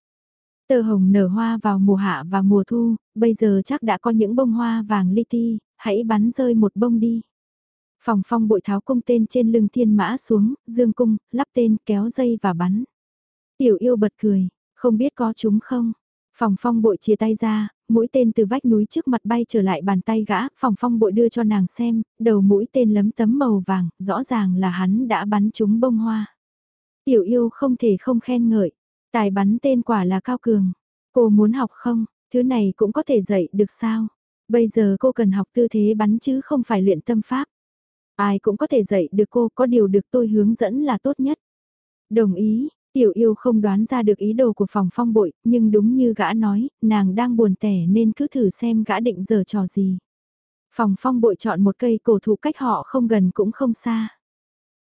Tơ hồng nở hoa vào mùa hạ và mùa thu, bây giờ chắc đã có những bông hoa vàng li ti, hãy bắn rơi một bông đi. Phòng phong bội tháo cung tên trên lưng thiên mã xuống, dương cung, lắp tên, kéo dây và bắn. Tiểu yêu bật cười, không biết có chúng không? Phòng phong bội chia tay ra, mũi tên từ vách núi trước mặt bay trở lại bàn tay gã, phòng phong bội đưa cho nàng xem, đầu mũi tên lấm tấm màu vàng, rõ ràng là hắn đã bắn chúng bông hoa. Tiểu yêu không thể không khen ngợi, tài bắn tên quả là cao cường. Cô muốn học không, thứ này cũng có thể dạy được sao? Bây giờ cô cần học tư thế bắn chứ không phải luyện tâm pháp. Ai cũng có thể dạy được cô, có điều được tôi hướng dẫn là tốt nhất. Đồng ý, tiểu yêu không đoán ra được ý đồ của phòng phong bội, nhưng đúng như gã nói, nàng đang buồn tẻ nên cứ thử xem gã định giờ trò gì. Phòng phong bội chọn một cây cổ thụ cách họ không gần cũng không xa.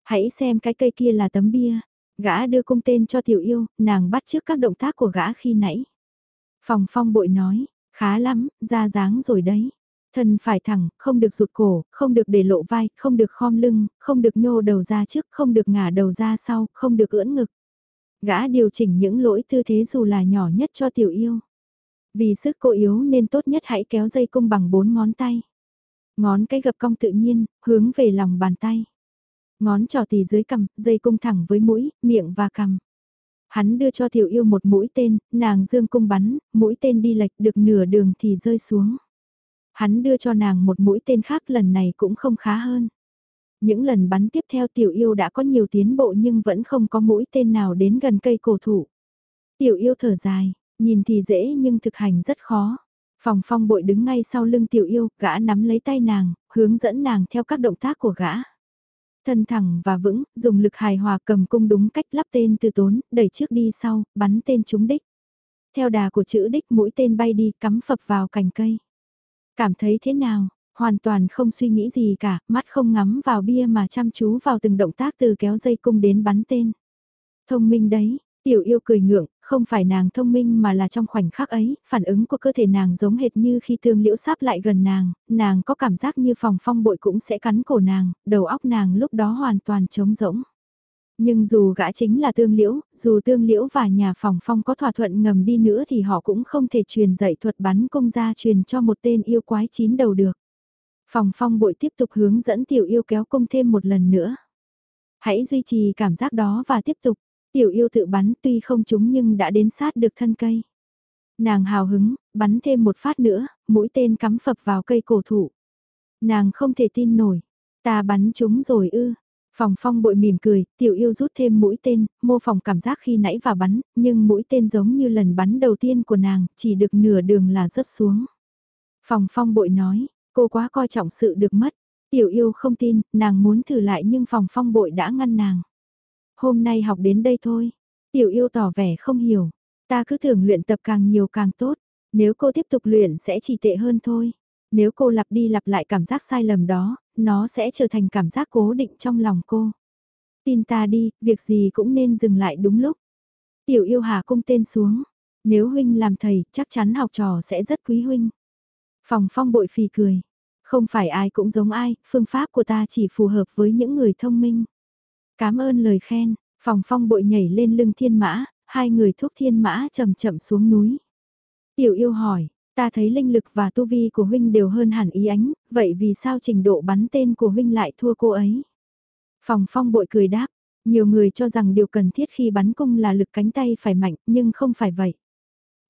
Hãy xem cái cây kia là tấm bia. Gã đưa cung tên cho tiểu yêu, nàng bắt trước các động tác của gã khi nãy. Phòng phong bội nói, khá lắm, ra dáng rồi đấy. Thân phải thẳng, không được rụt cổ, không được để lộ vai, không được khom lưng, không được nhô đầu ra trước, không được ngả đầu ra sau, không được ưỡn ngực. Gã điều chỉnh những lỗi tư thế dù là nhỏ nhất cho tiểu yêu. Vì sức cô yếu nên tốt nhất hãy kéo dây cung bằng bốn ngón tay. Ngón cái gập cong tự nhiên, hướng về lòng bàn tay. Ngón trỏ tì dưới cằm, dây cung thẳng với mũi, miệng và cằm. Hắn đưa cho tiểu yêu một mũi tên, nàng dương cung bắn, mũi tên đi lệch được nửa đường thì rơi xuống. Hắn đưa cho nàng một mũi tên khác lần này cũng không khá hơn. Những lần bắn tiếp theo tiểu yêu đã có nhiều tiến bộ nhưng vẫn không có mũi tên nào đến gần cây cổ thụ. Tiểu yêu thở dài, nhìn thì dễ nhưng thực hành rất khó. Phòng phong bội đứng ngay sau lưng tiểu yêu, gã nắm lấy tay nàng, hướng dẫn nàng theo các động tác của gã. Thân thẳng và vững, dùng lực hài hòa cầm cung đúng cách lắp tên từ tốn, đẩy trước đi sau, bắn tên trúng đích. Theo đà của chữ đích mũi tên bay đi cắm phập vào cành cây. Cảm thấy thế nào? Hoàn toàn không suy nghĩ gì cả, mắt không ngắm vào bia mà chăm chú vào từng động tác từ kéo dây cung đến bắn tên. Thông minh đấy, tiểu yêu cười ngượng, không phải nàng thông minh mà là trong khoảnh khắc ấy, phản ứng của cơ thể nàng giống hệt như khi thương liễu sáp lại gần nàng, nàng có cảm giác như phòng phong bội cũng sẽ cắn cổ nàng, đầu óc nàng lúc đó hoàn toàn trống rỗng. Nhưng dù gã chính là tương liễu, dù tương liễu và nhà phòng phong có thỏa thuận ngầm đi nữa thì họ cũng không thể truyền dạy thuật bắn công ra truyền cho một tên yêu quái chín đầu được. Phòng phong bội tiếp tục hướng dẫn tiểu yêu kéo công thêm một lần nữa. Hãy duy trì cảm giác đó và tiếp tục, tiểu yêu tự bắn tuy không trúng nhưng đã đến sát được thân cây. Nàng hào hứng, bắn thêm một phát nữa, mũi tên cắm phập vào cây cổ thụ. Nàng không thể tin nổi, ta bắn trúng rồi ư, Phòng phong bội mỉm cười, tiểu yêu rút thêm mũi tên, mô phỏng cảm giác khi nãy và bắn, nhưng mũi tên giống như lần bắn đầu tiên của nàng, chỉ được nửa đường là rớt xuống. Phòng phong bội nói, cô quá coi trọng sự được mất. Tiểu yêu không tin, nàng muốn thử lại nhưng phòng phong bội đã ngăn nàng. Hôm nay học đến đây thôi. Tiểu yêu tỏ vẻ không hiểu. Ta cứ tưởng luyện tập càng nhiều càng tốt. Nếu cô tiếp tục luyện sẽ chỉ tệ hơn thôi. Nếu cô lặp đi lặp lại cảm giác sai lầm đó, nó sẽ trở thành cảm giác cố định trong lòng cô. Tin ta đi, việc gì cũng nên dừng lại đúng lúc. Tiểu yêu hà cung tên xuống. Nếu huynh làm thầy, chắc chắn học trò sẽ rất quý huynh. Phòng phong bội phì cười. Không phải ai cũng giống ai, phương pháp của ta chỉ phù hợp với những người thông minh. Cảm ơn lời khen, phòng phong bội nhảy lên lưng thiên mã, hai người thúc thiên mã chậm chậm xuống núi. Tiểu yêu hỏi, Ta thấy linh lực và tu vi của huynh đều hơn hẳn ý ánh, vậy vì sao trình độ bắn tên của huynh lại thua cô ấy? Phòng phong bội cười đáp, nhiều người cho rằng điều cần thiết khi bắn cung là lực cánh tay phải mạnh, nhưng không phải vậy.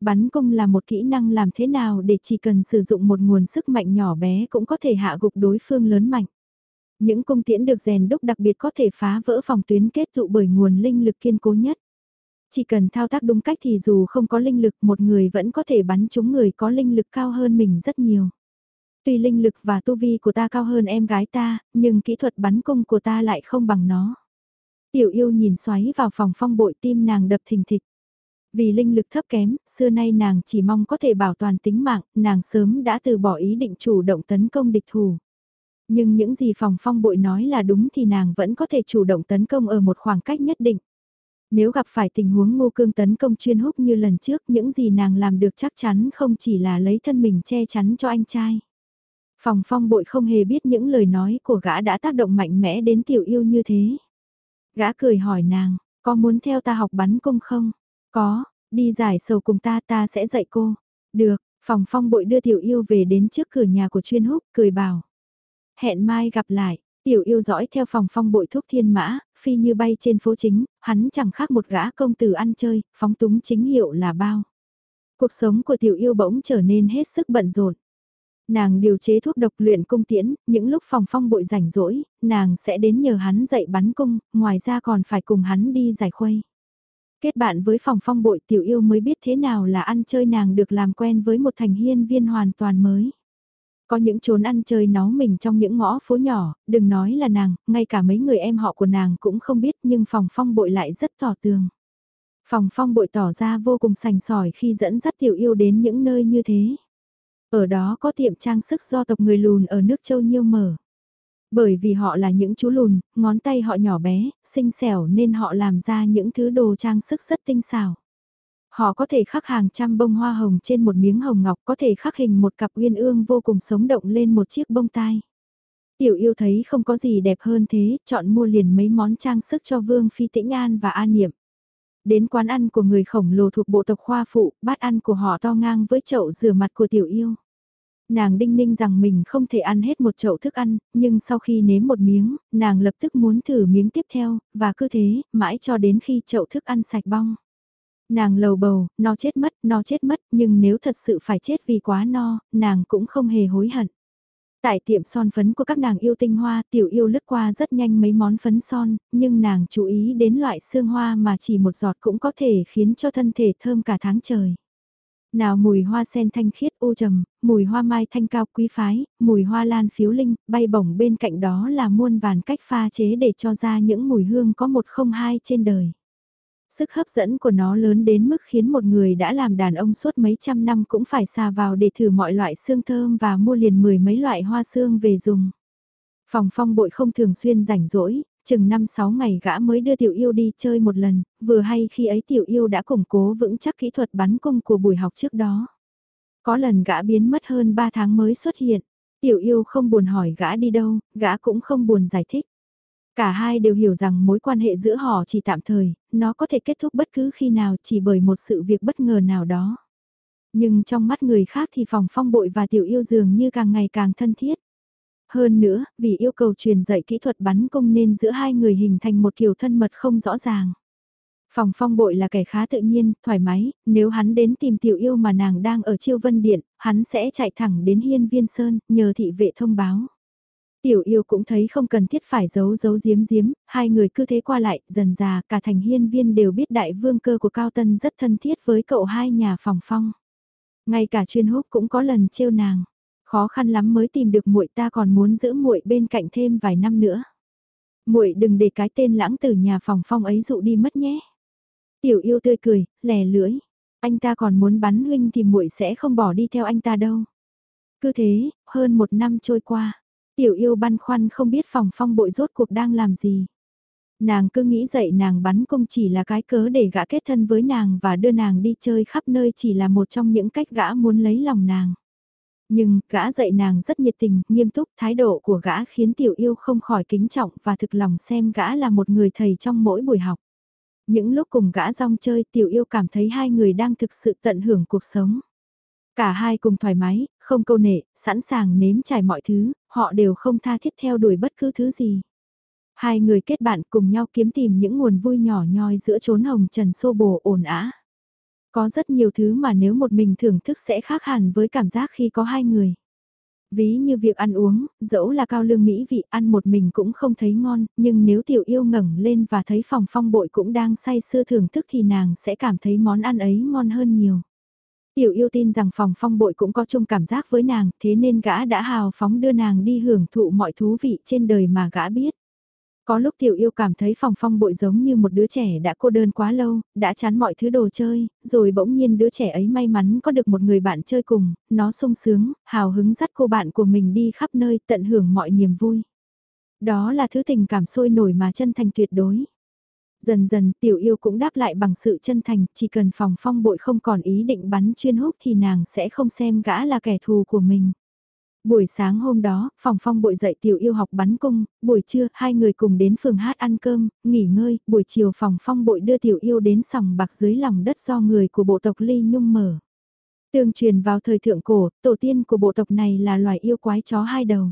Bắn cung là một kỹ năng làm thế nào để chỉ cần sử dụng một nguồn sức mạnh nhỏ bé cũng có thể hạ gục đối phương lớn mạnh. Những cung tiễn được rèn đúc đặc biệt có thể phá vỡ phòng tuyến kết tụ bởi nguồn linh lực kiên cố nhất. Chỉ cần thao tác đúng cách thì dù không có linh lực một người vẫn có thể bắn trúng người có linh lực cao hơn mình rất nhiều. Tuy linh lực và tu vi của ta cao hơn em gái ta, nhưng kỹ thuật bắn cung của ta lại không bằng nó. Tiểu yêu nhìn xoáy vào phòng phong bội tim nàng đập thình thịch. Vì linh lực thấp kém, xưa nay nàng chỉ mong có thể bảo toàn tính mạng, nàng sớm đã từ bỏ ý định chủ động tấn công địch thủ. Nhưng những gì phòng phong bội nói là đúng thì nàng vẫn có thể chủ động tấn công ở một khoảng cách nhất định. Nếu gặp phải tình huống ngô cương tấn công chuyên húc như lần trước, những gì nàng làm được chắc chắn không chỉ là lấy thân mình che chắn cho anh trai. Phòng phong bội không hề biết những lời nói của gã đã tác động mạnh mẽ đến tiểu yêu như thế. Gã cười hỏi nàng, có muốn theo ta học bắn cung không? Có, đi giải sầu cùng ta ta sẽ dạy cô. Được, phòng phong bội đưa tiểu yêu về đến trước cửa nhà của chuyên húc, cười bảo. Hẹn mai gặp lại, Tiểu yêu dõi theo phòng phong bội thuốc thiên mã, phi như bay trên phố chính, hắn chẳng khác một gã công tử ăn chơi, phóng túng chính hiệu là bao. Cuộc sống của tiểu yêu bỗng trở nên hết sức bận rộn. Nàng điều chế thuốc độc luyện cung tiễn, những lúc phòng phong bội rảnh rỗi, nàng sẽ đến nhờ hắn dạy bắn cung, ngoài ra còn phải cùng hắn đi giải khuây. Kết bạn với phòng phong bội tiểu yêu mới biết thế nào là ăn chơi nàng được làm quen với một thành hiên viên hoàn toàn mới. Có những chốn ăn chơi nó mình trong những ngõ phố nhỏ, đừng nói là nàng, ngay cả mấy người em họ của nàng cũng không biết nhưng phòng phong bội lại rất tỏ tường. Phòng phong bội tỏ ra vô cùng sành sỏi khi dẫn dắt tiểu yêu đến những nơi như thế. Ở đó có tiệm trang sức do tộc người lùn ở nước châu nhiêu mở. Bởi vì họ là những chú lùn, ngón tay họ nhỏ bé, xinh xẻo nên họ làm ra những thứ đồ trang sức rất tinh xảo. Họ có thể khắc hàng trăm bông hoa hồng trên một miếng hồng ngọc, có thể khắc hình một cặp uyên ương vô cùng sống động lên một chiếc bông tai. Tiểu yêu thấy không có gì đẹp hơn thế, chọn mua liền mấy món trang sức cho Vương Phi Tĩnh An và An Niệm. Đến quán ăn của người khổng lồ thuộc bộ tộc khoa phụ, bát ăn của họ to ngang với chậu rửa mặt của tiểu yêu. Nàng đinh ninh rằng mình không thể ăn hết một chậu thức ăn, nhưng sau khi nếm một miếng, nàng lập tức muốn thử miếng tiếp theo, và cứ thế, mãi cho đến khi chậu thức ăn sạch bong. Nàng lầu bầu, nó chết mất, nó chết mất, nhưng nếu thật sự phải chết vì quá no, nàng cũng không hề hối hận. Tại tiệm son phấn của các nàng yêu tinh hoa, tiểu yêu lướt qua rất nhanh mấy món phấn son, nhưng nàng chú ý đến loại xương hoa mà chỉ một giọt cũng có thể khiến cho thân thể thơm cả tháng trời. Nào mùi hoa sen thanh khiết u trầm, mùi hoa mai thanh cao quý phái, mùi hoa lan phiếu linh, bay bổng bên cạnh đó là muôn vàn cách pha chế để cho ra những mùi hương có một không hai trên đời. Sức hấp dẫn của nó lớn đến mức khiến một người đã làm đàn ông suốt mấy trăm năm cũng phải xà vào để thử mọi loại xương thơm và mua liền mười mấy loại hoa xương về dùng. Phòng phong bội không thường xuyên rảnh rỗi, chừng 5-6 ngày gã mới đưa tiểu yêu đi chơi một lần, vừa hay khi ấy tiểu yêu đã củng cố vững chắc kỹ thuật bắn cung của buổi học trước đó. Có lần gã biến mất hơn 3 tháng mới xuất hiện, tiểu yêu không buồn hỏi gã đi đâu, gã cũng không buồn giải thích. Cả hai đều hiểu rằng mối quan hệ giữa họ chỉ tạm thời, nó có thể kết thúc bất cứ khi nào chỉ bởi một sự việc bất ngờ nào đó. Nhưng trong mắt người khác thì phòng phong bội và tiểu yêu dường như càng ngày càng thân thiết. Hơn nữa, vì yêu cầu truyền dạy kỹ thuật bắn cung nên giữa hai người hình thành một kiểu thân mật không rõ ràng. Phòng phong bội là kẻ khá tự nhiên, thoải mái, nếu hắn đến tìm tiểu yêu mà nàng đang ở chiêu vân điện, hắn sẽ chạy thẳng đến hiên viên sơn, nhờ thị vệ thông báo. Tiểu yêu cũng thấy không cần thiết phải giấu giấu giếm giếm, hai người cứ thế qua lại, dần già cả thành hiên viên đều biết đại vương cơ của Cao Tân rất thân thiết với cậu hai nhà phòng phong. Ngay cả chuyên húc cũng có lần trêu nàng, khó khăn lắm mới tìm được muội ta còn muốn giữ muội bên cạnh thêm vài năm nữa. Muội đừng để cái tên lãng tử nhà phòng phong ấy dụ đi mất nhé. Tiểu yêu tươi cười, lè lưỡi, anh ta còn muốn bắn huynh thì muội sẽ không bỏ đi theo anh ta đâu. Cứ thế, hơn một năm trôi qua Tiểu yêu băn khoăn không biết phòng phong bội rốt cuộc đang làm gì. Nàng cứ nghĩ dậy nàng bắn cung chỉ là cái cớ để gã kết thân với nàng và đưa nàng đi chơi khắp nơi chỉ là một trong những cách gã muốn lấy lòng nàng. Nhưng, gã dạy nàng rất nhiệt tình, nghiêm túc, thái độ của gã khiến tiểu yêu không khỏi kính trọng và thực lòng xem gã là một người thầy trong mỗi buổi học. Những lúc cùng gã rong chơi tiểu yêu cảm thấy hai người đang thực sự tận hưởng cuộc sống. Cả hai cùng thoải mái, không câu nệ, sẵn sàng nếm trải mọi thứ, họ đều không tha thiết theo đuổi bất cứ thứ gì. Hai người kết bạn cùng nhau kiếm tìm những nguồn vui nhỏ nhoi giữa chốn hồng trần xô bồ ồn ả. Có rất nhiều thứ mà nếu một mình thưởng thức sẽ khác hẳn với cảm giác khi có hai người. Ví như việc ăn uống, dẫu là cao lương mỹ vị ăn một mình cũng không thấy ngon, nhưng nếu tiểu yêu ngẩng lên và thấy phòng phong bội cũng đang say sưa thưởng thức thì nàng sẽ cảm thấy món ăn ấy ngon hơn nhiều. Tiểu yêu tin rằng phòng phong bội cũng có chung cảm giác với nàng, thế nên gã đã hào phóng đưa nàng đi hưởng thụ mọi thú vị trên đời mà gã biết. Có lúc tiểu yêu cảm thấy phòng phong bội giống như một đứa trẻ đã cô đơn quá lâu, đã chán mọi thứ đồ chơi, rồi bỗng nhiên đứa trẻ ấy may mắn có được một người bạn chơi cùng, nó sung sướng, hào hứng dắt cô bạn của mình đi khắp nơi tận hưởng mọi niềm vui. Đó là thứ tình cảm sôi nổi mà chân thành tuyệt đối. Dần dần tiểu yêu cũng đáp lại bằng sự chân thành, chỉ cần phòng phong bội không còn ý định bắn chuyên húc thì nàng sẽ không xem gã là kẻ thù của mình. Buổi sáng hôm đó, phòng phong bội dậy tiểu yêu học bắn cung, buổi trưa hai người cùng đến phường hát ăn cơm, nghỉ ngơi, buổi chiều phòng phong bội đưa tiểu yêu đến sòng bạc dưới lòng đất do người của bộ tộc Ly Nhung mở. Tương truyền vào thời thượng cổ, tổ tiên của bộ tộc này là loài yêu quái chó hai đầu.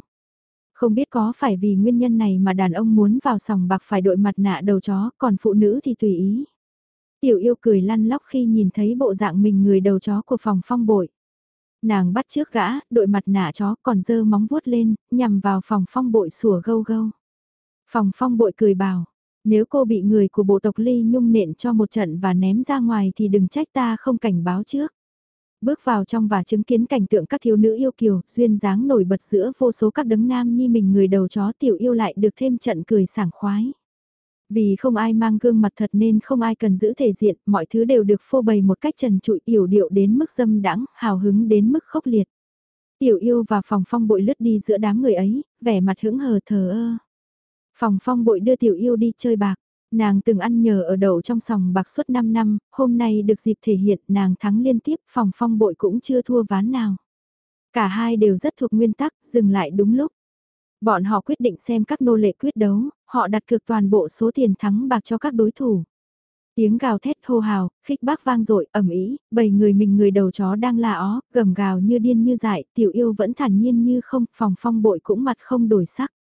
Không biết có phải vì nguyên nhân này mà đàn ông muốn vào sòng bạc phải đội mặt nạ đầu chó, còn phụ nữ thì tùy ý. Tiểu yêu cười lăn lóc khi nhìn thấy bộ dạng mình người đầu chó của phòng phong bội. Nàng bắt trước gã, đội mặt nạ chó còn dơ móng vuốt lên, nhằm vào phòng phong bội sủa gâu gâu. Phòng phong bội cười bảo, nếu cô bị người của bộ tộc ly nhung nện cho một trận và ném ra ngoài thì đừng trách ta không cảnh báo trước. Bước vào trong và chứng kiến cảnh tượng các thiếu nữ yêu kiều, duyên dáng nổi bật giữa vô số các đấng nam nhi mình người đầu chó tiểu yêu lại được thêm trận cười sảng khoái. Vì không ai mang gương mặt thật nên không ai cần giữ thể diện, mọi thứ đều được phô bày một cách trần trụi yểu điệu đến mức dâm đãng, hào hứng đến mức khốc liệt. Tiểu yêu và phòng phong bội lướt đi giữa đám người ấy, vẻ mặt hững hờ thờ ơ. Phòng phong bội đưa tiểu yêu đi chơi bạc. Nàng từng ăn nhờ ở đậu trong sòng bạc suốt 5 năm, hôm nay được dịp thể hiện nàng thắng liên tiếp phòng phong bội cũng chưa thua ván nào. Cả hai đều rất thuộc nguyên tắc, dừng lại đúng lúc. Bọn họ quyết định xem các nô lệ quyết đấu, họ đặt cược toàn bộ số tiền thắng bạc cho các đối thủ. Tiếng gào thét hô hào, khích bác vang dội ẩm ý, bầy người mình người đầu chó đang la ó, gầm gào như điên như dại, tiểu yêu vẫn thản nhiên như không, phòng phong bội cũng mặt không đổi sắc.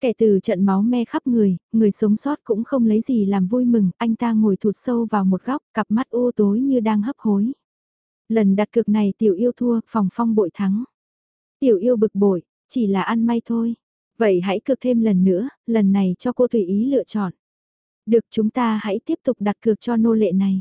Kẻ từ trận máu me khắp người, người sống sót cũng không lấy gì làm vui mừng, anh ta ngồi thụt sâu vào một góc, cặp mắt u tối như đang hấp hối. Lần đặt cược này tiểu yêu thua, phòng phong bội thắng. Tiểu yêu bực bội, chỉ là ăn may thôi. Vậy hãy cược thêm lần nữa, lần này cho cô tùy ý lựa chọn. Được chúng ta hãy tiếp tục đặt cược cho nô lệ này.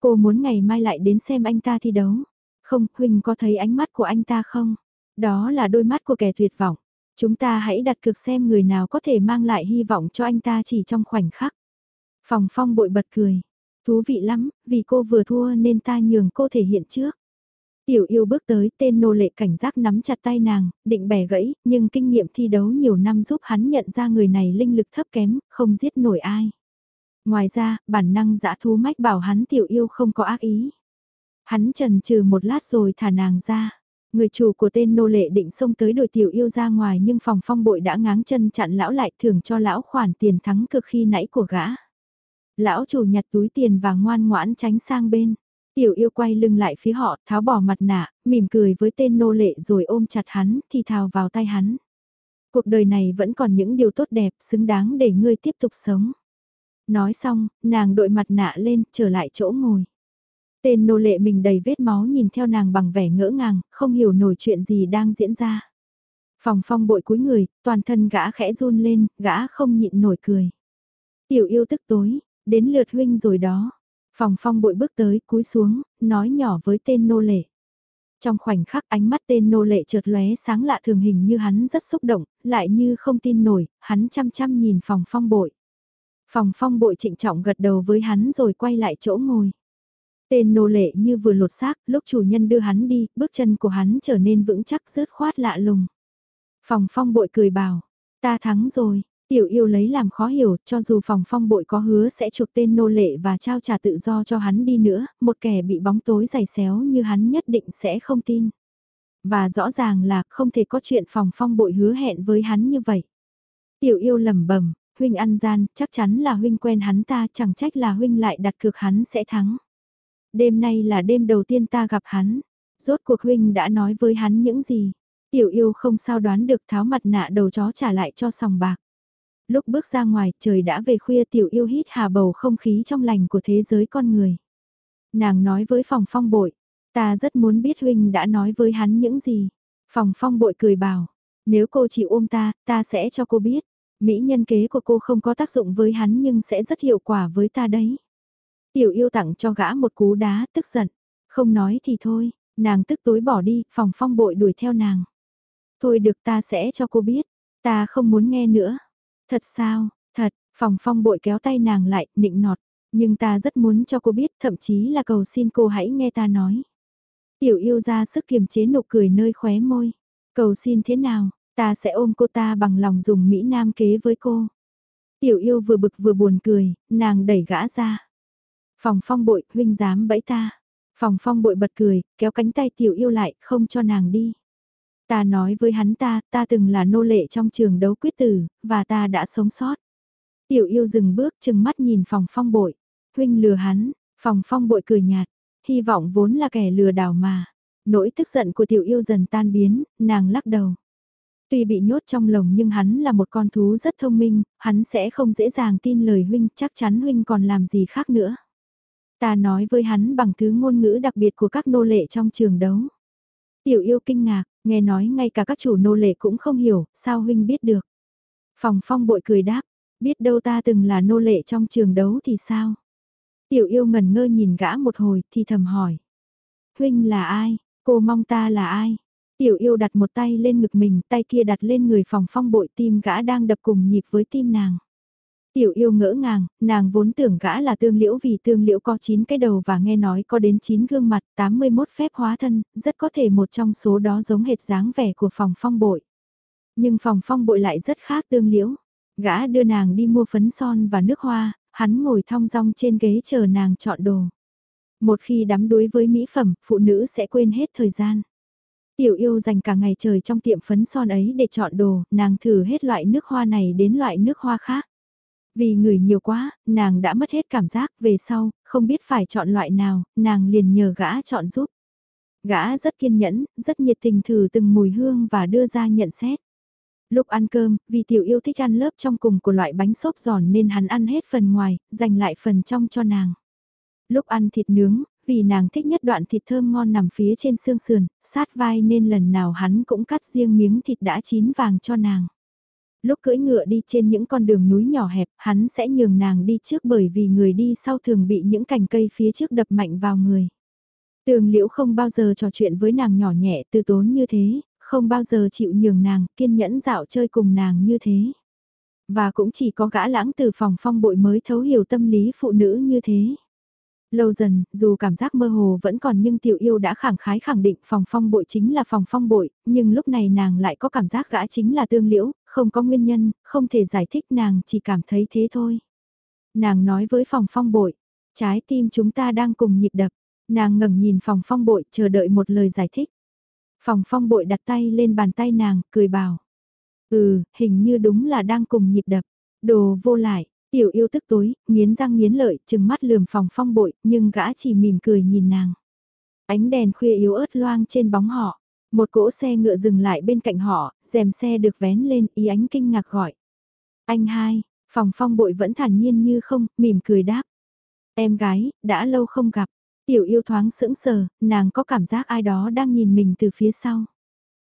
Cô muốn ngày mai lại đến xem anh ta thi đấu. Không, Huỳnh có thấy ánh mắt của anh ta không? Đó là đôi mắt của kẻ tuyệt vọng. Chúng ta hãy đặt cược xem người nào có thể mang lại hy vọng cho anh ta chỉ trong khoảnh khắc. Phòng phong bội bật cười. Thú vị lắm, vì cô vừa thua nên ta nhường cô thể hiện trước. Tiểu yêu bước tới, tên nô lệ cảnh giác nắm chặt tay nàng, định bẻ gãy, nhưng kinh nghiệm thi đấu nhiều năm giúp hắn nhận ra người này linh lực thấp kém, không giết nổi ai. Ngoài ra, bản năng dã thú mách bảo hắn tiểu yêu không có ác ý. Hắn trần trừ một lát rồi thả nàng ra. Người chủ của tên nô lệ định xông tới đội tiểu yêu ra ngoài nhưng phòng phong bội đã ngáng chân chặn lão lại thưởng cho lão khoản tiền thắng cực khi nãy của gã. Lão chủ nhặt túi tiền và ngoan ngoãn tránh sang bên. Tiểu yêu quay lưng lại phía họ, tháo bỏ mặt nạ, mỉm cười với tên nô lệ rồi ôm chặt hắn, thì thào vào tay hắn. Cuộc đời này vẫn còn những điều tốt đẹp, xứng đáng để ngươi tiếp tục sống. Nói xong, nàng đội mặt nạ lên, trở lại chỗ ngồi. Tên nô lệ mình đầy vết máu nhìn theo nàng bằng vẻ ngỡ ngàng, không hiểu nổi chuyện gì đang diễn ra. Phòng phong bội cúi người, toàn thân gã khẽ run lên, gã không nhịn nổi cười. Tiểu yêu tức tối, đến lượt huynh rồi đó. Phòng phong bội bước tới, cúi xuống, nói nhỏ với tên nô lệ. Trong khoảnh khắc ánh mắt tên nô lệ chợt lóe sáng lạ thường hình như hắn rất xúc động, lại như không tin nổi, hắn chăm chăm nhìn phòng phong bội. Phòng phong bội trịnh trọng gật đầu với hắn rồi quay lại chỗ ngồi. Tên nô lệ như vừa lột xác, lúc chủ nhân đưa hắn đi, bước chân của hắn trở nên vững chắc rớt khoát lạ lùng. Phòng phong bội cười bảo, ta thắng rồi, tiểu yêu lấy làm khó hiểu, cho dù phòng phong bội có hứa sẽ chuộc tên nô lệ và trao trả tự do cho hắn đi nữa, một kẻ bị bóng tối giày xéo như hắn nhất định sẽ không tin. Và rõ ràng là không thể có chuyện phòng phong bội hứa hẹn với hắn như vậy. Tiểu yêu lẩm bẩm huynh ăn gian, chắc chắn là huynh quen hắn ta, chẳng trách là huynh lại đặt cược hắn sẽ thắng. Đêm nay là đêm đầu tiên ta gặp hắn, rốt cuộc huynh đã nói với hắn những gì. Tiểu yêu không sao đoán được tháo mặt nạ đầu chó trả lại cho sòng bạc. Lúc bước ra ngoài trời đã về khuya tiểu yêu hít hà bầu không khí trong lành của thế giới con người. Nàng nói với phòng phong bội, ta rất muốn biết huynh đã nói với hắn những gì. Phòng phong bội cười bảo, nếu cô chỉ ôm ta, ta sẽ cho cô biết. Mỹ nhân kế của cô không có tác dụng với hắn nhưng sẽ rất hiệu quả với ta đấy. Tiểu yêu tặng cho gã một cú đá tức giận. Không nói thì thôi, nàng tức tối bỏ đi, phòng phong bội đuổi theo nàng. Thôi được ta sẽ cho cô biết, ta không muốn nghe nữa. Thật sao, thật, phòng phong bội kéo tay nàng lại, nịnh nọt. Nhưng ta rất muốn cho cô biết, thậm chí là cầu xin cô hãy nghe ta nói. Tiểu yêu ra sức kiềm chế nụ cười nơi khóe môi. Cầu xin thế nào, Ta sẽ ôm cô ta bằng lòng dùng Mỹ Nam kế với cô. Tiểu yêu vừa bực vừa buồn cười, nàng đẩy gã ra. Phòng phong bội, huynh dám bẫy ta. Phòng phong bội bật cười, kéo cánh tay tiểu yêu lại, không cho nàng đi. Ta nói với hắn ta, ta từng là nô lệ trong trường đấu quyết tử, và ta đã sống sót. Tiểu yêu dừng bước chừng mắt nhìn phòng phong bội. Huynh lừa hắn, phòng phong bội cười nhạt. Hy vọng vốn là kẻ lừa đảo mà. Nỗi tức giận của tiểu yêu dần tan biến, nàng lắc đầu. Tuy bị nhốt trong lồng nhưng hắn là một con thú rất thông minh, hắn sẽ không dễ dàng tin lời huynh, chắc chắn huynh còn làm gì khác nữa. Ta nói với hắn bằng thứ ngôn ngữ đặc biệt của các nô lệ trong trường đấu. Tiểu yêu kinh ngạc, nghe nói ngay cả các chủ nô lệ cũng không hiểu, sao huynh biết được. Phòng phong bội cười đáp, biết đâu ta từng là nô lệ trong trường đấu thì sao. Tiểu yêu ngẩn ngơ nhìn gã một hồi thì thầm hỏi. huynh là ai, cô mong ta là ai. Tiểu yêu đặt một tay lên ngực mình, tay kia đặt lên người phòng phong bội tim gã đang đập cùng nhịp với tim nàng. Tiểu yêu ngỡ ngàng, nàng vốn tưởng gã là tương liễu vì tương liễu có 9 cái đầu và nghe nói có đến 9 gương mặt, 81 phép hóa thân, rất có thể một trong số đó giống hệt dáng vẻ của phòng phong bội. Nhưng phòng phong bội lại rất khác tương liễu. Gã đưa nàng đi mua phấn son và nước hoa, hắn ngồi thong dong trên ghế chờ nàng chọn đồ. Một khi đắm đuối với mỹ phẩm, phụ nữ sẽ quên hết thời gian. Tiểu yêu dành cả ngày trời trong tiệm phấn son ấy để chọn đồ, nàng thử hết loại nước hoa này đến loại nước hoa khác. Vì người nhiều quá, nàng đã mất hết cảm giác về sau, không biết phải chọn loại nào, nàng liền nhờ gã chọn giúp. Gã rất kiên nhẫn, rất nhiệt tình thử từng mùi hương và đưa ra nhận xét. Lúc ăn cơm, vì tiểu yêu thích ăn lớp trong cùng của loại bánh xốp giòn nên hắn ăn hết phần ngoài, dành lại phần trong cho nàng. Lúc ăn thịt nướng, vì nàng thích nhất đoạn thịt thơm ngon nằm phía trên xương sườn, sát vai nên lần nào hắn cũng cắt riêng miếng thịt đã chín vàng cho nàng. Lúc cưỡi ngựa đi trên những con đường núi nhỏ hẹp, hắn sẽ nhường nàng đi trước bởi vì người đi sau thường bị những cành cây phía trước đập mạnh vào người. Tường liễu không bao giờ trò chuyện với nàng nhỏ nhẹ từ tốn như thế, không bao giờ chịu nhường nàng, kiên nhẫn dạo chơi cùng nàng như thế. Và cũng chỉ có gã lãng từ phòng phong bội mới thấu hiểu tâm lý phụ nữ như thế. Lâu dần, dù cảm giác mơ hồ vẫn còn nhưng tiểu yêu đã khẳng khái khẳng định phòng phong bội chính là phòng phong bội, nhưng lúc này nàng lại có cảm giác gã chính là tương liễu, không có nguyên nhân, không thể giải thích nàng chỉ cảm thấy thế thôi. Nàng nói với phòng phong bội, trái tim chúng ta đang cùng nhịp đập, nàng ngẩng nhìn phòng phong bội chờ đợi một lời giải thích. Phòng phong bội đặt tay lên bàn tay nàng, cười bảo. Ừ, hình như đúng là đang cùng nhịp đập. Đồ vô lại, tiểu yêu tức tối, nghiến răng nghiến lợi, chừng mắt lườm phòng phong bội, nhưng gã chỉ mỉm cười nhìn nàng. Ánh đèn khuya yếu ớt loang trên bóng họ. Một cỗ xe ngựa dừng lại bên cạnh họ, rèm xe được vén lên, ý ánh kinh ngạc gọi. Anh hai, phòng phong bội vẫn thản nhiên như không, mỉm cười đáp. Em gái, đã lâu không gặp. Tiểu yêu thoáng sững sờ, nàng có cảm giác ai đó đang nhìn mình từ phía sau.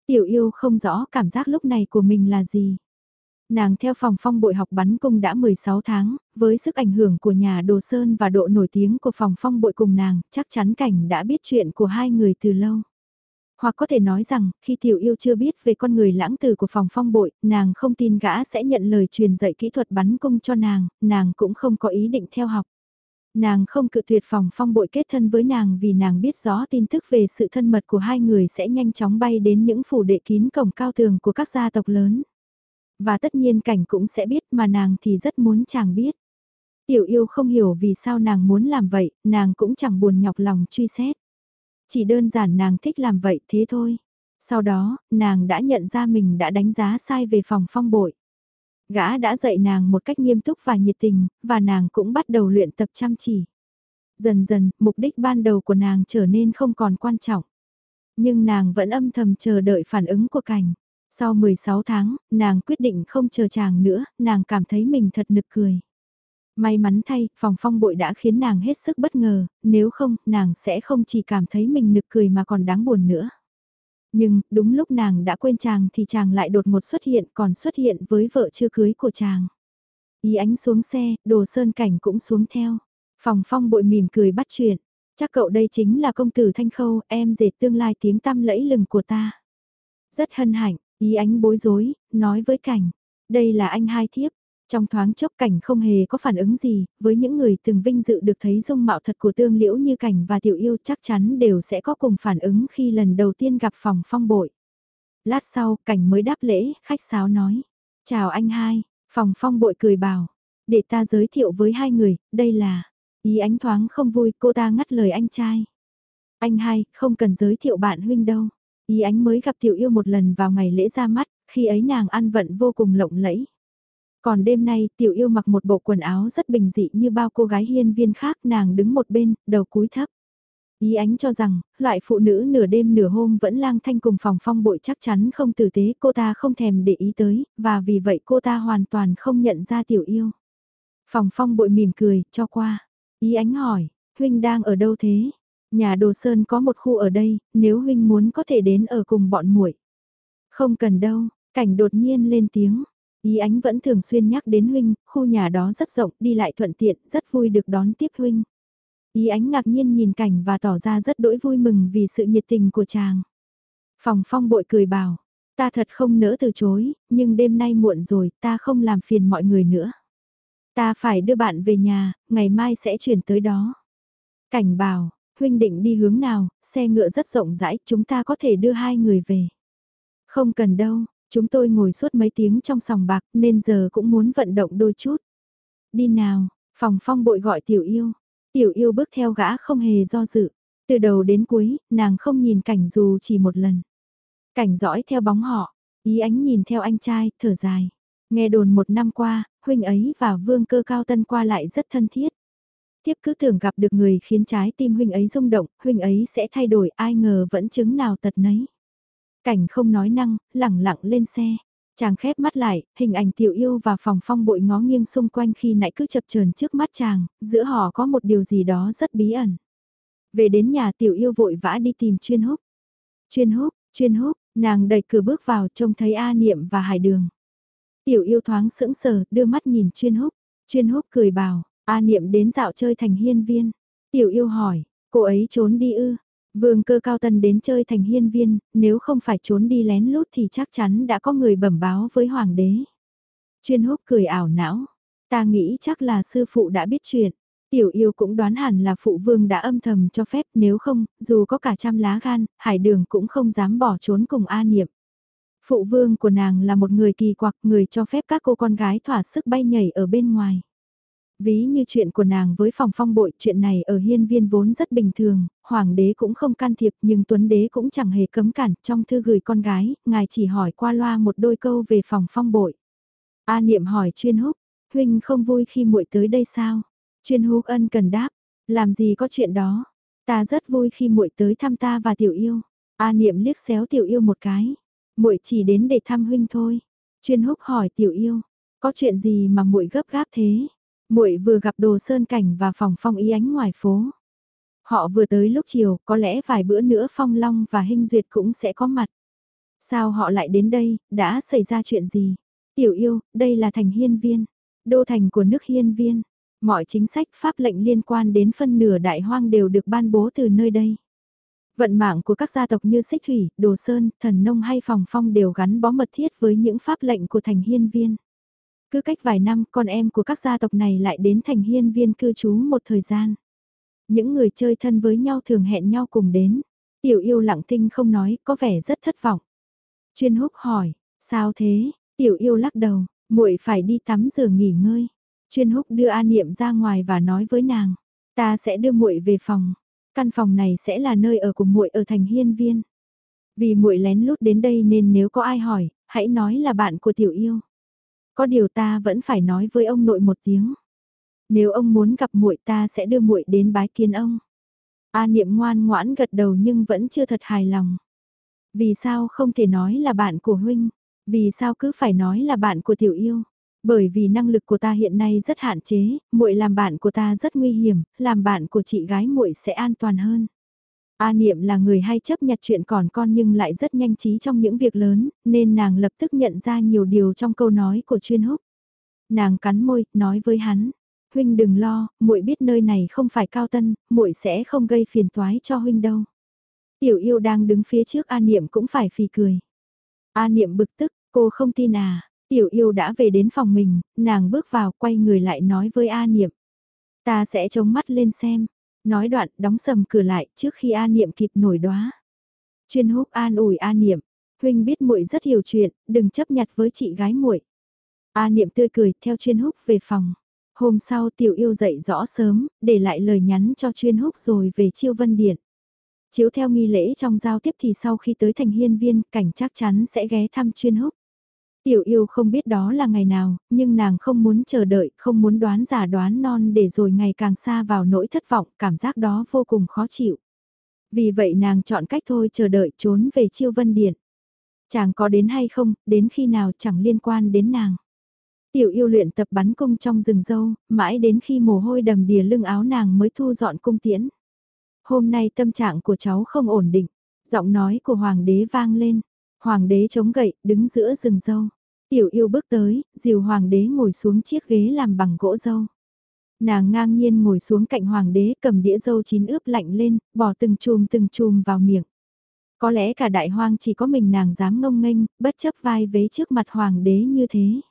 Tiểu yêu không rõ cảm giác lúc này của mình là gì. Nàng theo phòng phong bội học bắn cung đã 16 tháng, với sức ảnh hưởng của nhà Đồ Sơn và độ nổi tiếng của phòng phong bội cùng nàng, chắc chắn cảnh đã biết chuyện của hai người từ lâu. Hoặc có thể nói rằng, khi tiểu yêu chưa biết về con người lãng tử của phòng phong bội, nàng không tin gã sẽ nhận lời truyền dạy kỹ thuật bắn cung cho nàng, nàng cũng không có ý định theo học. Nàng không cự tuyệt phòng phong bội kết thân với nàng vì nàng biết rõ tin tức về sự thân mật của hai người sẽ nhanh chóng bay đến những phủ đệ kín cổng cao tường của các gia tộc lớn. Và tất nhiên cảnh cũng sẽ biết mà nàng thì rất muốn chàng biết. Tiểu yêu không hiểu vì sao nàng muốn làm vậy, nàng cũng chẳng buồn nhọc lòng truy xét. Chỉ đơn giản nàng thích làm vậy thế thôi. Sau đó, nàng đã nhận ra mình đã đánh giá sai về phòng phong bội. Gã đã dạy nàng một cách nghiêm túc và nhiệt tình, và nàng cũng bắt đầu luyện tập chăm chỉ. Dần dần, mục đích ban đầu của nàng trở nên không còn quan trọng. Nhưng nàng vẫn âm thầm chờ đợi phản ứng của cảnh. Sau 16 tháng, nàng quyết định không chờ chàng nữa, nàng cảm thấy mình thật nực cười. May mắn thay, phòng phong bội đã khiến nàng hết sức bất ngờ, nếu không, nàng sẽ không chỉ cảm thấy mình nực cười mà còn đáng buồn nữa. Nhưng, đúng lúc nàng đã quên chàng thì chàng lại đột ngột xuất hiện còn xuất hiện với vợ chưa cưới của chàng. Ý ánh xuống xe, đồ sơn cảnh cũng xuống theo. Phòng phong bội mỉm cười bắt chuyện. Chắc cậu đây chính là công tử Thanh Khâu, em dệt tương lai tiếng tăm lẫy lừng của ta. Rất hân hạnh, ý ánh bối rối, nói với cảnh. Đây là anh hai thiếp, trong thoáng chốc cảnh không hề có phản ứng gì, với những người từng vinh dự được thấy dung mạo thật của tương liễu như cảnh và tiểu yêu chắc chắn đều sẽ có cùng phản ứng khi lần đầu tiên gặp phòng phong bội. Lát sau, cảnh mới đáp lễ, khách sáo nói. Chào anh hai, phòng phong bội cười bảo. Để ta giới thiệu với hai người, đây là... Ý ánh thoáng không vui, cô ta ngắt lời anh trai. Anh hai, không cần giới thiệu bạn huynh đâu. Ý ánh mới gặp tiểu yêu một lần vào ngày lễ ra mắt, khi ấy nàng ăn vận vô cùng lộng lẫy. Còn đêm nay, tiểu yêu mặc một bộ quần áo rất bình dị như bao cô gái hiên viên khác nàng đứng một bên, đầu cúi thấp. Ý ánh cho rằng, loại phụ nữ nửa đêm nửa hôm vẫn lang thanh cùng phòng phong bội chắc chắn không tử tế cô ta không thèm để ý tới, và vì vậy cô ta hoàn toàn không nhận ra tiểu yêu. Phòng phong bội mỉm cười, cho qua. Ý ánh hỏi, huynh đang ở đâu thế? Nhà đồ sơn có một khu ở đây, nếu huynh muốn có thể đến ở cùng bọn muội. Không cần đâu, cảnh đột nhiên lên tiếng, Ý ánh vẫn thường xuyên nhắc đến huynh, khu nhà đó rất rộng, đi lại thuận tiện, rất vui được đón tiếp huynh. Ý ánh ngạc nhiên nhìn cảnh và tỏ ra rất đỗi vui mừng vì sự nhiệt tình của chàng. Phòng phong bội cười bảo, ta thật không nỡ từ chối, nhưng đêm nay muộn rồi, ta không làm phiền mọi người nữa. Ta phải đưa bạn về nhà, ngày mai sẽ chuyển tới đó. Cảnh bảo, huynh định đi hướng nào, xe ngựa rất rộng rãi, chúng ta có thể đưa hai người về. Không cần đâu, chúng tôi ngồi suốt mấy tiếng trong sòng bạc nên giờ cũng muốn vận động đôi chút. Đi nào, phòng phong bội gọi tiểu yêu. Tiểu yêu bước theo gã không hề do dự. Từ đầu đến cuối, nàng không nhìn cảnh dù chỉ một lần. Cảnh dõi theo bóng họ, ý ánh nhìn theo anh trai, thở dài. Nghe đồn một năm qua, huynh ấy và vương cơ cao tân qua lại rất thân thiết. Tiếp cứ tưởng gặp được người khiến trái tim huynh ấy rung động, huynh ấy sẽ thay đổi ai ngờ vẫn chứng nào tật nấy. Cảnh không nói năng, lẳng lặng lên xe. Chàng khép mắt lại, hình ảnh tiểu yêu và phòng phong bội ngó nghiêng xung quanh khi nãy cứ chập chờn trước mắt chàng, giữa họ có một điều gì đó rất bí ẩn. Về đến nhà tiểu yêu vội vã đi tìm chuyên húc. Chuyên húc, chuyên húc, nàng đẩy cửa bước vào trông thấy A Niệm và Hải Đường. Tiểu yêu thoáng sững sờ, đưa mắt nhìn chuyên húc. Chuyên húc cười bảo, A Niệm đến dạo chơi thành hiên viên. Tiểu yêu hỏi, cô ấy trốn đi ư? Vương cơ cao tân đến chơi thành hiên viên, nếu không phải trốn đi lén lút thì chắc chắn đã có người bẩm báo với hoàng đế. Chuyên húc cười ảo não, ta nghĩ chắc là sư phụ đã biết chuyện. Tiểu yêu cũng đoán hẳn là phụ vương đã âm thầm cho phép nếu không, dù có cả trăm lá gan, hải đường cũng không dám bỏ trốn cùng A Niệm. Phụ vương của nàng là một người kỳ quặc, người cho phép các cô con gái thỏa sức bay nhảy ở bên ngoài. Ví như chuyện của nàng với phòng phong bội, chuyện này ở hiên viên vốn rất bình thường, hoàng đế cũng không can thiệp nhưng tuấn đế cũng chẳng hề cấm cản, trong thư gửi con gái, ngài chỉ hỏi qua loa một đôi câu về phòng phong bội. A niệm hỏi chuyên húc, huynh không vui khi muội tới đây sao? Chuyên húc ân cần đáp, làm gì có chuyện đó, ta rất vui khi muội tới thăm ta và tiểu yêu. A niệm liếc xéo tiểu yêu một cái, muội chỉ đến để thăm huynh thôi. Chuyên húc hỏi tiểu yêu, có chuyện gì mà muội gấp gáp thế? Muội vừa gặp đồ sơn cảnh và phòng phong ý ánh ngoài phố. Họ vừa tới lúc chiều, có lẽ vài bữa nữa phong long và hình duyệt cũng sẽ có mặt. Sao họ lại đến đây, đã xảy ra chuyện gì? Tiểu yêu, đây là thành hiên viên, đô thành của nước hiên viên. Mọi chính sách pháp lệnh liên quan đến phân nửa đại hoang đều được ban bố từ nơi đây. Vận mạng của các gia tộc như Xích Thủy, Đồ Sơn, Thần Nông hay Phòng Phong đều gắn bó mật thiết với những pháp lệnh của thành hiên viên. Cứ cách vài năm con em của các gia tộc này lại đến thành hiên viên cư trú một thời gian. Những người chơi thân với nhau thường hẹn nhau cùng đến. Tiểu yêu lặng tinh không nói, có vẻ rất thất vọng. Chuyên húc hỏi, sao thế? Tiểu yêu lắc đầu, muội phải đi tắm rửa nghỉ ngơi. Chuyên húc đưa An Niệm ra ngoài và nói với nàng, ta sẽ đưa muội về phòng. Căn phòng này sẽ là nơi ở của muội ở thành hiên viên. Vì muội lén lút đến đây nên nếu có ai hỏi, hãy nói là bạn của tiểu yêu. Có điều ta vẫn phải nói với ông nội một tiếng. Nếu ông muốn gặp muội ta sẽ đưa muội đến bái kiến ông. A niệm ngoan ngoãn gật đầu nhưng vẫn chưa thật hài lòng. Vì sao không thể nói là bạn của huynh? Vì sao cứ phải nói là bạn của tiểu yêu? Bởi vì năng lực của ta hiện nay rất hạn chế, muội làm bạn của ta rất nguy hiểm, làm bạn của chị gái muội sẽ an toàn hơn. A Niệm là người hay chấp nhặt chuyện còn con nhưng lại rất nhanh trí trong những việc lớn, nên nàng lập tức nhận ra nhiều điều trong câu nói của chuyên húc. Nàng cắn môi, nói với hắn, huynh đừng lo, muội biết nơi này không phải cao tân, muội sẽ không gây phiền toái cho huynh đâu. Tiểu yêu đang đứng phía trước A Niệm cũng phải phì cười. A Niệm bực tức, cô không tin à, tiểu yêu đã về đến phòng mình, nàng bước vào quay người lại nói với A Niệm. Ta sẽ chống mắt lên xem, Nói đoạn đóng sầm cửa lại trước khi A Niệm kịp nổi đóa. Chuyên húc an ủi A Niệm, huynh biết muội rất hiểu chuyện, đừng chấp nhặt với chị gái muội. A Niệm tươi cười theo chuyên húc về phòng. Hôm sau tiểu yêu dậy rõ sớm, để lại lời nhắn cho chuyên húc rồi về chiêu vân điện. Chiếu theo nghi lễ trong giao tiếp thì sau khi tới thành hiên viên, cảnh chắc chắn sẽ ghé thăm chuyên húc. Tiểu yêu không biết đó là ngày nào, nhưng nàng không muốn chờ đợi, không muốn đoán giả đoán non để rồi ngày càng xa vào nỗi thất vọng, cảm giác đó vô cùng khó chịu. Vì vậy nàng chọn cách thôi chờ đợi trốn về chiêu vân điện. Chàng có đến hay không, đến khi nào chẳng liên quan đến nàng. Tiểu yêu luyện tập bắn cung trong rừng dâu, mãi đến khi mồ hôi đầm đìa lưng áo nàng mới thu dọn cung tiễn. Hôm nay tâm trạng của cháu không ổn định, giọng nói của hoàng đế vang lên. Hoàng đế chống gậy, đứng giữa rừng dâu. Tiểu yêu bước tới, dìu hoàng đế ngồi xuống chiếc ghế làm bằng gỗ dâu. Nàng ngang nhiên ngồi xuống cạnh hoàng đế cầm đĩa dâu chín ướp lạnh lên, bỏ từng chùm từng chùm vào miệng. Có lẽ cả đại hoang chỉ có mình nàng dám ngông nghênh, bất chấp vai vế trước mặt hoàng đế như thế.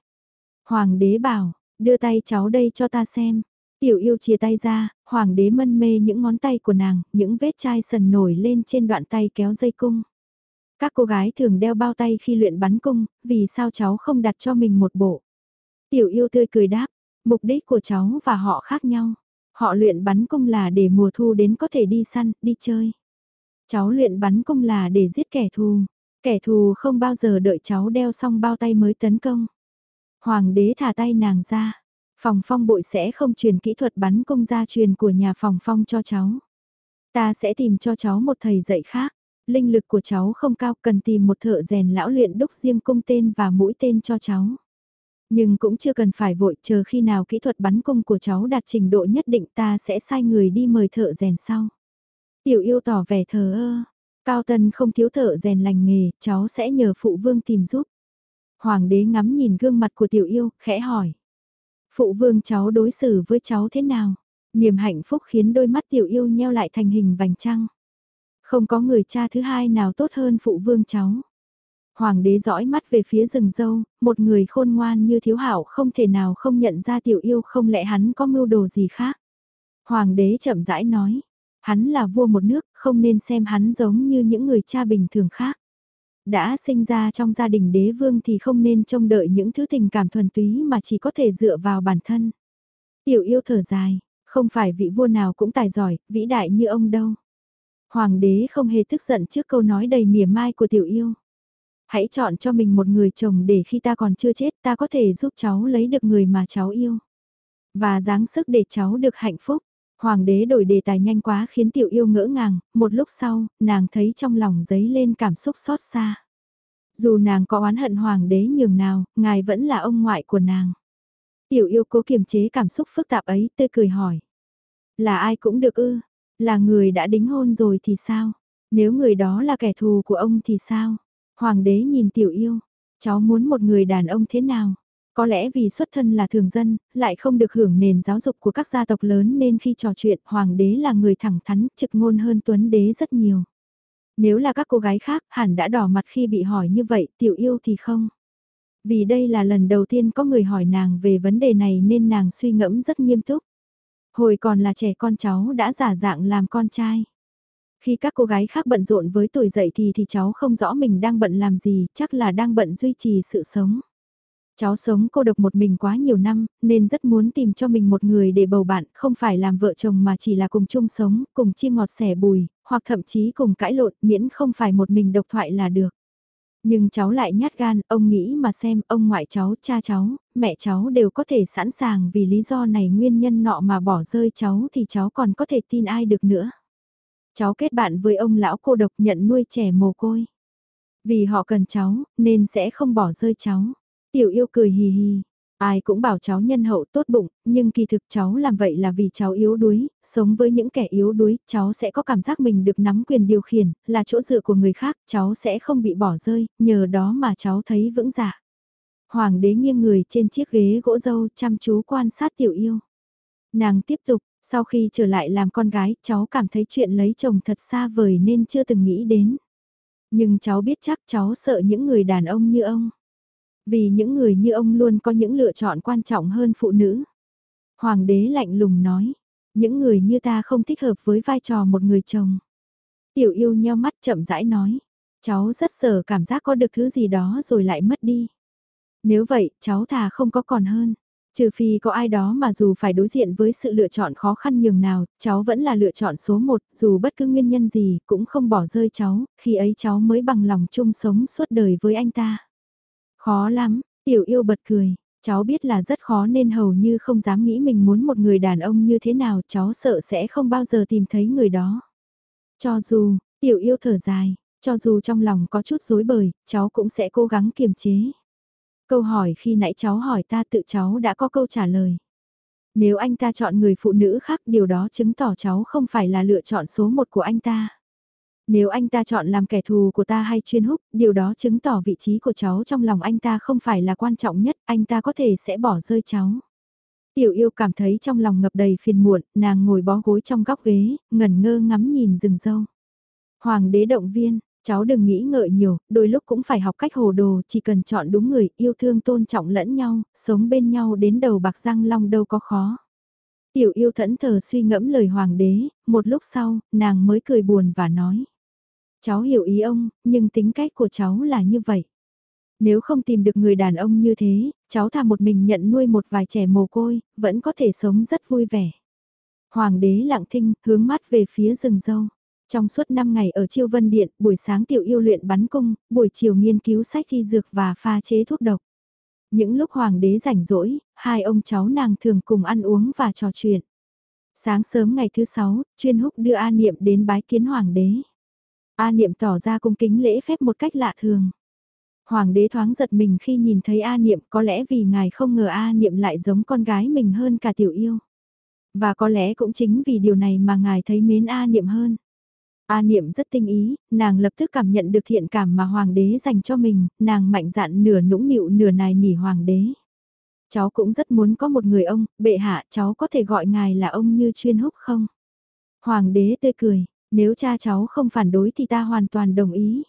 Hoàng đế bảo, đưa tay cháu đây cho ta xem. Tiểu yêu chia tay ra, hoàng đế mân mê những ngón tay của nàng, những vết chai sần nổi lên trên đoạn tay kéo dây cung. Các cô gái thường đeo bao tay khi luyện bắn cung, vì sao cháu không đặt cho mình một bộ. Tiểu yêu tươi cười đáp, mục đích của cháu và họ khác nhau. Họ luyện bắn cung là để mùa thu đến có thể đi săn, đi chơi. Cháu luyện bắn cung là để giết kẻ thù. Kẻ thù không bao giờ đợi cháu đeo xong bao tay mới tấn công. Hoàng đế thả tay nàng ra. Phòng phong bội sẽ không truyền kỹ thuật bắn cung gia truyền của nhà phòng phong cho cháu. Ta sẽ tìm cho cháu một thầy dạy khác. Linh lực của cháu không cao cần tìm một thợ rèn lão luyện đúc riêng cung tên và mũi tên cho cháu. Nhưng cũng chưa cần phải vội chờ khi nào kỹ thuật bắn cung của cháu đạt trình độ nhất định ta sẽ sai người đi mời thợ rèn sau. Tiểu yêu tỏ vẻ thờ ơ. Cao Tân không thiếu thợ rèn lành nghề, cháu sẽ nhờ phụ vương tìm giúp. Hoàng đế ngắm nhìn gương mặt của tiểu yêu, khẽ hỏi. Phụ vương cháu đối xử với cháu thế nào? Niềm hạnh phúc khiến đôi mắt tiểu yêu nheo lại thành hình vành trăng. Không có người cha thứ hai nào tốt hơn phụ vương cháu. Hoàng đế dõi mắt về phía rừng dâu, một người khôn ngoan như thiếu hảo không thể nào không nhận ra tiểu yêu không lẽ hắn có mưu đồ gì khác. Hoàng đế chậm rãi nói, hắn là vua một nước, không nên xem hắn giống như những người cha bình thường khác. Đã sinh ra trong gia đình đế vương thì không nên trông đợi những thứ tình cảm thuần túy mà chỉ có thể dựa vào bản thân. Tiểu yêu thở dài, không phải vị vua nào cũng tài giỏi, vĩ đại như ông đâu. Hoàng đế không hề tức giận trước câu nói đầy mỉa mai của tiểu yêu. Hãy chọn cho mình một người chồng để khi ta còn chưa chết ta có thể giúp cháu lấy được người mà cháu yêu. Và dáng sức để cháu được hạnh phúc. Hoàng đế đổi đề tài nhanh quá khiến tiểu yêu ngỡ ngàng, một lúc sau, nàng thấy trong lòng giấy lên cảm xúc xót xa. Dù nàng có oán hận hoàng đế nhường nào, ngài vẫn là ông ngoại của nàng. Tiểu yêu cố kiềm chế cảm xúc phức tạp ấy, tươi cười hỏi. Là ai cũng được ư, là người đã đính hôn rồi thì sao? Nếu người đó là kẻ thù của ông thì sao? Hoàng đế nhìn tiểu yêu, cháu muốn một người đàn ông thế nào? Có lẽ vì xuất thân là thường dân, lại không được hưởng nền giáo dục của các gia tộc lớn nên khi trò chuyện hoàng đế là người thẳng thắn trực ngôn hơn tuấn đế rất nhiều. Nếu là các cô gái khác hẳn đã đỏ mặt khi bị hỏi như vậy tiểu yêu thì không. Vì đây là lần đầu tiên có người hỏi nàng về vấn đề này nên nàng suy ngẫm rất nghiêm túc. Hồi còn là trẻ con cháu đã giả dạng làm con trai. Khi các cô gái khác bận rộn với tuổi dậy thì thì cháu không rõ mình đang bận làm gì, chắc là đang bận duy trì sự sống. Cháu sống cô độc một mình quá nhiều năm, nên rất muốn tìm cho mình một người để bầu bạn, không phải làm vợ chồng mà chỉ là cùng chung sống, cùng chia ngọt sẻ bùi, hoặc thậm chí cùng cãi lộn, miễn không phải một mình độc thoại là được. Nhưng cháu lại nhát gan, ông nghĩ mà xem, ông ngoại cháu, cha cháu, mẹ cháu đều có thể sẵn sàng vì lý do này nguyên nhân nọ mà bỏ rơi cháu thì cháu còn có thể tin ai được nữa. Cháu kết bạn với ông lão cô độc nhận nuôi trẻ mồ côi. Vì họ cần cháu, nên sẽ không bỏ rơi cháu. Tiểu yêu cười hì hì. Ai cũng bảo cháu nhân hậu tốt bụng, nhưng kỳ thực cháu làm vậy là vì cháu yếu đuối, sống với những kẻ yếu đuối, cháu sẽ có cảm giác mình được nắm quyền điều khiển, là chỗ dựa của người khác, cháu sẽ không bị bỏ rơi, nhờ đó mà cháu thấy vững dạ. Hoàng đế nghiêng người trên chiếc ghế gỗ dâu chăm chú quan sát tiểu yêu. Nàng tiếp tục, sau khi trở lại làm con gái, cháu cảm thấy chuyện lấy chồng thật xa vời nên chưa từng nghĩ đến. Nhưng cháu biết chắc cháu sợ những người đàn ông như ông. Vì những người như ông luôn có những lựa chọn quan trọng hơn phụ nữ. Hoàng đế lạnh lùng nói, những người như ta không thích hợp với vai trò một người chồng. Tiểu yêu nheo mắt chậm rãi nói, cháu rất sợ cảm giác có được thứ gì đó rồi lại mất đi. Nếu vậy, cháu thà không có còn hơn. Trừ phi có ai đó mà dù phải đối diện với sự lựa chọn khó khăn nhường nào, cháu vẫn là lựa chọn số một, dù bất cứ nguyên nhân gì cũng không bỏ rơi cháu, khi ấy cháu mới bằng lòng chung sống suốt đời với anh ta. Khó lắm, tiểu yêu bật cười, cháu biết là rất khó nên hầu như không dám nghĩ mình muốn một người đàn ông như thế nào, cháu sợ sẽ không bao giờ tìm thấy người đó. Cho dù, tiểu yêu thở dài, cho dù trong lòng có chút dối bời, cháu cũng sẽ cố gắng kiềm chế. Câu hỏi khi nãy cháu hỏi ta tự cháu đã có câu trả lời. Nếu anh ta chọn người phụ nữ khác điều đó chứng tỏ cháu không phải là lựa chọn số một của anh ta. Nếu anh ta chọn làm kẻ thù của ta hay chuyên húc, điều đó chứng tỏ vị trí của cháu trong lòng anh ta không phải là quan trọng nhất, anh ta có thể sẽ bỏ rơi cháu. Tiểu yêu cảm thấy trong lòng ngập đầy phiền muộn, nàng ngồi bó gối trong góc ghế, ngẩn ngơ ngắm nhìn rừng dâu. Hoàng đế động viên, cháu đừng nghĩ ngợi nhiều, đôi lúc cũng phải học cách hồ đồ, chỉ cần chọn đúng người, yêu thương tôn trọng lẫn nhau, sống bên nhau đến đầu bạc răng long đâu có khó. Tiểu yêu thẫn thờ suy ngẫm lời hoàng đế, một lúc sau, nàng mới cười buồn và nói. Cháu hiểu ý ông, nhưng tính cách của cháu là như vậy. Nếu không tìm được người đàn ông như thế, cháu thà một mình nhận nuôi một vài trẻ mồ côi, vẫn có thể sống rất vui vẻ. Hoàng đế lặng thinh, hướng mắt về phía rừng dâu. Trong suốt 5 ngày ở Chiêu Vân Điện, buổi sáng tiểu yêu luyện bắn cung, buổi chiều nghiên cứu sách thi dược và pha chế thuốc độc. Những lúc hoàng đế rảnh rỗi, hai ông cháu nàng thường cùng ăn uống và trò chuyện. Sáng sớm ngày thứ sáu, chuyên húc đưa A Niệm đến bái kiến hoàng đế. A Niệm tỏ ra cung kính lễ phép một cách lạ thường. Hoàng đế thoáng giật mình khi nhìn thấy A Niệm có lẽ vì ngài không ngờ A Niệm lại giống con gái mình hơn cả tiểu yêu. Và có lẽ cũng chính vì điều này mà ngài thấy mến A Niệm hơn. A Niệm rất tinh ý, nàng lập tức cảm nhận được thiện cảm mà Hoàng đế dành cho mình, nàng mạnh dạn nửa nũng nịu nửa nài nỉ Hoàng đế. Cháu cũng rất muốn có một người ông, bệ hạ cháu có thể gọi ngài là ông như chuyên húc không? Hoàng đế tươi cười, nếu cha cháu không phản đối thì ta hoàn toàn đồng ý.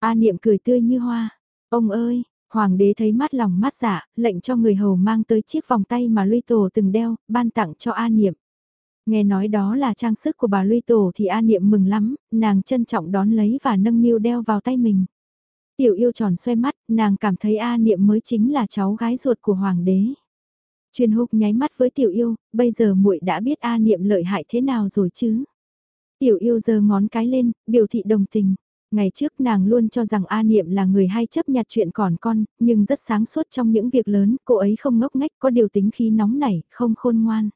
A Niệm cười tươi như hoa. Ông ơi, Hoàng đế thấy mắt lòng mắt dạ, lệnh cho người hầu mang tới chiếc vòng tay mà Luy Tổ từng đeo, ban tặng cho A Niệm. Nghe nói đó là trang sức của bà Luy Tổ thì A Niệm mừng lắm, nàng trân trọng đón lấy và nâng niu đeo vào tay mình. Tiểu yêu tròn xoay mắt, nàng cảm thấy A Niệm mới chính là cháu gái ruột của Hoàng đế. Chuyên húc nháy mắt với tiểu yêu, bây giờ muội đã biết A Niệm lợi hại thế nào rồi chứ. Tiểu yêu giơ ngón cái lên, biểu thị đồng tình. Ngày trước nàng luôn cho rằng A Niệm là người hay chấp nhặt chuyện còn con, nhưng rất sáng suốt trong những việc lớn, cô ấy không ngốc ngách, có điều tính khí nóng nảy, không khôn ngoan.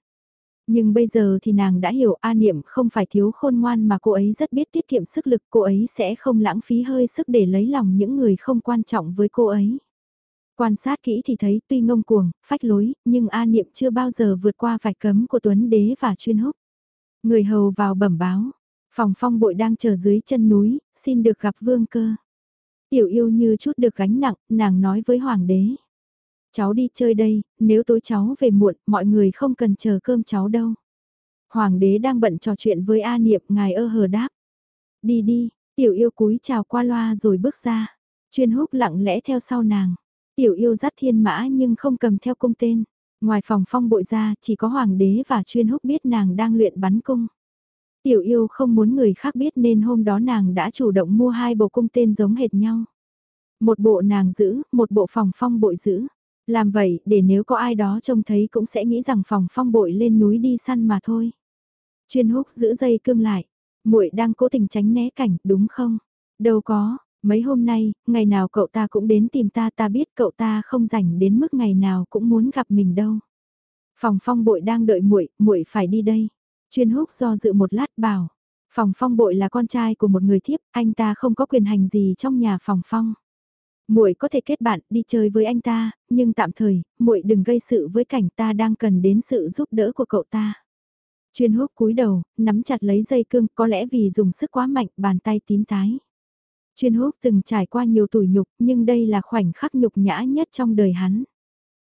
Nhưng bây giờ thì nàng đã hiểu A Niệm không phải thiếu khôn ngoan mà cô ấy rất biết tiết kiệm sức lực, cô ấy sẽ không lãng phí hơi sức để lấy lòng những người không quan trọng với cô ấy. Quan sát kỹ thì thấy tuy ngông cuồng, phách lối, nhưng A Niệm chưa bao giờ vượt qua vạch cấm của Tuấn Đế và chuyên húc. Người hầu vào bẩm báo, phòng phong bội đang chờ dưới chân núi, xin được gặp vương cơ. Tiểu yêu như chút được gánh nặng, nàng nói với hoàng đế. Cháu đi chơi đây, nếu tối cháu về muộn, mọi người không cần chờ cơm cháu đâu. Hoàng đế đang bận trò chuyện với A Niệm, ngài ơ hờ đáp. Đi đi, tiểu yêu cúi chào qua loa rồi bước ra. Chuyên húc lặng lẽ theo sau nàng. Tiểu yêu dắt thiên mã nhưng không cầm theo cung tên. Ngoài phòng phong bội ra, chỉ có hoàng đế và chuyên húc biết nàng đang luyện bắn cung. Tiểu yêu không muốn người khác biết nên hôm đó nàng đã chủ động mua hai bộ cung tên giống hệt nhau. Một bộ nàng giữ, một bộ phòng phong bội giữ. Làm vậy để nếu có ai đó trông thấy cũng sẽ nghĩ rằng phòng phong bội lên núi đi săn mà thôi. Chuyên húc giữ dây cương lại. muội đang cố tình tránh né cảnh, đúng không? Đâu có, mấy hôm nay, ngày nào cậu ta cũng đến tìm ta ta biết cậu ta không rảnh đến mức ngày nào cũng muốn gặp mình đâu. Phòng phong bội đang đợi muội, muội phải đi đây. Chuyên húc do dự một lát bảo. Phòng phong bội là con trai của một người thiếp, anh ta không có quyền hành gì trong nhà phòng phong muội có thể kết bạn đi chơi với anh ta, nhưng tạm thời, muội đừng gây sự với cảnh ta đang cần đến sự giúp đỡ của cậu ta. Chuyên húc cúi đầu, nắm chặt lấy dây cương, có lẽ vì dùng sức quá mạnh, bàn tay tím tái. Chuyên húc từng trải qua nhiều tủi nhục, nhưng đây là khoảnh khắc nhục nhã nhất trong đời hắn.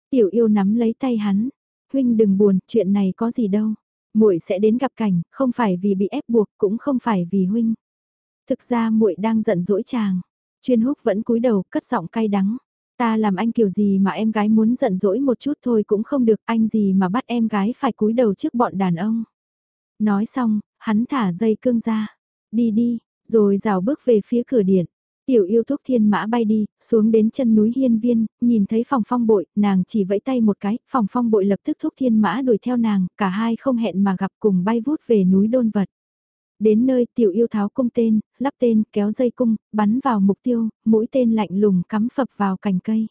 Tiểu yêu nắm lấy tay hắn, huynh đừng buồn, chuyện này có gì đâu. muội sẽ đến gặp cảnh, không phải vì bị ép buộc, cũng không phải vì huynh. Thực ra muội đang giận dỗi chàng. Chuyên húc vẫn cúi đầu, cất giọng cay đắng. Ta làm anh kiểu gì mà em gái muốn giận dỗi một chút thôi cũng không được, anh gì mà bắt em gái phải cúi đầu trước bọn đàn ông. Nói xong, hắn thả dây cương ra. Đi đi, rồi rào bước về phía cửa điện. Tiểu yêu thúc thiên mã bay đi, xuống đến chân núi hiên viên, nhìn thấy phòng phong bội, nàng chỉ vẫy tay một cái, phòng phong bội lập tức thúc thiên mã đuổi theo nàng, cả hai không hẹn mà gặp cùng bay vút về núi đôn vật. Đến nơi tiểu yêu tháo cung tên, lắp tên, kéo dây cung, bắn vào mục tiêu, mũi tên lạnh lùng cắm phập vào cành cây.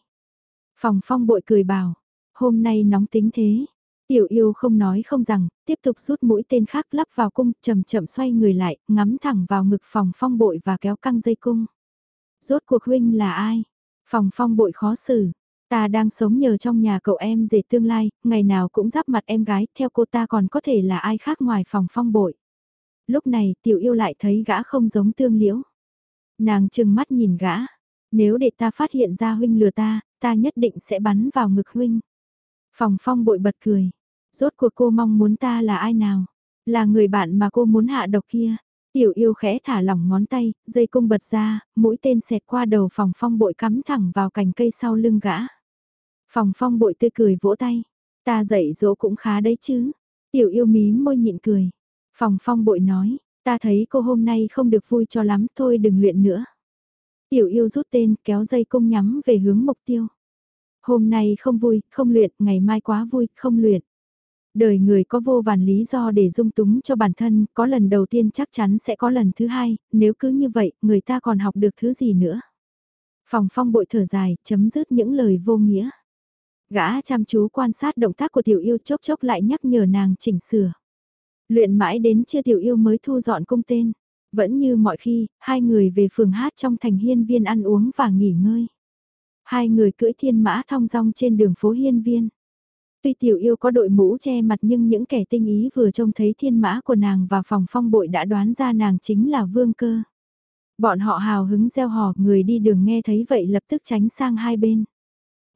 Phòng phong bội cười bảo, hôm nay nóng tính thế. Tiểu yêu không nói không rằng, tiếp tục rút mũi tên khác lắp vào cung, chậm chậm xoay người lại, ngắm thẳng vào ngực phòng phong bội và kéo căng dây cung. Rốt cuộc huynh là ai? Phòng phong bội khó xử. Ta đang sống nhờ trong nhà cậu em rể tương lai, ngày nào cũng giáp mặt em gái, theo cô ta còn có thể là ai khác ngoài phòng phong bội lúc này tiểu yêu lại thấy gã không giống tương liễu. Nàng chừng mắt nhìn gã, nếu để ta phát hiện ra huynh lừa ta, ta nhất định sẽ bắn vào ngực huynh. Phòng phong bội bật cười. Rốt cuộc cô mong muốn ta là ai nào? Là người bạn mà cô muốn hạ độc kia. Tiểu yêu khẽ thả lỏng ngón tay, dây cung bật ra, mũi tên xẹt qua đầu phòng phong bội cắm thẳng vào cành cây sau lưng gã. Phòng phong bội tươi cười vỗ tay. Ta dạy dỗ cũng khá đấy chứ. Tiểu yêu mí môi nhịn cười. Phòng phong bội nói, ta thấy cô hôm nay không được vui cho lắm, thôi đừng luyện nữa. Tiểu yêu rút tên, kéo dây cung nhắm về hướng mục tiêu. Hôm nay không vui, không luyện, ngày mai quá vui, không luyện. Đời người có vô vàn lý do để dung túng cho bản thân, có lần đầu tiên chắc chắn sẽ có lần thứ hai, nếu cứ như vậy, người ta còn học được thứ gì nữa. Phòng phong bội thở dài, chấm dứt những lời vô nghĩa. Gã chăm chú quan sát động tác của tiểu yêu chốc chốc lại nhắc nhở nàng chỉnh sửa. Luyện mãi đến chưa tiểu yêu mới thu dọn cung tên. Vẫn như mọi khi, hai người về phường hát trong thành hiên viên ăn uống và nghỉ ngơi. Hai người cưỡi thiên mã thong dong trên đường phố hiên viên. Tuy tiểu yêu có đội mũ che mặt nhưng những kẻ tinh ý vừa trông thấy thiên mã của nàng và phòng phong bội đã đoán ra nàng chính là vương cơ. Bọn họ hào hứng gieo hò, người đi đường nghe thấy vậy lập tức tránh sang hai bên.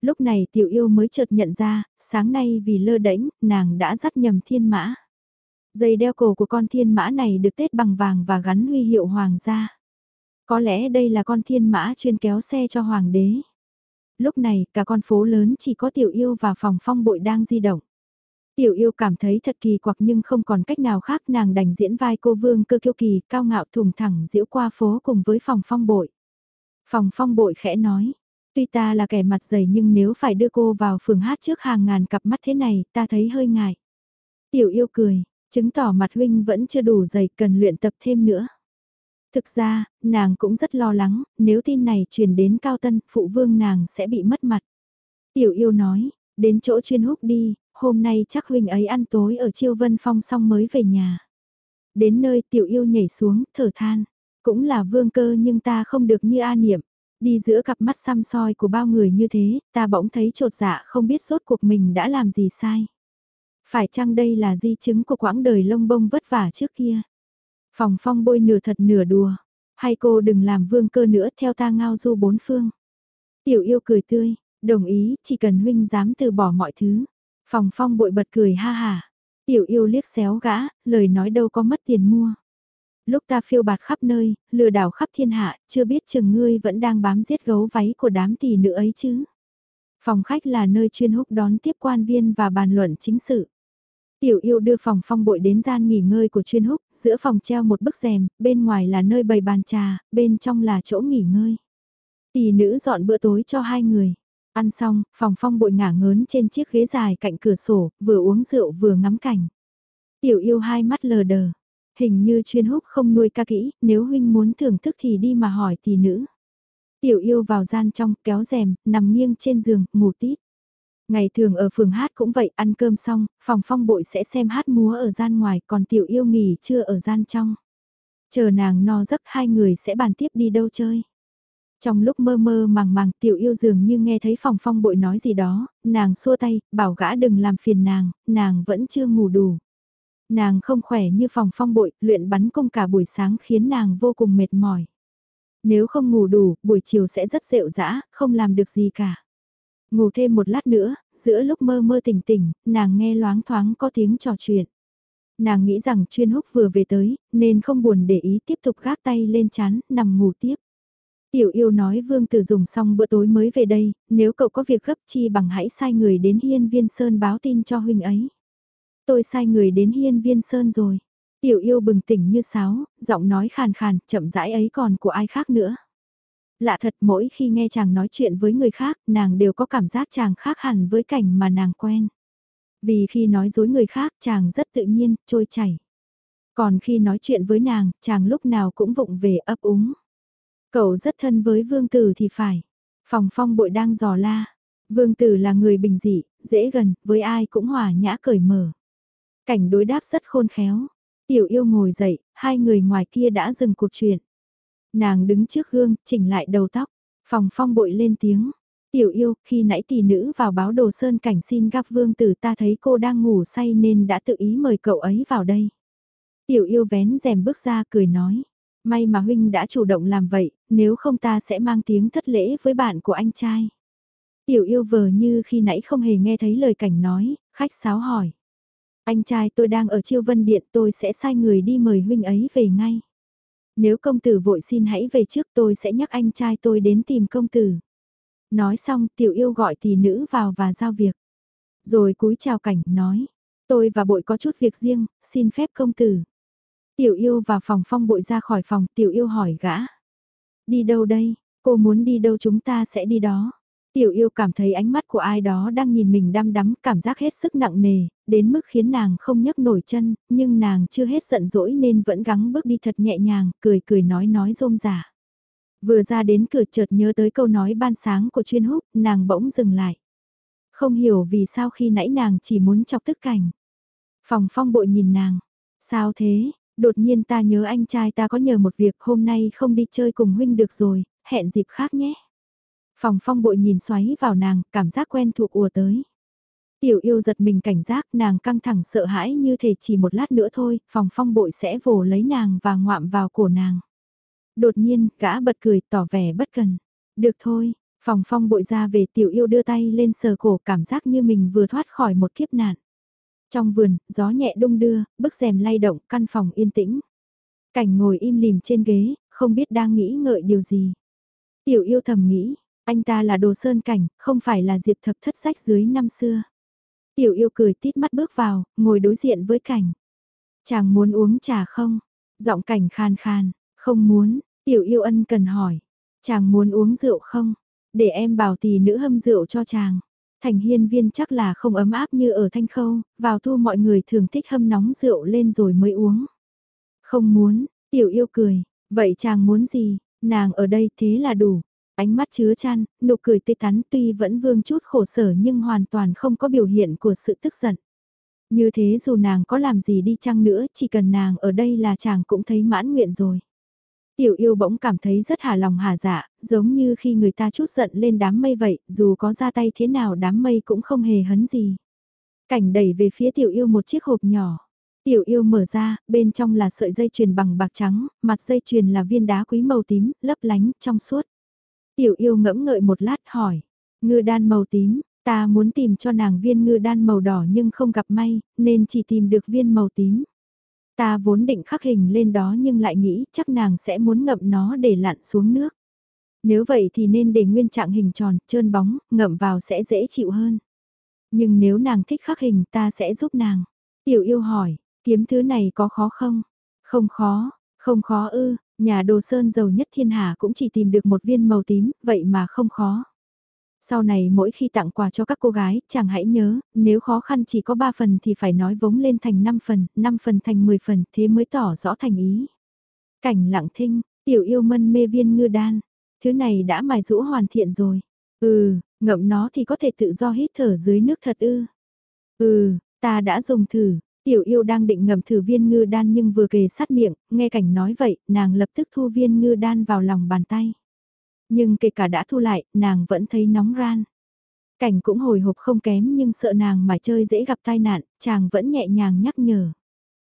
Lúc này tiểu yêu mới chợt nhận ra, sáng nay vì lơ đễnh, nàng đã dắt nhầm thiên mã. Dây đeo cổ của con thiên mã này được tết bằng vàng và gắn huy hiệu hoàng gia. Có lẽ đây là con thiên mã chuyên kéo xe cho hoàng đế. Lúc này cả con phố lớn chỉ có tiểu yêu và phòng phong bội đang di động. Tiểu yêu cảm thấy thật kỳ quặc nhưng không còn cách nào khác nàng đành diễn vai cô vương cơ kiêu kỳ cao ngạo thùng thẳng diễu qua phố cùng với phòng phong bội. Phòng phong bội khẽ nói, tuy ta là kẻ mặt dày nhưng nếu phải đưa cô vào phường hát trước hàng ngàn cặp mắt thế này ta thấy hơi ngại. Tiểu yêu cười, Chứng tỏ mặt huynh vẫn chưa đủ dày cần luyện tập thêm nữa. Thực ra, nàng cũng rất lo lắng, nếu tin này truyền đến cao tân, phụ vương nàng sẽ bị mất mặt. Tiểu yêu nói, đến chỗ chuyên húc đi, hôm nay chắc huynh ấy ăn tối ở chiêu vân phong xong mới về nhà. Đến nơi tiểu yêu nhảy xuống, thở than, cũng là vương cơ nhưng ta không được như a niệm. Đi giữa cặp mắt xăm soi của bao người như thế, ta bỗng thấy trột dạ không biết sốt cuộc mình đã làm gì sai. Phải chăng đây là di chứng của quãng đời lông bông vất vả trước kia? Phòng phong bôi nửa thật nửa đùa. Hay cô đừng làm vương cơ nữa theo ta ngao du bốn phương. Tiểu yêu cười tươi, đồng ý, chỉ cần huynh dám từ bỏ mọi thứ. Phòng phong bội bật cười ha hà. Tiểu yêu liếc xéo gã, lời nói đâu có mất tiền mua. Lúc ta phiêu bạt khắp nơi, lừa đảo khắp thiên hạ, chưa biết chừng ngươi vẫn đang bám giết gấu váy của đám tỷ nữ ấy chứ. Phòng khách là nơi chuyên húc đón tiếp quan viên và bàn luận chính sự. Tiểu yêu đưa phòng phong bội đến gian nghỉ ngơi của chuyên húc, giữa phòng treo một bức rèm, bên ngoài là nơi bày bàn trà, bên trong là chỗ nghỉ ngơi. Tỷ nữ dọn bữa tối cho hai người. Ăn xong, phòng phong bội ngả ngớn trên chiếc ghế dài cạnh cửa sổ, vừa uống rượu vừa ngắm cảnh. Tiểu yêu hai mắt lờ đờ. Hình như chuyên húc không nuôi ca kỹ, nếu huynh muốn thưởng thức thì đi mà hỏi tỷ nữ. Tiểu yêu vào gian trong, kéo rèm, nằm nghiêng trên giường, ngủ tít. Ngày thường ở phường hát cũng vậy, ăn cơm xong, phòng phong bội sẽ xem hát múa ở gian ngoài, còn tiểu yêu nghỉ chưa ở gian trong. Chờ nàng no giấc hai người sẽ bàn tiếp đi đâu chơi. Trong lúc mơ mơ màng màng tiểu yêu dường như nghe thấy phòng phong bội nói gì đó, nàng xua tay, bảo gã đừng làm phiền nàng, nàng vẫn chưa ngủ đủ. Nàng không khỏe như phòng phong bội, luyện bắn cung cả buổi sáng khiến nàng vô cùng mệt mỏi. Nếu không ngủ đủ, buổi chiều sẽ rất rệu rã, không làm được gì cả. Ngủ thêm một lát nữa, giữa lúc mơ mơ tỉnh tỉnh, nàng nghe loáng thoáng có tiếng trò chuyện. Nàng nghĩ rằng chuyên húc vừa về tới, nên không buồn để ý tiếp tục gác tay lên chán, nằm ngủ tiếp. Tiểu yêu nói vương tử dùng xong bữa tối mới về đây, nếu cậu có việc gấp chi bằng hãy sai người đến hiên viên sơn báo tin cho huynh ấy. Tôi sai người đến hiên viên sơn rồi. Tiểu yêu bừng tỉnh như sáo, giọng nói khàn khàn, chậm rãi ấy còn của ai khác nữa. Lạ thật mỗi khi nghe chàng nói chuyện với người khác, nàng đều có cảm giác chàng khác hẳn với cảnh mà nàng quen. Vì khi nói dối người khác, chàng rất tự nhiên, trôi chảy. Còn khi nói chuyện với nàng, chàng lúc nào cũng vụng về ấp úng. Cậu rất thân với vương tử thì phải. Phòng phong bội đang dò la. Vương tử là người bình dị, dễ gần, với ai cũng hòa nhã cởi mở. Cảnh đối đáp rất khôn khéo. Tiểu yêu ngồi dậy, hai người ngoài kia đã dừng cuộc chuyện. Nàng đứng trước gương, chỉnh lại đầu tóc. Phòng phong bội lên tiếng. Tiểu yêu, khi nãy tỷ nữ vào báo đồ sơn cảnh xin gặp vương tử ta thấy cô đang ngủ say nên đã tự ý mời cậu ấy vào đây. Tiểu yêu vén rèm bước ra cười nói. May mà huynh đã chủ động làm vậy, nếu không ta sẽ mang tiếng thất lễ với bạn của anh trai. Tiểu yêu vờ như khi nãy không hề nghe thấy lời cảnh nói, khách sáo hỏi. Anh trai tôi đang ở chiêu vân điện tôi sẽ sai người đi mời huynh ấy về ngay. Nếu công tử vội xin hãy về trước tôi sẽ nhắc anh trai tôi đến tìm công tử. Nói xong tiểu yêu gọi tỷ nữ vào và giao việc. Rồi cúi chào cảnh nói, tôi và bội có chút việc riêng, xin phép công tử. Tiểu yêu vào phòng phong bội ra khỏi phòng, tiểu yêu hỏi gã. Đi đâu đây, cô muốn đi đâu chúng ta sẽ đi đó. Tiểu yêu cảm thấy ánh mắt của ai đó đang nhìn mình đăm đắm, cảm giác hết sức nặng nề, đến mức khiến nàng không nhấc nổi chân, nhưng nàng chưa hết giận dỗi nên vẫn gắng bước đi thật nhẹ nhàng, cười cười nói nói rôm rả. Vừa ra đến cửa chợt nhớ tới câu nói ban sáng của chuyên húc, nàng bỗng dừng lại. Không hiểu vì sao khi nãy nàng chỉ muốn chọc tức cảnh. Phòng phong bội nhìn nàng. Sao thế, đột nhiên ta nhớ anh trai ta có nhờ một việc hôm nay không đi chơi cùng huynh được rồi, hẹn dịp khác nhé. Phòng phong bội nhìn xoáy vào nàng, cảm giác quen thuộc ùa tới. Tiểu yêu giật mình cảnh giác nàng căng thẳng sợ hãi như thể chỉ một lát nữa thôi, phòng phong bội sẽ vồ lấy nàng và ngoạm vào cổ nàng. Đột nhiên, gã bật cười tỏ vẻ bất cần. Được thôi, phòng phong bội ra về tiểu yêu đưa tay lên sờ cổ cảm giác như mình vừa thoát khỏi một kiếp nạn. Trong vườn, gió nhẹ đung đưa, bức rèm lay động, căn phòng yên tĩnh. Cảnh ngồi im lìm trên ghế, không biết đang nghĩ ngợi điều gì. Tiểu yêu thầm nghĩ, anh ta là đồ sơn cảnh, không phải là diệp thập thất sách dưới năm xưa. Tiểu yêu cười tít mắt bước vào, ngồi đối diện với cảnh. Chàng muốn uống trà không? Giọng cảnh khan khan, không muốn, tiểu yêu ân cần hỏi. Chàng muốn uống rượu không? Để em bảo tỷ nữ hâm rượu cho chàng. Thành hiên viên chắc là không ấm áp như ở thanh khâu, vào thu mọi người thường thích hâm nóng rượu lên rồi mới uống. Không muốn, tiểu yêu cười, vậy chàng muốn gì, nàng ở đây thế là đủ. Ánh mắt chứa chan, nụ cười tê tắn tuy vẫn vương chút khổ sở nhưng hoàn toàn không có biểu hiện của sự tức giận. Như thế dù nàng có làm gì đi chăng nữa, chỉ cần nàng ở đây là chàng cũng thấy mãn nguyện rồi. Tiểu yêu bỗng cảm thấy rất hà lòng hà dạ, giống như khi người ta chút giận lên đám mây vậy, dù có ra tay thế nào đám mây cũng không hề hấn gì. Cảnh đẩy về phía tiểu yêu một chiếc hộp nhỏ. Tiểu yêu mở ra, bên trong là sợi dây chuyền bằng bạc trắng, mặt dây chuyền là viên đá quý màu tím, lấp lánh, trong suốt. Tiểu yêu ngẫm ngợi một lát hỏi, ngư đan màu tím, ta muốn tìm cho nàng viên ngư đan màu đỏ nhưng không gặp may, nên chỉ tìm được viên màu tím. Ta vốn định khắc hình lên đó nhưng lại nghĩ chắc nàng sẽ muốn ngậm nó để lặn xuống nước. Nếu vậy thì nên để nguyên trạng hình tròn, trơn bóng, ngậm vào sẽ dễ chịu hơn. Nhưng nếu nàng thích khắc hình ta sẽ giúp nàng. Tiểu yêu hỏi, kiếm thứ này có khó không? Không khó, không khó ư, nhà đồ sơn giàu nhất thiên hạ cũng chỉ tìm được một viên màu tím, vậy mà không khó. Sau này mỗi khi tặng quà cho các cô gái, chàng hãy nhớ, nếu khó khăn chỉ có 3 phần thì phải nói vống lên thành 5 phần, 5 phần thành 10 phần, thế mới tỏ rõ thành ý. Cảnh lặng thinh, tiểu yêu mân mê viên ngư đan, thứ này đã mài rũ hoàn thiện rồi. Ừ, ngậm nó thì có thể tự do hít thở dưới nước thật ư. Ừ, ta đã dùng thử, tiểu yêu đang định ngầm thử viên ngư đan nhưng vừa kề sát miệng, nghe cảnh nói vậy, nàng lập tức thu viên ngư đan vào lòng bàn tay. Nhưng kể cả đã thu lại, nàng vẫn thấy nóng ran. Cảnh cũng hồi hộp không kém nhưng sợ nàng mà chơi dễ gặp tai nạn, chàng vẫn nhẹ nhàng nhắc nhở.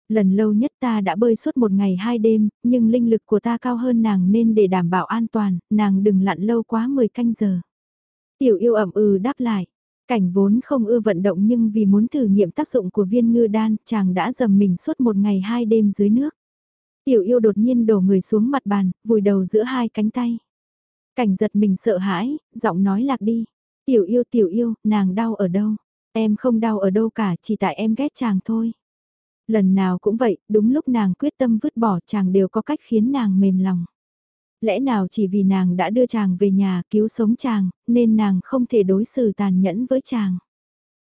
Lần lâu nhất ta đã bơi suốt một ngày hai đêm, nhưng linh lực của ta cao hơn nàng nên để đảm bảo an toàn, nàng đừng lặn lâu quá 10 canh giờ. Tiểu yêu ẩm ừ đáp lại. Cảnh vốn không ưa vận động nhưng vì muốn thử nghiệm tác dụng của viên ngư đan, chàng đã dầm mình suốt một ngày hai đêm dưới nước. Tiểu yêu đột nhiên đổ người xuống mặt bàn, vùi đầu giữa hai cánh tay. Cảnh giật mình sợ hãi, giọng nói lạc đi. Tiểu yêu tiểu yêu, nàng đau ở đâu? Em không đau ở đâu cả, chỉ tại em ghét chàng thôi. Lần nào cũng vậy, đúng lúc nàng quyết tâm vứt bỏ chàng đều có cách khiến nàng mềm lòng. Lẽ nào chỉ vì nàng đã đưa chàng về nhà cứu sống chàng, nên nàng không thể đối xử tàn nhẫn với chàng.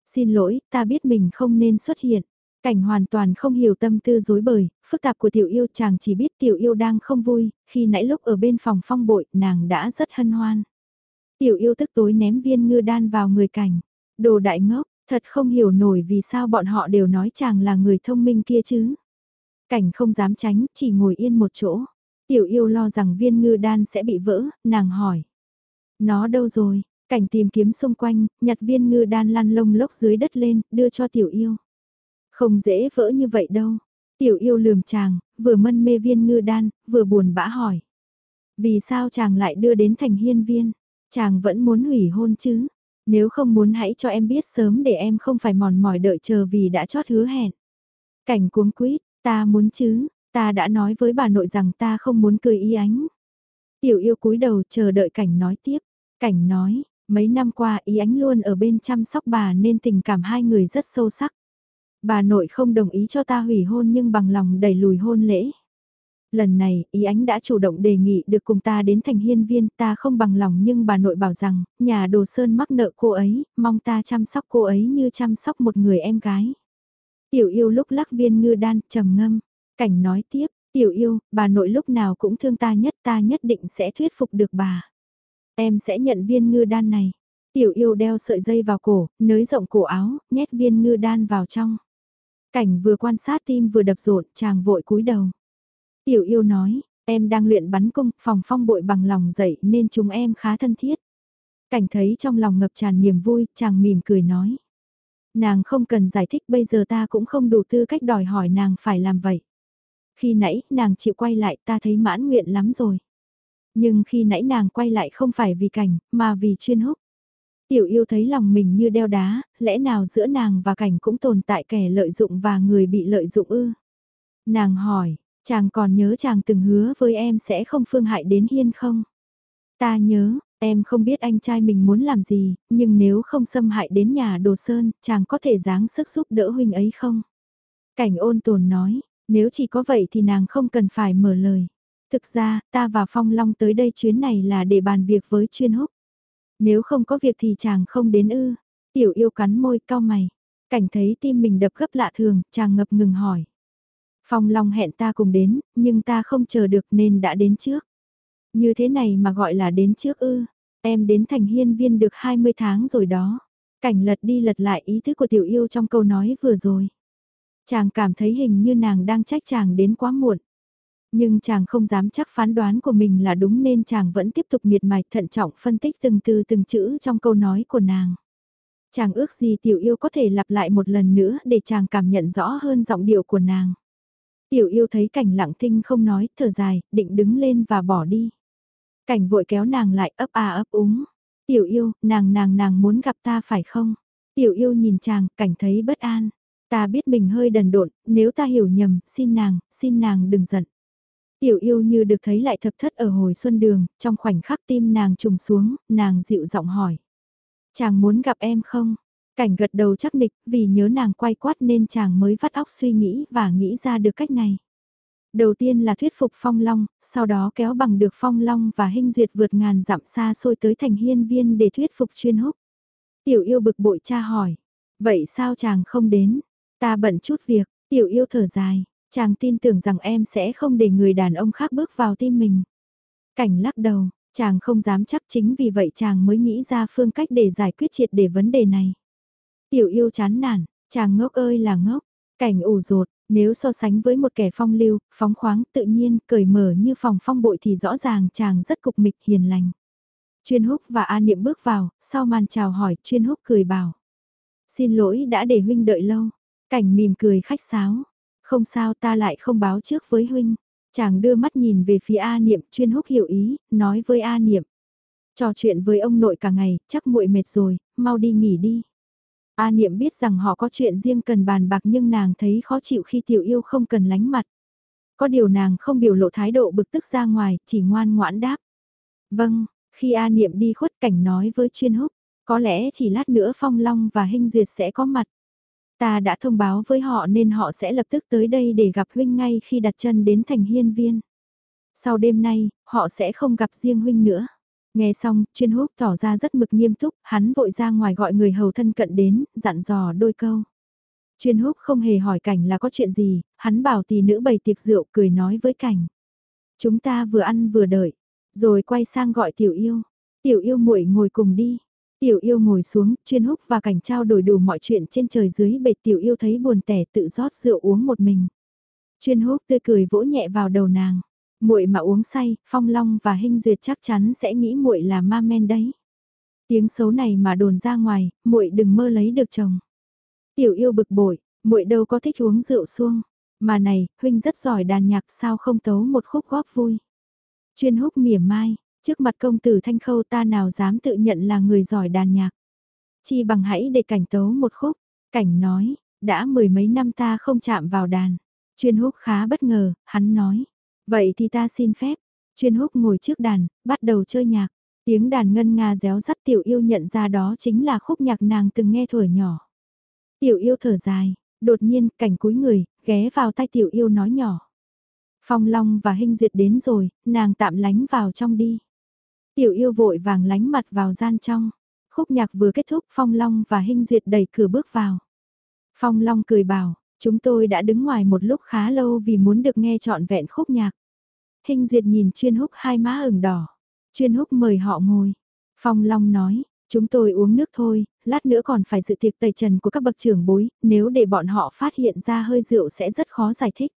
Xin lỗi, ta biết mình không nên xuất hiện. Cảnh hoàn toàn không hiểu tâm tư dối bời, phức tạp của tiểu yêu chàng chỉ biết tiểu yêu đang không vui, khi nãy lúc ở bên phòng phong bội nàng đã rất hân hoan. Tiểu yêu tức tối ném viên ngư đan vào người cảnh. Đồ đại ngốc, thật không hiểu nổi vì sao bọn họ đều nói chàng là người thông minh kia chứ. Cảnh không dám tránh, chỉ ngồi yên một chỗ. Tiểu yêu lo rằng viên ngư đan sẽ bị vỡ, nàng hỏi. Nó đâu rồi? Cảnh tìm kiếm xung quanh, nhặt viên ngư đan lăn lông lốc dưới đất lên, đưa cho tiểu yêu. Không dễ vỡ như vậy đâu. Tiểu yêu lườm chàng, vừa mân mê viên ngư đan, vừa buồn bã hỏi. Vì sao chàng lại đưa đến thành hiên viên? Chàng vẫn muốn hủy hôn chứ? Nếu không muốn hãy cho em biết sớm để em không phải mòn mỏi đợi chờ vì đã chót hứa hẹn. Cảnh cuống quýt, ta muốn chứ, ta đã nói với bà nội rằng ta không muốn cười y ánh. Tiểu yêu cúi đầu chờ đợi cảnh nói tiếp. Cảnh nói, mấy năm qua ý ánh luôn ở bên chăm sóc bà nên tình cảm hai người rất sâu sắc. Bà nội không đồng ý cho ta hủy hôn nhưng bằng lòng đẩy lùi hôn lễ. Lần này, ý ánh đã chủ động đề nghị được cùng ta đến thành hiên viên, ta không bằng lòng nhưng bà nội bảo rằng, nhà đồ sơn mắc nợ cô ấy, mong ta chăm sóc cô ấy như chăm sóc một người em gái. Tiểu yêu lúc lắc viên ngư đan, trầm ngâm, cảnh nói tiếp, tiểu yêu, bà nội lúc nào cũng thương ta nhất ta nhất định sẽ thuyết phục được bà. Em sẽ nhận viên ngư đan này. Tiểu yêu đeo sợi dây vào cổ, nới rộng cổ áo, nhét viên ngư đan vào trong. Cảnh vừa quan sát tim vừa đập rộn, chàng vội cúi đầu. Tiểu yêu nói, em đang luyện bắn cung, phòng phong bội bằng lòng dậy nên chúng em khá thân thiết. Cảnh thấy trong lòng ngập tràn niềm vui, chàng mỉm cười nói. Nàng không cần giải thích bây giờ ta cũng không đủ tư cách đòi hỏi nàng phải làm vậy. Khi nãy nàng chịu quay lại ta thấy mãn nguyện lắm rồi. Nhưng khi nãy nàng quay lại không phải vì cảnh, mà vì chuyên húc. Tiểu yêu thấy lòng mình như đeo đá, lẽ nào giữa nàng và cảnh cũng tồn tại kẻ lợi dụng và người bị lợi dụng ư? Nàng hỏi, chàng còn nhớ chàng từng hứa với em sẽ không phương hại đến hiên không? Ta nhớ, em không biết anh trai mình muốn làm gì, nhưng nếu không xâm hại đến nhà đồ sơn, chàng có thể dáng sức giúp đỡ huynh ấy không? Cảnh ôn tồn nói, nếu chỉ có vậy thì nàng không cần phải mở lời. Thực ra, ta và Phong Long tới đây chuyến này là để bàn việc với chuyên húc. Nếu không có việc thì chàng không đến ư. Tiểu yêu cắn môi cao mày. Cảnh thấy tim mình đập gấp lạ thường, chàng ngập ngừng hỏi. Phong Long hẹn ta cùng đến, nhưng ta không chờ được nên đã đến trước. Như thế này mà gọi là đến trước ư. Em đến thành hiên viên được 20 tháng rồi đó. Cảnh lật đi lật lại ý thức của tiểu yêu trong câu nói vừa rồi. Chàng cảm thấy hình như nàng đang trách chàng đến quá muộn. Nhưng chàng không dám chắc phán đoán của mình là đúng nên chàng vẫn tiếp tục miệt mài thận trọng phân tích từng từ từng chữ trong câu nói của nàng. Chàng ước gì tiểu yêu có thể lặp lại một lần nữa để chàng cảm nhận rõ hơn giọng điệu của nàng. Tiểu yêu thấy cảnh lặng thinh không nói, thở dài, định đứng lên và bỏ đi. Cảnh vội kéo nàng lại ấp à ấp úng. Tiểu yêu, nàng nàng nàng muốn gặp ta phải không? Tiểu yêu nhìn chàng, cảnh thấy bất an. Ta biết mình hơi đần độn, nếu ta hiểu nhầm, xin nàng, xin nàng đừng giận. Tiểu yêu như được thấy lại thập thất ở hồi xuân đường, trong khoảnh khắc tim nàng trùng xuống, nàng dịu giọng hỏi. Chàng muốn gặp em không? Cảnh gật đầu chắc nịch, vì nhớ nàng quay quát nên chàng mới vắt óc suy nghĩ và nghĩ ra được cách này. Đầu tiên là thuyết phục Phong Long, sau đó kéo bằng được Phong Long và hình duyệt vượt ngàn dặm xa xôi tới thành hiên viên để thuyết phục chuyên húc. Tiểu yêu bực bội cha hỏi, vậy sao chàng không đến? Ta bận chút việc, tiểu yêu thở dài, Chàng tin tưởng rằng em sẽ không để người đàn ông khác bước vào tim mình. Cảnh lắc đầu, chàng không dám chắc chính vì vậy chàng mới nghĩ ra phương cách để giải quyết triệt để vấn đề này. Tiểu yêu chán nản, chàng ngốc ơi là ngốc, cảnh ủ rột, nếu so sánh với một kẻ phong lưu, phóng khoáng, tự nhiên, cởi mở như phòng phong bội thì rõ ràng chàng rất cục mịch hiền lành. Chuyên húc và A Niệm bước vào, sau màn chào hỏi, chuyên húc cười bảo. Xin lỗi đã để huynh đợi lâu. Cảnh mỉm cười khách sáo. Không sao ta lại không báo trước với huynh. Chàng đưa mắt nhìn về phía A Niệm chuyên húc hiểu ý, nói với A Niệm. Trò chuyện với ông nội cả ngày, chắc muội mệt rồi, mau đi nghỉ đi. A Niệm biết rằng họ có chuyện riêng cần bàn bạc nhưng nàng thấy khó chịu khi tiểu yêu không cần lánh mặt. Có điều nàng không biểu lộ thái độ bực tức ra ngoài, chỉ ngoan ngoãn đáp. Vâng, khi A Niệm đi khuất cảnh nói với chuyên húc, có lẽ chỉ lát nữa Phong Long và Hinh Duyệt sẽ có mặt. Ta đã thông báo với họ nên họ sẽ lập tức tới đây để gặp huynh ngay khi đặt chân đến thành hiên viên. Sau đêm nay, họ sẽ không gặp riêng huynh nữa. Nghe xong, chuyên húc tỏ ra rất mực nghiêm túc, hắn vội ra ngoài gọi người hầu thân cận đến, dặn dò đôi câu. Chuyên húc không hề hỏi cảnh là có chuyện gì, hắn bảo tỷ nữ bày tiệc rượu cười nói với cảnh. Chúng ta vừa ăn vừa đợi, rồi quay sang gọi tiểu yêu. Tiểu yêu muội ngồi cùng đi. Tiểu yêu ngồi xuống, chuyên húc và cảnh trao đổi đủ mọi chuyện trên trời dưới bệt tiểu yêu thấy buồn tẻ tự rót rượu uống một mình. Chuyên húc tươi cười vỗ nhẹ vào đầu nàng. muội mà uống say, phong long và hình duyệt chắc chắn sẽ nghĩ muội là ma men đấy. Tiếng xấu này mà đồn ra ngoài, muội đừng mơ lấy được chồng. Tiểu yêu bực bội, muội đâu có thích uống rượu xuông. Mà này, huynh rất giỏi đàn nhạc sao không tấu một khúc góp vui. Chuyên húc mỉa mai, Trước mặt công tử Thanh Khâu ta nào dám tự nhận là người giỏi đàn nhạc. Chi bằng hãy để cảnh tấu một khúc. Cảnh nói, đã mười mấy năm ta không chạm vào đàn. Chuyên húc khá bất ngờ, hắn nói. Vậy thì ta xin phép. Chuyên húc ngồi trước đàn, bắt đầu chơi nhạc. Tiếng đàn ngân nga réo rắt tiểu yêu nhận ra đó chính là khúc nhạc nàng từng nghe thuở nhỏ. Tiểu yêu thở dài, đột nhiên cảnh cúi người, ghé vào tay tiểu yêu nói nhỏ. Phong Long và Hinh Duyệt đến rồi, nàng tạm lánh vào trong đi. Tiểu yêu vội vàng lánh mặt vào gian trong. Khúc nhạc vừa kết thúc Phong Long và Hinh Duyệt đẩy cửa bước vào. Phong Long cười bảo, chúng tôi đã đứng ngoài một lúc khá lâu vì muốn được nghe trọn vẹn khúc nhạc. Hinh Duyệt nhìn chuyên húc hai má ửng đỏ. Chuyên húc mời họ ngồi. Phong Long nói, chúng tôi uống nước thôi, lát nữa còn phải dự tiệc tẩy trần của các bậc trưởng bối, nếu để bọn họ phát hiện ra hơi rượu sẽ rất khó giải thích.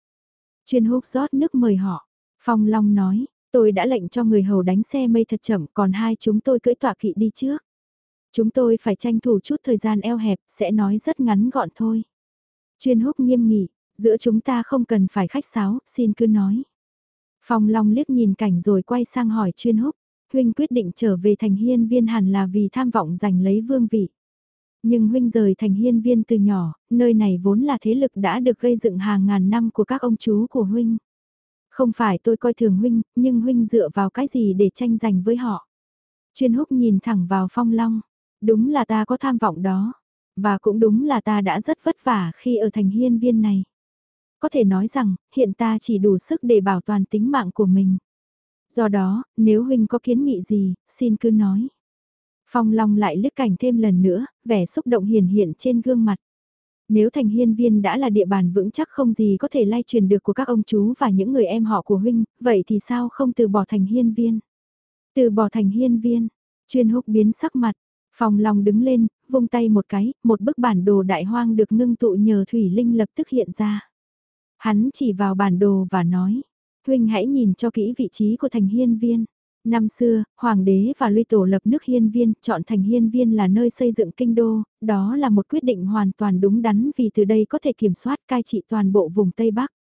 Chuyên húc rót nước mời họ. Phong Long nói, tôi đã lệnh cho người hầu đánh xe mây thật chậm còn hai chúng tôi cưỡi tọa kỵ đi trước. Chúng tôi phải tranh thủ chút thời gian eo hẹp, sẽ nói rất ngắn gọn thôi. Chuyên húc nghiêm nghị, giữa chúng ta không cần phải khách sáo, xin cứ nói. Phong Long liếc nhìn cảnh rồi quay sang hỏi chuyên húc, huynh quyết định trở về thành hiên viên hẳn là vì tham vọng giành lấy vương vị. Nhưng huynh rời thành hiên viên từ nhỏ, nơi này vốn là thế lực đã được gây dựng hàng ngàn năm của các ông chú của huynh. Không phải tôi coi thường huynh, nhưng huynh dựa vào cái gì để tranh giành với họ. Chuyên húc nhìn thẳng vào phong long. Đúng là ta có tham vọng đó. Và cũng đúng là ta đã rất vất vả khi ở thành hiên viên này. Có thể nói rằng, hiện ta chỉ đủ sức để bảo toàn tính mạng của mình. Do đó, nếu huynh có kiến nghị gì, xin cứ nói. Phong Long lại liếc cảnh thêm lần nữa, vẻ xúc động hiền hiện trên gương mặt. Nếu thành hiên viên đã là địa bàn vững chắc không gì có thể lay truyền được của các ông chú và những người em họ của huynh, vậy thì sao không từ bỏ thành hiên viên? Từ bỏ thành hiên viên, chuyên húc biến sắc mặt, phòng lòng đứng lên, vung tay một cái, một bức bản đồ đại hoang được ngưng tụ nhờ Thủy Linh lập tức hiện ra. Hắn chỉ vào bản đồ và nói, huynh hãy nhìn cho kỹ vị trí của thành hiên viên. Năm xưa, Hoàng đế và Luy Tổ lập nước Hiên Viên, chọn thành Hiên Viên là nơi xây dựng kinh đô, đó là một quyết định hoàn toàn đúng đắn vì từ đây có thể kiểm soát cai trị toàn bộ vùng Tây Bắc.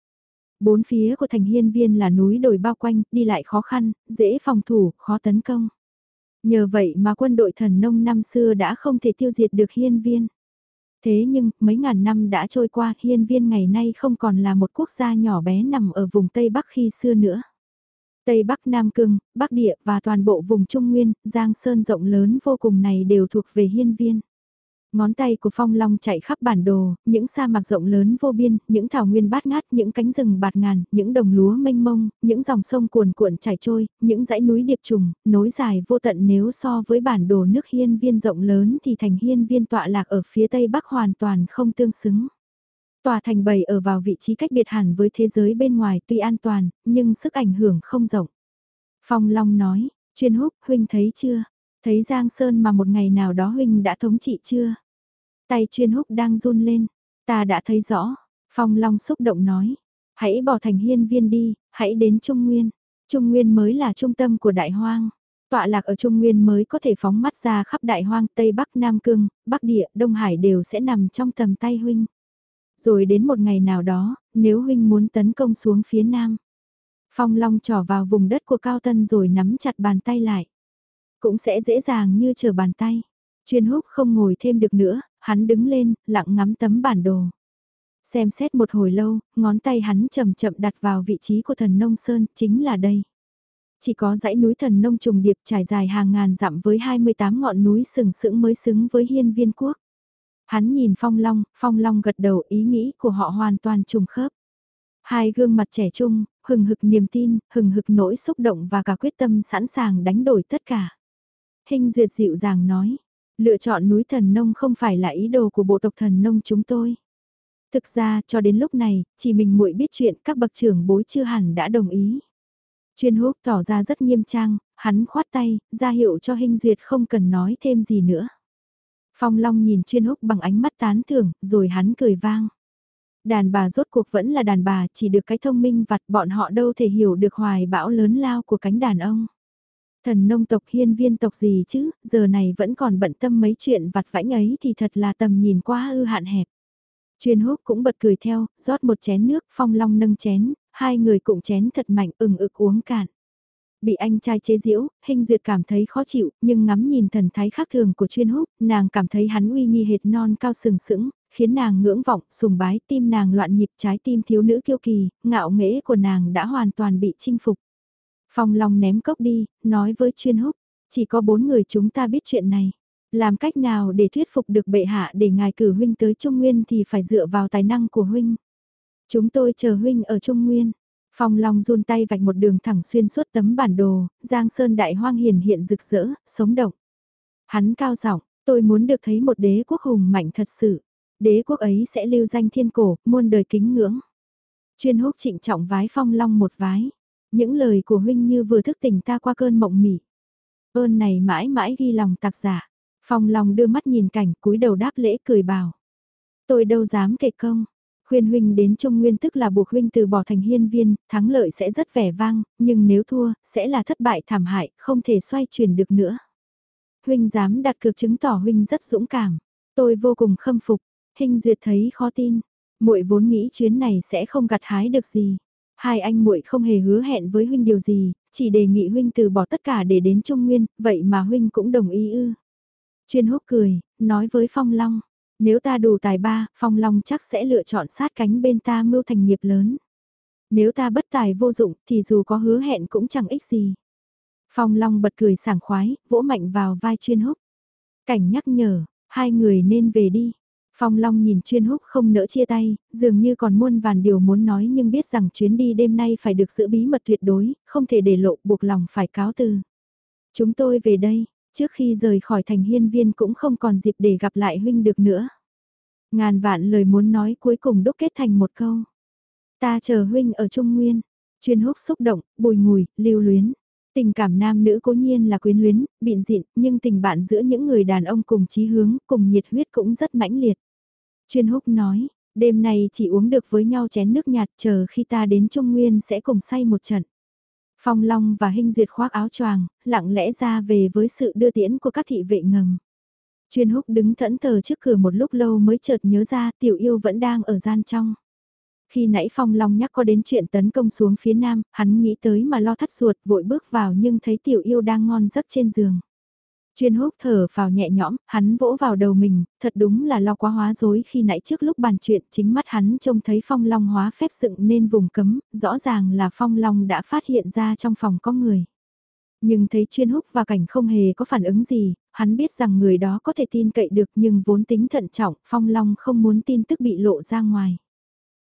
Bốn phía của thành Hiên Viên là núi đồi bao quanh, đi lại khó khăn, dễ phòng thủ, khó tấn công. Nhờ vậy mà quân đội thần nông năm xưa đã không thể tiêu diệt được Hiên Viên. Thế nhưng, mấy ngàn năm đã trôi qua, Hiên Viên ngày nay không còn là một quốc gia nhỏ bé nằm ở vùng Tây Bắc khi xưa nữa. Tây Bắc Nam Cương, Bắc Địa và toàn bộ vùng Trung Nguyên, Giang Sơn rộng lớn vô cùng này đều thuộc về hiên viên. Ngón tay của Phong Long chạy khắp bản đồ, những sa mạc rộng lớn vô biên, những thảo nguyên bát ngát, những cánh rừng bạt ngàn, những đồng lúa mênh mông, những dòng sông cuồn cuộn chảy trôi, những dãy núi điệp trùng, nối dài vô tận nếu so với bản đồ nước hiên viên rộng lớn thì thành hiên viên tọa lạc ở phía tây bắc hoàn toàn không tương xứng. Tòa thành bầy ở vào vị trí cách biệt hẳn với thế giới bên ngoài tuy an toàn, nhưng sức ảnh hưởng không rộng. Phong Long nói, chuyên húc, huynh thấy chưa? Thấy Giang Sơn mà một ngày nào đó huynh đã thống trị chưa? Tay chuyên húc đang run lên, ta đã thấy rõ. Phong Long xúc động nói, hãy bỏ thành hiên viên đi, hãy đến Trung Nguyên. Trung Nguyên mới là trung tâm của đại hoang. Tọa lạc ở Trung Nguyên mới có thể phóng mắt ra khắp đại hoang Tây Bắc Nam Cương, Bắc Địa, Đông Hải đều sẽ nằm trong tầm tay huynh. Rồi đến một ngày nào đó, nếu huynh muốn tấn công xuống phía nam. Phong Long trỏ vào vùng đất của Cao Tân rồi nắm chặt bàn tay lại. Cũng sẽ dễ dàng như chờ bàn tay. Chuyên húc không ngồi thêm được nữa, hắn đứng lên, lặng ngắm tấm bản đồ. Xem xét một hồi lâu, ngón tay hắn chậm chậm đặt vào vị trí của thần nông sơn, chính là đây. Chỉ có dãy núi thần nông trùng điệp trải dài hàng ngàn dặm với 28 ngọn núi sừng sững mới xứng với hiên viên quốc. Hắn nhìn Phong Long, Phong Long gật đầu ý nghĩ của họ hoàn toàn trùng khớp. Hai gương mặt trẻ trung, hừng hực niềm tin, hừng hực nỗi xúc động và cả quyết tâm sẵn sàng đánh đổi tất cả. Hình duyệt dịu dàng nói, lựa chọn núi thần nông không phải là ý đồ của bộ tộc thần nông chúng tôi. Thực ra, cho đến lúc này, chỉ mình muội biết chuyện các bậc trưởng bối chưa hẳn đã đồng ý. Chuyên húc tỏ ra rất nghiêm trang, hắn khoát tay, ra hiệu cho hình duyệt không cần nói thêm gì nữa. Phong Long nhìn chuyên húc bằng ánh mắt tán thưởng, rồi hắn cười vang. Đàn bà rốt cuộc vẫn là đàn bà, chỉ được cái thông minh vặt bọn họ đâu thể hiểu được hoài bão lớn lao của cánh đàn ông. Thần nông tộc hiên viên tộc gì chứ, giờ này vẫn còn bận tâm mấy chuyện vặt vãnh ấy thì thật là tầm nhìn quá ư hạn hẹp. Chuyên húc cũng bật cười theo, rót một chén nước, phong long nâng chén, hai người cùng chén thật mạnh ừng ực uống cạn. Bị anh trai chế giễu, hình duyệt cảm thấy khó chịu, nhưng ngắm nhìn thần thái khác thường của chuyên húc, nàng cảm thấy hắn uy nghi hệt non cao sừng sững, khiến nàng ngưỡng vọng, sùng bái, tim nàng loạn nhịp trái tim thiếu nữ kiêu kỳ, ngạo nghễ của nàng đã hoàn toàn bị chinh phục. Phong Long ném cốc đi, nói với chuyên húc, chỉ có bốn người chúng ta biết chuyện này. Làm cách nào để thuyết phục được bệ hạ để ngài cử huynh tới Trung Nguyên thì phải dựa vào tài năng của huynh. Chúng tôi chờ huynh ở Trung Nguyên. Phong Long run tay vạch một đường thẳng xuyên suốt tấm bản đồ, Giang Sơn Đại Hoang hiền hiện rực rỡ, sống động. Hắn cao giọng, tôi muốn được thấy một đế quốc hùng mạnh thật sự. Đế quốc ấy sẽ lưu danh thiên cổ, muôn đời kính ngưỡng. Chuyên húc trịnh trọng vái Phong Long một vái. Những lời của huynh như vừa thức tỉnh ta qua cơn mộng mị. Ơn này mãi mãi ghi lòng tạc giả. Phong Long đưa mắt nhìn cảnh cúi đầu đáp lễ cười bảo. Tôi đâu dám kể công. Khuyên huynh đến Trung Nguyên tức là buộc huynh từ bỏ thành hiên viên, thắng lợi sẽ rất vẻ vang, nhưng nếu thua, sẽ là thất bại thảm hại, không thể xoay chuyển được nữa. Huynh dám đặt cược chứng tỏ huynh rất dũng cảm. Tôi vô cùng khâm phục, hình duyệt thấy khó tin. muội vốn nghĩ chuyến này sẽ không gặt hái được gì. Hai anh muội không hề hứa hẹn với huynh điều gì, chỉ đề nghị huynh từ bỏ tất cả để đến Trung Nguyên, vậy mà huynh cũng đồng ý ư. Chuyên húc cười, nói với Phong Long, nếu ta đủ tài ba, Phong Long chắc sẽ lựa chọn sát cánh bên ta mưu thành nghiệp lớn. Nếu ta bất tài vô dụng thì dù có hứa hẹn cũng chẳng ích gì. Phong Long bật cười sảng khoái, vỗ mạnh vào vai chuyên húc. Cảnh nhắc nhở, hai người nên về đi. Phong Long nhìn chuyên húc không nỡ chia tay, dường như còn muôn vàn điều muốn nói nhưng biết rằng chuyến đi đêm nay phải được giữ bí mật tuyệt đối, không thể để lộ buộc lòng phải cáo từ. Chúng tôi về đây, trước khi rời khỏi thành hiên viên cũng không còn dịp để gặp lại huynh được nữa. Ngàn vạn lời muốn nói cuối cùng đúc kết thành một câu. Ta chờ huynh ở Trung Nguyên, chuyên húc xúc động, bùi ngùi, lưu luyến. Tình cảm nam nữ cố nhiên là quyến luyến, biện dịn, nhưng tình bạn giữa những người đàn ông cùng chí hướng, cùng nhiệt huyết cũng rất mãnh liệt. Chuyên húc nói, đêm nay chỉ uống được với nhau chén nước nhạt chờ khi ta đến Trung Nguyên sẽ cùng say một trận. Phong Long và Hinh Duyệt khoác áo choàng, lặng lẽ ra về với sự đưa tiễn của các thị vệ ngầm. Chuyên húc đứng thẫn thờ trước cửa một lúc lâu mới chợt nhớ ra tiểu yêu vẫn đang ở gian trong. Khi nãy Phong Long nhắc có đến chuyện tấn công xuống phía nam, hắn nghĩ tới mà lo thắt ruột vội bước vào nhưng thấy tiểu yêu đang ngon giấc trên giường. Chuyên húc thở vào nhẹ nhõm, hắn vỗ vào đầu mình, thật đúng là lo quá hóa dối khi nãy trước lúc bàn chuyện chính mắt hắn trông thấy phong long hóa phép dựng nên vùng cấm, rõ ràng là phong long đã phát hiện ra trong phòng có người. Nhưng thấy chuyên húc và cảnh không hề có phản ứng gì, hắn biết rằng người đó có thể tin cậy được nhưng vốn tính thận trọng, phong long không muốn tin tức bị lộ ra ngoài.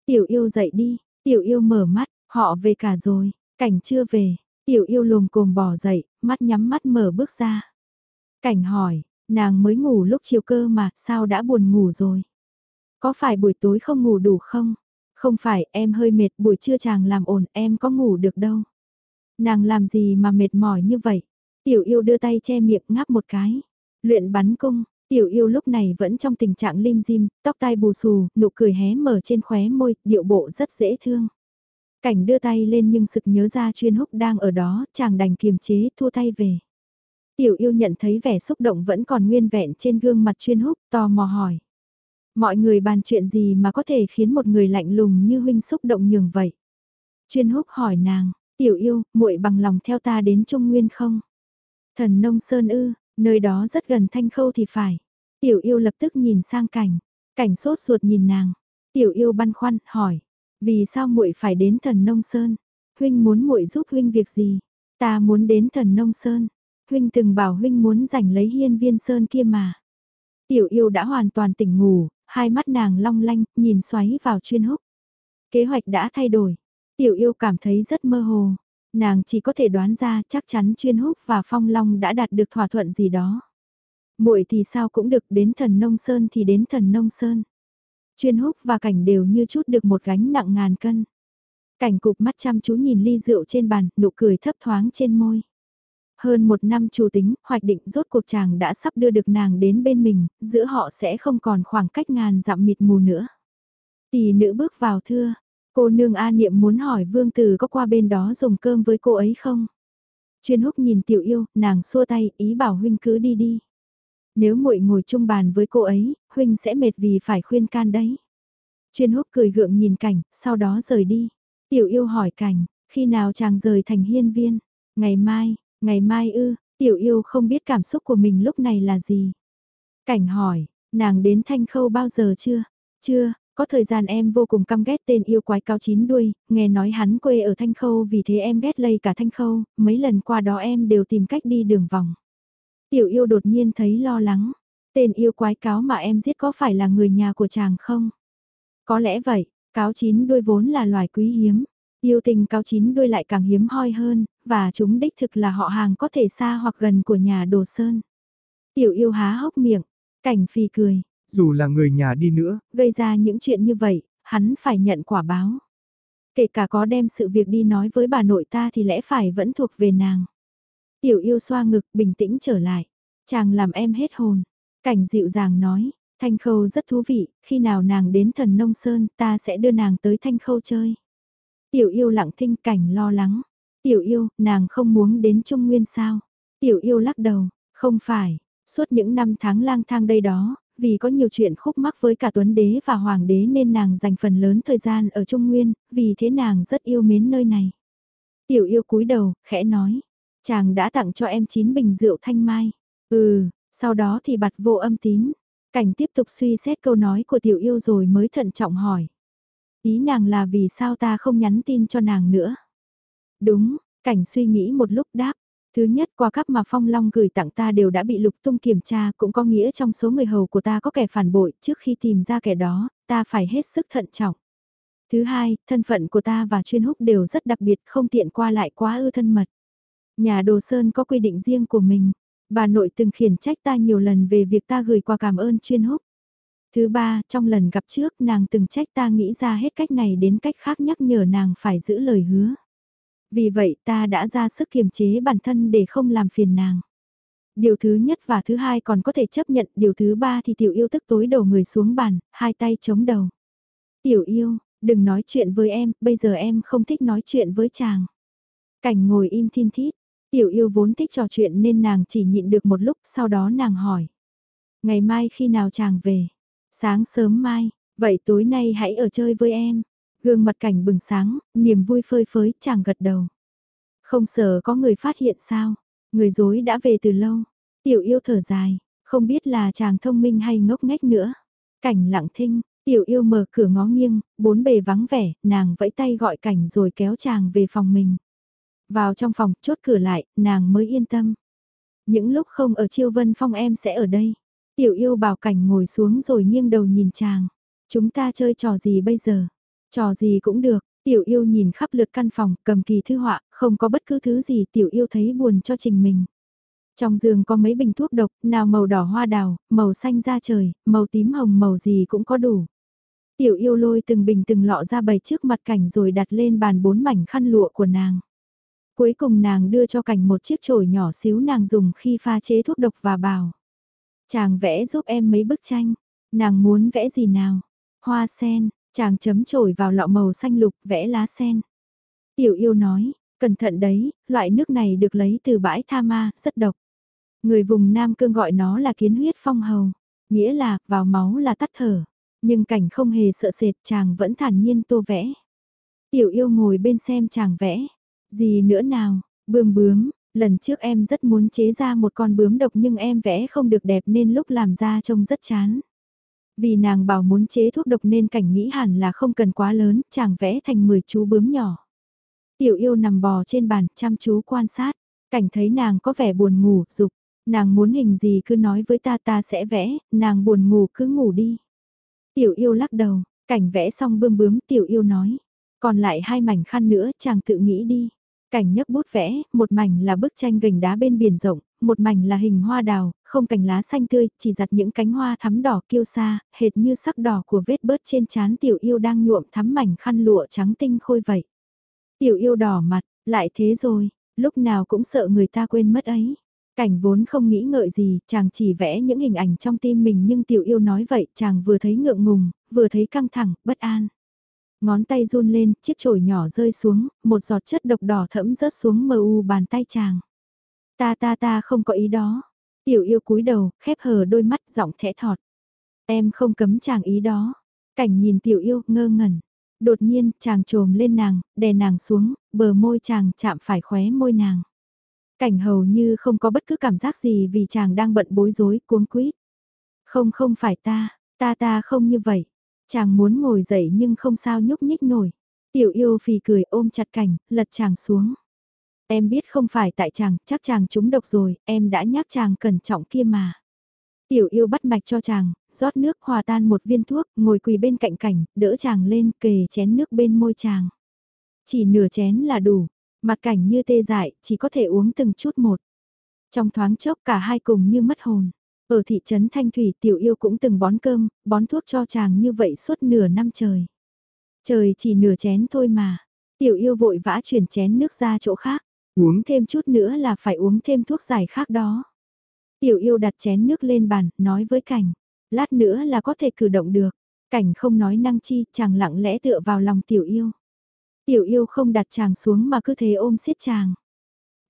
Tiểu yêu dậy đi, tiểu yêu mở mắt, họ về cả rồi, cảnh chưa về, tiểu yêu lồm cồm bỏ dậy, mắt nhắm mắt mở bước ra. Cảnh hỏi, nàng mới ngủ lúc chiều cơ mà, sao đã buồn ngủ rồi? Có phải buổi tối không ngủ đủ không? Không phải, em hơi mệt, buổi trưa chàng làm ổn, em có ngủ được đâu. Nàng làm gì mà mệt mỏi như vậy? Tiểu yêu đưa tay che miệng ngáp một cái. Luyện bắn cung, tiểu yêu lúc này vẫn trong tình trạng lim dim, tóc tai bù xù, nụ cười hé mở trên khóe môi, điệu bộ rất dễ thương. Cảnh đưa tay lên nhưng sực nhớ ra chuyên húc đang ở đó, chàng đành kiềm chế, thua tay về. Tiểu yêu nhận thấy vẻ xúc động vẫn còn nguyên vẹn trên gương mặt chuyên húc, tò mò hỏi. Mọi người bàn chuyện gì mà có thể khiến một người lạnh lùng như huynh xúc động nhường vậy? Chuyên húc hỏi nàng, tiểu yêu, muội bằng lòng theo ta đến Trung Nguyên không? Thần nông sơn ư, nơi đó rất gần thanh khâu thì phải. Tiểu yêu lập tức nhìn sang cảnh, cảnh sốt ruột nhìn nàng. Tiểu yêu băn khoăn, hỏi, vì sao muội phải đến thần nông sơn? Huynh muốn muội giúp huynh việc gì? Ta muốn đến thần nông sơn huynh từng bảo huynh muốn giành lấy hiên viên sơn kia mà. Tiểu yêu đã hoàn toàn tỉnh ngủ, hai mắt nàng long lanh, nhìn xoáy vào chuyên húc. Kế hoạch đã thay đổi, tiểu yêu cảm thấy rất mơ hồ. Nàng chỉ có thể đoán ra chắc chắn chuyên húc và phong long đã đạt được thỏa thuận gì đó. muội thì sao cũng được đến thần nông sơn thì đến thần nông sơn. Chuyên húc và cảnh đều như chút được một gánh nặng ngàn cân. Cảnh cục mắt chăm chú nhìn ly rượu trên bàn, nụ cười thấp thoáng trên môi. Hơn một năm chủ tính, hoạch định rốt cuộc chàng đã sắp đưa được nàng đến bên mình, giữa họ sẽ không còn khoảng cách ngàn dặm mịt mù nữa. Tỷ nữ bước vào thưa, cô nương A Niệm muốn hỏi vương tử có qua bên đó dùng cơm với cô ấy không? Chuyên húc nhìn tiểu yêu, nàng xua tay, ý bảo huynh cứ đi đi. Nếu muội ngồi chung bàn với cô ấy, huynh sẽ mệt vì phải khuyên can đấy. Chuyên húc cười gượng nhìn cảnh, sau đó rời đi. Tiểu yêu hỏi cảnh, khi nào chàng rời thành hiên viên? Ngày mai, ngày mai ư, tiểu yêu không biết cảm xúc của mình lúc này là gì. Cảnh hỏi, nàng đến thanh khâu bao giờ chưa? Chưa, có thời gian em vô cùng căm ghét tên yêu quái cao chín đuôi, nghe nói hắn quê ở Thanh Khâu vì thế em ghét lây cả Thanh Khâu, mấy lần qua đó em đều tìm cách đi đường vòng. Tiểu yêu đột nhiên thấy lo lắng, tên yêu quái cáo mà em giết có phải là người nhà của chàng không? Có lẽ vậy, cáo chín đuôi vốn là loài quý hiếm, yêu tình cáo chín đuôi lại càng hiếm hoi hơn, và chúng đích thực là họ hàng có thể xa hoặc gần của nhà đồ sơn. Tiểu yêu há hốc miệng, cảnh phi cười, dù là người nhà đi nữa. Gây ra những chuyện như vậy, hắn phải nhận quả báo. Kể cả có đem sự việc đi nói với bà nội ta thì lẽ phải vẫn thuộc về nàng. Tiểu yêu xoa ngực bình tĩnh trở lại. Chàng làm em hết hồn. Cảnh dịu dàng nói, Thanh Khâu rất thú vị, khi nào nàng đến thần nông sơn ta sẽ đưa nàng tới Thanh Khâu chơi. Tiểu yêu lặng thinh cảnh lo lắng. Tiểu yêu, nàng không muốn đến Trung Nguyên sao? Tiểu yêu lắc đầu, không phải, suốt những năm tháng lang thang đây đó, vì có nhiều chuyện khúc mắc với cả Tuấn Đế và Hoàng Đế nên nàng dành phần lớn thời gian ở Trung Nguyên, vì thế nàng rất yêu mến nơi này. Tiểu yêu cúi đầu, khẽ nói, chàng đã tặng cho em chín bình rượu thanh mai. Ừ, sau đó thì bặt vô âm tín. Cảnh tiếp tục suy xét câu nói của tiểu yêu rồi mới thận trọng hỏi. Ý nàng là vì sao ta không nhắn tin cho nàng nữa? Đúng, cảnh suy nghĩ một lúc đáp, Thứ nhất qua cấp mà Phong Long gửi tặng ta đều đã bị lục tung kiểm tra cũng có nghĩa trong số người hầu của ta có kẻ phản bội trước khi tìm ra kẻ đó, ta phải hết sức thận trọng. Thứ hai, thân phận của ta và chuyên húc đều rất đặc biệt không tiện qua lại quá ư thân mật. Nhà đồ sơn có quy định riêng của mình. Bà nội từng khiển trách ta nhiều lần về việc ta gửi qua cảm ơn chuyên húc. Thứ ba, trong lần gặp trước nàng từng trách ta nghĩ ra hết cách này đến cách khác nhắc nhở nàng phải giữ lời hứa. Vì vậy ta đã ra sức kiềm chế bản thân để không làm phiền nàng. Điều thứ nhất và thứ hai còn có thể chấp nhận, điều thứ ba thì tiểu yêu tức tối đầu người xuống bàn, hai tay chống đầu. Tiểu yêu, đừng nói chuyện với em, bây giờ em không thích nói chuyện với chàng. Cảnh ngồi im thiên thít, tiểu yêu vốn thích trò chuyện nên nàng chỉ nhịn được một lúc, sau đó nàng hỏi. Ngày mai khi nào chàng về? Sáng sớm mai, vậy tối nay hãy ở chơi với em. Gương mặt cảnh bừng sáng, niềm vui phơi phới, chàng gật đầu. Không sợ có người phát hiện sao, người dối đã về từ lâu. Tiểu yêu thở dài, không biết là chàng thông minh hay ngốc nghếch nữa. Cảnh lặng thinh, tiểu yêu mở cửa ngó nghiêng, bốn bề vắng vẻ, nàng vẫy tay gọi cảnh rồi kéo chàng về phòng mình. Vào trong phòng, chốt cửa lại, nàng mới yên tâm. Những lúc không ở chiêu vân phong em sẽ ở đây. Tiểu yêu bảo cảnh ngồi xuống rồi nghiêng đầu nhìn chàng. Chúng ta chơi trò gì bây giờ? Trò gì cũng được, tiểu yêu nhìn khắp lượt căn phòng, cầm kỳ thư họa, không có bất cứ thứ gì tiểu yêu thấy buồn cho trình mình. Trong giường có mấy bình thuốc độc, nào màu đỏ hoa đào, màu xanh da trời, màu tím hồng màu gì cũng có đủ. Tiểu yêu lôi từng bình từng lọ ra bày trước mặt cảnh rồi đặt lên bàn bốn mảnh khăn lụa của nàng. Cuối cùng nàng đưa cho cảnh một chiếc chổi nhỏ xíu nàng dùng khi pha chế thuốc độc và bảo. Chàng vẽ giúp em mấy bức tranh, nàng muốn vẽ gì nào? Hoa sen, Chàng chấm trổi vào lọ màu xanh lục vẽ lá sen. Tiểu yêu nói, cẩn thận đấy, loại nước này được lấy từ bãi Tha Ma, rất độc. Người vùng Nam Cương gọi nó là kiến huyết phong hầu, nghĩa là vào máu là tắt thở. Nhưng cảnh không hề sợ sệt chàng vẫn thản nhiên tô vẽ. Tiểu yêu ngồi bên xem chàng vẽ. Gì nữa nào, bươm bướm, lần trước em rất muốn chế ra một con bướm độc nhưng em vẽ không được đẹp nên lúc làm ra trông rất chán. Vì nàng bảo muốn chế thuốc độc nên cảnh nghĩ hẳn là không cần quá lớn, chàng vẽ thành 10 chú bướm nhỏ. Tiểu yêu nằm bò trên bàn, chăm chú quan sát, cảnh thấy nàng có vẻ buồn ngủ, dục nàng muốn hình gì cứ nói với ta ta sẽ vẽ, nàng buồn ngủ cứ ngủ đi. Tiểu yêu lắc đầu, cảnh vẽ xong bươm bướm tiểu yêu nói, còn lại hai mảnh khăn nữa chàng tự nghĩ đi. Cảnh nhấc bút vẽ, một mảnh là bức tranh gành đá bên biển rộng, một mảnh là hình hoa đào, không cành lá xanh tươi, chỉ giặt những cánh hoa thắm đỏ kiêu sa, hệt như sắc đỏ của vết bớt trên trán tiểu yêu đang nhuộm thắm mảnh khăn lụa trắng tinh khôi vậy. Tiểu yêu đỏ mặt, lại thế rồi, lúc nào cũng sợ người ta quên mất ấy. Cảnh vốn không nghĩ ngợi gì, chàng chỉ vẽ những hình ảnh trong tim mình nhưng tiểu yêu nói vậy, chàng vừa thấy ngượng ngùng, vừa thấy căng thẳng, bất an. Ngón tay run lên, chiếc chổi nhỏ rơi xuống, một giọt chất độc đỏ thẫm rớt xuống mờ u bàn tay chàng. Ta ta ta không có ý đó. Tiểu yêu cúi đầu, khép hờ đôi mắt giọng thẽ thọt. Em không cấm chàng ý đó. Cảnh nhìn tiểu yêu ngơ ngẩn. Đột nhiên chàng trồm lên nàng, đè nàng xuống, bờ môi chàng chạm phải khóe môi nàng. Cảnh hầu như không có bất cứ cảm giác gì vì chàng đang bận bối rối, cuống quýt. Không không phải ta, ta ta không như vậy. Chàng muốn ngồi dậy nhưng không sao nhúc nhích nổi. Tiểu yêu phì cười ôm chặt cảnh, lật chàng xuống. Em biết không phải tại chàng, chắc chàng trúng độc rồi, em đã nhắc chàng cẩn trọng kia mà. Tiểu yêu bắt mạch cho chàng, rót nước hòa tan một viên thuốc, ngồi quỳ bên cạnh cảnh, đỡ chàng lên kề chén nước bên môi chàng. Chỉ nửa chén là đủ, mặt cảnh như tê dại, chỉ có thể uống từng chút một. Trong thoáng chốc cả hai cùng như mất hồn. Ở thị trấn Thanh Thủy tiểu yêu cũng từng bón cơm, bón thuốc cho chàng như vậy suốt nửa năm trời. Trời chỉ nửa chén thôi mà. Tiểu yêu vội vã chuyển chén nước ra chỗ khác. Uống thêm chút nữa là phải uống thêm thuốc giải khác đó. Tiểu yêu đặt chén nước lên bàn, nói với cảnh. Lát nữa là có thể cử động được. Cảnh không nói năng chi, chàng lặng lẽ tựa vào lòng tiểu yêu. Tiểu yêu không đặt chàng xuống mà cứ thế ôm siết chàng.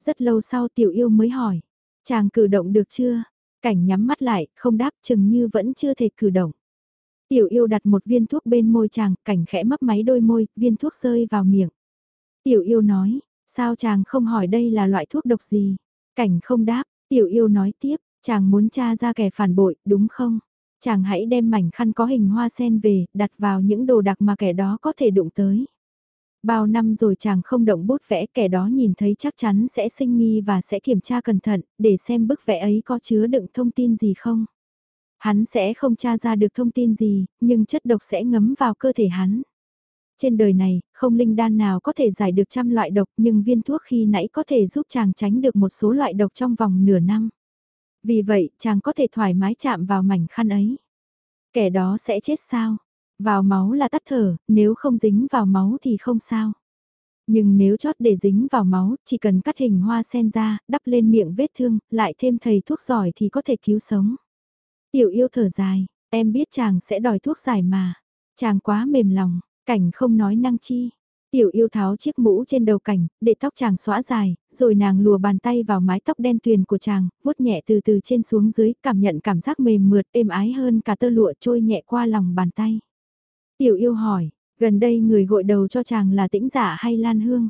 Rất lâu sau tiểu yêu mới hỏi. Chàng cử động được chưa? Cảnh nhắm mắt lại, không đáp chừng như vẫn chưa thể cử động. Tiểu yêu đặt một viên thuốc bên môi chàng, cảnh khẽ mấp máy đôi môi, viên thuốc rơi vào miệng. Tiểu yêu nói, sao chàng không hỏi đây là loại thuốc độc gì? Cảnh không đáp, tiểu yêu nói tiếp, chàng muốn tra ra kẻ phản bội, đúng không? Chàng hãy đem mảnh khăn có hình hoa sen về, đặt vào những đồ đặc mà kẻ đó có thể đụng tới. Bao năm rồi chàng không động bút vẽ kẻ đó nhìn thấy chắc chắn sẽ sinh nghi và sẽ kiểm tra cẩn thận để xem bức vẽ ấy có chứa đựng thông tin gì không. Hắn sẽ không tra ra được thông tin gì, nhưng chất độc sẽ ngấm vào cơ thể hắn. Trên đời này, không linh đan nào có thể giải được trăm loại độc nhưng viên thuốc khi nãy có thể giúp chàng tránh được một số loại độc trong vòng nửa năm. Vì vậy, chàng có thể thoải mái chạm vào mảnh khăn ấy. Kẻ đó sẽ chết sao? Vào máu là tắt thở, nếu không dính vào máu thì không sao. Nhưng nếu chót để dính vào máu, chỉ cần cắt hình hoa sen ra, đắp lên miệng vết thương, lại thêm thầy thuốc giỏi thì có thể cứu sống. Tiểu yêu thở dài, em biết chàng sẽ đòi thuốc giải mà. Chàng quá mềm lòng, cảnh không nói năng chi. Tiểu yêu tháo chiếc mũ trên đầu cảnh, để tóc chàng xóa dài, rồi nàng lùa bàn tay vào mái tóc đen tuyền của chàng, vuốt nhẹ từ từ trên xuống dưới, cảm nhận cảm giác mềm mượt êm ái hơn cả tơ lụa trôi nhẹ qua lòng bàn tay. Tiểu yêu hỏi, gần đây người gội đầu cho chàng là tĩnh giả hay lan hương?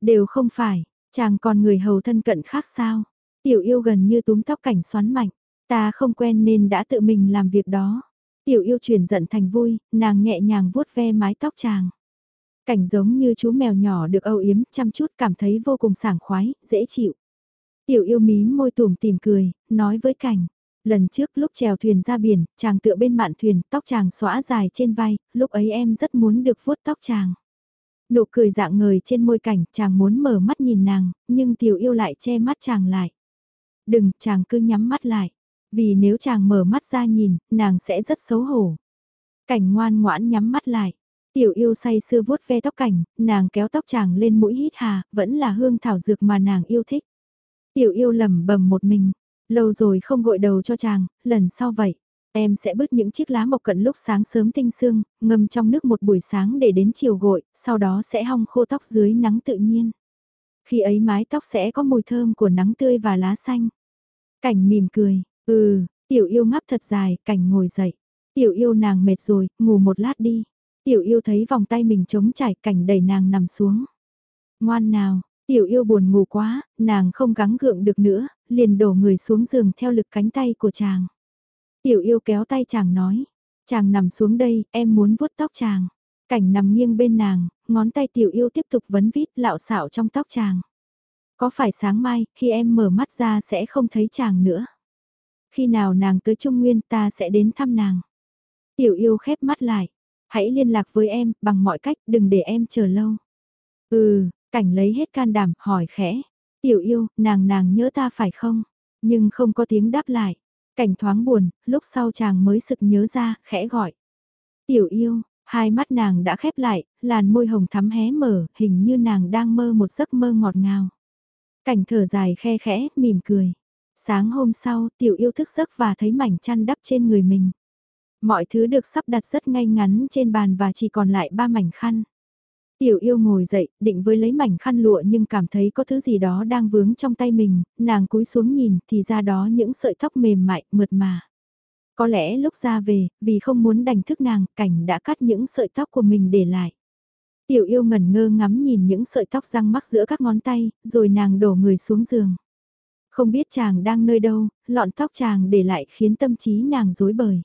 Đều không phải, chàng còn người hầu thân cận khác sao? Tiểu yêu gần như túm tóc cảnh xoắn mạnh, ta không quen nên đã tự mình làm việc đó. Tiểu yêu chuyển giận thành vui, nàng nhẹ nhàng vuốt ve mái tóc chàng. Cảnh giống như chú mèo nhỏ được âu yếm, chăm chút cảm thấy vô cùng sảng khoái, dễ chịu. Tiểu yêu mí môi tùm tìm cười, nói với cảnh. Lần trước lúc chèo thuyền ra biển, chàng tựa bên mạn thuyền, tóc chàng xóa dài trên vai, lúc ấy em rất muốn được vuốt tóc chàng. Nụ cười dạng ngời trên môi cảnh, chàng muốn mở mắt nhìn nàng, nhưng tiểu yêu lại che mắt chàng lại. Đừng, chàng cứ nhắm mắt lại. Vì nếu chàng mở mắt ra nhìn, nàng sẽ rất xấu hổ. Cảnh ngoan ngoãn nhắm mắt lại. Tiểu yêu say sưa vuốt ve tóc cảnh, nàng kéo tóc chàng lên mũi hít hà, vẫn là hương thảo dược mà nàng yêu thích. Tiểu yêu lầm bầm một mình, lâu rồi không gội đầu cho chàng, lần sau vậy. Em sẽ bứt những chiếc lá mộc cận lúc sáng sớm tinh sương, ngâm trong nước một buổi sáng để đến chiều gội, sau đó sẽ hong khô tóc dưới nắng tự nhiên. Khi ấy mái tóc sẽ có mùi thơm của nắng tươi và lá xanh. Cảnh mỉm cười, ừ, tiểu yêu ngắp thật dài, cảnh ngồi dậy. Tiểu yêu nàng mệt rồi, ngủ một lát đi. Tiểu yêu thấy vòng tay mình trống trải cảnh đẩy nàng nằm xuống. Ngoan nào, tiểu yêu buồn ngủ quá, nàng không gắng gượng được nữa, liền đổ người xuống giường theo lực cánh tay của chàng. Tiểu yêu kéo tay chàng nói, chàng nằm xuống đây, em muốn vuốt tóc chàng. Cảnh nằm nghiêng bên nàng, ngón tay tiểu yêu tiếp tục vấn vít lạo xạo trong tóc chàng. Có phải sáng mai, khi em mở mắt ra sẽ không thấy chàng nữa. Khi nào nàng tới Trung Nguyên ta sẽ đến thăm nàng. Tiểu yêu khép mắt lại, Hãy liên lạc với em, bằng mọi cách, đừng để em chờ lâu. Ừ, cảnh lấy hết can đảm, hỏi khẽ. Tiểu yêu, nàng nàng nhớ ta phải không? Nhưng không có tiếng đáp lại. Cảnh thoáng buồn, lúc sau chàng mới sực nhớ ra, khẽ gọi. Tiểu yêu, hai mắt nàng đã khép lại, làn môi hồng thắm hé mở, hình như nàng đang mơ một giấc mơ ngọt ngào. Cảnh thở dài khe khẽ, mỉm cười. Sáng hôm sau, tiểu yêu thức giấc và thấy mảnh chăn đắp trên người mình. Mọi thứ được sắp đặt rất ngay ngắn trên bàn và chỉ còn lại ba mảnh khăn. Tiểu yêu ngồi dậy, định với lấy mảnh khăn lụa nhưng cảm thấy có thứ gì đó đang vướng trong tay mình, nàng cúi xuống nhìn thì ra đó những sợi tóc mềm mại, mượt mà. Có lẽ lúc ra về, vì không muốn đành thức nàng, cảnh đã cắt những sợi tóc của mình để lại. Tiểu yêu ngẩn ngơ ngắm nhìn những sợi tóc răng mắc giữa các ngón tay, rồi nàng đổ người xuống giường. Không biết chàng đang nơi đâu, lọn tóc chàng để lại khiến tâm trí nàng rối bời.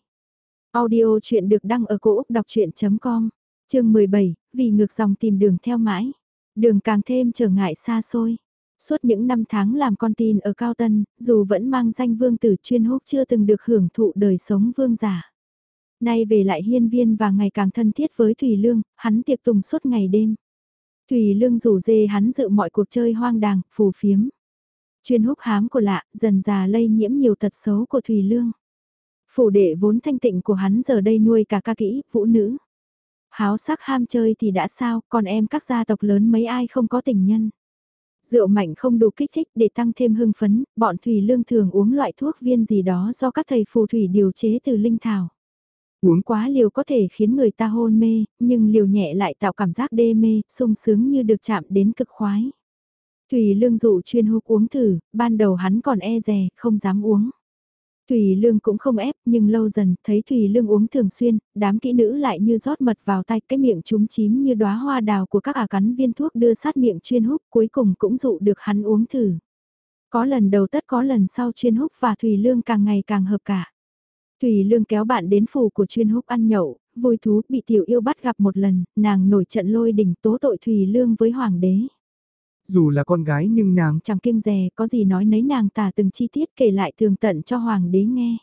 Audio chuyện được đăng ở cổ Úc đọc chuyện.com, chương 17, vì ngược dòng tìm đường theo mãi. Đường càng thêm trở ngại xa xôi. Suốt những năm tháng làm con tin ở Cao Tân, dù vẫn mang danh vương tử chuyên húc chưa từng được hưởng thụ đời sống vương giả. Nay về lại hiên viên và ngày càng thân thiết với Thủy Lương, hắn tiệc tùng suốt ngày đêm. Thủy Lương rủ dê hắn dự mọi cuộc chơi hoang đàng, phù phiếm. Chuyên húc hám của lạ, dần già lây nhiễm nhiều tật xấu của Thủy Lương. Phủ đệ vốn thanh tịnh của hắn giờ đây nuôi cả ca kỹ, vũ nữ. Háo sắc ham chơi thì đã sao, còn em các gia tộc lớn mấy ai không có tình nhân. Rượu mạnh không đủ kích thích để tăng thêm hưng phấn, bọn Thủy Lương thường uống loại thuốc viên gì đó do các thầy phù thủy điều chế từ linh thảo. Uống quá liều có thể khiến người ta hôn mê, nhưng liều nhẹ lại tạo cảm giác đê mê, sung sướng như được chạm đến cực khoái. Thủy Lương dụ chuyên hút uống thử, ban đầu hắn còn e rè, không dám uống. Thủy Lương cũng không ép, nhưng lâu dần, thấy Thủy Lương uống thường xuyên, đám kỹ nữ lại như rót mật vào tay, cái miệng chúng chím như đóa hoa đào của các ả cắn viên thuốc đưa sát miệng chuyên hút, cuối cùng cũng dụ được hắn uống thử. Có lần đầu tất có lần sau chuyên hút và Thủy Lương càng ngày càng hợp cả. Thủy Lương kéo bạn đến phủ của chuyên húc ăn nhậu, vui thú bị tiểu yêu bắt gặp một lần, nàng nổi trận lôi đỉnh tố tội Thủy Lương với hoàng đế. Dù là con gái nhưng nàng chẳng kiêng dè có gì nói nấy nàng tả từng chi tiết kể lại tường tận cho hoàng đế nghe.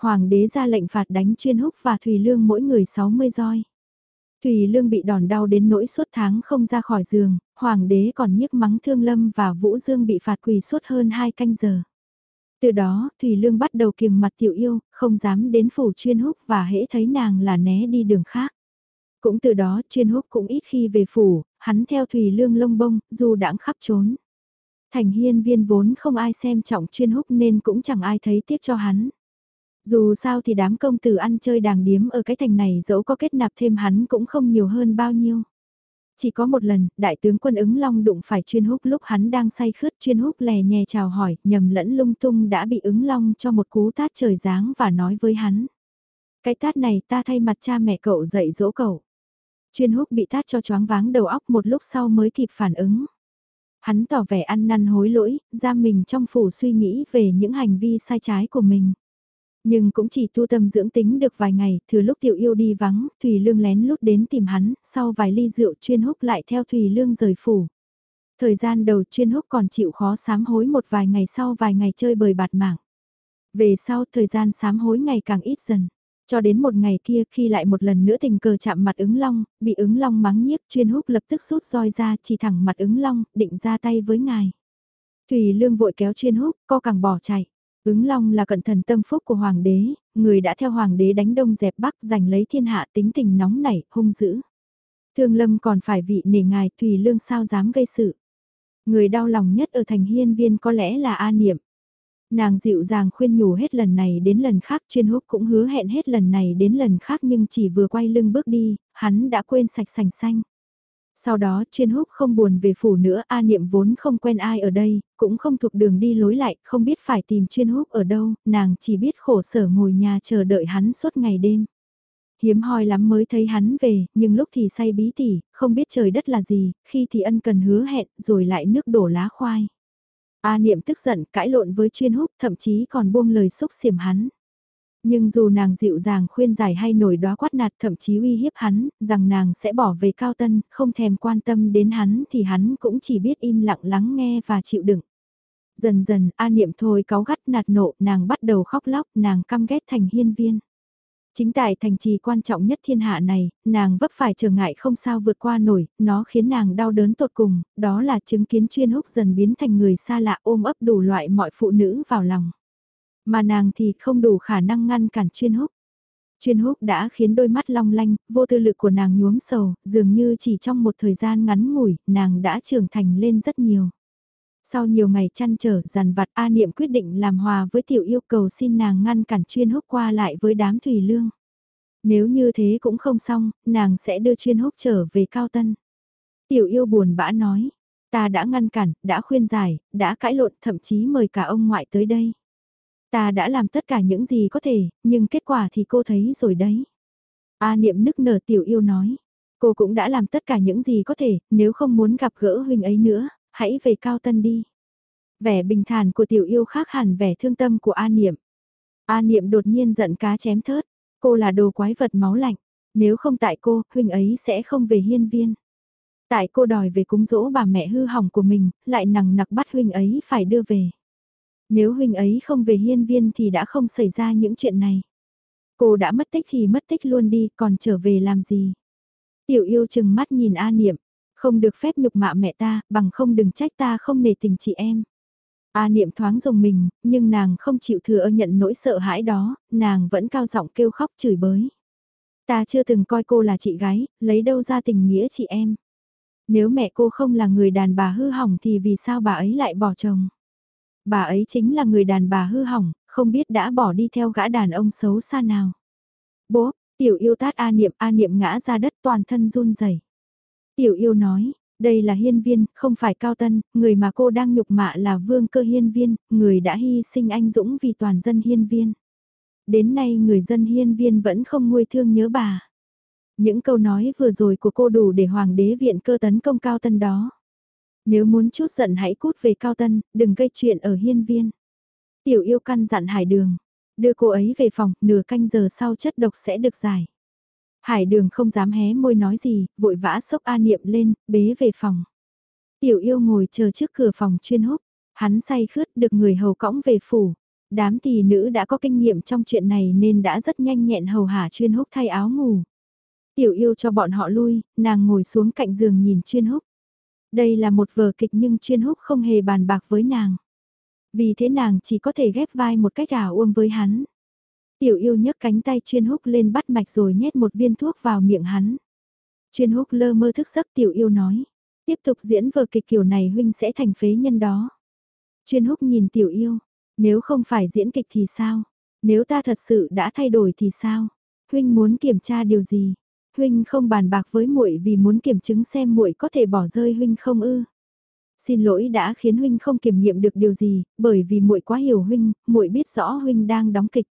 Hoàng đế ra lệnh phạt đánh chuyên húc và Thủy Lương mỗi người 60 roi. Thủy Lương bị đòn đau đến nỗi suốt tháng không ra khỏi giường, hoàng đế còn nhiếc mắng Thương Lâm và Vũ Dương bị phạt quỳ suốt hơn 2 canh giờ. Từ đó, Thủy Lương bắt đầu kiềng mặt tiểu yêu, không dám đến phủ chuyên húc và hễ thấy nàng là né đi đường khác. Cũng từ đó, chuyên húc cũng ít khi về phủ, hắn theo Thủy Lương lông bông, dù đãng khắp trốn. Thành hiên viên vốn không ai xem trọng chuyên húc nên cũng chẳng ai thấy tiếc cho hắn. Dù sao thì đám công tử ăn chơi đàng điếm ở cái thành này dẫu có kết nạp thêm hắn cũng không nhiều hơn bao nhiêu. Chỉ có một lần, đại tướng quân ứng long đụng phải chuyên húc lúc hắn đang say khướt chuyên húc lè nhè chào hỏi, nhầm lẫn lung tung đã bị ứng long cho một cú tát trời giáng và nói với hắn. Cái tát này ta thay mặt cha mẹ cậu dạy dỗ cậu. Chuyên húc bị tát cho choáng váng đầu óc một lúc sau mới kịp phản ứng. Hắn tỏ vẻ ăn năn hối lỗi, giam mình trong phủ suy nghĩ về những hành vi sai trái của mình. Nhưng cũng chỉ tu tâm dưỡng tính được vài ngày, thừa lúc tiểu yêu đi vắng, Thùy Lương lén lút đến tìm hắn, sau vài ly rượu chuyên húc lại theo Thùy Lương rời phủ. Thời gian đầu chuyên húc còn chịu khó sám hối một vài ngày sau vài ngày chơi bời bạt mạng. Về sau thời gian sám hối ngày càng ít dần. Cho đến một ngày kia khi lại một lần nữa tình cờ chạm mặt ứng long, bị ứng long mắng nhiếc chuyên húc lập tức rút roi ra chỉ thẳng mặt ứng long, định ra tay với ngài. Thùy Lương vội kéo chuyên húc, co càng bỏ chạy. Ứng Long là cận thần tâm phúc của Hoàng đế, người đã theo Hoàng đế đánh đông dẹp bắc giành lấy thiên hạ tính tình nóng nảy, hung dữ. Thương Lâm còn phải vị nể ngài Thùy Lương sao dám gây sự. Người đau lòng nhất ở thành hiên viên có lẽ là A Niệm. Nàng dịu dàng khuyên nhủ hết lần này đến lần khác chuyên húc cũng hứa hẹn hết lần này đến lần khác nhưng chỉ vừa quay lưng bước đi, hắn đã quên sạch sành xanh. Sau đó chuyên húc không buồn về phủ nữa, A Niệm vốn không quen ai ở đây, cũng không thuộc đường đi lối lại, không biết phải tìm chuyên húc ở đâu, nàng chỉ biết khổ sở ngồi nhà chờ đợi hắn suốt ngày đêm. Hiếm hoi lắm mới thấy hắn về, nhưng lúc thì say bí tỉ, không biết trời đất là gì, khi thì ân cần hứa hẹn, rồi lại nước đổ lá khoai. A Niệm tức giận cãi lộn với chuyên húc, thậm chí còn buông lời xúc xiểm hắn. Nhưng dù nàng dịu dàng khuyên giải hay nổi đóa quát nạt thậm chí uy hiếp hắn, rằng nàng sẽ bỏ về cao tân, không thèm quan tâm đến hắn thì hắn cũng chỉ biết im lặng lắng nghe và chịu đựng. Dần dần, A Niệm thôi cáu gắt nạt nộ, nàng bắt đầu khóc lóc, nàng căm ghét thành hiên viên. Chính tại thành trì quan trọng nhất thiên hạ này, nàng vấp phải trở ngại không sao vượt qua nổi, nó khiến nàng đau đớn tột cùng, đó là chứng kiến chuyên húc dần biến thành người xa lạ ôm ấp đủ loại mọi phụ nữ vào lòng. Mà nàng thì không đủ khả năng ngăn cản chuyên húc. Chuyên húc đã khiến đôi mắt long lanh, vô tư lực của nàng nhuốm sầu, dường như chỉ trong một thời gian ngắn ngủi, nàng đã trưởng thành lên rất nhiều. Sau nhiều ngày chăn trở, dằn vặt A Niệm quyết định làm hòa với tiểu yêu cầu xin nàng ngăn cản chuyên húc qua lại với đám thủy lương. Nếu như thế cũng không xong, nàng sẽ đưa chuyên húc trở về cao tân. Tiểu yêu buồn bã nói, ta đã ngăn cản, đã khuyên giải, đã cãi lộn, thậm chí mời cả ông ngoại tới đây. Ta đã làm tất cả những gì có thể, nhưng kết quả thì cô thấy rồi đấy. A niệm nức nở tiểu yêu nói. Cô cũng đã làm tất cả những gì có thể, nếu không muốn gặp gỡ huynh ấy nữa, hãy về cao tân đi. Vẻ bình thản của tiểu yêu khác hẳn vẻ thương tâm của A Niệm. A Niệm đột nhiên giận cá chém thớt, cô là đồ quái vật máu lạnh, nếu không tại cô, huynh ấy sẽ không về hiên viên. Tại cô đòi về cúng dỗ bà mẹ hư hỏng của mình, lại nằng nặc bắt huynh ấy phải đưa về. Nếu huynh ấy không về hiên viên thì đã không xảy ra những chuyện này. Cô đã mất tích thì mất tích luôn đi, còn trở về làm gì? Tiểu yêu chừng mắt nhìn A Niệm, không được phép nhục mạ mẹ ta, bằng không đừng trách ta không nề tình chị em. A Niệm thoáng dùng mình, nhưng nàng không chịu thừa nhận nỗi sợ hãi đó, nàng vẫn cao giọng kêu khóc chửi bới. Ta chưa từng coi cô là chị gái, lấy đâu ra tình nghĩa chị em. Nếu mẹ cô không là người đàn bà hư hỏng thì vì sao bà ấy lại bỏ chồng? Bà ấy chính là người đàn bà hư hỏng, không biết đã bỏ đi theo gã đàn ông xấu xa nào. Bố, tiểu yêu tát A Niệm, A Niệm ngã ra đất toàn thân run rẩy. Tiểu yêu nói, đây là hiên viên, không phải cao tân, người mà cô đang nhục mạ là vương cơ hiên viên, người đã hy sinh anh dũng vì toàn dân hiên viên. Đến nay người dân hiên viên vẫn không nguôi thương nhớ bà. Những câu nói vừa rồi của cô đủ để hoàng đế viện cơ tấn công cao tân đó. Nếu muốn chút giận hãy cút về cao tân, đừng gây chuyện ở hiên viên. Tiểu yêu căn dặn hải đường, đưa cô ấy về phòng, nửa canh giờ sau chất độc sẽ được giải. Hải đường không dám hé môi nói gì, vội vã sốc A Niệm lên, bế về phòng. Tiểu yêu ngồi chờ trước cửa phòng chuyên húc, hắn say khướt được người hầu cõng về phủ. Đám tỷ nữ đã có kinh nghiệm trong chuyện này nên đã rất nhanh nhẹn hầu hạ chuyên húc thay áo ngủ. Tiểu yêu cho bọn họ lui, nàng ngồi xuống cạnh giường nhìn chuyên húc. Đây là một vở kịch nhưng chuyên húc không hề bàn bạc với nàng. Vì thế nàng chỉ có thể ghép vai một cách ảo uông với hắn. Tiểu yêu nhấc cánh tay chuyên húc lên bắt mạch rồi nhét một viên thuốc vào miệng hắn. Chuyên húc lơ mơ thức giấc tiểu yêu nói. Tiếp tục diễn vở kịch kiểu này huynh sẽ thành phế nhân đó. Chuyên húc nhìn tiểu yêu. Nếu không phải diễn kịch thì sao? Nếu ta thật sự đã thay đổi thì sao? Huynh muốn kiểm tra điều gì? Huynh không bàn bạc với muội vì muốn kiểm chứng xem muội có thể bỏ rơi huynh không ư? Xin lỗi đã khiến huynh không kiểm nghiệm được điều gì, bởi vì muội quá hiểu huynh, muội biết rõ huynh đang đóng kịch.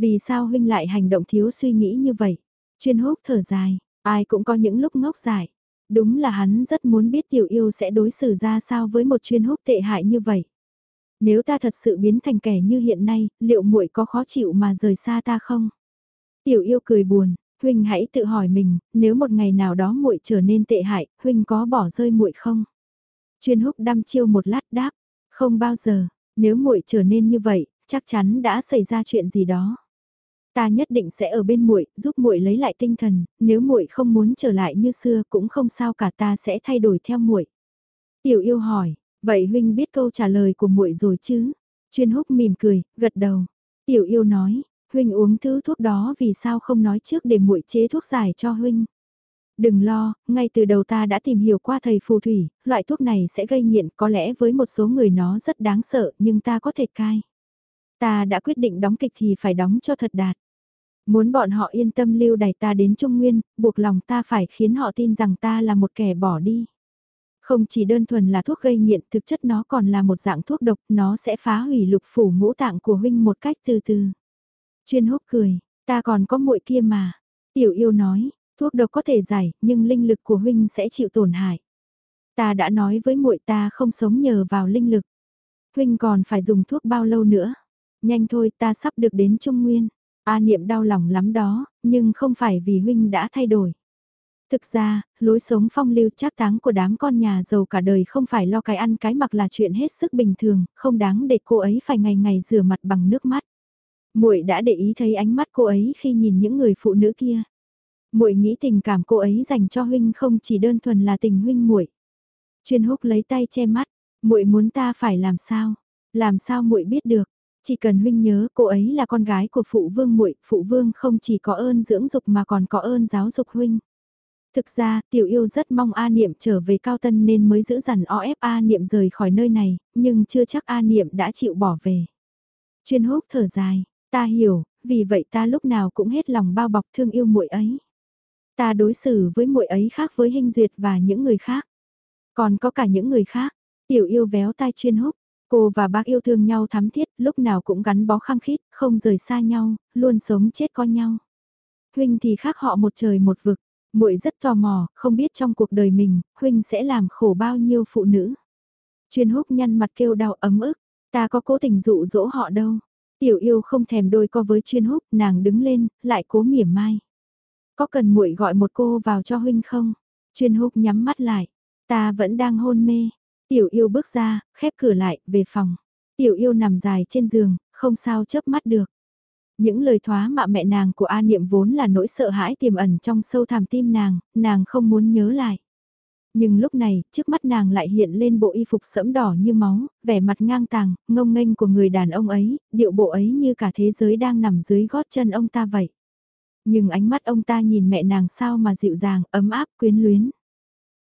Vì sao huynh lại hành động thiếu suy nghĩ như vậy? Chuyên húc thở dài, ai cũng có những lúc ngốc dại. Đúng là hắn rất muốn biết tiểu yêu sẽ đối xử ra sao với một chuyên húc tệ hại như vậy. Nếu ta thật sự biến thành kẻ như hiện nay, liệu muội có khó chịu mà rời xa ta không? Tiểu yêu cười buồn, huynh hãy tự hỏi mình, nếu một ngày nào đó muội trở nên tệ hại, huynh có bỏ rơi muội không? Chuyên húc đăm chiêu một lát đáp, không bao giờ, nếu muội trở nên như vậy, chắc chắn đã xảy ra chuyện gì đó. Ta nhất định sẽ ở bên muội, giúp muội lấy lại tinh thần, nếu muội không muốn trở lại như xưa cũng không sao cả ta sẽ thay đổi theo muội. Tiểu yêu hỏi, vậy huynh biết câu trả lời của muội rồi chứ? Chuyên húc mỉm cười, gật đầu. Tiểu yêu nói, huynh uống thứ thuốc đó vì sao không nói trước để muội chế thuốc giải cho huynh? Đừng lo, ngay từ đầu ta đã tìm hiểu qua thầy phù thủy, loại thuốc này sẽ gây nghiện, có lẽ với một số người nó rất đáng sợ, nhưng ta có thể cai. Ta đã quyết định đóng kịch thì phải đóng cho thật đạt. Muốn bọn họ yên tâm lưu đày ta đến Trung Nguyên, buộc lòng ta phải khiến họ tin rằng ta là một kẻ bỏ đi. Không chỉ đơn thuần là thuốc gây nghiện, thực chất nó còn là một dạng thuốc độc, nó sẽ phá hủy lục phủ ngũ tạng của huynh một cách từ từ. Chuyên húc cười, ta còn có muội kia mà. Tiểu yêu nói, thuốc độc có thể giải, nhưng linh lực của huynh sẽ chịu tổn hại. Ta đã nói với muội ta không sống nhờ vào linh lực. Huynh còn phải dùng thuốc bao lâu nữa? Nhanh thôi, ta sắp được đến Trung Nguyên. A niệm đau lòng lắm đó, nhưng không phải vì huynh đã thay đổi. Thực ra, lối sống phong lưu chắc táng của đám con nhà giàu cả đời không phải lo cái ăn cái mặc là chuyện hết sức bình thường, không đáng để cô ấy phải ngày ngày rửa mặt bằng nước mắt. Muội đã để ý thấy ánh mắt cô ấy khi nhìn những người phụ nữ kia. Muội nghĩ tình cảm cô ấy dành cho huynh không chỉ đơn thuần là tình huynh muội. Chuyên húc lấy tay che mắt, muội muốn ta phải làm sao? Làm sao muội biết được? Chỉ cần huynh nhớ cô ấy là con gái của phụ vương muội, phụ vương không chỉ có ơn dưỡng dục mà còn có ơn giáo dục huynh. Thực ra, tiểu yêu rất mong A Niệm trở về Cao Tân nên mới giữ dằn o ép A Niệm rời khỏi nơi này, nhưng chưa chắc A Niệm đã chịu bỏ về. Chuyên húc thở dài, ta hiểu, vì vậy ta lúc nào cũng hết lòng bao bọc thương yêu muội ấy. Ta đối xử với muội ấy khác với Hinh Duyệt và những người khác. Còn có cả những người khác, tiểu yêu véo tai chuyên húc, Cô và bác yêu thương nhau thắm thiết, lúc nào cũng gắn bó khăng khít, không rời xa nhau, luôn sống chết có nhau. Huynh thì khác họ một trời một vực, muội rất tò mò, không biết trong cuộc đời mình, huynh sẽ làm khổ bao nhiêu phụ nữ. Chuyên húc nhăn mặt kêu đau ấm ức, ta có cố tình dụ dỗ họ đâu. Tiểu yêu không thèm đôi co với chuyên húc, nàng đứng lên, lại cố mỉa mai. Có cần muội gọi một cô vào cho huynh không? Chuyên húc nhắm mắt lại, ta vẫn đang hôn mê. Tiểu yêu bước ra, khép cửa lại, về phòng. Tiểu yêu nằm dài trên giường, không sao chớp mắt được. Những lời thoá mạ mẹ nàng của A Niệm vốn là nỗi sợ hãi tiềm ẩn trong sâu thẳm tim nàng, nàng không muốn nhớ lại. Nhưng lúc này, trước mắt nàng lại hiện lên bộ y phục sẫm đỏ như máu, vẻ mặt ngang tàng, ngông nghênh của người đàn ông ấy, điệu bộ ấy như cả thế giới đang nằm dưới gót chân ông ta vậy. Nhưng ánh mắt ông ta nhìn mẹ nàng sao mà dịu dàng, ấm áp, quyến luyến.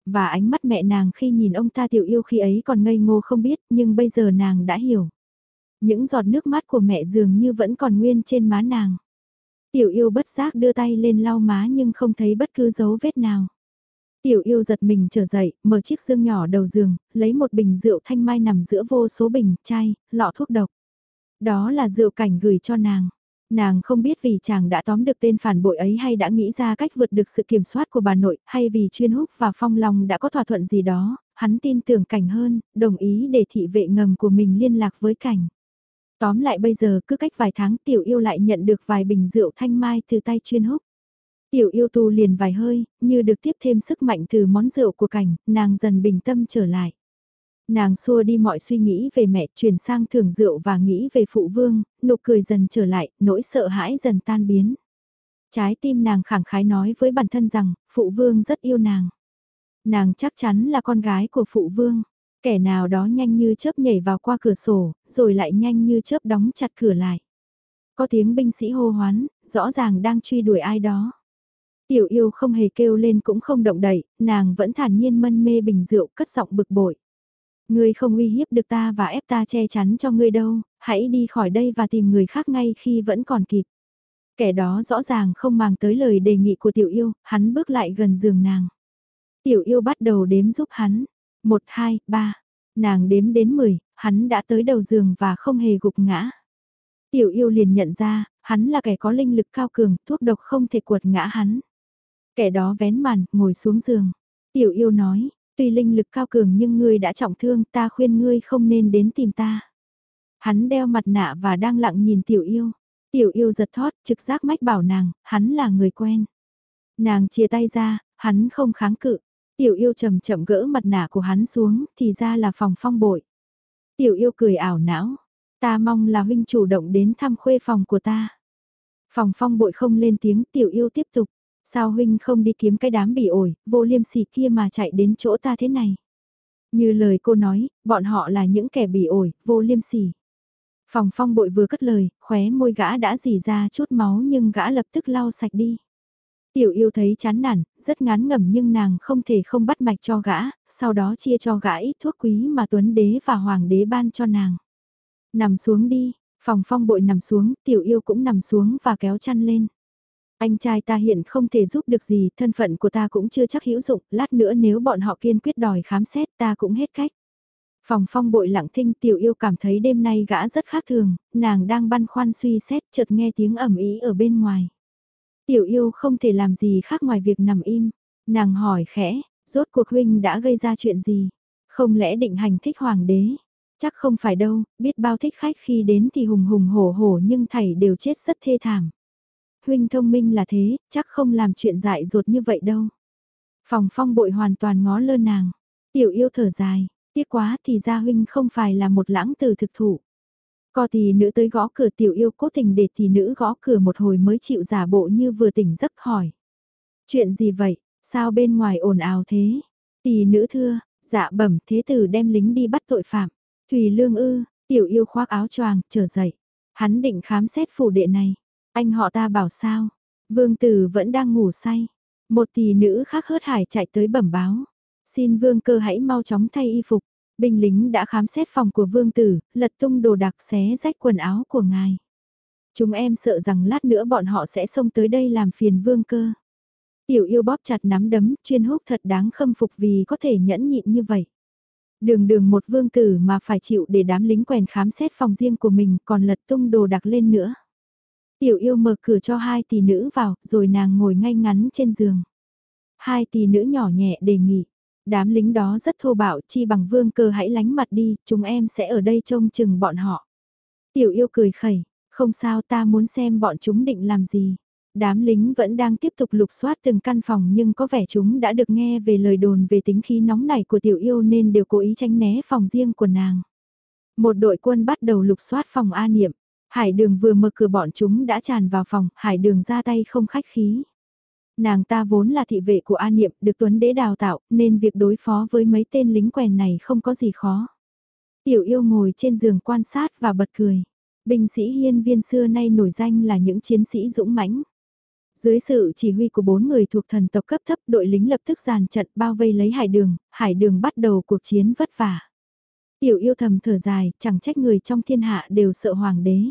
Và ánh mắt mẹ nàng khi nhìn ông ta tiểu yêu khi ấy còn ngây ngô không biết, nhưng bây giờ nàng đã hiểu. Những giọt nước mắt của mẹ dường như vẫn còn nguyên trên má nàng. Tiểu yêu bất giác đưa tay lên lau má nhưng không thấy bất cứ dấu vết nào. Tiểu yêu giật mình trở dậy, mở chiếc dương nhỏ đầu giường, lấy một bình rượu thanh mai nằm giữa vô số bình, chai, lọ thuốc độc. Đó là rượu cảnh gửi cho nàng. Nàng không biết vì chàng đã tóm được tên phản bội ấy hay đã nghĩ ra cách vượt được sự kiểm soát của bà nội, hay vì chuyên húc và phong long đã có thỏa thuận gì đó, hắn tin tưởng cảnh hơn, đồng ý để thị vệ ngầm của mình liên lạc với cảnh. Tóm lại bây giờ cứ cách vài tháng tiểu yêu lại nhận được vài bình rượu thanh mai từ tay chuyên húc. Tiểu yêu tu liền vài hơi, như được tiếp thêm sức mạnh từ món rượu của cảnh, nàng dần bình tâm trở lại. Nàng xua đi mọi suy nghĩ về mẹ, chuyển sang thưởng rượu và nghĩ về phụ vương, nụ cười dần trở lại, nỗi sợ hãi dần tan biến. Trái tim nàng khẳng khái nói với bản thân rằng, phụ vương rất yêu nàng. Nàng chắc chắn là con gái của phụ vương. Kẻ nào đó nhanh như chớp nhảy vào qua cửa sổ, rồi lại nhanh như chớp đóng chặt cửa lại. Có tiếng binh sĩ hô hoán, rõ ràng đang truy đuổi ai đó. Tiểu yêu không hề kêu lên cũng không động đậy, nàng vẫn thản nhiên mân mê bình rượu cất giọng bực bội. Ngươi không uy hiếp được ta và ép ta che chắn cho ngươi đâu, hãy đi khỏi đây và tìm người khác ngay khi vẫn còn kịp. Kẻ đó rõ ràng không màng tới lời đề nghị của tiểu yêu, hắn bước lại gần giường nàng. Tiểu yêu bắt đầu đếm giúp hắn. Một, hai, ba. Nàng đếm đến mười, hắn đã tới đầu giường và không hề gục ngã. Tiểu yêu liền nhận ra, hắn là kẻ có linh lực cao cường, thuốc độc không thể cuột ngã hắn. Kẻ đó vén màn, ngồi xuống giường. Tiểu yêu nói, tuy linh lực cao cường nhưng ngươi đã trọng thương, ta khuyên ngươi không nên đến tìm ta. Hắn đeo mặt nạ và đang lặng nhìn tiểu yêu. Tiểu yêu giật thót, trực giác mách bảo nàng, hắn là người quen. Nàng chia tay ra, hắn không kháng cự. Tiểu yêu chậm chậm gỡ mặt nạ của hắn xuống, thì ra là phòng phong bội. Tiểu yêu cười ảo não. Ta mong là huynh chủ động đến thăm khuê phòng của ta. Phòng phong bội không lên tiếng tiểu yêu tiếp tục. Sao huynh không đi kiếm cái đám bị ổi, vô liêm sỉ kia mà chạy đến chỗ ta thế này? Như lời cô nói, bọn họ là những kẻ bị ổi, vô liêm sỉ. Phòng phong bội vừa cất lời, khóe môi gã đã dì ra chút máu nhưng gã lập tức lau sạch đi. Tiểu yêu thấy chán nản, rất ngán ngẩm nhưng nàng không thể không bắt mạch cho gã, sau đó chia cho gã ít thuốc quý mà Tuấn Đế và Hoàng Đế ban cho nàng. Nằm xuống đi, phòng phong bội nằm xuống, tiểu yêu cũng nằm xuống và kéo chăn lên. Anh trai ta hiện không thể giúp được gì, thân phận của ta cũng chưa chắc hữu dụng, lát nữa nếu bọn họ kiên quyết đòi khám xét ta cũng hết cách. Phòng phong bội lặng thinh tiểu yêu cảm thấy đêm nay gã rất khác thường, nàng đang băn khoăn suy xét chợt nghe tiếng ẩm ý ở bên ngoài. Tiểu yêu không thể làm gì khác ngoài việc nằm im, nàng hỏi khẽ, rốt cuộc huynh đã gây ra chuyện gì? Không lẽ định hành thích hoàng đế? Chắc không phải đâu, biết bao thích khách khi đến thì hùng hùng hổ hổ nhưng thảy đều chết rất thê thảm huynh thông minh là thế, chắc không làm chuyện dại dột như vậy đâu. Phòng phong bội hoàn toàn ngó lơ nàng. Tiểu yêu thở dài, tiếc quá thì ra huynh không phải là một lãng từ thực thụ. Co thì nữ tới gõ cửa tiểu yêu cố tình để thì nữ gõ cửa một hồi mới chịu giả bộ như vừa tỉnh giấc hỏi. Chuyện gì vậy, sao bên ngoài ồn ào thế? Tỷ nữ thưa, dạ bẩm thế tử đem lính đi bắt tội phạm. Thùy lương ư, tiểu yêu khoác áo choàng, trở dậy. Hắn định khám xét phủ đệ này. Anh họ ta bảo sao? Vương tử vẫn đang ngủ say. Một tỷ nữ khác hớt hải chạy tới bẩm báo. Xin vương cơ hãy mau chóng thay y phục. Binh lính đã khám xét phòng của vương tử, lật tung đồ đặc xé rách quần áo của ngài. Chúng em sợ rằng lát nữa bọn họ sẽ xông tới đây làm phiền vương cơ. Tiểu yêu bóp chặt nắm đấm, chuyên húc thật đáng khâm phục vì có thể nhẫn nhịn như vậy. Đường đường một vương tử mà phải chịu để đám lính quèn khám xét phòng riêng của mình còn lật tung đồ đặc lên nữa. Tiểu yêu mở cửa cho hai tỷ nữ vào, rồi nàng ngồi ngay ngắn trên giường. Hai tỷ nữ nhỏ nhẹ đề nghị. Đám lính đó rất thô bạo, chi bằng vương cơ hãy lánh mặt đi, chúng em sẽ ở đây trông chừng bọn họ. Tiểu yêu cười khẩy, không sao ta muốn xem bọn chúng định làm gì. Đám lính vẫn đang tiếp tục lục soát từng căn phòng nhưng có vẻ chúng đã được nghe về lời đồn về tính khí nóng nảy của tiểu yêu nên đều cố ý tránh né phòng riêng của nàng. Một đội quân bắt đầu lục soát phòng A Niệm. Hải đường vừa mở cửa bọn chúng đã tràn vào phòng, hải đường ra tay không khách khí. Nàng ta vốn là thị vệ của A Niệm, được Tuấn Đế đào tạo, nên việc đối phó với mấy tên lính quèn này không có gì khó. Tiểu yêu ngồi trên giường quan sát và bật cười. Binh sĩ hiên viên xưa nay nổi danh là những chiến sĩ dũng mãnh. Dưới sự chỉ huy của bốn người thuộc thần tộc cấp thấp đội lính lập tức giàn trận bao vây lấy hải đường, hải đường bắt đầu cuộc chiến vất vả. Tiểu yêu thầm thở dài, chẳng trách người trong thiên hạ đều sợ hoàng đế.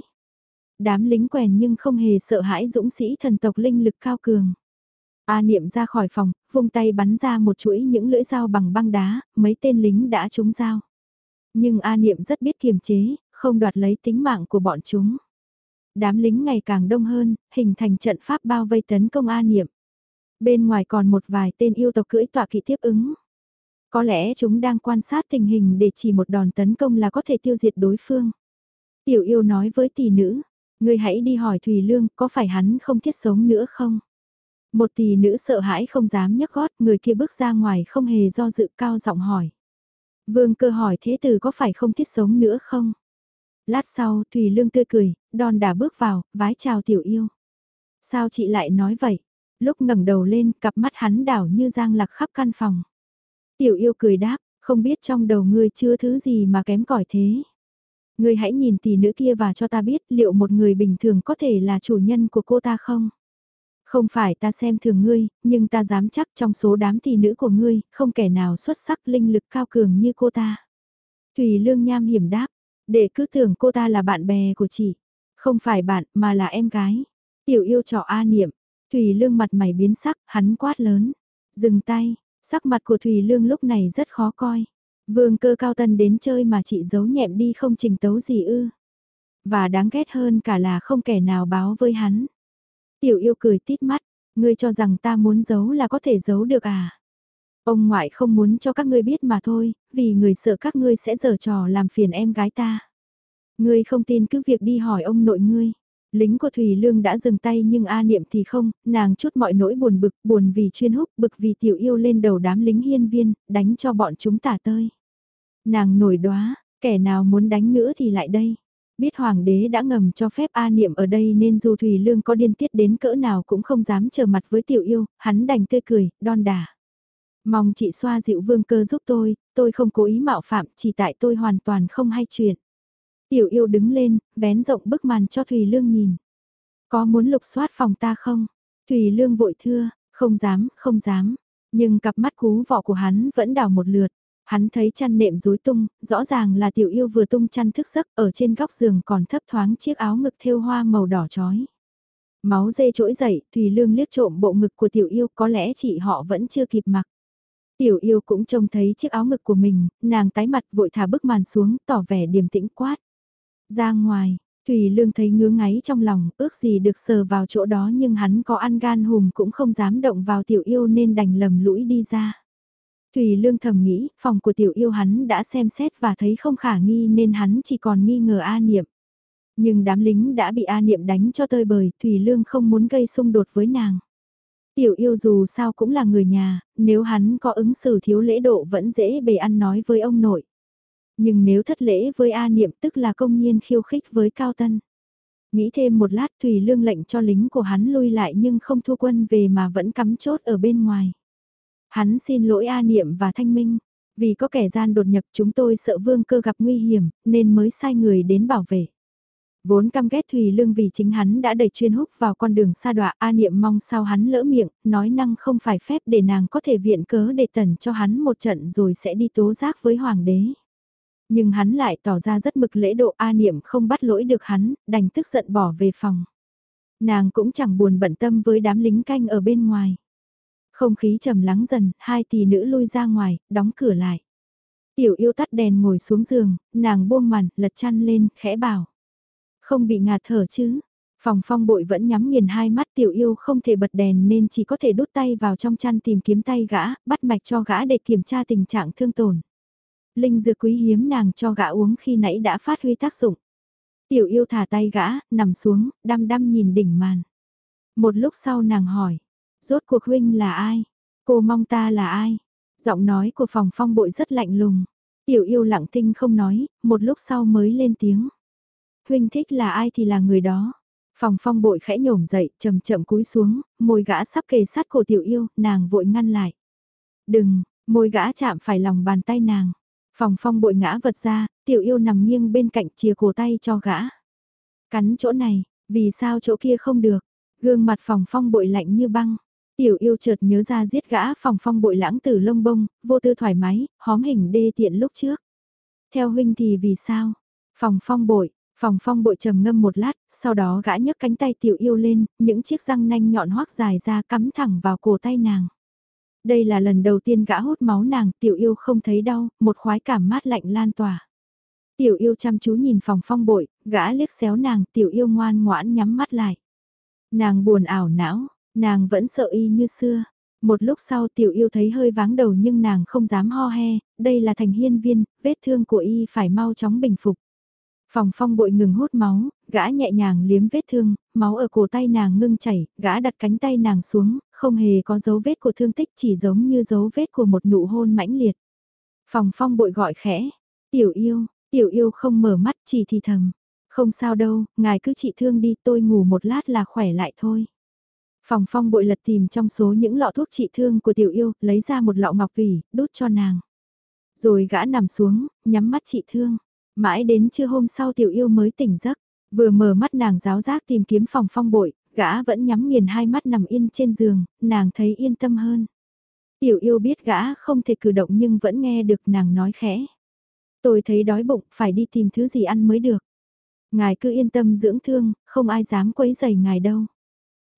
Đám lính quèn nhưng không hề sợ hãi dũng sĩ thần tộc linh lực cao cường. A niệm ra khỏi phòng, vung tay bắn ra một chuỗi những lưỡi dao bằng băng đá, mấy tên lính đã trúng dao. Nhưng A niệm rất biết kiềm chế, không đoạt lấy tính mạng của bọn chúng. Đám lính ngày càng đông hơn, hình thành trận pháp bao vây tấn công A niệm. Bên ngoài còn một vài tên yêu tộc cưỡi tọa kỵ tiếp ứng. Có lẽ chúng đang quan sát tình hình để chỉ một đòn tấn công là có thể tiêu diệt đối phương. Tiểu yêu nói với tỷ nữ, người hãy đi hỏi Thùy Lương có phải hắn không thiết sống nữa không? Một tỷ nữ sợ hãi không dám nhấc gót, người kia bước ra ngoài không hề do dự cao giọng hỏi. Vương cơ hỏi thế tử có phải không thiết sống nữa không? Lát sau, Thùy Lương tươi cười, đòn đã bước vào, vái chào tiểu yêu. Sao chị lại nói vậy? Lúc ngẩng đầu lên, cặp mắt hắn đảo như giang lạc khắp căn phòng. Tiểu yêu cười đáp, không biết trong đầu ngươi chưa thứ gì mà kém cỏi thế. Ngươi hãy nhìn tỷ nữ kia và cho ta biết liệu một người bình thường có thể là chủ nhân của cô ta không? Không phải ta xem thường ngươi, nhưng ta dám chắc trong số đám tỷ nữ của ngươi, không kẻ nào xuất sắc linh lực cao cường như cô ta. Thùy Lương Nham hiểm đáp, để cứ tưởng cô ta là bạn bè của chị. Không phải bạn mà là em gái. Tiểu yêu trò A niệm, Thùy Lương mặt mày biến sắc, hắn quát lớn. Dừng tay, sắc mặt của Thùy Lương lúc này rất khó coi. Vương cơ cao tân đến chơi mà chị giấu nhẹm đi không trình tấu gì ư. Và đáng ghét hơn cả là không kẻ nào báo với hắn. Tiểu yêu cười tít mắt, ngươi cho rằng ta muốn giấu là có thể giấu được à? Ông ngoại không muốn cho các ngươi biết mà thôi, vì người sợ các ngươi sẽ giở trò làm phiền em gái ta. Ngươi không tin cứ việc đi hỏi ông nội ngươi. Lính của Thùy Lương đã dừng tay nhưng A Niệm thì không, nàng chút mọi nỗi buồn bực, buồn vì chuyên húc, bực vì tiểu yêu lên đầu đám lính hiên viên, đánh cho bọn chúng tả tơi. Nàng nổi đoá, kẻ nào muốn đánh nữa thì lại đây. Biết hoàng đế đã ngầm cho phép A Niệm ở đây nên dù Thùy Lương có điên tiết đến cỡ nào cũng không dám trở mặt với tiểu yêu, hắn đành tươi cười, đon đà Mong chị xoa dịu vương cơ giúp tôi, tôi không cố ý mạo phạm, chỉ tại tôi hoàn toàn không hay chuyện. Tiểu yêu đứng lên, vén rộng bức màn cho Thùy Lương nhìn. Có muốn lục soát phòng ta không? Thùy Lương vội thưa, không dám, không dám. Nhưng cặp mắt cú vỏ của hắn vẫn đảo một lượt. Hắn thấy chăn nệm rối tung, rõ ràng là tiểu yêu vừa tung chăn thức giấc ở trên góc giường còn thấp thoáng chiếc áo ngực thêu hoa màu đỏ chói. Máu dê trỗi dậy, Thùy Lương liếc trộm bộ ngực của tiểu yêu có lẽ chị họ vẫn chưa kịp mặc. Tiểu yêu cũng trông thấy chiếc áo ngực của mình, nàng tái mặt vội thả bức màn xuống, tỏ vẻ điềm tĩnh quát. Ra ngoài, thủy Lương thấy ngứa ngáy trong lòng, ước gì được sờ vào chỗ đó nhưng hắn có ăn gan hùm cũng không dám động vào tiểu yêu nên đành lầm lũi đi ra. thủy Lương thầm nghĩ, phòng của tiểu yêu hắn đã xem xét và thấy không khả nghi nên hắn chỉ còn nghi ngờ A Niệm. Nhưng đám lính đã bị A Niệm đánh cho tơi bời, thủy Lương không muốn gây xung đột với nàng. Tiểu yêu dù sao cũng là người nhà, nếu hắn có ứng xử thiếu lễ độ vẫn dễ bề ăn nói với ông nội. Nhưng nếu thất lễ với A Niệm tức là công nhiên khiêu khích với Cao Tân. Nghĩ thêm một lát Thùy Lương lệnh cho lính của hắn lui lại nhưng không thua quân về mà vẫn cắm chốt ở bên ngoài. Hắn xin lỗi A Niệm và Thanh Minh, vì có kẻ gian đột nhập chúng tôi sợ vương cơ gặp nguy hiểm nên mới sai người đến bảo vệ. Vốn căm ghét Thùy Lương vì chính hắn đã đẩy chuyên húc vào con đường xa đọa A Niệm mong sao hắn lỡ miệng, nói năng không phải phép để nàng có thể viện cớ để tẩn cho hắn một trận rồi sẽ đi tố giác với hoàng đế. Nhưng hắn lại tỏ ra rất mực lễ độ A Niệm không bắt lỗi được hắn, đành tức giận bỏ về phòng. Nàng cũng chẳng buồn bận tâm với đám lính canh ở bên ngoài. Không khí trầm lắng dần, hai tỷ nữ lui ra ngoài, đóng cửa lại. Tiểu yêu tắt đèn ngồi xuống giường, nàng buông màn, lật chăn lên, khẽ bảo. Không bị ngạt thở chứ? Phòng phong bội vẫn nhắm nghiền hai mắt tiểu yêu không thể bật đèn nên chỉ có thể đút tay vào trong chăn tìm kiếm tay gã, bắt mạch cho gã để kiểm tra tình trạng thương tổn. Linh dược quý hiếm nàng cho gã uống khi nãy đã phát huy tác dụng. Tiểu yêu thả tay gã, nằm xuống, đăm đăm nhìn đỉnh màn. Một lúc sau nàng hỏi, rốt cuộc huynh là ai? Cô mong ta là ai? Giọng nói của phòng phong bội rất lạnh lùng. Tiểu yêu lặng tinh không nói, một lúc sau mới lên tiếng. Huynh thích là ai thì là người đó. Phòng phong bội khẽ nhổm dậy, chậm chậm cúi xuống, môi gã sắp kề sát cổ tiểu yêu, nàng vội ngăn lại. Đừng, môi gã chạm phải lòng bàn tay nàng. Phòng phong bội ngã vật ra, tiểu yêu nằm nghiêng bên cạnh chìa cổ tay cho gã. Cắn chỗ này, vì sao chỗ kia không được? Gương mặt phòng phong bội lạnh như băng. Tiểu yêu chợt nhớ ra giết gã phòng phong bội lãng tử lông bông, vô tư thoải mái, hóm hình đê tiện lúc trước. Theo huynh thì vì sao? Phòng phong bội, phòng phong bội trầm ngâm một lát, sau đó gã nhấc cánh tay tiểu yêu lên, những chiếc răng nanh nhọn hoác dài ra cắm thẳng vào cổ tay nàng. Đây là lần đầu tiên gã hút máu nàng, tiểu yêu không thấy đau, một khoái cảm mát lạnh lan tỏa. Tiểu yêu chăm chú nhìn phòng phong bội, gã liếc xéo nàng, tiểu yêu ngoan ngoãn nhắm mắt lại. Nàng buồn ảo não, nàng vẫn sợ y như xưa. Một lúc sau tiểu yêu thấy hơi váng đầu nhưng nàng không dám ho he, đây là thành hiên viên, vết thương của y phải mau chóng bình phục. Phòng phong bội ngừng hút máu, gã nhẹ nhàng liếm vết thương, máu ở cổ tay nàng ngưng chảy, gã đặt cánh tay nàng xuống, không hề có dấu vết của thương tích chỉ giống như dấu vết của một nụ hôn mãnh liệt. Phòng phong bội gọi khẽ, tiểu yêu, tiểu yêu không mở mắt chỉ thì thầm, không sao đâu, ngài cứ trị thương đi tôi ngủ một lát là khỏe lại thôi. Phòng phong bội lật tìm trong số những lọ thuốc trị thương của tiểu yêu, lấy ra một lọ ngọc thủy, đút cho nàng. Rồi gã nằm xuống, nhắm mắt trị thương. Mãi đến trưa hôm sau tiểu yêu mới tỉnh giấc, vừa mở mắt nàng giáo giác tìm kiếm phòng phong bội, gã vẫn nhắm nghiền hai mắt nằm yên trên giường, nàng thấy yên tâm hơn. Tiểu yêu biết gã không thể cử động nhưng vẫn nghe được nàng nói khẽ. Tôi thấy đói bụng, phải đi tìm thứ gì ăn mới được. Ngài cứ yên tâm dưỡng thương, không ai dám quấy rầy ngài đâu.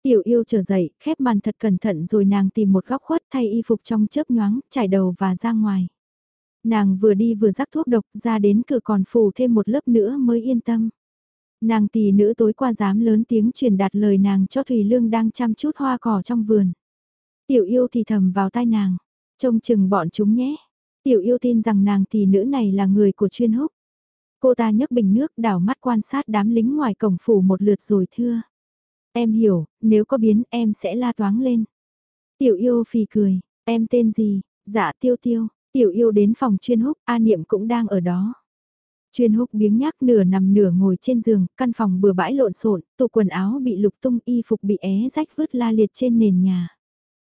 Tiểu yêu trở dậy, khép màn thật cẩn thận rồi nàng tìm một góc khuất thay y phục trong chớp nhoáng, trải đầu và ra ngoài. Nàng vừa đi vừa rắc thuốc độc ra đến cửa còn phủ thêm một lớp nữa mới yên tâm. Nàng tỷ nữ tối qua dám lớn tiếng truyền đạt lời nàng cho Thùy Lương đang chăm chút hoa cỏ trong vườn. Tiểu yêu thì thầm vào tai nàng, trông chừng bọn chúng nhé. Tiểu yêu tin rằng nàng tỷ nữ này là người của chuyên húc. Cô ta nhấc bình nước đảo mắt quan sát đám lính ngoài cổng phủ một lượt rồi thưa. Em hiểu, nếu có biến em sẽ la toáng lên. Tiểu yêu phì cười, em tên gì? Dạ tiêu tiêu, tiểu yêu đến phòng chuyên húc, A Niệm cũng đang ở đó. Chuyên húc biếng nhác nửa nằm nửa ngồi trên giường, căn phòng bừa bãi lộn xộn, tủ quần áo bị lục tung y phục bị é rách vứt la liệt trên nền nhà.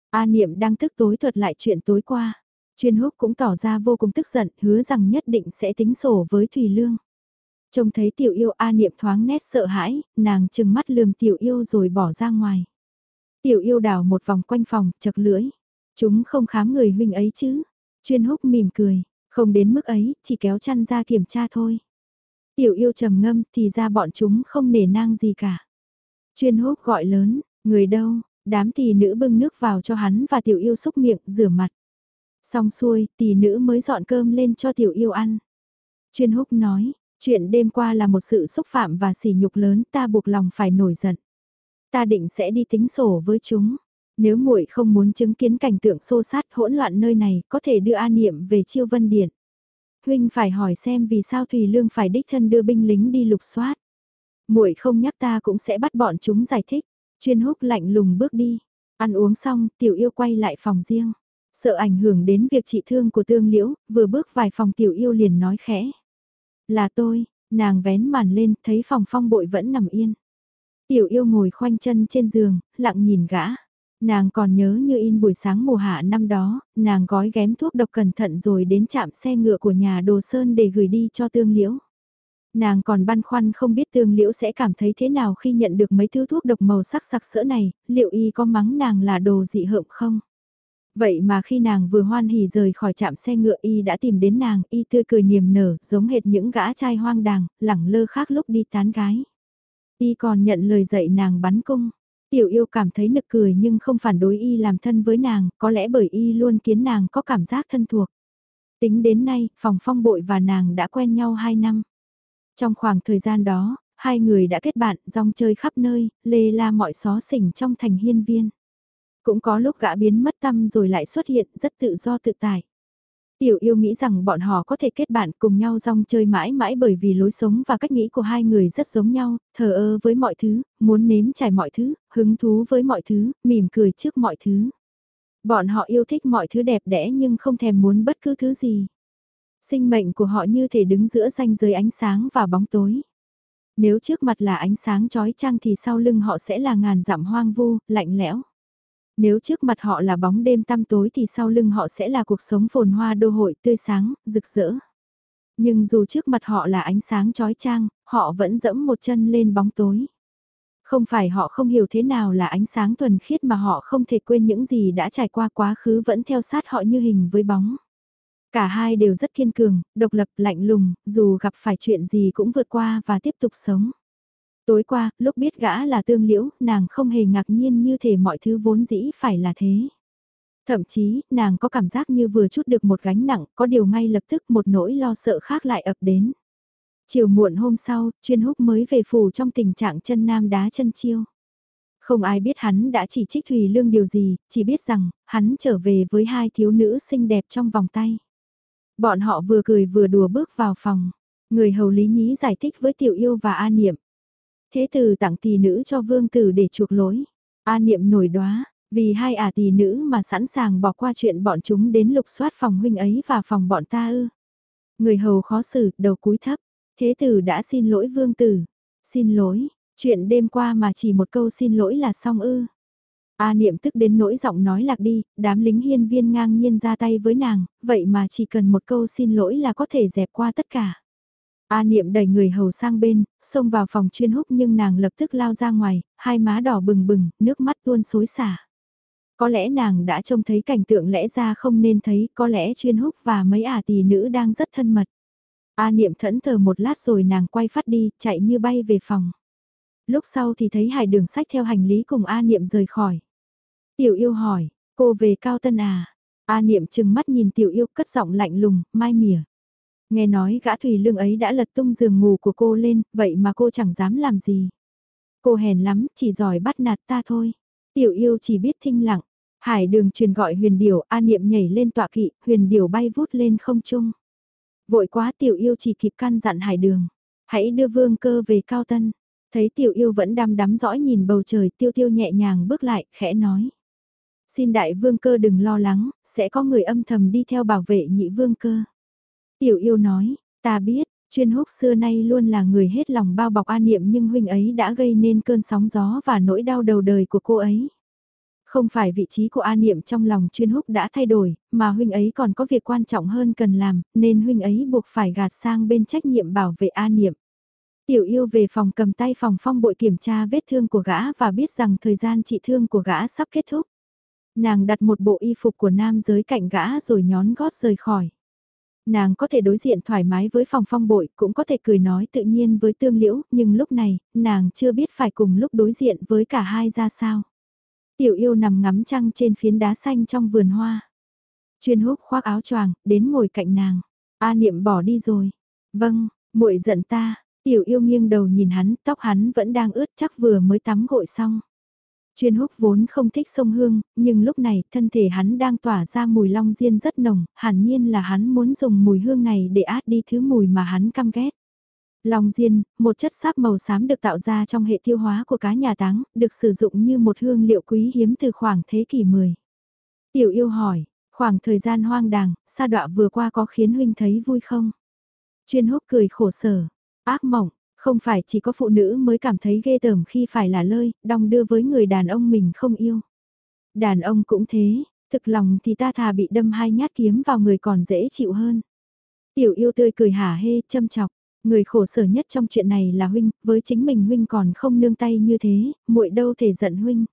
A Niệm đang tức tối thuật lại chuyện tối qua. Chuyên húc cũng tỏ ra vô cùng tức giận, hứa rằng nhất định sẽ tính sổ với Thùy Lương. Trông thấy tiểu yêu A Niệm thoáng nét sợ hãi, nàng chừng mắt lườm tiểu yêu rồi bỏ ra ngoài. Tiểu yêu đảo một vòng quanh phòng, chật lưỡi. Chúng không khám người huynh ấy chứ. Chuyên húc mỉm cười, không đến mức ấy, chỉ kéo chăn ra kiểm tra thôi. Tiểu yêu trầm ngâm thì ra bọn chúng không nể nang gì cả. Chuyên húc gọi lớn, người đâu, đám tỷ nữ bưng nước vào cho hắn và tiểu yêu xúc miệng, rửa mặt. Xong xuôi, tỷ nữ mới dọn cơm lên cho tiểu yêu ăn. Chuyên húc nói, chuyện đêm qua là một sự xúc phạm và sỉ nhục lớn ta buộc lòng phải nổi giận. Ta định sẽ đi tính sổ với chúng. Nếu muội không muốn chứng kiến cảnh tượng xô sát hỗn loạn nơi này, có thể đưa A Niệm về Chiêu Vân Điện. Huynh phải hỏi xem vì sao Thùy Lương phải đích thân đưa binh lính đi lục soát. Muội không nhắc ta cũng sẽ bắt bọn chúng giải thích. Chuyên húc lạnh lùng bước đi. Ăn uống xong, tiểu yêu quay lại phòng riêng. Sợ ảnh hưởng đến việc trị thương của tương liễu, vừa bước vài phòng tiểu yêu liền nói khẽ. Là tôi, nàng vén màn lên, thấy phòng phong bội vẫn nằm yên. Tiểu yêu ngồi khoanh chân trên giường, lặng nhìn gã. Nàng còn nhớ như in buổi sáng mùa hạ năm đó, nàng gói ghém thuốc độc cẩn thận rồi đến chạm xe ngựa của nhà đồ sơn để gửi đi cho tương liễu. Nàng còn băn khoăn không biết tương liễu sẽ cảm thấy thế nào khi nhận được mấy thứ thuốc độc màu sắc sặc sỡ này, liệu y có mắng nàng là đồ dị hợm không? Vậy mà khi nàng vừa hoan hỉ rời khỏi trạm xe ngựa y đã tìm đến nàng, y tươi cười niềm nở, giống hệt những gã trai hoang đàng, lẳng lơ khác lúc đi tán gái. Y còn nhận lời dạy nàng bắn cung. Tiểu yêu cảm thấy nực cười nhưng không phản đối y làm thân với nàng, có lẽ bởi y luôn kiến nàng có cảm giác thân thuộc. Tính đến nay, phòng phong bội và nàng đã quen nhau 2 năm. Trong khoảng thời gian đó, Hai người đã kết bạn, rong chơi khắp nơi, lê la mọi xó xỉnh trong thành hiên viên. Cũng có lúc gã biến mất tâm rồi lại xuất hiện rất tự do tự tại. Tiểu yêu nghĩ rằng bọn họ có thể kết bạn cùng nhau rong chơi mãi mãi bởi vì lối sống và cách nghĩ của hai người rất giống nhau, thờ ơ với mọi thứ, muốn nếm trải mọi thứ, hứng thú với mọi thứ, mỉm cười trước mọi thứ. Bọn họ yêu thích mọi thứ đẹp đẽ nhưng không thèm muốn bất cứ thứ gì. Sinh mệnh của họ như thể đứng giữa ranh giới ánh sáng và bóng tối. Nếu trước mặt là ánh sáng chói chang thì sau lưng họ sẽ là ngàn dặm hoang vu, lạnh lẽo. Nếu trước mặt họ là bóng đêm tăm tối thì sau lưng họ sẽ là cuộc sống phồn hoa đô hội tươi sáng, rực rỡ. Nhưng dù trước mặt họ là ánh sáng chói chang, họ vẫn dẫm một chân lên bóng tối. Không phải họ không hiểu thế nào là ánh sáng thuần khiết mà họ không thể quên những gì đã trải qua quá khứ vẫn theo sát họ như hình với bóng. Cả hai đều rất kiên cường, độc lập, lạnh lùng, dù gặp phải chuyện gì cũng vượt qua và tiếp tục sống. Tối qua, lúc biết gã là tương liễu, nàng không hề ngạc nhiên như thể mọi thứ vốn dĩ phải là thế. Thậm chí, nàng có cảm giác như vừa chút được một gánh nặng, có điều ngay lập tức một nỗi lo sợ khác lại ập đến. Chiều muộn hôm sau, chuyên húc mới về phủ trong tình trạng chân nam đá chân chiêu. Không ai biết hắn đã chỉ trích Thùy Lương điều gì, chỉ biết rằng, hắn trở về với hai thiếu nữ xinh đẹp trong vòng tay. Bọn họ vừa cười vừa đùa bước vào phòng. Người hầu lý nhí giải thích với tiểu yêu và A niệm. Thế tử tặng tỷ nữ cho vương tử để chuộc lỗi. A niệm nổi đoá, vì hai ả tỷ nữ mà sẵn sàng bỏ qua chuyện bọn chúng đến lục soát phòng huynh ấy và phòng bọn ta ư. Người hầu khó xử, đầu cúi thấp. Thế tử đã xin lỗi vương tử. Xin lỗi, chuyện đêm qua mà chỉ một câu xin lỗi là xong ư. A niệm tức đến nỗi giọng nói lạc đi, đám lính hiên viên ngang nhiên ra tay với nàng, vậy mà chỉ cần một câu xin lỗi là có thể dẹp qua tất cả. A niệm đẩy người hầu sang bên, xông vào phòng chuyên húc nhưng nàng lập tức lao ra ngoài, hai má đỏ bừng bừng, nước mắt tuôn xối xả. Có lẽ nàng đã trông thấy cảnh tượng lẽ ra không nên thấy, có lẽ chuyên húc và mấy ả tỷ nữ đang rất thân mật. A niệm thẫn thờ một lát rồi nàng quay phát đi, chạy như bay về phòng. Lúc sau thì thấy hải đường sách theo hành lý cùng A niệm rời khỏi. Tiểu yêu hỏi, cô về cao tân à? A niệm chừng mắt nhìn tiểu yêu cất giọng lạnh lùng, mai mỉa. Nghe nói gã thủy lương ấy đã lật tung giường ngủ của cô lên, vậy mà cô chẳng dám làm gì. Cô hèn lắm, chỉ giỏi bắt nạt ta thôi. Tiểu yêu chỉ biết thinh lặng. Hải đường truyền gọi huyền điểu, an niệm nhảy lên tọa kỵ, huyền điểu bay vút lên không trung. Vội quá tiểu yêu chỉ kịp căn dặn hải đường. Hãy đưa vương cơ về cao tân. Thấy tiểu yêu vẫn đăm đắm dõi nhìn bầu trời tiêu tiêu nhẹ nhàng bước lại, khẽ nói. Xin đại vương cơ đừng lo lắng, sẽ có người âm thầm đi theo bảo vệ nhị vương cơ. Tiểu yêu nói, ta biết, chuyên húc xưa nay luôn là người hết lòng bao bọc an niệm nhưng huynh ấy đã gây nên cơn sóng gió và nỗi đau đầu đời của cô ấy. Không phải vị trí của an niệm trong lòng chuyên húc đã thay đổi, mà huynh ấy còn có việc quan trọng hơn cần làm, nên huynh ấy buộc phải gạt sang bên trách nhiệm bảo vệ an niệm. Tiểu yêu về phòng cầm tay phòng phong bội kiểm tra vết thương của gã và biết rằng thời gian trị thương của gã sắp kết thúc. Nàng đặt một bộ y phục của nam giới cạnh gã rồi nhón gót rời khỏi. Nàng có thể đối diện thoải mái với phòng phong bội, cũng có thể cười nói tự nhiên với tương liễu, nhưng lúc này, nàng chưa biết phải cùng lúc đối diện với cả hai ra sao. Tiểu yêu nằm ngắm trăng trên phiến đá xanh trong vườn hoa. Chuyên húc khoác áo choàng, đến ngồi cạnh nàng. A niệm bỏ đi rồi. Vâng, muội giận ta. Tiểu yêu nghiêng đầu nhìn hắn, tóc hắn vẫn đang ướt chắc vừa mới tắm gội xong. Chuyên húc vốn không thích sông hương, nhưng lúc này thân thể hắn đang tỏa ra mùi long diên rất nồng, hẳn nhiên là hắn muốn dùng mùi hương này để át đi thứ mùi mà hắn căm ghét. Long diên, một chất sáp màu xám được tạo ra trong hệ tiêu hóa của cá nhà táng, được sử dụng như một hương liệu quý hiếm từ khoảng thế kỷ 10. Tiểu yêu hỏi, khoảng thời gian hoang đàng, sa đọa vừa qua có khiến huynh thấy vui không? Chuyên húc cười khổ sở, ác mộng, không phải chỉ có phụ nữ mới cảm thấy ghê tởm khi phải là lơi, đong đưa với người đàn ông mình không yêu. Đàn ông cũng thế, thực lòng thì ta thà bị đâm hai nhát kiếm vào người còn dễ chịu hơn. Tiểu yêu tươi cười hả hê, châm chọc. Người khổ sở nhất trong chuyện này là huynh, với chính mình huynh còn không nương tay như thế, muội đâu thể giận huynh.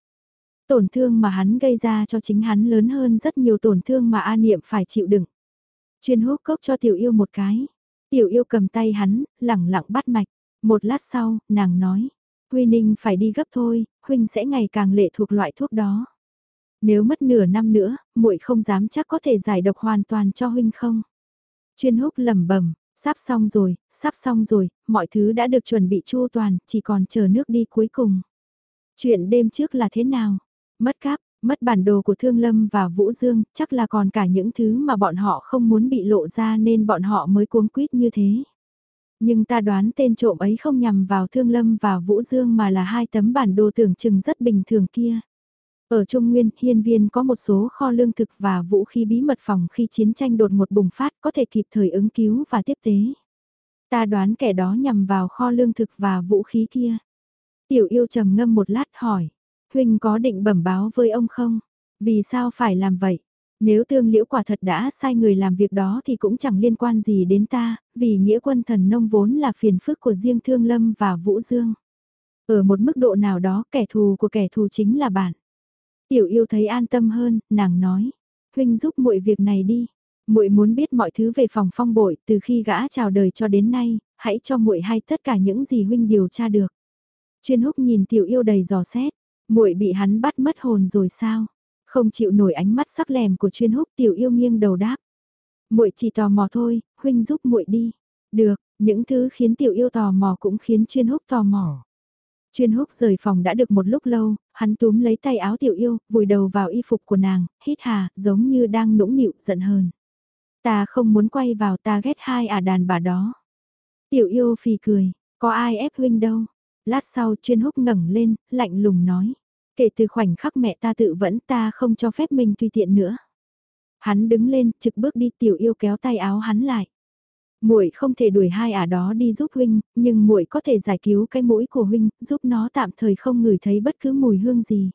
Tổn thương mà hắn gây ra cho chính hắn lớn hơn rất nhiều tổn thương mà A Niệm phải chịu đựng. Chuyên hút cốc cho tiểu yêu một cái. Tiểu yêu cầm tay hắn, lẳng lặng bắt mạch. Một lát sau, nàng nói, Huy Ninh phải đi gấp thôi, Huynh sẽ ngày càng lệ thuộc loại thuốc đó. Nếu mất nửa năm nữa, muội không dám chắc có thể giải độc hoàn toàn cho Huynh không. Chuyên húc lẩm bẩm Sắp xong rồi, sắp xong rồi, mọi thứ đã được chuẩn bị chu toàn, chỉ còn chờ nước đi cuối cùng. Chuyện đêm trước là thế nào? Mất cáp, mất bản đồ của Thương Lâm và Vũ Dương, chắc là còn cả những thứ mà bọn họ không muốn bị lộ ra nên bọn họ mới cuống quýt như thế. Nhưng ta đoán tên trộm ấy không nhằm vào Thương Lâm và Vũ Dương mà là hai tấm bản đồ tưởng chừng rất bình thường kia. Ở Trung Nguyên, hiên viên có một số kho lương thực và vũ khí bí mật phòng khi chiến tranh đột ngột bùng phát có thể kịp thời ứng cứu và tiếp tế. Ta đoán kẻ đó nhằm vào kho lương thực và vũ khí kia. Tiểu yêu trầm ngâm một lát hỏi, Huynh có định bẩm báo với ông không? Vì sao phải làm vậy? Nếu tương liễu quả thật đã sai người làm việc đó thì cũng chẳng liên quan gì đến ta, vì nghĩa quân thần nông vốn là phiền phức của riêng Thương Lâm và Vũ Dương. Ở một mức độ nào đó kẻ thù của kẻ thù chính là bạn. Tiểu yêu thấy an tâm hơn, nàng nói, huynh giúp muội việc này đi. Muội muốn biết mọi thứ về phòng phong bội từ khi gã chào đời cho đến nay, hãy cho muội hay tất cả những gì huynh điều tra được. Chuyên húc nhìn tiểu yêu đầy giò xét, muội bị hắn bắt mất hồn rồi sao? Không chịu nổi ánh mắt sắc lèm của chuyên húc tiểu yêu nghiêng đầu đáp. muội chỉ tò mò thôi, huynh giúp muội đi. Được, những thứ khiến tiểu yêu tò mò cũng khiến chuyên húc tò mò. Chuyên húc rời phòng đã được một lúc lâu, hắn túm lấy tay áo tiểu yêu, vùi đầu vào y phục của nàng, hít hà, giống như đang nũng nịu, giận hờn. Ta không muốn quay vào ta ghét hai à đàn bà đó. Tiểu yêu phì cười, có ai ép huynh đâu. Lát sau chuyên húc ngẩng lên, lạnh lùng nói. Kể từ khoảnh khắc mẹ ta tự vẫn ta không cho phép mình tùy tiện nữa. Hắn đứng lên, trực bước đi tiểu yêu kéo tay áo hắn lại muội không thể đuổi hai ả đó đi giúp huynh, nhưng muội có thể giải cứu cái mũi của huynh, giúp nó tạm thời không ngửi thấy bất cứ mùi hương gì.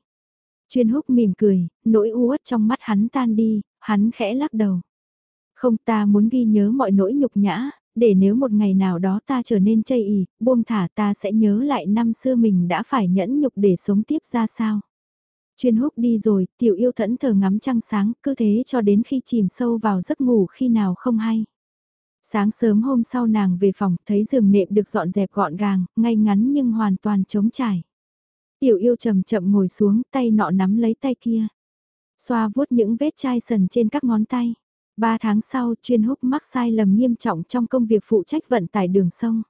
Chuyên húc mỉm cười, nỗi u uất trong mắt hắn tan đi, hắn khẽ lắc đầu. Không ta muốn ghi nhớ mọi nỗi nhục nhã, để nếu một ngày nào đó ta trở nên chây ý, buông thả ta sẽ nhớ lại năm xưa mình đã phải nhẫn nhục để sống tiếp ra sao. Chuyên húc đi rồi, tiểu yêu thẫn thờ ngắm trăng sáng, cứ thế cho đến khi chìm sâu vào giấc ngủ khi nào không hay. Sáng sớm hôm sau nàng về phòng, thấy giường nệm được dọn dẹp gọn gàng, ngay ngắn nhưng hoàn toàn trống trải. Tiểu yêu chậm chậm ngồi xuống, tay nọ nắm lấy tay kia. Xoa vuốt những vết chai sần trên các ngón tay. Ba tháng sau, chuyên húc mắc sai lầm nghiêm trọng trong công việc phụ trách vận tải đường sông.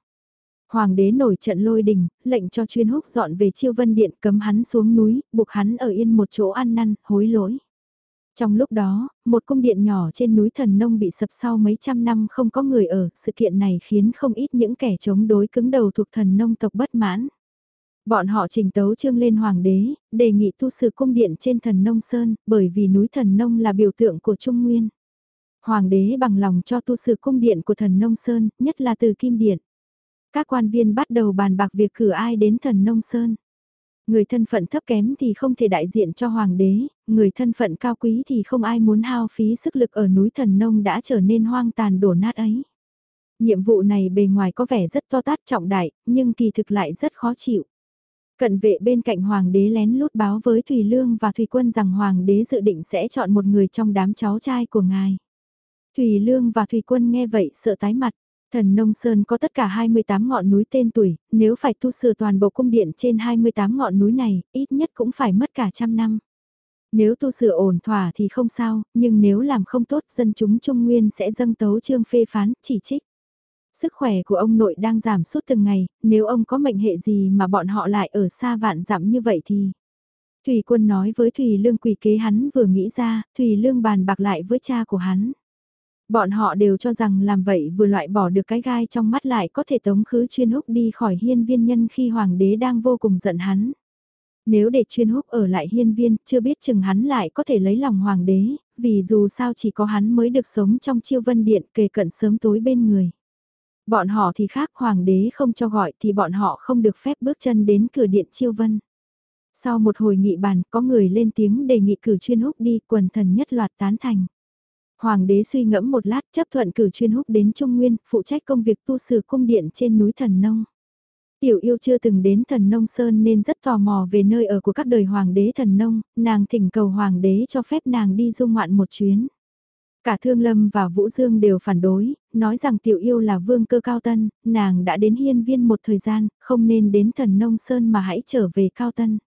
Hoàng đế nổi trận lôi đình, lệnh cho chuyên húc dọn về chiêu vân điện cấm hắn xuống núi, buộc hắn ở yên một chỗ ăn năn, hối lỗi. Trong lúc đó, một cung điện nhỏ trên núi Thần Nông bị sập sau mấy trăm năm không có người ở, sự kiện này khiến không ít những kẻ chống đối cứng đầu thuộc Thần Nông tộc bất mãn. Bọn họ trình tấu trương lên hoàng đế, đề nghị tu sự cung điện trên Thần Nông Sơn, bởi vì núi Thần Nông là biểu tượng của Trung Nguyên. Hoàng đế bằng lòng cho tu sự cung điện của Thần Nông Sơn, nhất là từ Kim Điện. Các quan viên bắt đầu bàn bạc việc cử ai đến Thần Nông Sơn. Người thân phận thấp kém thì không thể đại diện cho hoàng đế, người thân phận cao quý thì không ai muốn hao phí sức lực ở núi thần nông đã trở nên hoang tàn đổ nát ấy. Nhiệm vụ này bề ngoài có vẻ rất to tát trọng đại, nhưng kỳ thực lại rất khó chịu. Cận vệ bên cạnh hoàng đế lén lút báo với Thùy Lương và Thùy Quân rằng hoàng đế dự định sẽ chọn một người trong đám cháu trai của ngài. Thủy Lương và Thủy Quân nghe vậy sợ tái mặt. Thần Nông Sơn có tất cả 28 ngọn núi tên tuổi, nếu phải tu sửa toàn bộ cung điện trên 28 ngọn núi này, ít nhất cũng phải mất cả trăm năm. Nếu tu sửa ổn thỏa thì không sao, nhưng nếu làm không tốt dân chúng Trung Nguyên sẽ dâng tấu trương phê phán, chỉ trích. Sức khỏe của ông nội đang giảm suốt từng ngày, nếu ông có mệnh hệ gì mà bọn họ lại ở xa vạn dặm như vậy thì... Thủy quân nói với Thủy Lương quỷ kế hắn vừa nghĩ ra, Thủy Lương bàn bạc lại với cha của hắn. Bọn họ đều cho rằng làm vậy vừa loại bỏ được cái gai trong mắt lại có thể tống khứ chuyên húc đi khỏi hiên viên nhân khi hoàng đế đang vô cùng giận hắn. Nếu để chuyên húc ở lại hiên viên, chưa biết chừng hắn lại có thể lấy lòng hoàng đế, vì dù sao chỉ có hắn mới được sống trong chiêu vân điện kề cận sớm tối bên người. Bọn họ thì khác, hoàng đế không cho gọi thì bọn họ không được phép bước chân đến cửa điện chiêu vân. Sau một hồi nghị bàn, có người lên tiếng đề nghị cử chuyên húc đi, quần thần nhất loạt tán thành. Hoàng đế suy ngẫm một lát chấp thuận cử chuyên húc đến Trung Nguyên, phụ trách công việc tu sửa cung điện trên núi Thần Nông. Tiểu yêu chưa từng đến Thần Nông Sơn nên rất tò mò về nơi ở của các đời Hoàng đế Thần Nông, nàng thỉnh cầu Hoàng đế cho phép nàng đi du ngoạn một chuyến. Cả Thương Lâm và Vũ Dương đều phản đối, nói rằng tiểu yêu là vương cơ cao tân, nàng đã đến hiên viên một thời gian, không nên đến thần nông sơn mà hãy trở về cao tân.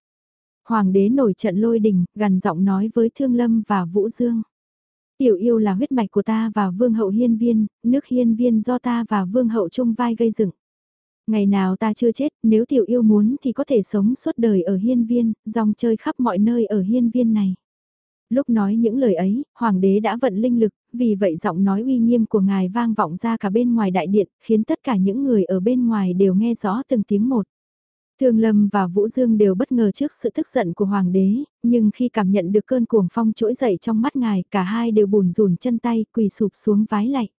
Hoàng đế nổi trận lôi đình, gần giọng nói với Thương Lâm và Vũ Dương. Tiểu yêu là huyết mạch của ta và vương hậu hiên viên, nước hiên viên do ta và vương hậu chung vai gây dựng. Ngày nào ta chưa chết, nếu tiểu yêu muốn thì có thể sống suốt đời ở hiên viên, dòng chơi khắp mọi nơi ở hiên viên này. Lúc nói những lời ấy, hoàng đế đã vận linh lực, vì vậy giọng nói uy nghiêm của ngài vang vọng ra cả bên ngoài đại điện, khiến tất cả những người ở bên ngoài đều nghe rõ từng tiếng một. Thương Lâm và Vũ Dương đều bất ngờ trước sự tức giận của Hoàng đế, nhưng khi cảm nhận được cơn cuồng phong trỗi dậy trong mắt ngài, cả hai đều bùn rùn chân tay, quỳ sụp xuống vái lạy.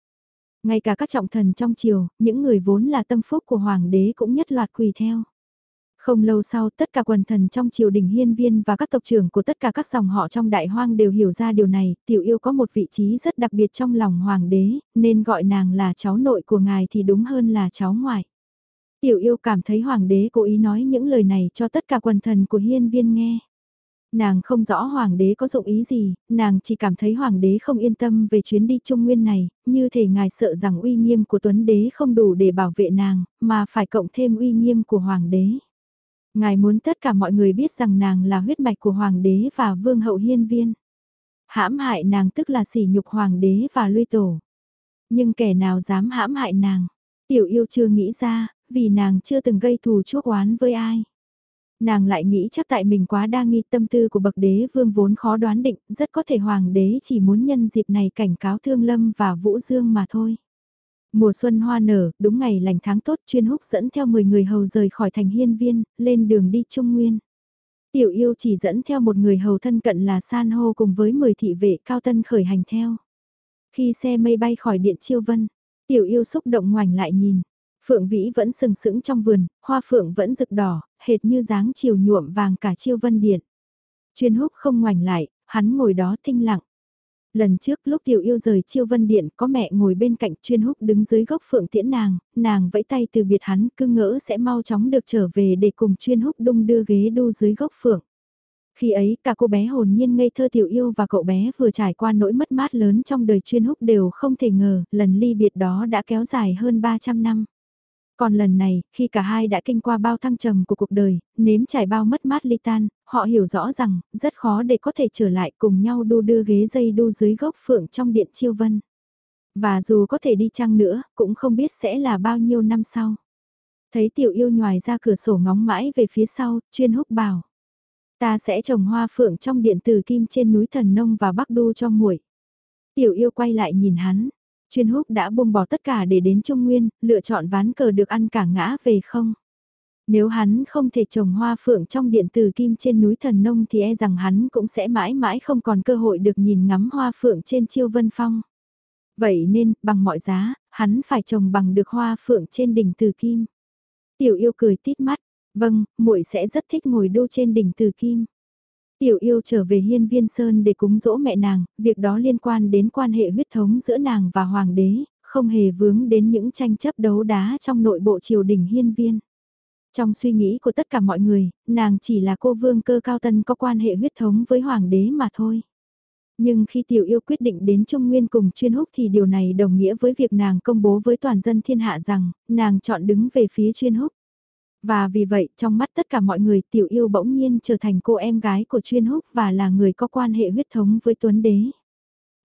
Ngay cả các trọng thần trong triều, những người vốn là tâm phúc của Hoàng đế cũng nhất loạt quỳ theo. Không lâu sau, tất cả quần thần trong triều đình hiên viên và các tộc trưởng của tất cả các dòng họ trong đại hoang đều hiểu ra điều này, tiểu yêu có một vị trí rất đặc biệt trong lòng hoàng đế, nên gọi nàng là cháu nội của ngài thì đúng hơn là cháu ngoại. Tiểu yêu cảm thấy hoàng đế cố ý nói những lời này cho tất cả quần thần của hiên viên nghe. Nàng không rõ hoàng đế có dụng ý gì, nàng chỉ cảm thấy hoàng đế không yên tâm về chuyến đi trung nguyên này, như thể ngài sợ rằng uy nghiêm của tuấn đế không đủ để bảo vệ nàng, mà phải cộng thêm uy nghiêm của hoàng đế. Ngài muốn tất cả mọi người biết rằng nàng là huyết mạch của hoàng đế và vương hậu hiên viên. Hãm hại nàng tức là sỉ nhục hoàng đế và luy tổ. Nhưng kẻ nào dám hãm hại nàng, tiểu yêu chưa nghĩ ra, vì nàng chưa từng gây thù chuốc oán với ai. Nàng lại nghĩ chắc tại mình quá đa nghi tâm tư của bậc đế vương vốn khó đoán định, rất có thể hoàng đế chỉ muốn nhân dịp này cảnh cáo thương lâm và vũ dương mà thôi. Mùa xuân hoa nở, đúng ngày lành tháng tốt chuyên húc dẫn theo 10 người hầu rời khỏi thành hiên viên, lên đường đi Trung Nguyên. Tiểu yêu chỉ dẫn theo một người hầu thân cận là San hô cùng với 10 thị vệ cao tân khởi hành theo. Khi xe mây bay khỏi điện chiêu vân, tiểu yêu xúc động ngoảnh lại nhìn. Phượng vĩ vẫn sừng sững trong vườn, hoa phượng vẫn rực đỏ, hệt như dáng chiều nhuộm vàng cả chiêu vân điện. Chuyên húc không ngoảnh lại, hắn ngồi đó thinh lặng. Lần trước lúc tiểu yêu rời chiêu vân điện có mẹ ngồi bên cạnh chuyên húc đứng dưới gốc phượng tiễn nàng, nàng vẫy tay từ biệt hắn cứ ngỡ sẽ mau chóng được trở về để cùng chuyên húc đung đưa ghế đu dưới gốc phượng. Khi ấy cả cô bé hồn nhiên ngây thơ tiểu yêu và cậu bé vừa trải qua nỗi mất mát lớn trong đời chuyên húc đều không thể ngờ lần ly biệt đó đã kéo dài hơn 300 năm. Còn lần này, khi cả hai đã kinh qua bao thăng trầm của cuộc đời, nếm trải bao mất mát ly tan, họ hiểu rõ rằng, rất khó để có thể trở lại cùng nhau đu đưa ghế dây đu dưới gốc phượng trong điện chiêu vân. Và dù có thể đi chăng nữa, cũng không biết sẽ là bao nhiêu năm sau. Thấy tiểu yêu nhoài ra cửa sổ ngóng mãi về phía sau, chuyên húc bảo. Ta sẽ trồng hoa phượng trong điện tử kim trên núi thần nông và bắc đu cho muội. Tiểu yêu quay lại nhìn hắn, chuyên húc đã buông bỏ tất cả để đến Trung Nguyên, lựa chọn ván cờ được ăn cả ngã về không. Nếu hắn không thể trồng hoa phượng trong điện tử kim trên núi thần nông thì e rằng hắn cũng sẽ mãi mãi không còn cơ hội được nhìn ngắm hoa phượng trên chiêu vân phong. Vậy nên, bằng mọi giá, hắn phải trồng bằng được hoa phượng trên đỉnh từ kim. Tiểu yêu cười tít mắt, vâng, muội sẽ rất thích ngồi đô trên đỉnh từ kim. Tiểu yêu trở về hiên viên sơn để cúng dỗ mẹ nàng, việc đó liên quan đến quan hệ huyết thống giữa nàng và hoàng đế, không hề vướng đến những tranh chấp đấu đá trong nội bộ triều đình hiên viên. Trong suy nghĩ của tất cả mọi người, nàng chỉ là cô vương cơ cao tân có quan hệ huyết thống với hoàng đế mà thôi. Nhưng khi tiểu yêu quyết định đến Trung Nguyên cùng chuyên húc thì điều này đồng nghĩa với việc nàng công bố với toàn dân thiên hạ rằng, nàng chọn đứng về phía chuyên húc. Và vì vậy, trong mắt tất cả mọi người, tiểu yêu bỗng nhiên trở thành cô em gái của chuyên húc và là người có quan hệ huyết thống với tuấn đế.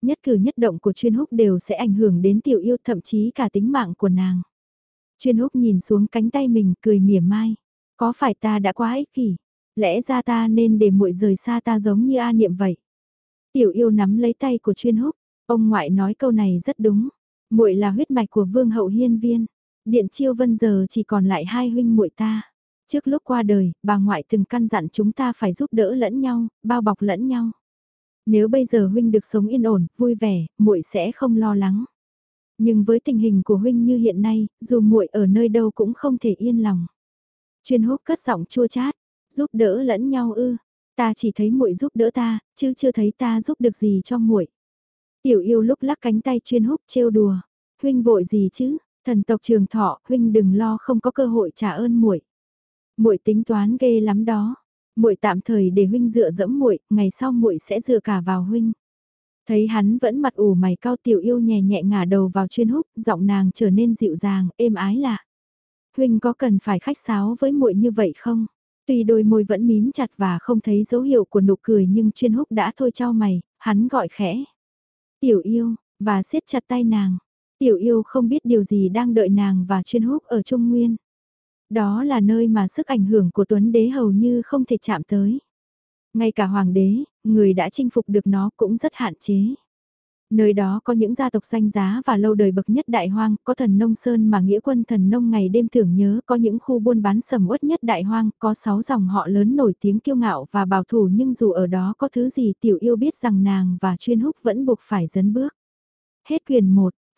Nhất cử nhất động của chuyên húc đều sẽ ảnh hưởng đến tiểu yêu thậm chí cả tính mạng của nàng. Chuyên húc nhìn xuống cánh tay mình cười mỉa mai. Có phải ta đã quá ích kỷ? Lẽ ra ta nên để muội rời xa ta giống như A niệm vậy. Tiểu yêu nắm lấy tay của chuyên húc. Ông ngoại nói câu này rất đúng. muội là huyết mạch của vương hậu hiên viên. Điện chiêu vân giờ chỉ còn lại hai huynh muội ta. Trước lúc qua đời, bà ngoại từng căn dặn chúng ta phải giúp đỡ lẫn nhau, bao bọc lẫn nhau. Nếu bây giờ huynh được sống yên ổn, vui vẻ, muội sẽ không lo lắng. Nhưng với tình hình của huynh như hiện nay, dù muội ở nơi đâu cũng không thể yên lòng. Chuyên húc cất giọng chua chát, giúp đỡ lẫn nhau ư? Ta chỉ thấy muội giúp đỡ ta, chứ chưa thấy ta giúp được gì cho muội. Tiểu yêu lúc lắc cánh tay chuyên húc trêu đùa, huynh vội gì chứ? Thần tộc Trường Thọ, huynh đừng lo không có cơ hội trả ơn muội. Muội tính toán ghê lắm đó. Muội tạm thời để huynh dựa dẫm muội, ngày sau muội sẽ dựa cả vào huynh. Thấy hắn vẫn mặt ủ mày cao tiểu yêu nhẹ nhẹ ngả đầu vào chuyên húc, giọng nàng trở nên dịu dàng, êm ái lạ. Huynh có cần phải khách sáo với muội như vậy không? Tuy đôi môi vẫn mím chặt và không thấy dấu hiệu của nụ cười nhưng chuyên húc đã thôi trao mày, hắn gọi khẽ. Tiểu yêu, và siết chặt tay nàng. Tiểu yêu không biết điều gì đang đợi nàng và chuyên húc ở Trung Nguyên. Đó là nơi mà sức ảnh hưởng của Tuấn Đế hầu như không thể chạm tới. Ngay cả Hoàng đế, người đã chinh phục được nó cũng rất hạn chế. Nơi đó có những gia tộc danh giá và lâu đời bậc nhất đại hoang, có thần nông sơn mà nghĩa quân thần nông ngày đêm tưởng nhớ, có những khu buôn bán sầm uất nhất đại hoang, có sáu dòng họ lớn nổi tiếng kiêu ngạo và bảo thủ nhưng dù ở đó có thứ gì tiểu yêu biết rằng nàng và chuyên húc vẫn buộc phải dấn bước. Hết quyền 1,